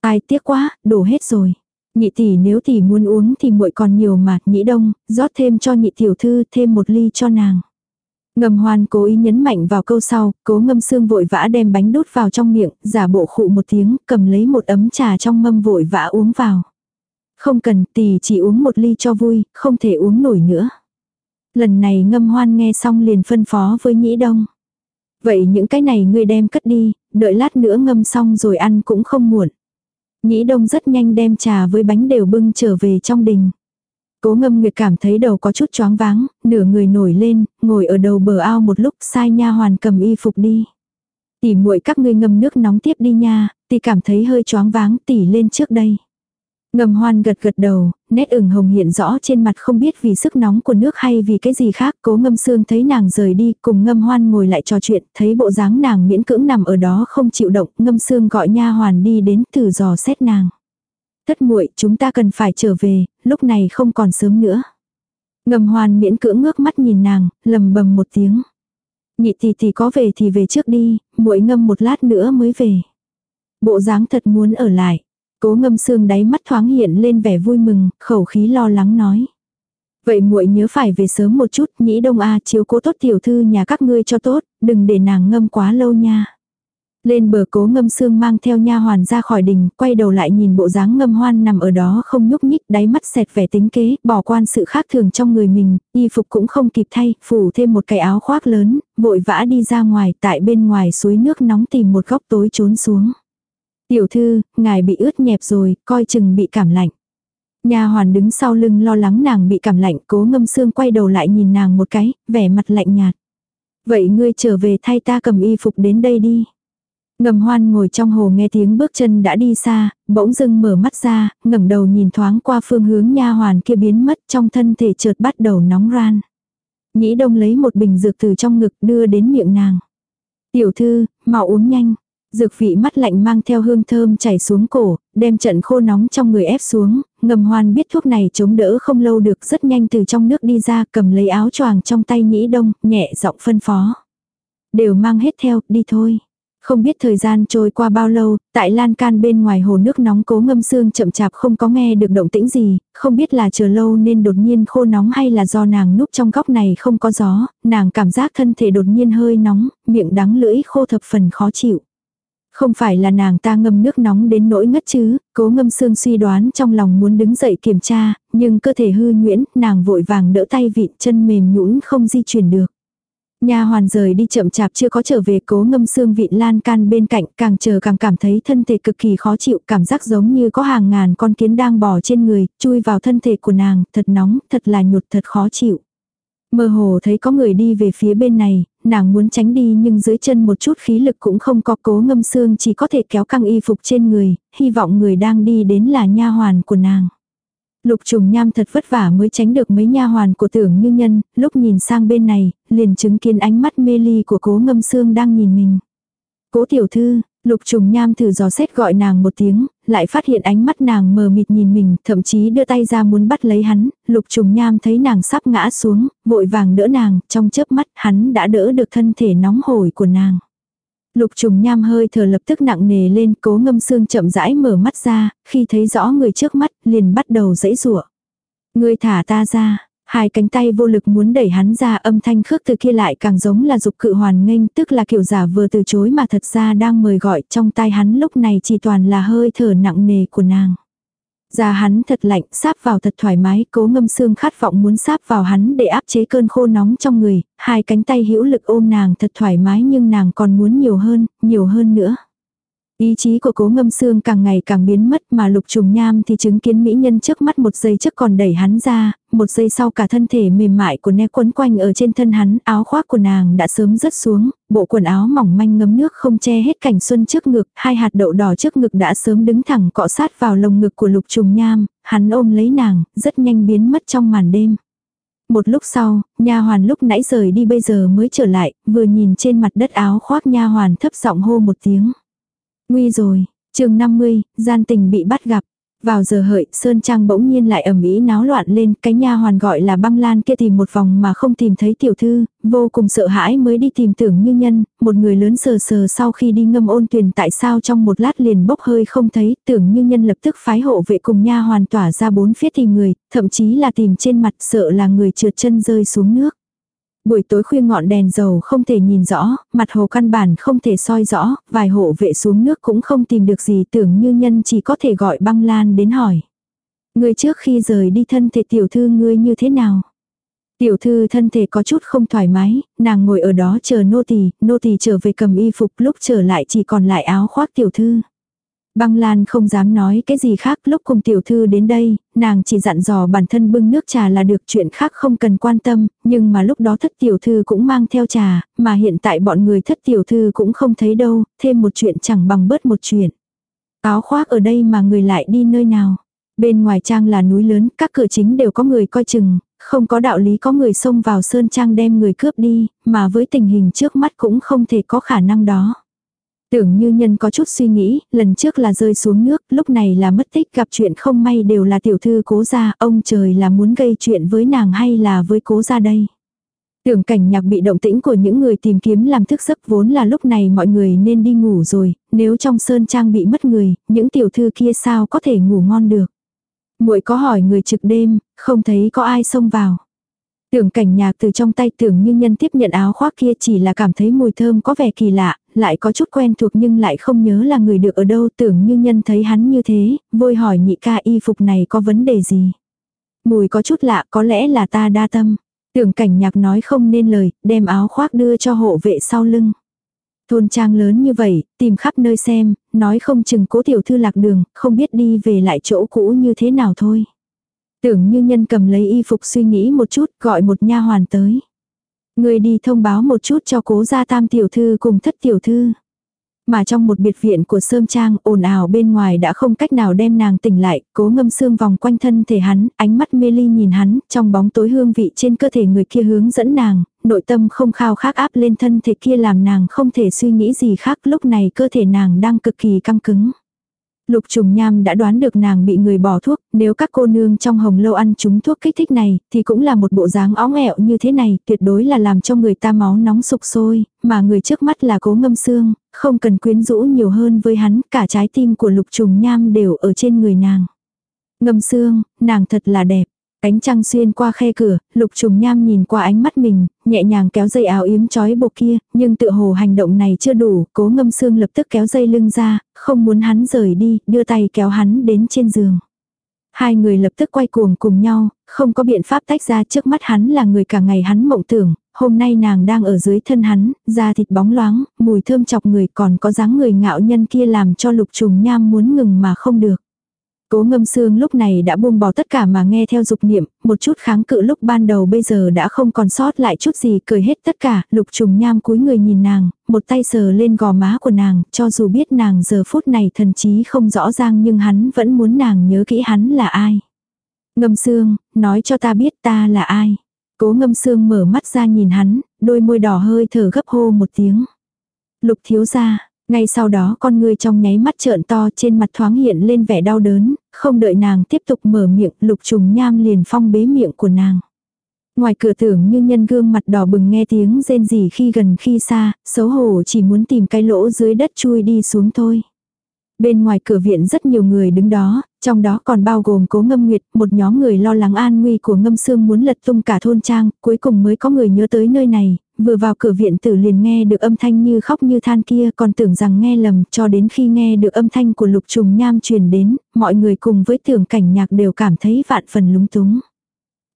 [SPEAKER 1] Ai tiếc quá, đổ hết rồi. Nhị tỷ nếu tỷ muốn uống thì muội còn nhiều mà, nhĩ đông, rót thêm cho nhị tiểu thư thêm một ly cho nàng. Ngầm hoan cố ý nhấn mạnh vào câu sau, cố ngâm xương vội vã đem bánh đút vào trong miệng, giả bộ khụ một tiếng, cầm lấy một ấm trà trong mâm vội vã uống vào. Không cần, tỷ chỉ uống một ly cho vui, không thể uống nổi nữa. Lần này ngâm hoan nghe xong liền phân phó với nhĩ đông. Vậy những cái này ngươi đem cất đi, đợi lát nữa ngâm xong rồi ăn cũng không muộn. Nhĩ đông rất nhanh đem trà với bánh đều bưng trở về trong đình. Cố ngâm nguyệt cảm thấy đầu có chút choáng váng, nửa người nổi lên, ngồi ở đầu bờ ao một lúc sai nha hoàn cầm y phục đi. Tỷ muội các ngươi ngâm nước nóng tiếp đi nha, tỷ cảm thấy hơi choáng váng tỷ lên trước đây. Ngầm hoan gật gật đầu, nét ửng hồng hiện rõ trên mặt không biết vì sức nóng của nước hay vì cái gì khác. Cố ngâm xương thấy nàng rời đi, cùng ngâm hoan ngồi lại trò chuyện, thấy bộ dáng nàng miễn cưỡng nằm ở đó không chịu động. Ngâm xương gọi nha hoàn đi đến thử dò xét nàng. Thất muội chúng ta cần phải trở về, lúc này không còn sớm nữa. Ngầm hoàn miễn cưỡng ngước mắt nhìn nàng, lầm bầm một tiếng. Nhị tỷ tỷ có về thì về trước đi, muội ngâm một lát nữa mới về. Bộ dáng thật muốn ở lại. Cố ngâm xương đáy mắt thoáng hiện lên vẻ vui mừng, khẩu khí lo lắng nói. Vậy muội nhớ phải về sớm một chút, nhĩ đông a chiếu cố tốt tiểu thư nhà các ngươi cho tốt, đừng để nàng ngâm quá lâu nha. Lên bờ cố ngâm xương mang theo nha hoàn ra khỏi đình, quay đầu lại nhìn bộ dáng ngâm hoan nằm ở đó không nhúc nhích, đáy mắt xẹt vẻ tính kế, bỏ quan sự khác thường trong người mình, y phục cũng không kịp thay, phủ thêm một cái áo khoác lớn, vội vã đi ra ngoài, tại bên ngoài suối nước nóng tìm một góc tối trốn xuống. Tiểu thư, ngài bị ướt nhẹp rồi, coi chừng bị cảm lạnh. Nhà hoàn đứng sau lưng lo lắng nàng bị cảm lạnh, cố ngâm xương quay đầu lại nhìn nàng một cái, vẻ mặt lạnh nhạt. Vậy ngươi trở về thay ta cầm y phục đến đây đi. Ngầm hoan ngồi trong hồ nghe tiếng bước chân đã đi xa, bỗng dưng mở mắt ra, ngẩng đầu nhìn thoáng qua phương hướng nha hoàn kia biến mất trong thân thể chợt bắt đầu nóng ran. Nhĩ đông lấy một bình dược từ trong ngực đưa đến miệng nàng. Tiểu thư, mau uống nhanh. Dược vị mắt lạnh mang theo hương thơm chảy xuống cổ, đem trận khô nóng trong người ép xuống, ngầm hoan biết thuốc này chống đỡ không lâu được rất nhanh từ trong nước đi ra cầm lấy áo choàng trong tay nhĩ đông, nhẹ giọng phân phó. Đều mang hết theo, đi thôi. Không biết thời gian trôi qua bao lâu, tại lan can bên ngoài hồ nước nóng cố ngâm xương chậm chạp không có nghe được động tĩnh gì, không biết là chờ lâu nên đột nhiên khô nóng hay là do nàng núp trong góc này không có gió, nàng cảm giác thân thể đột nhiên hơi nóng, miệng đắng lưỡi khô thập phần khó chịu. Không phải là nàng ta ngâm nước nóng đến nỗi ngất chứ, cố ngâm xương suy đoán trong lòng muốn đứng dậy kiểm tra, nhưng cơ thể hư nhuyễn, nàng vội vàng đỡ tay vịn chân mềm nhũn không di chuyển được. Nhà hoàn rời đi chậm chạp chưa có trở về cố ngâm xương vị lan can bên cạnh càng chờ càng cảm thấy thân thể cực kỳ khó chịu cảm giác giống như có hàng ngàn con kiến đang bò trên người, chui vào thân thể của nàng, thật nóng, thật là nhột thật khó chịu. Mơ hồ thấy có người đi về phía bên này, nàng muốn tránh đi nhưng dưới chân một chút khí lực cũng không có cố ngâm xương chỉ có thể kéo căng y phục trên người, hy vọng người đang đi đến là nha hoàn của nàng. Lục trùng nham thật vất vả mới tránh được mấy nha hoàn của tưởng như nhân, lúc nhìn sang bên này, liền chứng kiến ánh mắt mê ly của cố ngâm xương đang nhìn mình. Cố tiểu thư, Lục trùng nham thử dò xét gọi nàng một tiếng, lại phát hiện ánh mắt nàng mờ mịt nhìn mình, thậm chí đưa tay ra muốn bắt lấy hắn, lục trùng nham thấy nàng sắp ngã xuống, vội vàng đỡ nàng, trong chớp mắt hắn đã đỡ được thân thể nóng hổi của nàng. Lục trùng nham hơi thở lập tức nặng nề lên, cố ngâm xương chậm rãi mở mắt ra, khi thấy rõ người trước mắt, liền bắt đầu dãy rủa Người thả ta ra, Hai cánh tay vô lực muốn đẩy hắn ra âm thanh khước từ kia lại càng giống là dục cự hoàn nghênh tức là kiểu giả vừa từ chối mà thật ra đang mời gọi trong tay hắn lúc này chỉ toàn là hơi thở nặng nề của nàng. Da hắn thật lạnh, sáp vào thật thoải mái, cố ngâm xương khát vọng muốn sáp vào hắn để áp chế cơn khô nóng trong người, hai cánh tay hữu lực ôm nàng thật thoải mái nhưng nàng còn muốn nhiều hơn, nhiều hơn nữa. Ý chí của cố ngâm xương càng ngày càng biến mất mà lục trùng nham thì chứng kiến mỹ nhân trước mắt một giây trước còn đẩy hắn ra, một giây sau cả thân thể mềm mại của ne quấn quanh ở trên thân hắn, áo khoác của nàng đã sớm rớt xuống, bộ quần áo mỏng manh ngấm nước không che hết cảnh xuân trước ngực, hai hạt đậu đỏ trước ngực đã sớm đứng thẳng cọ sát vào lồng ngực của lục trùng nham, hắn ôm lấy nàng, rất nhanh biến mất trong màn đêm. Một lúc sau, nha hoàn lúc nãy rời đi bây giờ mới trở lại, vừa nhìn trên mặt đất áo khoác nha hoàn thấp giọng hô một tiếng. Nguy rồi, chương 50, gian tình bị bắt gặp. Vào giờ hợi, Sơn Trang bỗng nhiên lại ầm ý náo loạn lên, cái nha hoàn gọi là băng lan kia tìm một vòng mà không tìm thấy tiểu thư, vô cùng sợ hãi mới đi tìm tưởng như nhân, một người lớn sờ sờ sau khi đi ngâm ôn tuyền tại sao trong một lát liền bốc hơi không thấy, tưởng như nhân lập tức phái hộ vệ cùng nha hoàn tỏa ra bốn phía tìm người, thậm chí là tìm trên mặt sợ là người trượt chân rơi xuống nước. Buổi tối khuya ngọn đèn dầu không thể nhìn rõ, mặt hồ căn bản không thể soi rõ, vài hộ vệ xuống nước cũng không tìm được gì tưởng như nhân chỉ có thể gọi băng lan đến hỏi. Người trước khi rời đi thân thể tiểu thư ngươi như thế nào? Tiểu thư thân thể có chút không thoải mái, nàng ngồi ở đó chờ nô tỳ, nô tỳ trở về cầm y phục lúc trở lại chỉ còn lại áo khoác tiểu thư. Băng Lan không dám nói cái gì khác lúc cùng tiểu thư đến đây, nàng chỉ dặn dò bản thân bưng nước trà là được chuyện khác không cần quan tâm, nhưng mà lúc đó thất tiểu thư cũng mang theo trà, mà hiện tại bọn người thất tiểu thư cũng không thấy đâu, thêm một chuyện chẳng bằng bớt một chuyện. Áo khoác ở đây mà người lại đi nơi nào. Bên ngoài trang là núi lớn, các cửa chính đều có người coi chừng, không có đạo lý có người xông vào sơn trang đem người cướp đi, mà với tình hình trước mắt cũng không thể có khả năng đó. Tưởng như nhân có chút suy nghĩ, lần trước là rơi xuống nước, lúc này là mất tích gặp chuyện không may đều là tiểu thư cố gia, ông trời là muốn gây chuyện với nàng hay là với cố gia đây. Tưởng cảnh nhạc bị động tĩnh của những người tìm kiếm làm thức giấc vốn là lúc này mọi người nên đi ngủ rồi, nếu trong sơn trang bị mất người, những tiểu thư kia sao có thể ngủ ngon được. muội có hỏi người trực đêm, không thấy có ai xông vào. Tưởng cảnh nhạc từ trong tay tưởng như nhân tiếp nhận áo khoác kia chỉ là cảm thấy mùi thơm có vẻ kỳ lạ, lại có chút quen thuộc nhưng lại không nhớ là người được ở đâu tưởng như nhân thấy hắn như thế, vôi hỏi nhị ca y phục này có vấn đề gì. Mùi có chút lạ có lẽ là ta đa tâm. Tưởng cảnh nhạc nói không nên lời, đem áo khoác đưa cho hộ vệ sau lưng. Thôn trang lớn như vậy, tìm khắp nơi xem, nói không chừng cố tiểu thư lạc đường, không biết đi về lại chỗ cũ như thế nào thôi. Tưởng như nhân cầm lấy y phục suy nghĩ một chút, gọi một nha hoàn tới. Người đi thông báo một chút cho cố gia tam tiểu thư cùng thất tiểu thư. Mà trong một biệt viện của Sơm Trang ồn ào bên ngoài đã không cách nào đem nàng tỉnh lại, cố ngâm xương vòng quanh thân thể hắn, ánh mắt mê ly nhìn hắn, trong bóng tối hương vị trên cơ thể người kia hướng dẫn nàng, nội tâm không khao khát áp lên thân thể kia làm nàng không thể suy nghĩ gì khác lúc này cơ thể nàng đang cực kỳ căng cứng. Lục trùng nham đã đoán được nàng bị người bỏ thuốc, nếu các cô nương trong hồng lâu ăn chúng thuốc kích thích này, thì cũng là một bộ dáng óng ẹo như thế này, tuyệt đối là làm cho người ta máu nóng sục sôi, mà người trước mắt là cố ngâm xương, không cần quyến rũ nhiều hơn với hắn, cả trái tim của lục trùng nham đều ở trên người nàng. Ngâm xương, nàng thật là đẹp. Ánh trăng xuyên qua khe cửa, lục trùng nham nhìn qua ánh mắt mình, nhẹ nhàng kéo dây áo yếm trói buộc kia, nhưng tự hồ hành động này chưa đủ, cố ngâm xương lập tức kéo dây lưng ra, không muốn hắn rời đi, đưa tay kéo hắn đến trên giường. Hai người lập tức quay cuồng cùng nhau, không có biện pháp tách ra trước mắt hắn là người cả ngày hắn mộng tưởng, hôm nay nàng đang ở dưới thân hắn, da thịt bóng loáng, mùi thơm chọc người còn có dáng người ngạo nhân kia làm cho lục trùng nham muốn ngừng mà không được. Cố ngâm xương lúc này đã buông bỏ tất cả mà nghe theo dục niệm, một chút kháng cự lúc ban đầu bây giờ đã không còn sót lại chút gì cười hết tất cả, lục trùng nham cúi người nhìn nàng, một tay sờ lên gò má của nàng, cho dù biết nàng giờ phút này thần trí không rõ ràng nhưng hắn vẫn muốn nàng nhớ kỹ hắn là ai. Ngâm xương, nói cho ta biết ta là ai. Cố ngâm xương mở mắt ra nhìn hắn, đôi môi đỏ hơi thở gấp hô một tiếng. Lục thiếu gia, ngay sau đó con người trong nháy mắt trợn to trên mặt thoáng hiện lên vẻ đau đớn, không đợi nàng tiếp tục mở miệng lục trùng nham liền phong bế miệng của nàng. Ngoài cửa tưởng như nhân gương mặt đỏ bừng nghe tiếng rên rỉ khi gần khi xa, xấu hổ chỉ muốn tìm cái lỗ dưới đất chui đi xuống thôi. Bên ngoài cửa viện rất nhiều người đứng đó, trong đó còn bao gồm cố ngâm nguyệt, một nhóm người lo lắng an nguy của ngâm xương muốn lật tung cả thôn trang, cuối cùng mới có người nhớ tới nơi này, vừa vào cửa viện tử liền nghe được âm thanh như khóc như than kia còn tưởng rằng nghe lầm cho đến khi nghe được âm thanh của lục trùng nham truyền đến, mọi người cùng với tưởng cảnh nhạc đều cảm thấy vạn phần lúng túng.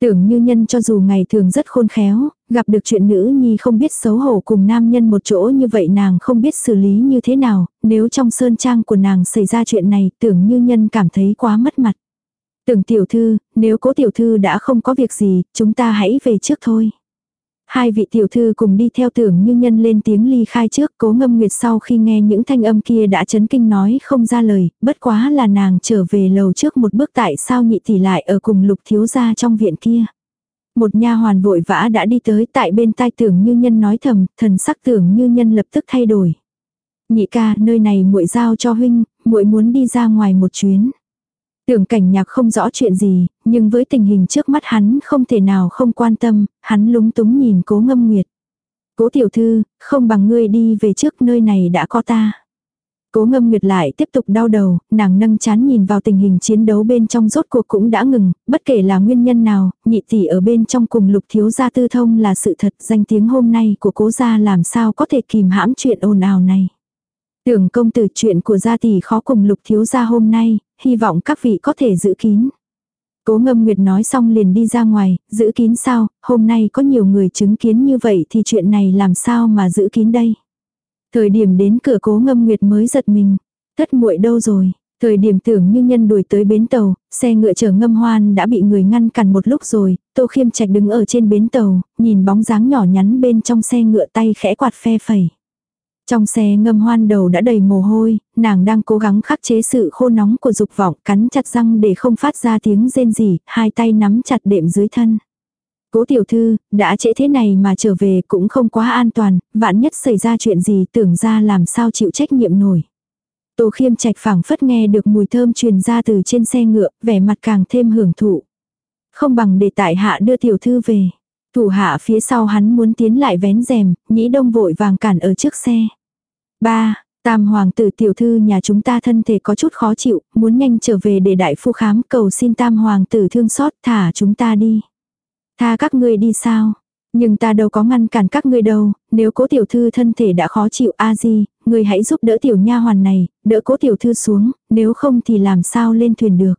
[SPEAKER 1] Tưởng như nhân cho dù ngày thường rất khôn khéo, gặp được chuyện nữ nhi không biết xấu hổ cùng nam nhân một chỗ như vậy nàng không biết xử lý như thế nào, nếu trong sơn trang của nàng xảy ra chuyện này tưởng như nhân cảm thấy quá mất mặt. Tưởng tiểu thư, nếu cố tiểu thư đã không có việc gì, chúng ta hãy về trước thôi. Hai vị tiểu thư cùng đi theo tưởng như nhân lên tiếng ly khai trước cố ngâm nguyệt sau khi nghe những thanh âm kia đã chấn kinh nói không ra lời, bất quá là nàng trở về lầu trước một bước tại sao nhị tỷ lại ở cùng lục thiếu gia trong viện kia. Một nha hoàn vội vã đã đi tới tại bên tai tưởng như nhân nói thầm, thần sắc tưởng như nhân lập tức thay đổi. Nhị ca, nơi này muội giao cho huynh, muội muốn đi ra ngoài một chuyến. Tưởng cảnh nhạc không rõ chuyện gì, nhưng với tình hình trước mắt hắn không thể nào không quan tâm, hắn lúng túng nhìn cố ngâm nguyệt. Cố tiểu thư, không bằng ngươi đi về trước nơi này đã có ta. Cố ngâm nguyệt lại tiếp tục đau đầu, nàng nâng chán nhìn vào tình hình chiến đấu bên trong rốt cuộc cũng đã ngừng, bất kể là nguyên nhân nào, nhị tỷ ở bên trong cùng lục thiếu gia tư thông là sự thật, danh tiếng hôm nay của cố gia làm sao có thể kìm hãm chuyện ồn ào này. Tưởng công tử chuyện của gia tỷ khó cùng lục thiếu gia hôm nay, hy vọng các vị có thể giữ kín. Cố ngâm nguyệt nói xong liền đi ra ngoài, giữ kín sao, hôm nay có nhiều người chứng kiến như vậy thì chuyện này làm sao mà giữ kín đây. Thời điểm đến cửa cố ngâm nguyệt mới giật mình, thất muội đâu rồi. Thời điểm tưởng như nhân đuổi tới bến tàu, xe ngựa chở ngâm hoan đã bị người ngăn cản một lúc rồi, tô khiêm trạch đứng ở trên bến tàu, nhìn bóng dáng nhỏ nhắn bên trong xe ngựa tay khẽ quạt phe phẩy. Trong xe ngâm hoan đầu đã đầy mồ hôi, nàng đang cố gắng khắc chế sự khô nóng của dục vọng cắn chặt răng để không phát ra tiếng rên rỉ, hai tay nắm chặt đệm dưới thân. Cố tiểu thư, đã trễ thế này mà trở về cũng không quá an toàn, vạn nhất xảy ra chuyện gì tưởng ra làm sao chịu trách nhiệm nổi. Tô khiêm trạch phảng phất nghe được mùi thơm truyền ra từ trên xe ngựa, vẻ mặt càng thêm hưởng thụ. Không bằng để tại hạ đưa tiểu thư về. Thủ hạ phía sau hắn muốn tiến lại vén rèm, nhĩ đông vội vàng cản ở trước xe. Ba, Tam hoàng tử tiểu thư nhà chúng ta thân thể có chút khó chịu, muốn nhanh trở về để đại phu khám cầu xin tam hoàng tử thương xót thả chúng ta đi. Tha các ngươi đi sao? Nhưng ta đâu có ngăn cản các ngươi đâu, nếu cố tiểu thư thân thể đã khó chịu a di, ngươi hãy giúp đỡ tiểu nha hoàn này, đỡ cố tiểu thư xuống, nếu không thì làm sao lên thuyền được.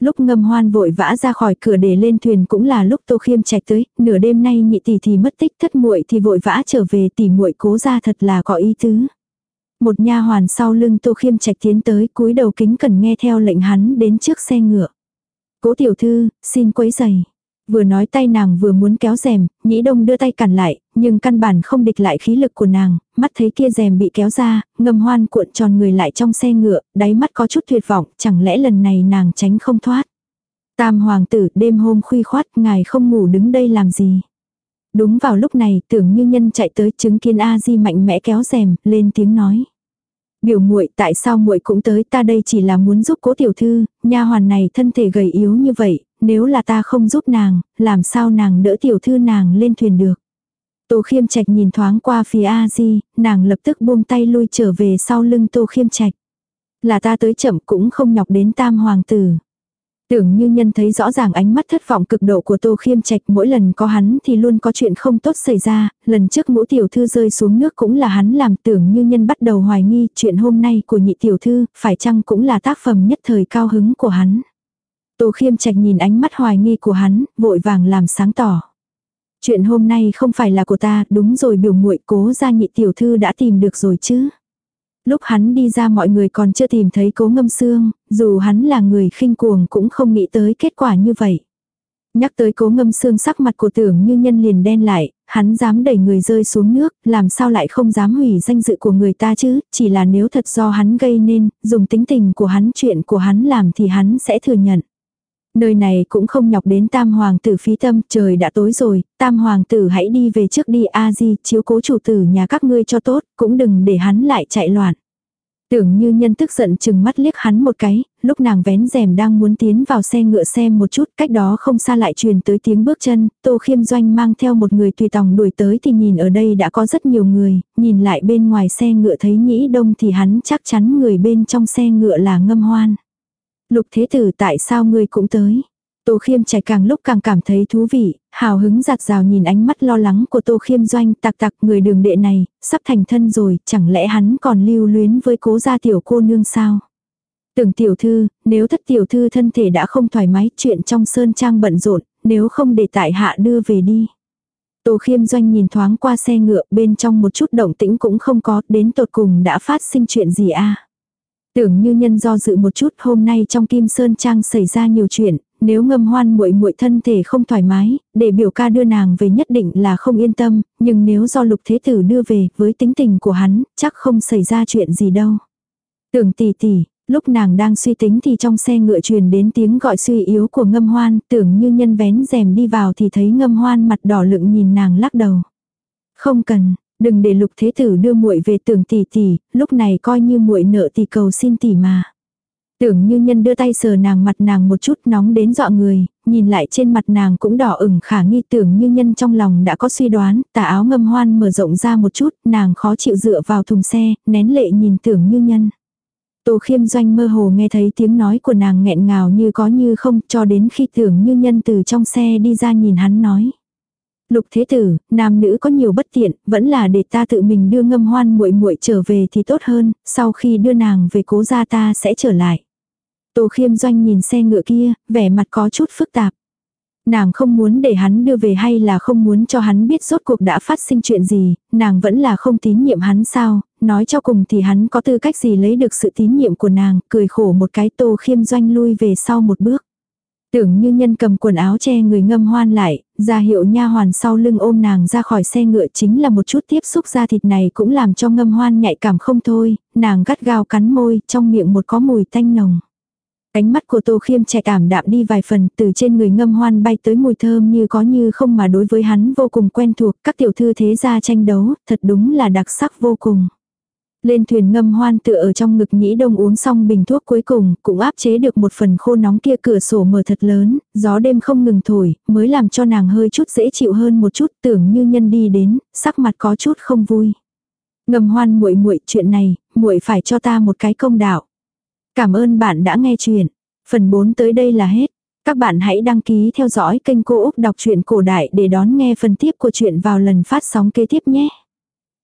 [SPEAKER 1] Lúc ngâm hoan vội vã ra khỏi cửa để lên thuyền cũng là lúc tô khiêm chạy tới, nửa đêm nay nhị tỷ thì mất tích thất muội thì vội vã trở về tỷ muội cố ra thật là có ý tứ. Một nha hoàn sau lưng Tô Khiêm Trạch tiến tới cúi đầu kính cần nghe theo lệnh hắn đến trước xe ngựa. Cố tiểu thư, xin quấy giày. Vừa nói tay nàng vừa muốn kéo rèm, nhĩ đông đưa tay cản lại, nhưng căn bản không địch lại khí lực của nàng, mắt thấy kia rèm bị kéo ra, ngầm hoan cuộn tròn người lại trong xe ngựa, đáy mắt có chút tuyệt vọng, chẳng lẽ lần này nàng tránh không thoát. Tam hoàng tử, đêm hôm khuy khoát, ngài không ngủ đứng đây làm gì. Đúng vào lúc này, tưởng như nhân chạy tới chứng kiến A Di mạnh mẽ kéo rèm, lên tiếng nói. Biểu muội tại sao muội cũng tới ta đây chỉ là muốn giúp cố tiểu thư, nha hoàn này thân thể gầy yếu như vậy, nếu là ta không giúp nàng, làm sao nàng đỡ tiểu thư nàng lên thuyền được. Tô khiêm trạch nhìn thoáng qua phía A Di, nàng lập tức buông tay lui trở về sau lưng tô khiêm trạch. Là ta tới chậm cũng không nhọc đến tam hoàng tử. Tưởng như nhân thấy rõ ràng ánh mắt thất vọng cực độ của Tô Khiêm Trạch mỗi lần có hắn thì luôn có chuyện không tốt xảy ra, lần trước ngũ tiểu thư rơi xuống nước cũng là hắn làm tưởng như nhân bắt đầu hoài nghi chuyện hôm nay của nhị tiểu thư, phải chăng cũng là tác phẩm nhất thời cao hứng của hắn. Tô Khiêm Trạch nhìn ánh mắt hoài nghi của hắn, vội vàng làm sáng tỏ. Chuyện hôm nay không phải là của ta, đúng rồi biểu muội cố ra nhị tiểu thư đã tìm được rồi chứ. Lúc hắn đi ra mọi người còn chưa tìm thấy cố ngâm xương, dù hắn là người khinh cuồng cũng không nghĩ tới kết quả như vậy. Nhắc tới cố ngâm xương sắc mặt của tưởng như nhân liền đen lại, hắn dám đẩy người rơi xuống nước, làm sao lại không dám hủy danh dự của người ta chứ, chỉ là nếu thật do hắn gây nên, dùng tính tình của hắn chuyện của hắn làm thì hắn sẽ thừa nhận. Nơi này cũng không nhọc đến tam hoàng tử phí tâm, trời đã tối rồi, tam hoàng tử hãy đi về trước đi a di, chiếu cố chủ tử nhà các ngươi cho tốt, cũng đừng để hắn lại chạy loạn. Tưởng như nhân tức giận chừng mắt liếc hắn một cái, lúc nàng vén rèm đang muốn tiến vào xe ngựa xem một chút, cách đó không xa lại truyền tới tiếng bước chân, tô khiêm doanh mang theo một người tùy tòng đuổi tới thì nhìn ở đây đã có rất nhiều người, nhìn lại bên ngoài xe ngựa thấy nhĩ đông thì hắn chắc chắn người bên trong xe ngựa là ngâm hoan. Lục thế tử tại sao ngươi cũng tới? Tô khiêm chạy càng lúc càng cảm thấy thú vị, hào hứng giạt rào nhìn ánh mắt lo lắng của tô khiêm doanh tặc tặc người đường đệ này, sắp thành thân rồi, chẳng lẽ hắn còn lưu luyến với cố gia tiểu cô nương sao? Tưởng tiểu thư, nếu thất tiểu thư thân thể đã không thoải mái, chuyện trong sơn trang bận rộn, nếu không để tại hạ đưa về đi. Tô khiêm doanh nhìn thoáng qua xe ngựa, bên trong một chút động tĩnh cũng không có, đến tột cùng đã phát sinh chuyện gì a Tưởng như nhân do dự một chút hôm nay trong Kim Sơn Trang xảy ra nhiều chuyện, nếu ngâm hoan muội muội thân thể không thoải mái, để biểu ca đưa nàng về nhất định là không yên tâm, nhưng nếu do lục thế tử đưa về, với tính tình của hắn, chắc không xảy ra chuyện gì đâu. Tưởng tỷ tỷ, lúc nàng đang suy tính thì trong xe ngựa truyền đến tiếng gọi suy yếu của ngâm hoan, tưởng như nhân vén rèm đi vào thì thấy ngâm hoan mặt đỏ lựng nhìn nàng lắc đầu. Không cần, đừng để lục thế tử đưa muội về tưởng tỷ tỷ, lúc này coi như muội nợ tỷ cầu xin tỷ mà. Tưởng như nhân đưa tay sờ nàng mặt nàng một chút nóng đến dọa người, nhìn lại trên mặt nàng cũng đỏ ửng khả nghi tưởng như nhân trong lòng đã có suy đoán, tà áo ngâm hoan mở rộng ra một chút, nàng khó chịu dựa vào thùng xe, nén lệ nhìn tưởng như nhân. Tô khiêm doanh mơ hồ nghe thấy tiếng nói của nàng nghẹn ngào như có như không cho đến khi tưởng như nhân từ trong xe đi ra nhìn hắn nói. Lục thế tử, nam nữ có nhiều bất tiện, vẫn là để ta tự mình đưa ngâm hoan muội muội trở về thì tốt hơn, sau khi đưa nàng về cố gia ta sẽ trở lại. Tô khiêm doanh nhìn xe ngựa kia, vẻ mặt có chút phức tạp. Nàng không muốn để hắn đưa về hay là không muốn cho hắn biết rốt cuộc đã phát sinh chuyện gì, nàng vẫn là không tín nhiệm hắn sao, nói cho cùng thì hắn có tư cách gì lấy được sự tín nhiệm của nàng, cười khổ một cái tô khiêm doanh lui về sau một bước. Tưởng như nhân cầm quần áo che người ngâm hoan lại, ra hiệu nha hoàn sau lưng ôm nàng ra khỏi xe ngựa chính là một chút tiếp xúc da thịt này cũng làm cho ngâm hoan nhạy cảm không thôi, nàng gắt gao cắn môi, trong miệng một có mùi tanh nồng. Cánh mắt của Tô Khiêm trẻ cảm đạm đi vài phần, từ trên người ngâm hoan bay tới mùi thơm như có như không mà đối với hắn vô cùng quen thuộc, các tiểu thư thế gia tranh đấu, thật đúng là đặc sắc vô cùng. Lên thuyền ngâm hoan tựa ở trong ngực nhĩ đông uống xong bình thuốc cuối cùng, cũng áp chế được một phần khô nóng kia cửa sổ mở thật lớn, gió đêm không ngừng thổi, mới làm cho nàng hơi chút dễ chịu hơn một chút, tưởng như nhân đi đến, sắc mặt có chút không vui. Ngâm hoan muội muội chuyện này, muội phải cho ta một cái công đạo. Cảm ơn bạn đã nghe chuyện. Phần 4 tới đây là hết. Các bạn hãy đăng ký theo dõi kênh Cô Úc Đọc truyện Cổ Đại để đón nghe phần tiếp của chuyện vào lần phát sóng kế tiếp nhé.